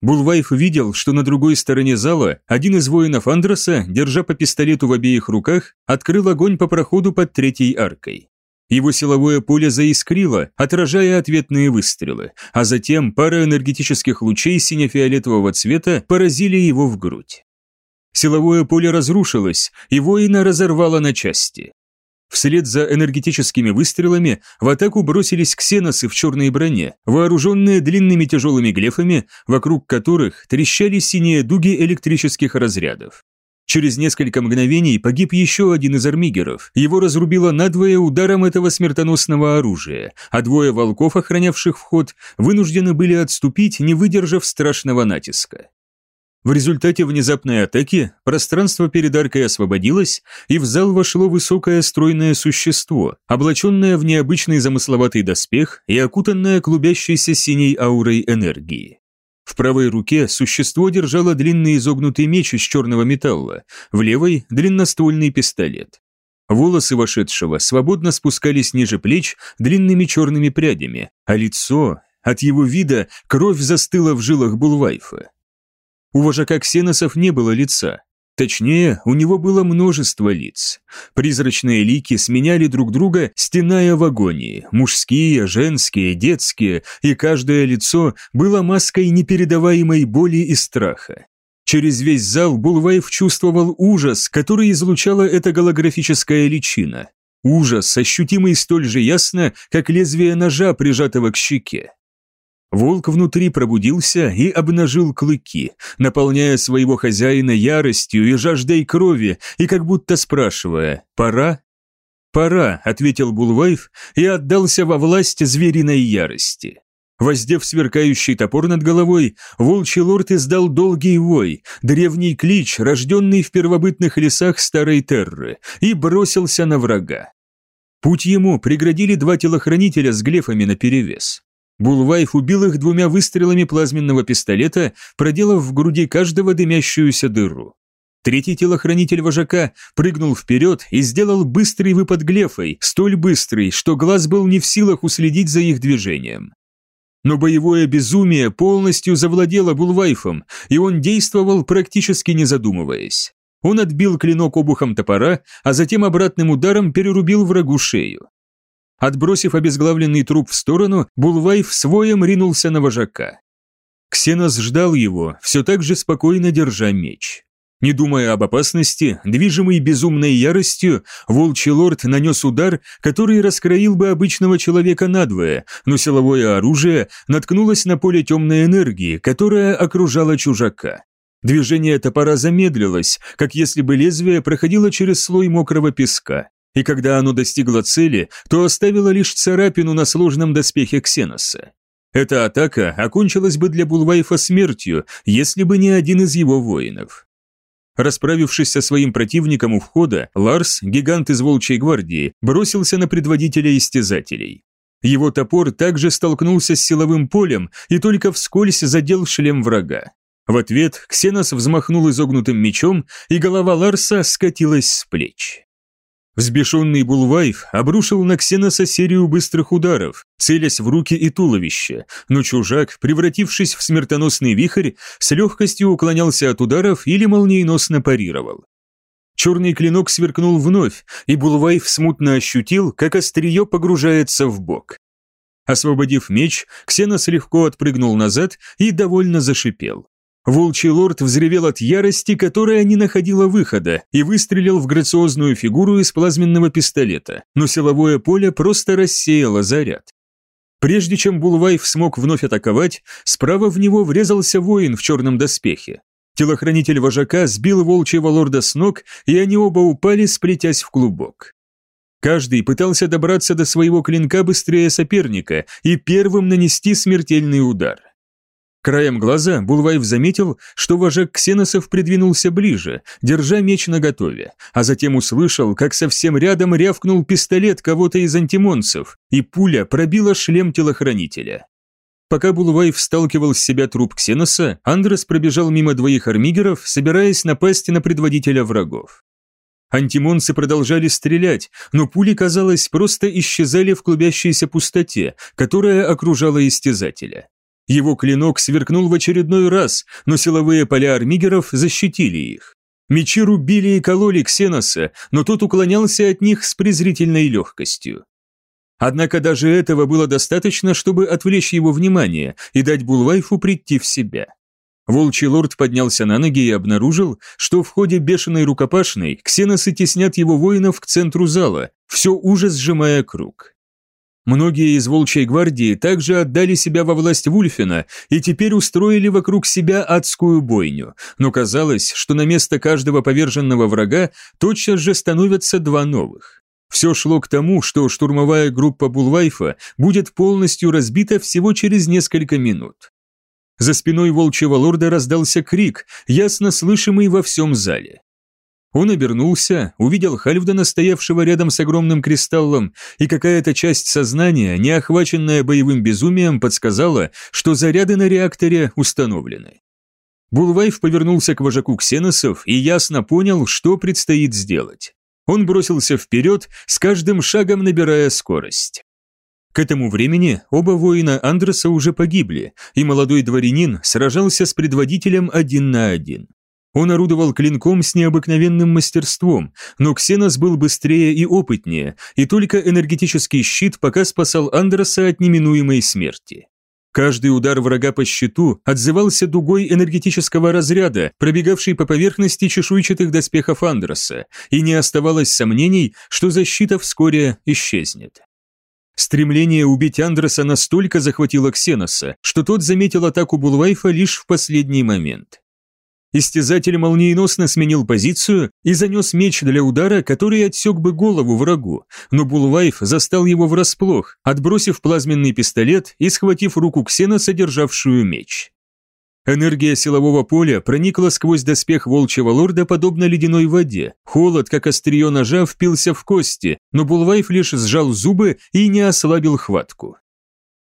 Булвайф видел, что на другой стороне зала один из воинов Андроса, держа по пистолету в обеих руках, открыл огонь по проходу под третьей аркой. Его силовое поле заискрило, отражая ответные выстрелы, а затем пара энергетических лучей сине-фиолетового цвета поразили его в грудь. Силовое поле разрушилось, и воина разорвало на части. Вслед за энергетическими выстрелами в атаку бросились ксеносы в черной броне, вооруженные длинными тяжелыми глефами, вокруг которых трещали синие дуги электрических разрядов. Через несколько мгновений погиб еще один из армигеров. Его разрубило надвое ударом этого смертоносного оружия, а двое волков, охранявших вход, вынуждены были отступить, не выдержав страшного натиска. В результате внезапной атаки пространство перед аркой освободилось, и в зал вошло высокое стройное существо, облаченное в необычный замысловатый доспех и окутанное клубящейся синей аурой энергии. В правой руке существо держало длинный изогнутый меч из черного металла, в левой – длинноствольный пистолет. Волосы вошедшего свободно спускались ниже плеч длинными черными прядями, а лицо, от его вида кровь застыла в жилах Булвайфа. У вожака ксеносов не было лица. Точнее, у него было множество лиц. Призрачные лики сменяли друг друга, стеная в агонии. Мужские, женские, детские, и каждое лицо было маской непередаваемой боли и страха. Через весь зал Булвайф чувствовал ужас, который излучала эта голографическая личина. Ужас, ощутимый столь же ясно, как лезвие ножа, прижатого к щеке. Волк внутри пробудился и обнажил клыки, наполняя своего хозяина яростью и жаждой крови, и как будто спрашивая «Пора?». «Пора», — ответил Булвайф и отдался во власть звериной ярости. Воздев сверкающий топор над головой, волчий лорд издал долгий вой, древний клич, рожденный в первобытных лесах Старой Терры, и бросился на врага. Путь ему преградили два телохранителя с глефами наперевес. Булвайф убил их двумя выстрелами плазменного пистолета, проделав в груди каждого дымящуюся дыру. Третий телохранитель вожака прыгнул вперед и сделал быстрый выпад глефой, столь быстрый, что глаз был не в силах уследить за их движением. Но боевое безумие полностью завладело Булвайфом, и он действовал практически не задумываясь. Он отбил клинок обухом топора, а затем обратным ударом перерубил врагу шею. Отбросив обезглавленный труп в сторону, Булвайф своем ринулся на вожака. Ксенос ждал его, все так же спокойно держа меч. Не думая об опасности, движимый безумной яростью, волчий лорд нанес удар, который раскроил бы обычного человека надвое, но силовое оружие наткнулось на поле темной энергии, которая окружала чужака. Движение топора замедлилось, как если бы лезвие проходило через слой мокрого песка и когда оно достигло цели, то оставило лишь царапину на сложном доспехе Ксеноса. Эта атака окончилась бы для Булвайфа смертью, если бы не один из его воинов. Расправившись со своим противником у входа, Ларс, гигант из Волчьей гвардии, бросился на предводителя истязателей. Его топор также столкнулся с силовым полем и только вскользь задел шлем врага. В ответ Ксенос взмахнул изогнутым мечом, и голова Ларса скатилась с плеч. Взбешенный Булвайф обрушил на Ксеноса серию быстрых ударов, целясь в руки и туловище, но чужак, превратившись в смертоносный вихрь, с легкостью уклонялся от ударов или молниеносно парировал. Черный клинок сверкнул вновь, и Булвайф смутно ощутил, как острие погружается в бок. Освободив меч, Ксенос легко отпрыгнул назад и довольно зашипел. Волчий лорд взревел от ярости, которая не находила выхода, и выстрелил в грациозную фигуру из плазменного пистолета, но силовое поле просто рассеяло заряд. Прежде чем Булвайф смог вновь атаковать, справа в него врезался воин в черном доспехе. Телохранитель вожака сбил волчьего лорда с ног, и они оба упали, сплетясь в клубок. Каждый пытался добраться до своего клинка быстрее соперника и первым нанести смертельный удар. Краем глаза Булвайв заметил, что вожак ксеносов придвинулся ближе, держа меч наготове, а затем услышал, как совсем рядом рявкнул пистолет кого-то из антимонцев, и пуля пробила шлем телохранителя. Пока Булвайв сталкивал с себя труп ксеноса, Андрес пробежал мимо двоих армигеров, собираясь напасть на предводителя врагов. Антимонцы продолжали стрелять, но пули, казалось, просто исчезали в клубящейся пустоте, которая окружала истязателя. Его клинок сверкнул в очередной раз, но силовые поля армигеров защитили их. Мечи рубили и кололи Ксеноса, но тот уклонялся от них с презрительной легкостью. Однако даже этого было достаточно, чтобы отвлечь его внимание и дать Булвайфу прийти в себя. Волчий лорд поднялся на ноги и обнаружил, что в ходе бешеной рукопашной ксеносы теснят его воинов к центру зала, все уже сжимая круг. Многие из Волчьей гвардии также отдали себя во власть Вульфина и теперь устроили вокруг себя адскую бойню, но казалось, что на место каждого поверженного врага тотчас же становятся два новых. Все шло к тому, что штурмовая группа Булвайфа будет полностью разбита всего через несколько минут. За спиной волчьего лорда раздался крик, ясно слышимый во всем зале. Он обернулся, увидел Хальфдена, стоявшего рядом с огромным кристаллом, и какая-то часть сознания, не охваченная боевым безумием, подсказала, что заряды на реакторе установлены. Булвайф повернулся к вожаку ксеносов и ясно понял, что предстоит сделать. Он бросился вперед, с каждым шагом набирая скорость. К этому времени оба воина Андреса уже погибли, и молодой дворянин сражался с предводителем один на один. Он орудовал клинком с необыкновенным мастерством, но Ксенос был быстрее и опытнее, и только энергетический щит пока спасал Андреса от неминуемой смерти. Каждый удар врага по щиту отзывался дугой энергетического разряда, пробегавшей по поверхности чешуйчатых доспехов Андреса, и не оставалось сомнений, что защита вскоре исчезнет. Стремление убить Андреса настолько захватило Ксеноса, что тот заметил атаку Булвайфа лишь в последний момент. Истязатель молниеносно сменил позицию и занес меч для удара, который отсек бы голову врагу, но Булвайф застал его врасплох, отбросив плазменный пистолет и схватив руку Ксена, содержавшую меч. Энергия силового поля проникла сквозь доспех волчьего лорда подобно ледяной воде. Холод, как острие ножа, впился в кости, но Булвайф лишь сжал зубы и не ослабил хватку.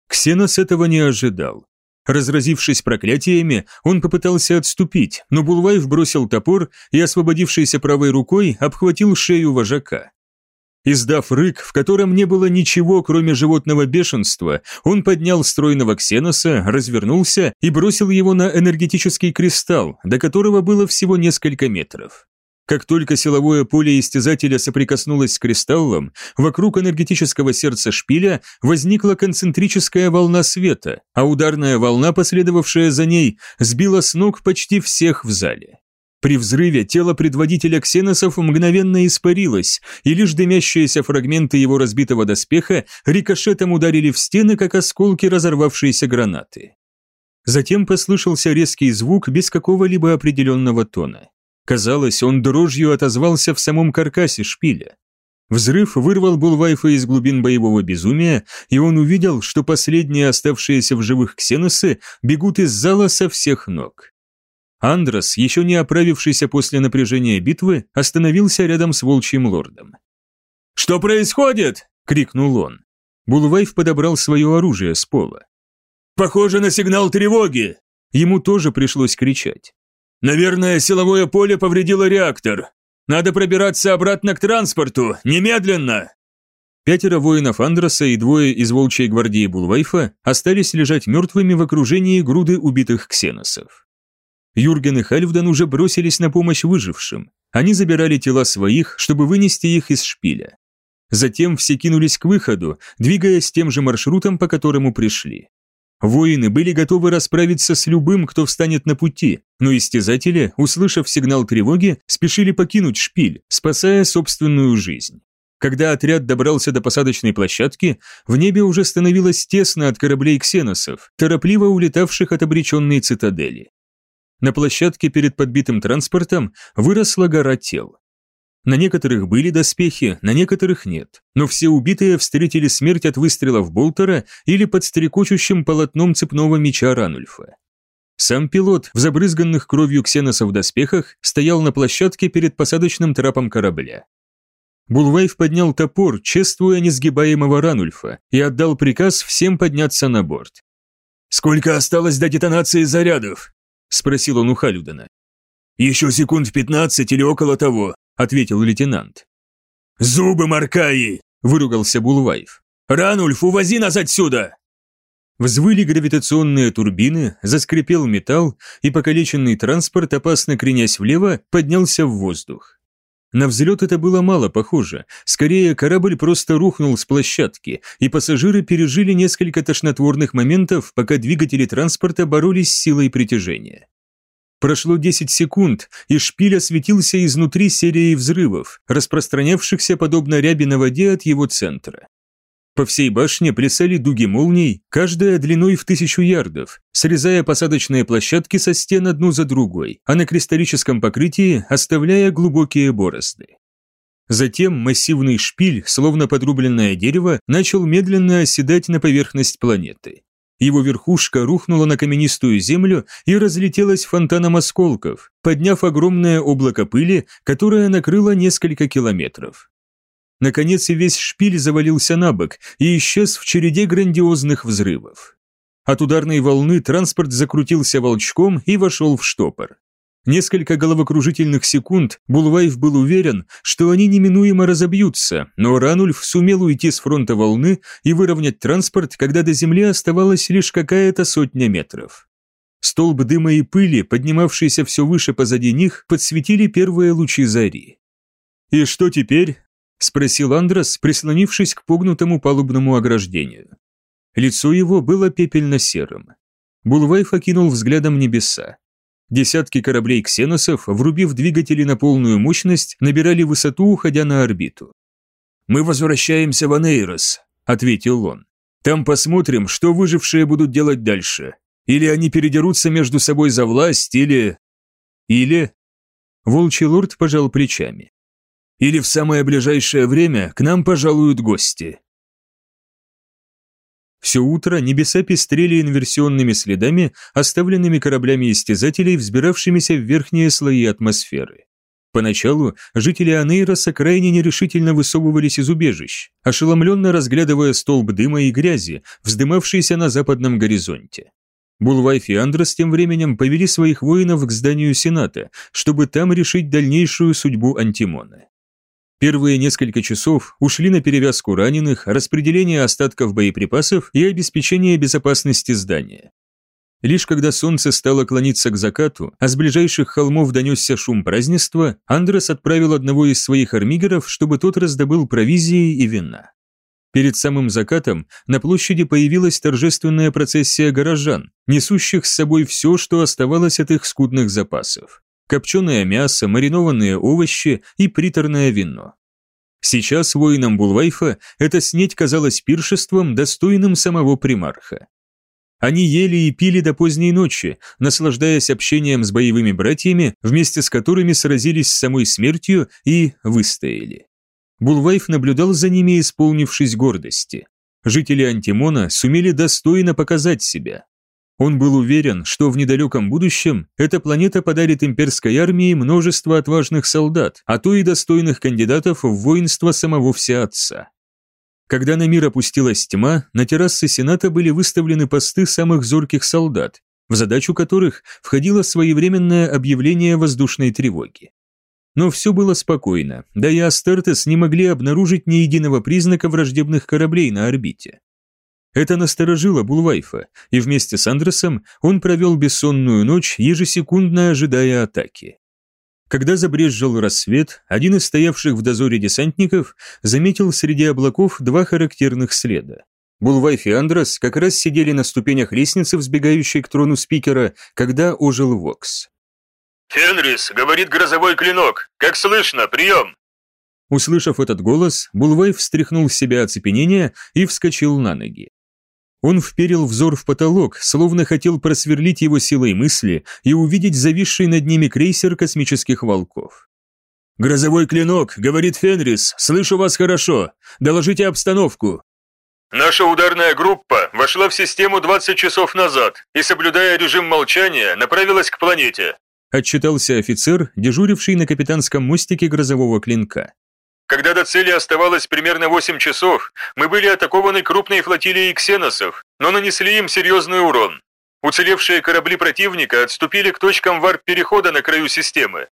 Ксенос этого не ожидал. Разразившись проклятиями, он попытался отступить, но Булвайф бросил топор и, освободившейся правой рукой, обхватил шею вожака. Издав рык, в котором не было ничего, кроме животного бешенства, он поднял стройного ксеноса, развернулся и бросил его на энергетический кристалл, до которого было всего несколько метров. Как только силовое поле истязателя соприкоснулось с кристаллом, вокруг энергетического сердца шпиля возникла концентрическая волна света, а ударная волна, последовавшая за ней, сбила с ног почти всех в зале. При взрыве тело предводителя ксеносов мгновенно испарилось, и лишь дымящиеся фрагменты его разбитого доспеха рикошетом ударили в стены, как осколки разорвавшейся гранаты. Затем послышался резкий звук без какого-либо определенного тона. Казалось, он дрожью отозвался в самом каркасе шпиля. Взрыв вырвал Булвайфа из глубин боевого безумия, и он увидел, что последние оставшиеся в живых ксеносы бегут из зала со всех ног. Андрос, еще не оправившийся после напряжения битвы, остановился рядом с волчьим лордом. «Что происходит?» – крикнул он. Булвайф подобрал свое оружие с пола. «Похоже на сигнал тревоги!» Ему тоже пришлось кричать. «Наверное, силовое поле повредило реактор. Надо пробираться обратно к транспорту, немедленно!» Пятеро воинов Андроса и двое из волчьей гвардии Булвайфа остались лежать мертвыми в окружении груды убитых ксеносов. Юрген и Хальфдан уже бросились на помощь выжившим. Они забирали тела своих, чтобы вынести их из шпиля. Затем все кинулись к выходу, двигаясь тем же маршрутом, по которому пришли. Воины были готовы расправиться с любым, кто встанет на пути, но истязатели, услышав сигнал тревоги, спешили покинуть шпиль, спасая собственную жизнь. Когда отряд добрался до посадочной площадки, в небе уже становилось тесно от кораблей ксеносов, торопливо улетавших от обреченной цитадели. На площадке перед подбитым транспортом выросла гора тел. На некоторых были доспехи, на некоторых нет, но все убитые встретили смерть от выстрелов Болтера или под стрекочущим полотном цепного меча Ранульфа. Сам пилот в забрызганных кровью ксеноса в доспехах стоял на площадке перед посадочным трапом корабля. Булвайф поднял топор, чествуя несгибаемого Ранульфа, и отдал приказ всем подняться на борт. «Сколько осталось до детонации зарядов?» – спросил он у Халюдена. «Еще секунд пятнадцать или около того. Ответил лейтенант. «Зубы Маркаи!» – выругался Булвайф. «Ранульф, увози нас отсюда!» Взвыли гравитационные турбины, заскрипел металл, и покалеченный транспорт, опасно кренясь влево, поднялся в воздух. На взлет это было мало похоже, скорее корабль просто рухнул с площадки, и пассажиры пережили несколько тошнотворных моментов, пока двигатели транспорта боролись с силой притяжения. Прошло 10 секунд, и шпиль осветился изнутри серией взрывов, распространявшихся подобно ряби на воде от его центра. По всей башне плясали дуги молний, каждая длиной в тысячу ярдов, срезая посадочные площадки со стен одну за другой, а на кристаллическом покрытии оставляя глубокие борозды. Затем массивный шпиль, словно подрубленное дерево, начал медленно оседать на поверхность планеты. Его верхушка рухнула на каменистую землю и разлетелась фонтаном осколков, подняв огромное облако пыли, которое накрыло несколько километров. Наконец и весь шпиль завалился на бок и исчез в череде грандиозных взрывов. От ударной волны транспорт закрутился волчком и вошел в штопор. Несколько головокружительных секунд Булвайф был уверен, что они неминуемо разобьются, но Ранульф сумел уйти с фронта волны и выровнять транспорт, когда до земли оставалась лишь какая-то сотня метров. Столб дыма и пыли, поднимавшийся все выше позади них, подсветили первые лучи зари. «И что теперь?» – спросил Андрес, прислонившись к погнутому палубному ограждению. Лицо его было пепельно-серым. Булвайф окинул взглядом небеса. Десятки кораблей ксеносов, врубив двигатели на полную мощность, набирали высоту, уходя на орбиту. «Мы возвращаемся в Анейрос», – ответил он. «Там посмотрим, что выжившие будут делать дальше. Или они передерутся между собой за власть, или...» «Или...» Волчий лорд пожал плечами или в самое ближайшее время к нам пожалуют гости. Все утро небеса пестрели инверсионными следами, оставленными кораблями-истязателей, взбиравшимися в верхние слои атмосферы. Поначалу жители Анейроса крайне нерешительно высовывались из убежищ, ошеломленно разглядывая столб дыма и грязи, вздымавшийся на западном горизонте. Булвайф и Андрес тем временем повели своих воинов к зданию Сената, чтобы там решить дальнейшую судьбу Антимона. Первые несколько часов ушли на перевязку раненых, распределение остатков боеприпасов и обеспечение безопасности здания. Лишь когда солнце стало клониться к закату, а с ближайших холмов донесся шум празднества, Андрес отправил одного из своих армигеров, чтобы тот раздобыл провизии и вина. Перед самым закатом на площади появилась торжественная процессия горожан, несущих с собой все, что оставалось от их скудных запасов копченое мясо, маринованные овощи и приторное вино. Сейчас воинам Булвайфа эта снеть казалась пиршеством, достойным самого примарха. Они ели и пили до поздней ночи, наслаждаясь общением с боевыми братьями, вместе с которыми сразились с самой смертью и выстояли. Булвайф наблюдал за ними, исполнившись гордости. Жители Антимона сумели достойно показать себя. Он был уверен, что в недалеком будущем эта планета подарит имперской армии множество отважных солдат, а то и достойных кандидатов в воинство самого Всеотца. Когда на мир опустилась тьма, на террасы Сената были выставлены посты самых зорких солдат, в задачу которых входило своевременное объявление воздушной тревоги. Но все было спокойно, да и Астертес не могли обнаружить ни единого признака враждебных кораблей на орбите. Это насторожило Булвайфа, и вместе с Андресом он провел бессонную ночь, ежесекундно ожидая атаки. Когда забрезжил рассвет, один из стоявших в дозоре десантников заметил среди облаков два характерных следа. Булвайф и Андрес как раз сидели на ступенях лестницы, взбегающей к трону спикера, когда ожил Вокс. «Фенрис, говорит грозовой клинок. Как слышно, прием!» Услышав этот голос, Булвайф встряхнул с себя оцепенение и вскочил на ноги. Он вперил взор в потолок, словно хотел просверлить его силой мысли и увидеть зависший над ними крейсер космических волков. «Грозовой клинок», — говорит Фенрис, — «слышу вас хорошо. Доложите обстановку». «Наша ударная группа вошла в систему 20 часов назад и, соблюдая режим молчания, направилась к планете», — отчитался офицер, дежуривший на капитанском мостике грозового клинка. Когда до цели оставалось примерно 8 часов, мы были атакованы крупной флотилией ксеносов, но нанесли им серьезный урон. Уцелевшие корабли противника отступили к точкам варп-перехода на краю системы.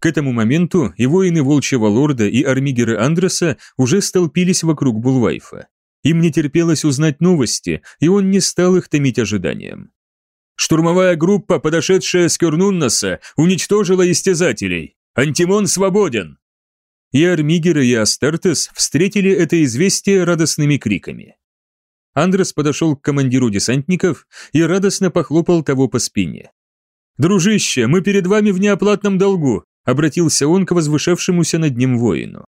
К этому моменту и воины Волчьего Лорда, и армигеры Андреса уже столпились вокруг Булвайфа. Им не терпелось узнать новости, и он не стал их томить ожиданием. Штурмовая группа, подошедшая с Кюрнуннаса, уничтожила истязателей. Антимон свободен. И Армигеры, и Астартес встретили это известие радостными криками. Андрес подошел к командиру десантников и радостно похлопал того по спине. «Дружище, мы перед вами в неоплатном долгу», обратился он к возвышавшемуся над ним воину.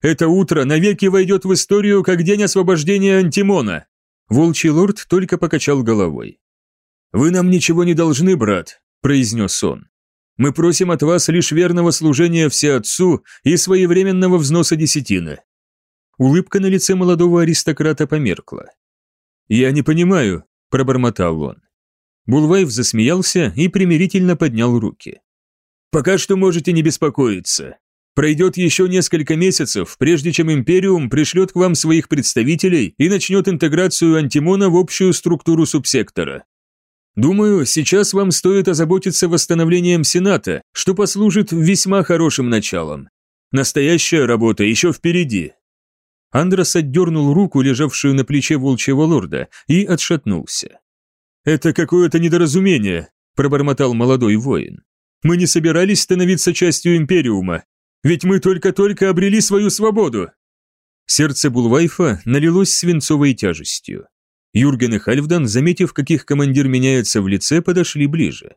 «Это утро навеки войдет в историю как день освобождения Антимона». Волчий лорд только покачал головой. «Вы нам ничего не должны, брат», произнес он. «Мы просим от вас лишь верного служения Всеотцу и своевременного взноса десятины». Улыбка на лице молодого аристократа померкла. «Я не понимаю», – пробормотал он. Булвайв засмеялся и примирительно поднял руки. «Пока что можете не беспокоиться. Пройдет еще несколько месяцев, прежде чем Империум пришлет к вам своих представителей и начнет интеграцию Антимона в общую структуру субсектора. Думаю, сейчас вам стоит озаботиться восстановлением Сената, что послужит весьма хорошим началом. Настоящая работа еще впереди. Андрос отдернул руку, лежавшую на плече волчьего лорда, и отшатнулся. «Это какое-то недоразумение», – пробормотал молодой воин. «Мы не собирались становиться частью Империума, ведь мы только-только обрели свою свободу». Сердце Булвайфа налилось свинцовой тяжестью. Юрген и Хальфдан, заметив, каких командир меняется в лице, подошли ближе.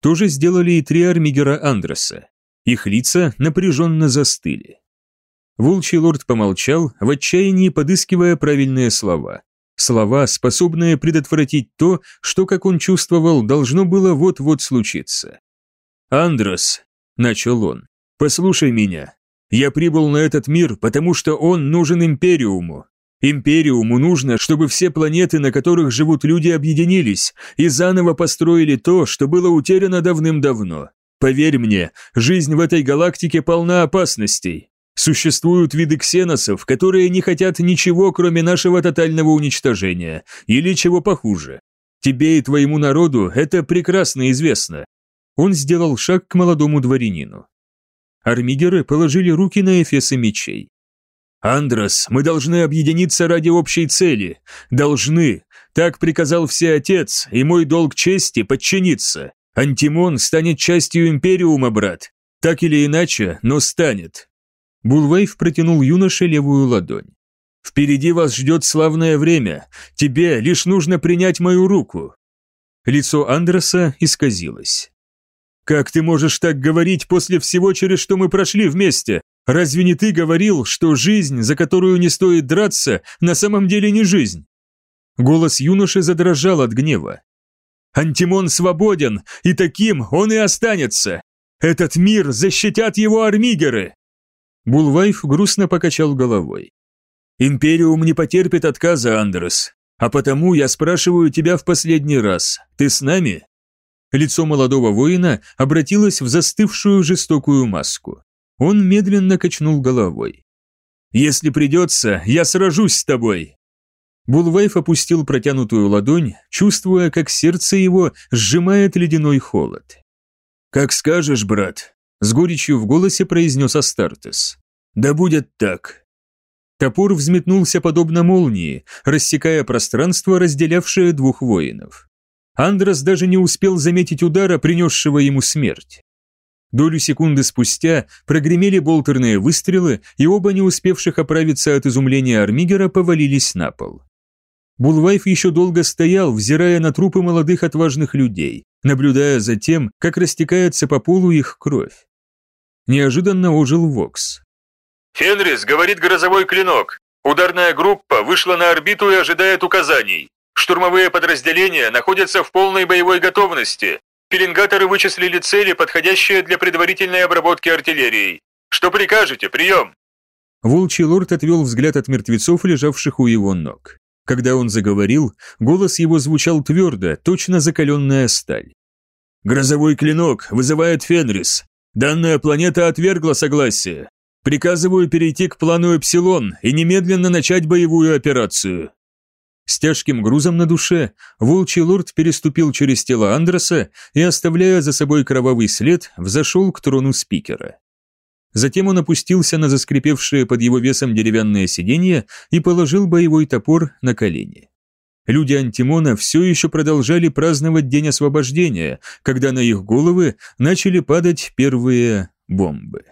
То же сделали и три армигера Андреса. Их лица напряженно застыли. Волчий лорд помолчал, в отчаянии подыскивая правильные слова. Слова, способные предотвратить то, что, как он чувствовал, должно было вот-вот случиться. «Андрос», — начал он, — «послушай меня. Я прибыл на этот мир, потому что он нужен Империуму. Империуму нужно, чтобы все планеты, на которых живут люди, объединились и заново построили то, что было утеряно давным-давно. Поверь мне, жизнь в этой галактике полна опасностей. Существуют виды ксеносов, которые не хотят ничего, кроме нашего тотального уничтожения, или чего похуже. Тебе и твоему народу это прекрасно известно. Он сделал шаг к молодому дворянину. Армигеры положили руки на эфесы мечей. «Андрос, мы должны объединиться ради общей цели. Должны. Так приказал Всеотец, и мой долг чести подчиниться. Антимон станет частью Империума, брат. Так или иначе, но станет. Булвейв протянул юноше левую ладонь. «Впереди вас ждет славное время. Тебе лишь нужно принять мою руку». Лицо Андреса исказилось. «Как ты можешь так говорить после всего, через что мы прошли вместе? Разве не ты говорил, что жизнь, за которую не стоит драться, на самом деле не жизнь?» Голос юноши задрожал от гнева. «Антимон свободен, и таким он и останется. Этот мир защитят его армигеры!» Булвайф грустно покачал головой. «Империум не потерпит отказа, Андерс, а потому я спрашиваю тебя в последний раз, ты с нами?» Лицо молодого воина обратилось в застывшую жестокую маску. Он медленно качнул головой. «Если придется, я сражусь с тобой!» Булвайф опустил протянутую ладонь, чувствуя, как сердце его сжимает ледяной холод. «Как скажешь, брат», с горечью в голосе произнес Астартес. «Да будет так». Топор взметнулся подобно молнии, рассекая пространство, разделявшее двух воинов. Андрос даже не успел заметить удара, принесшего ему смерть. Долю секунды спустя прогремели болтерные выстрелы, и оба не успевших оправиться от изумления Армигера повалились на пол. Булвайф еще долго стоял, взирая на трупы молодых отважных людей, наблюдая за тем, как растекается по полу их кровь. Неожиданно ожил Вокс. «Фенрис, говорит грозовой клинок. Ударная группа вышла на орбиту и ожидает указаний. Штурмовые подразделения находятся в полной боевой готовности. Пеленгаторы вычислили цели, подходящие для предварительной обработки артиллерией. Что прикажете? Прием!» Волчий лорд отвел взгляд от мертвецов, лежавших у его ног. Когда он заговорил, голос его звучал твердо, точно закаленная сталь. «Грозовой клинок вызывает Фенрис. Данная планета отвергла согласие. Приказываю перейти к плану Эпсилон и немедленно начать боевую операцию». С тяжким грузом на душе волчий лорд переступил через тело Андроса и, оставляя за собой кровавый след, взошел к трону спикера. Затем он опустился на заскрипевшее под его весом деревянное сиденье и положил боевой топор на колени. Люди Антимона все еще продолжали праздновать День освобождения, когда на их головы начали падать первые бомбы.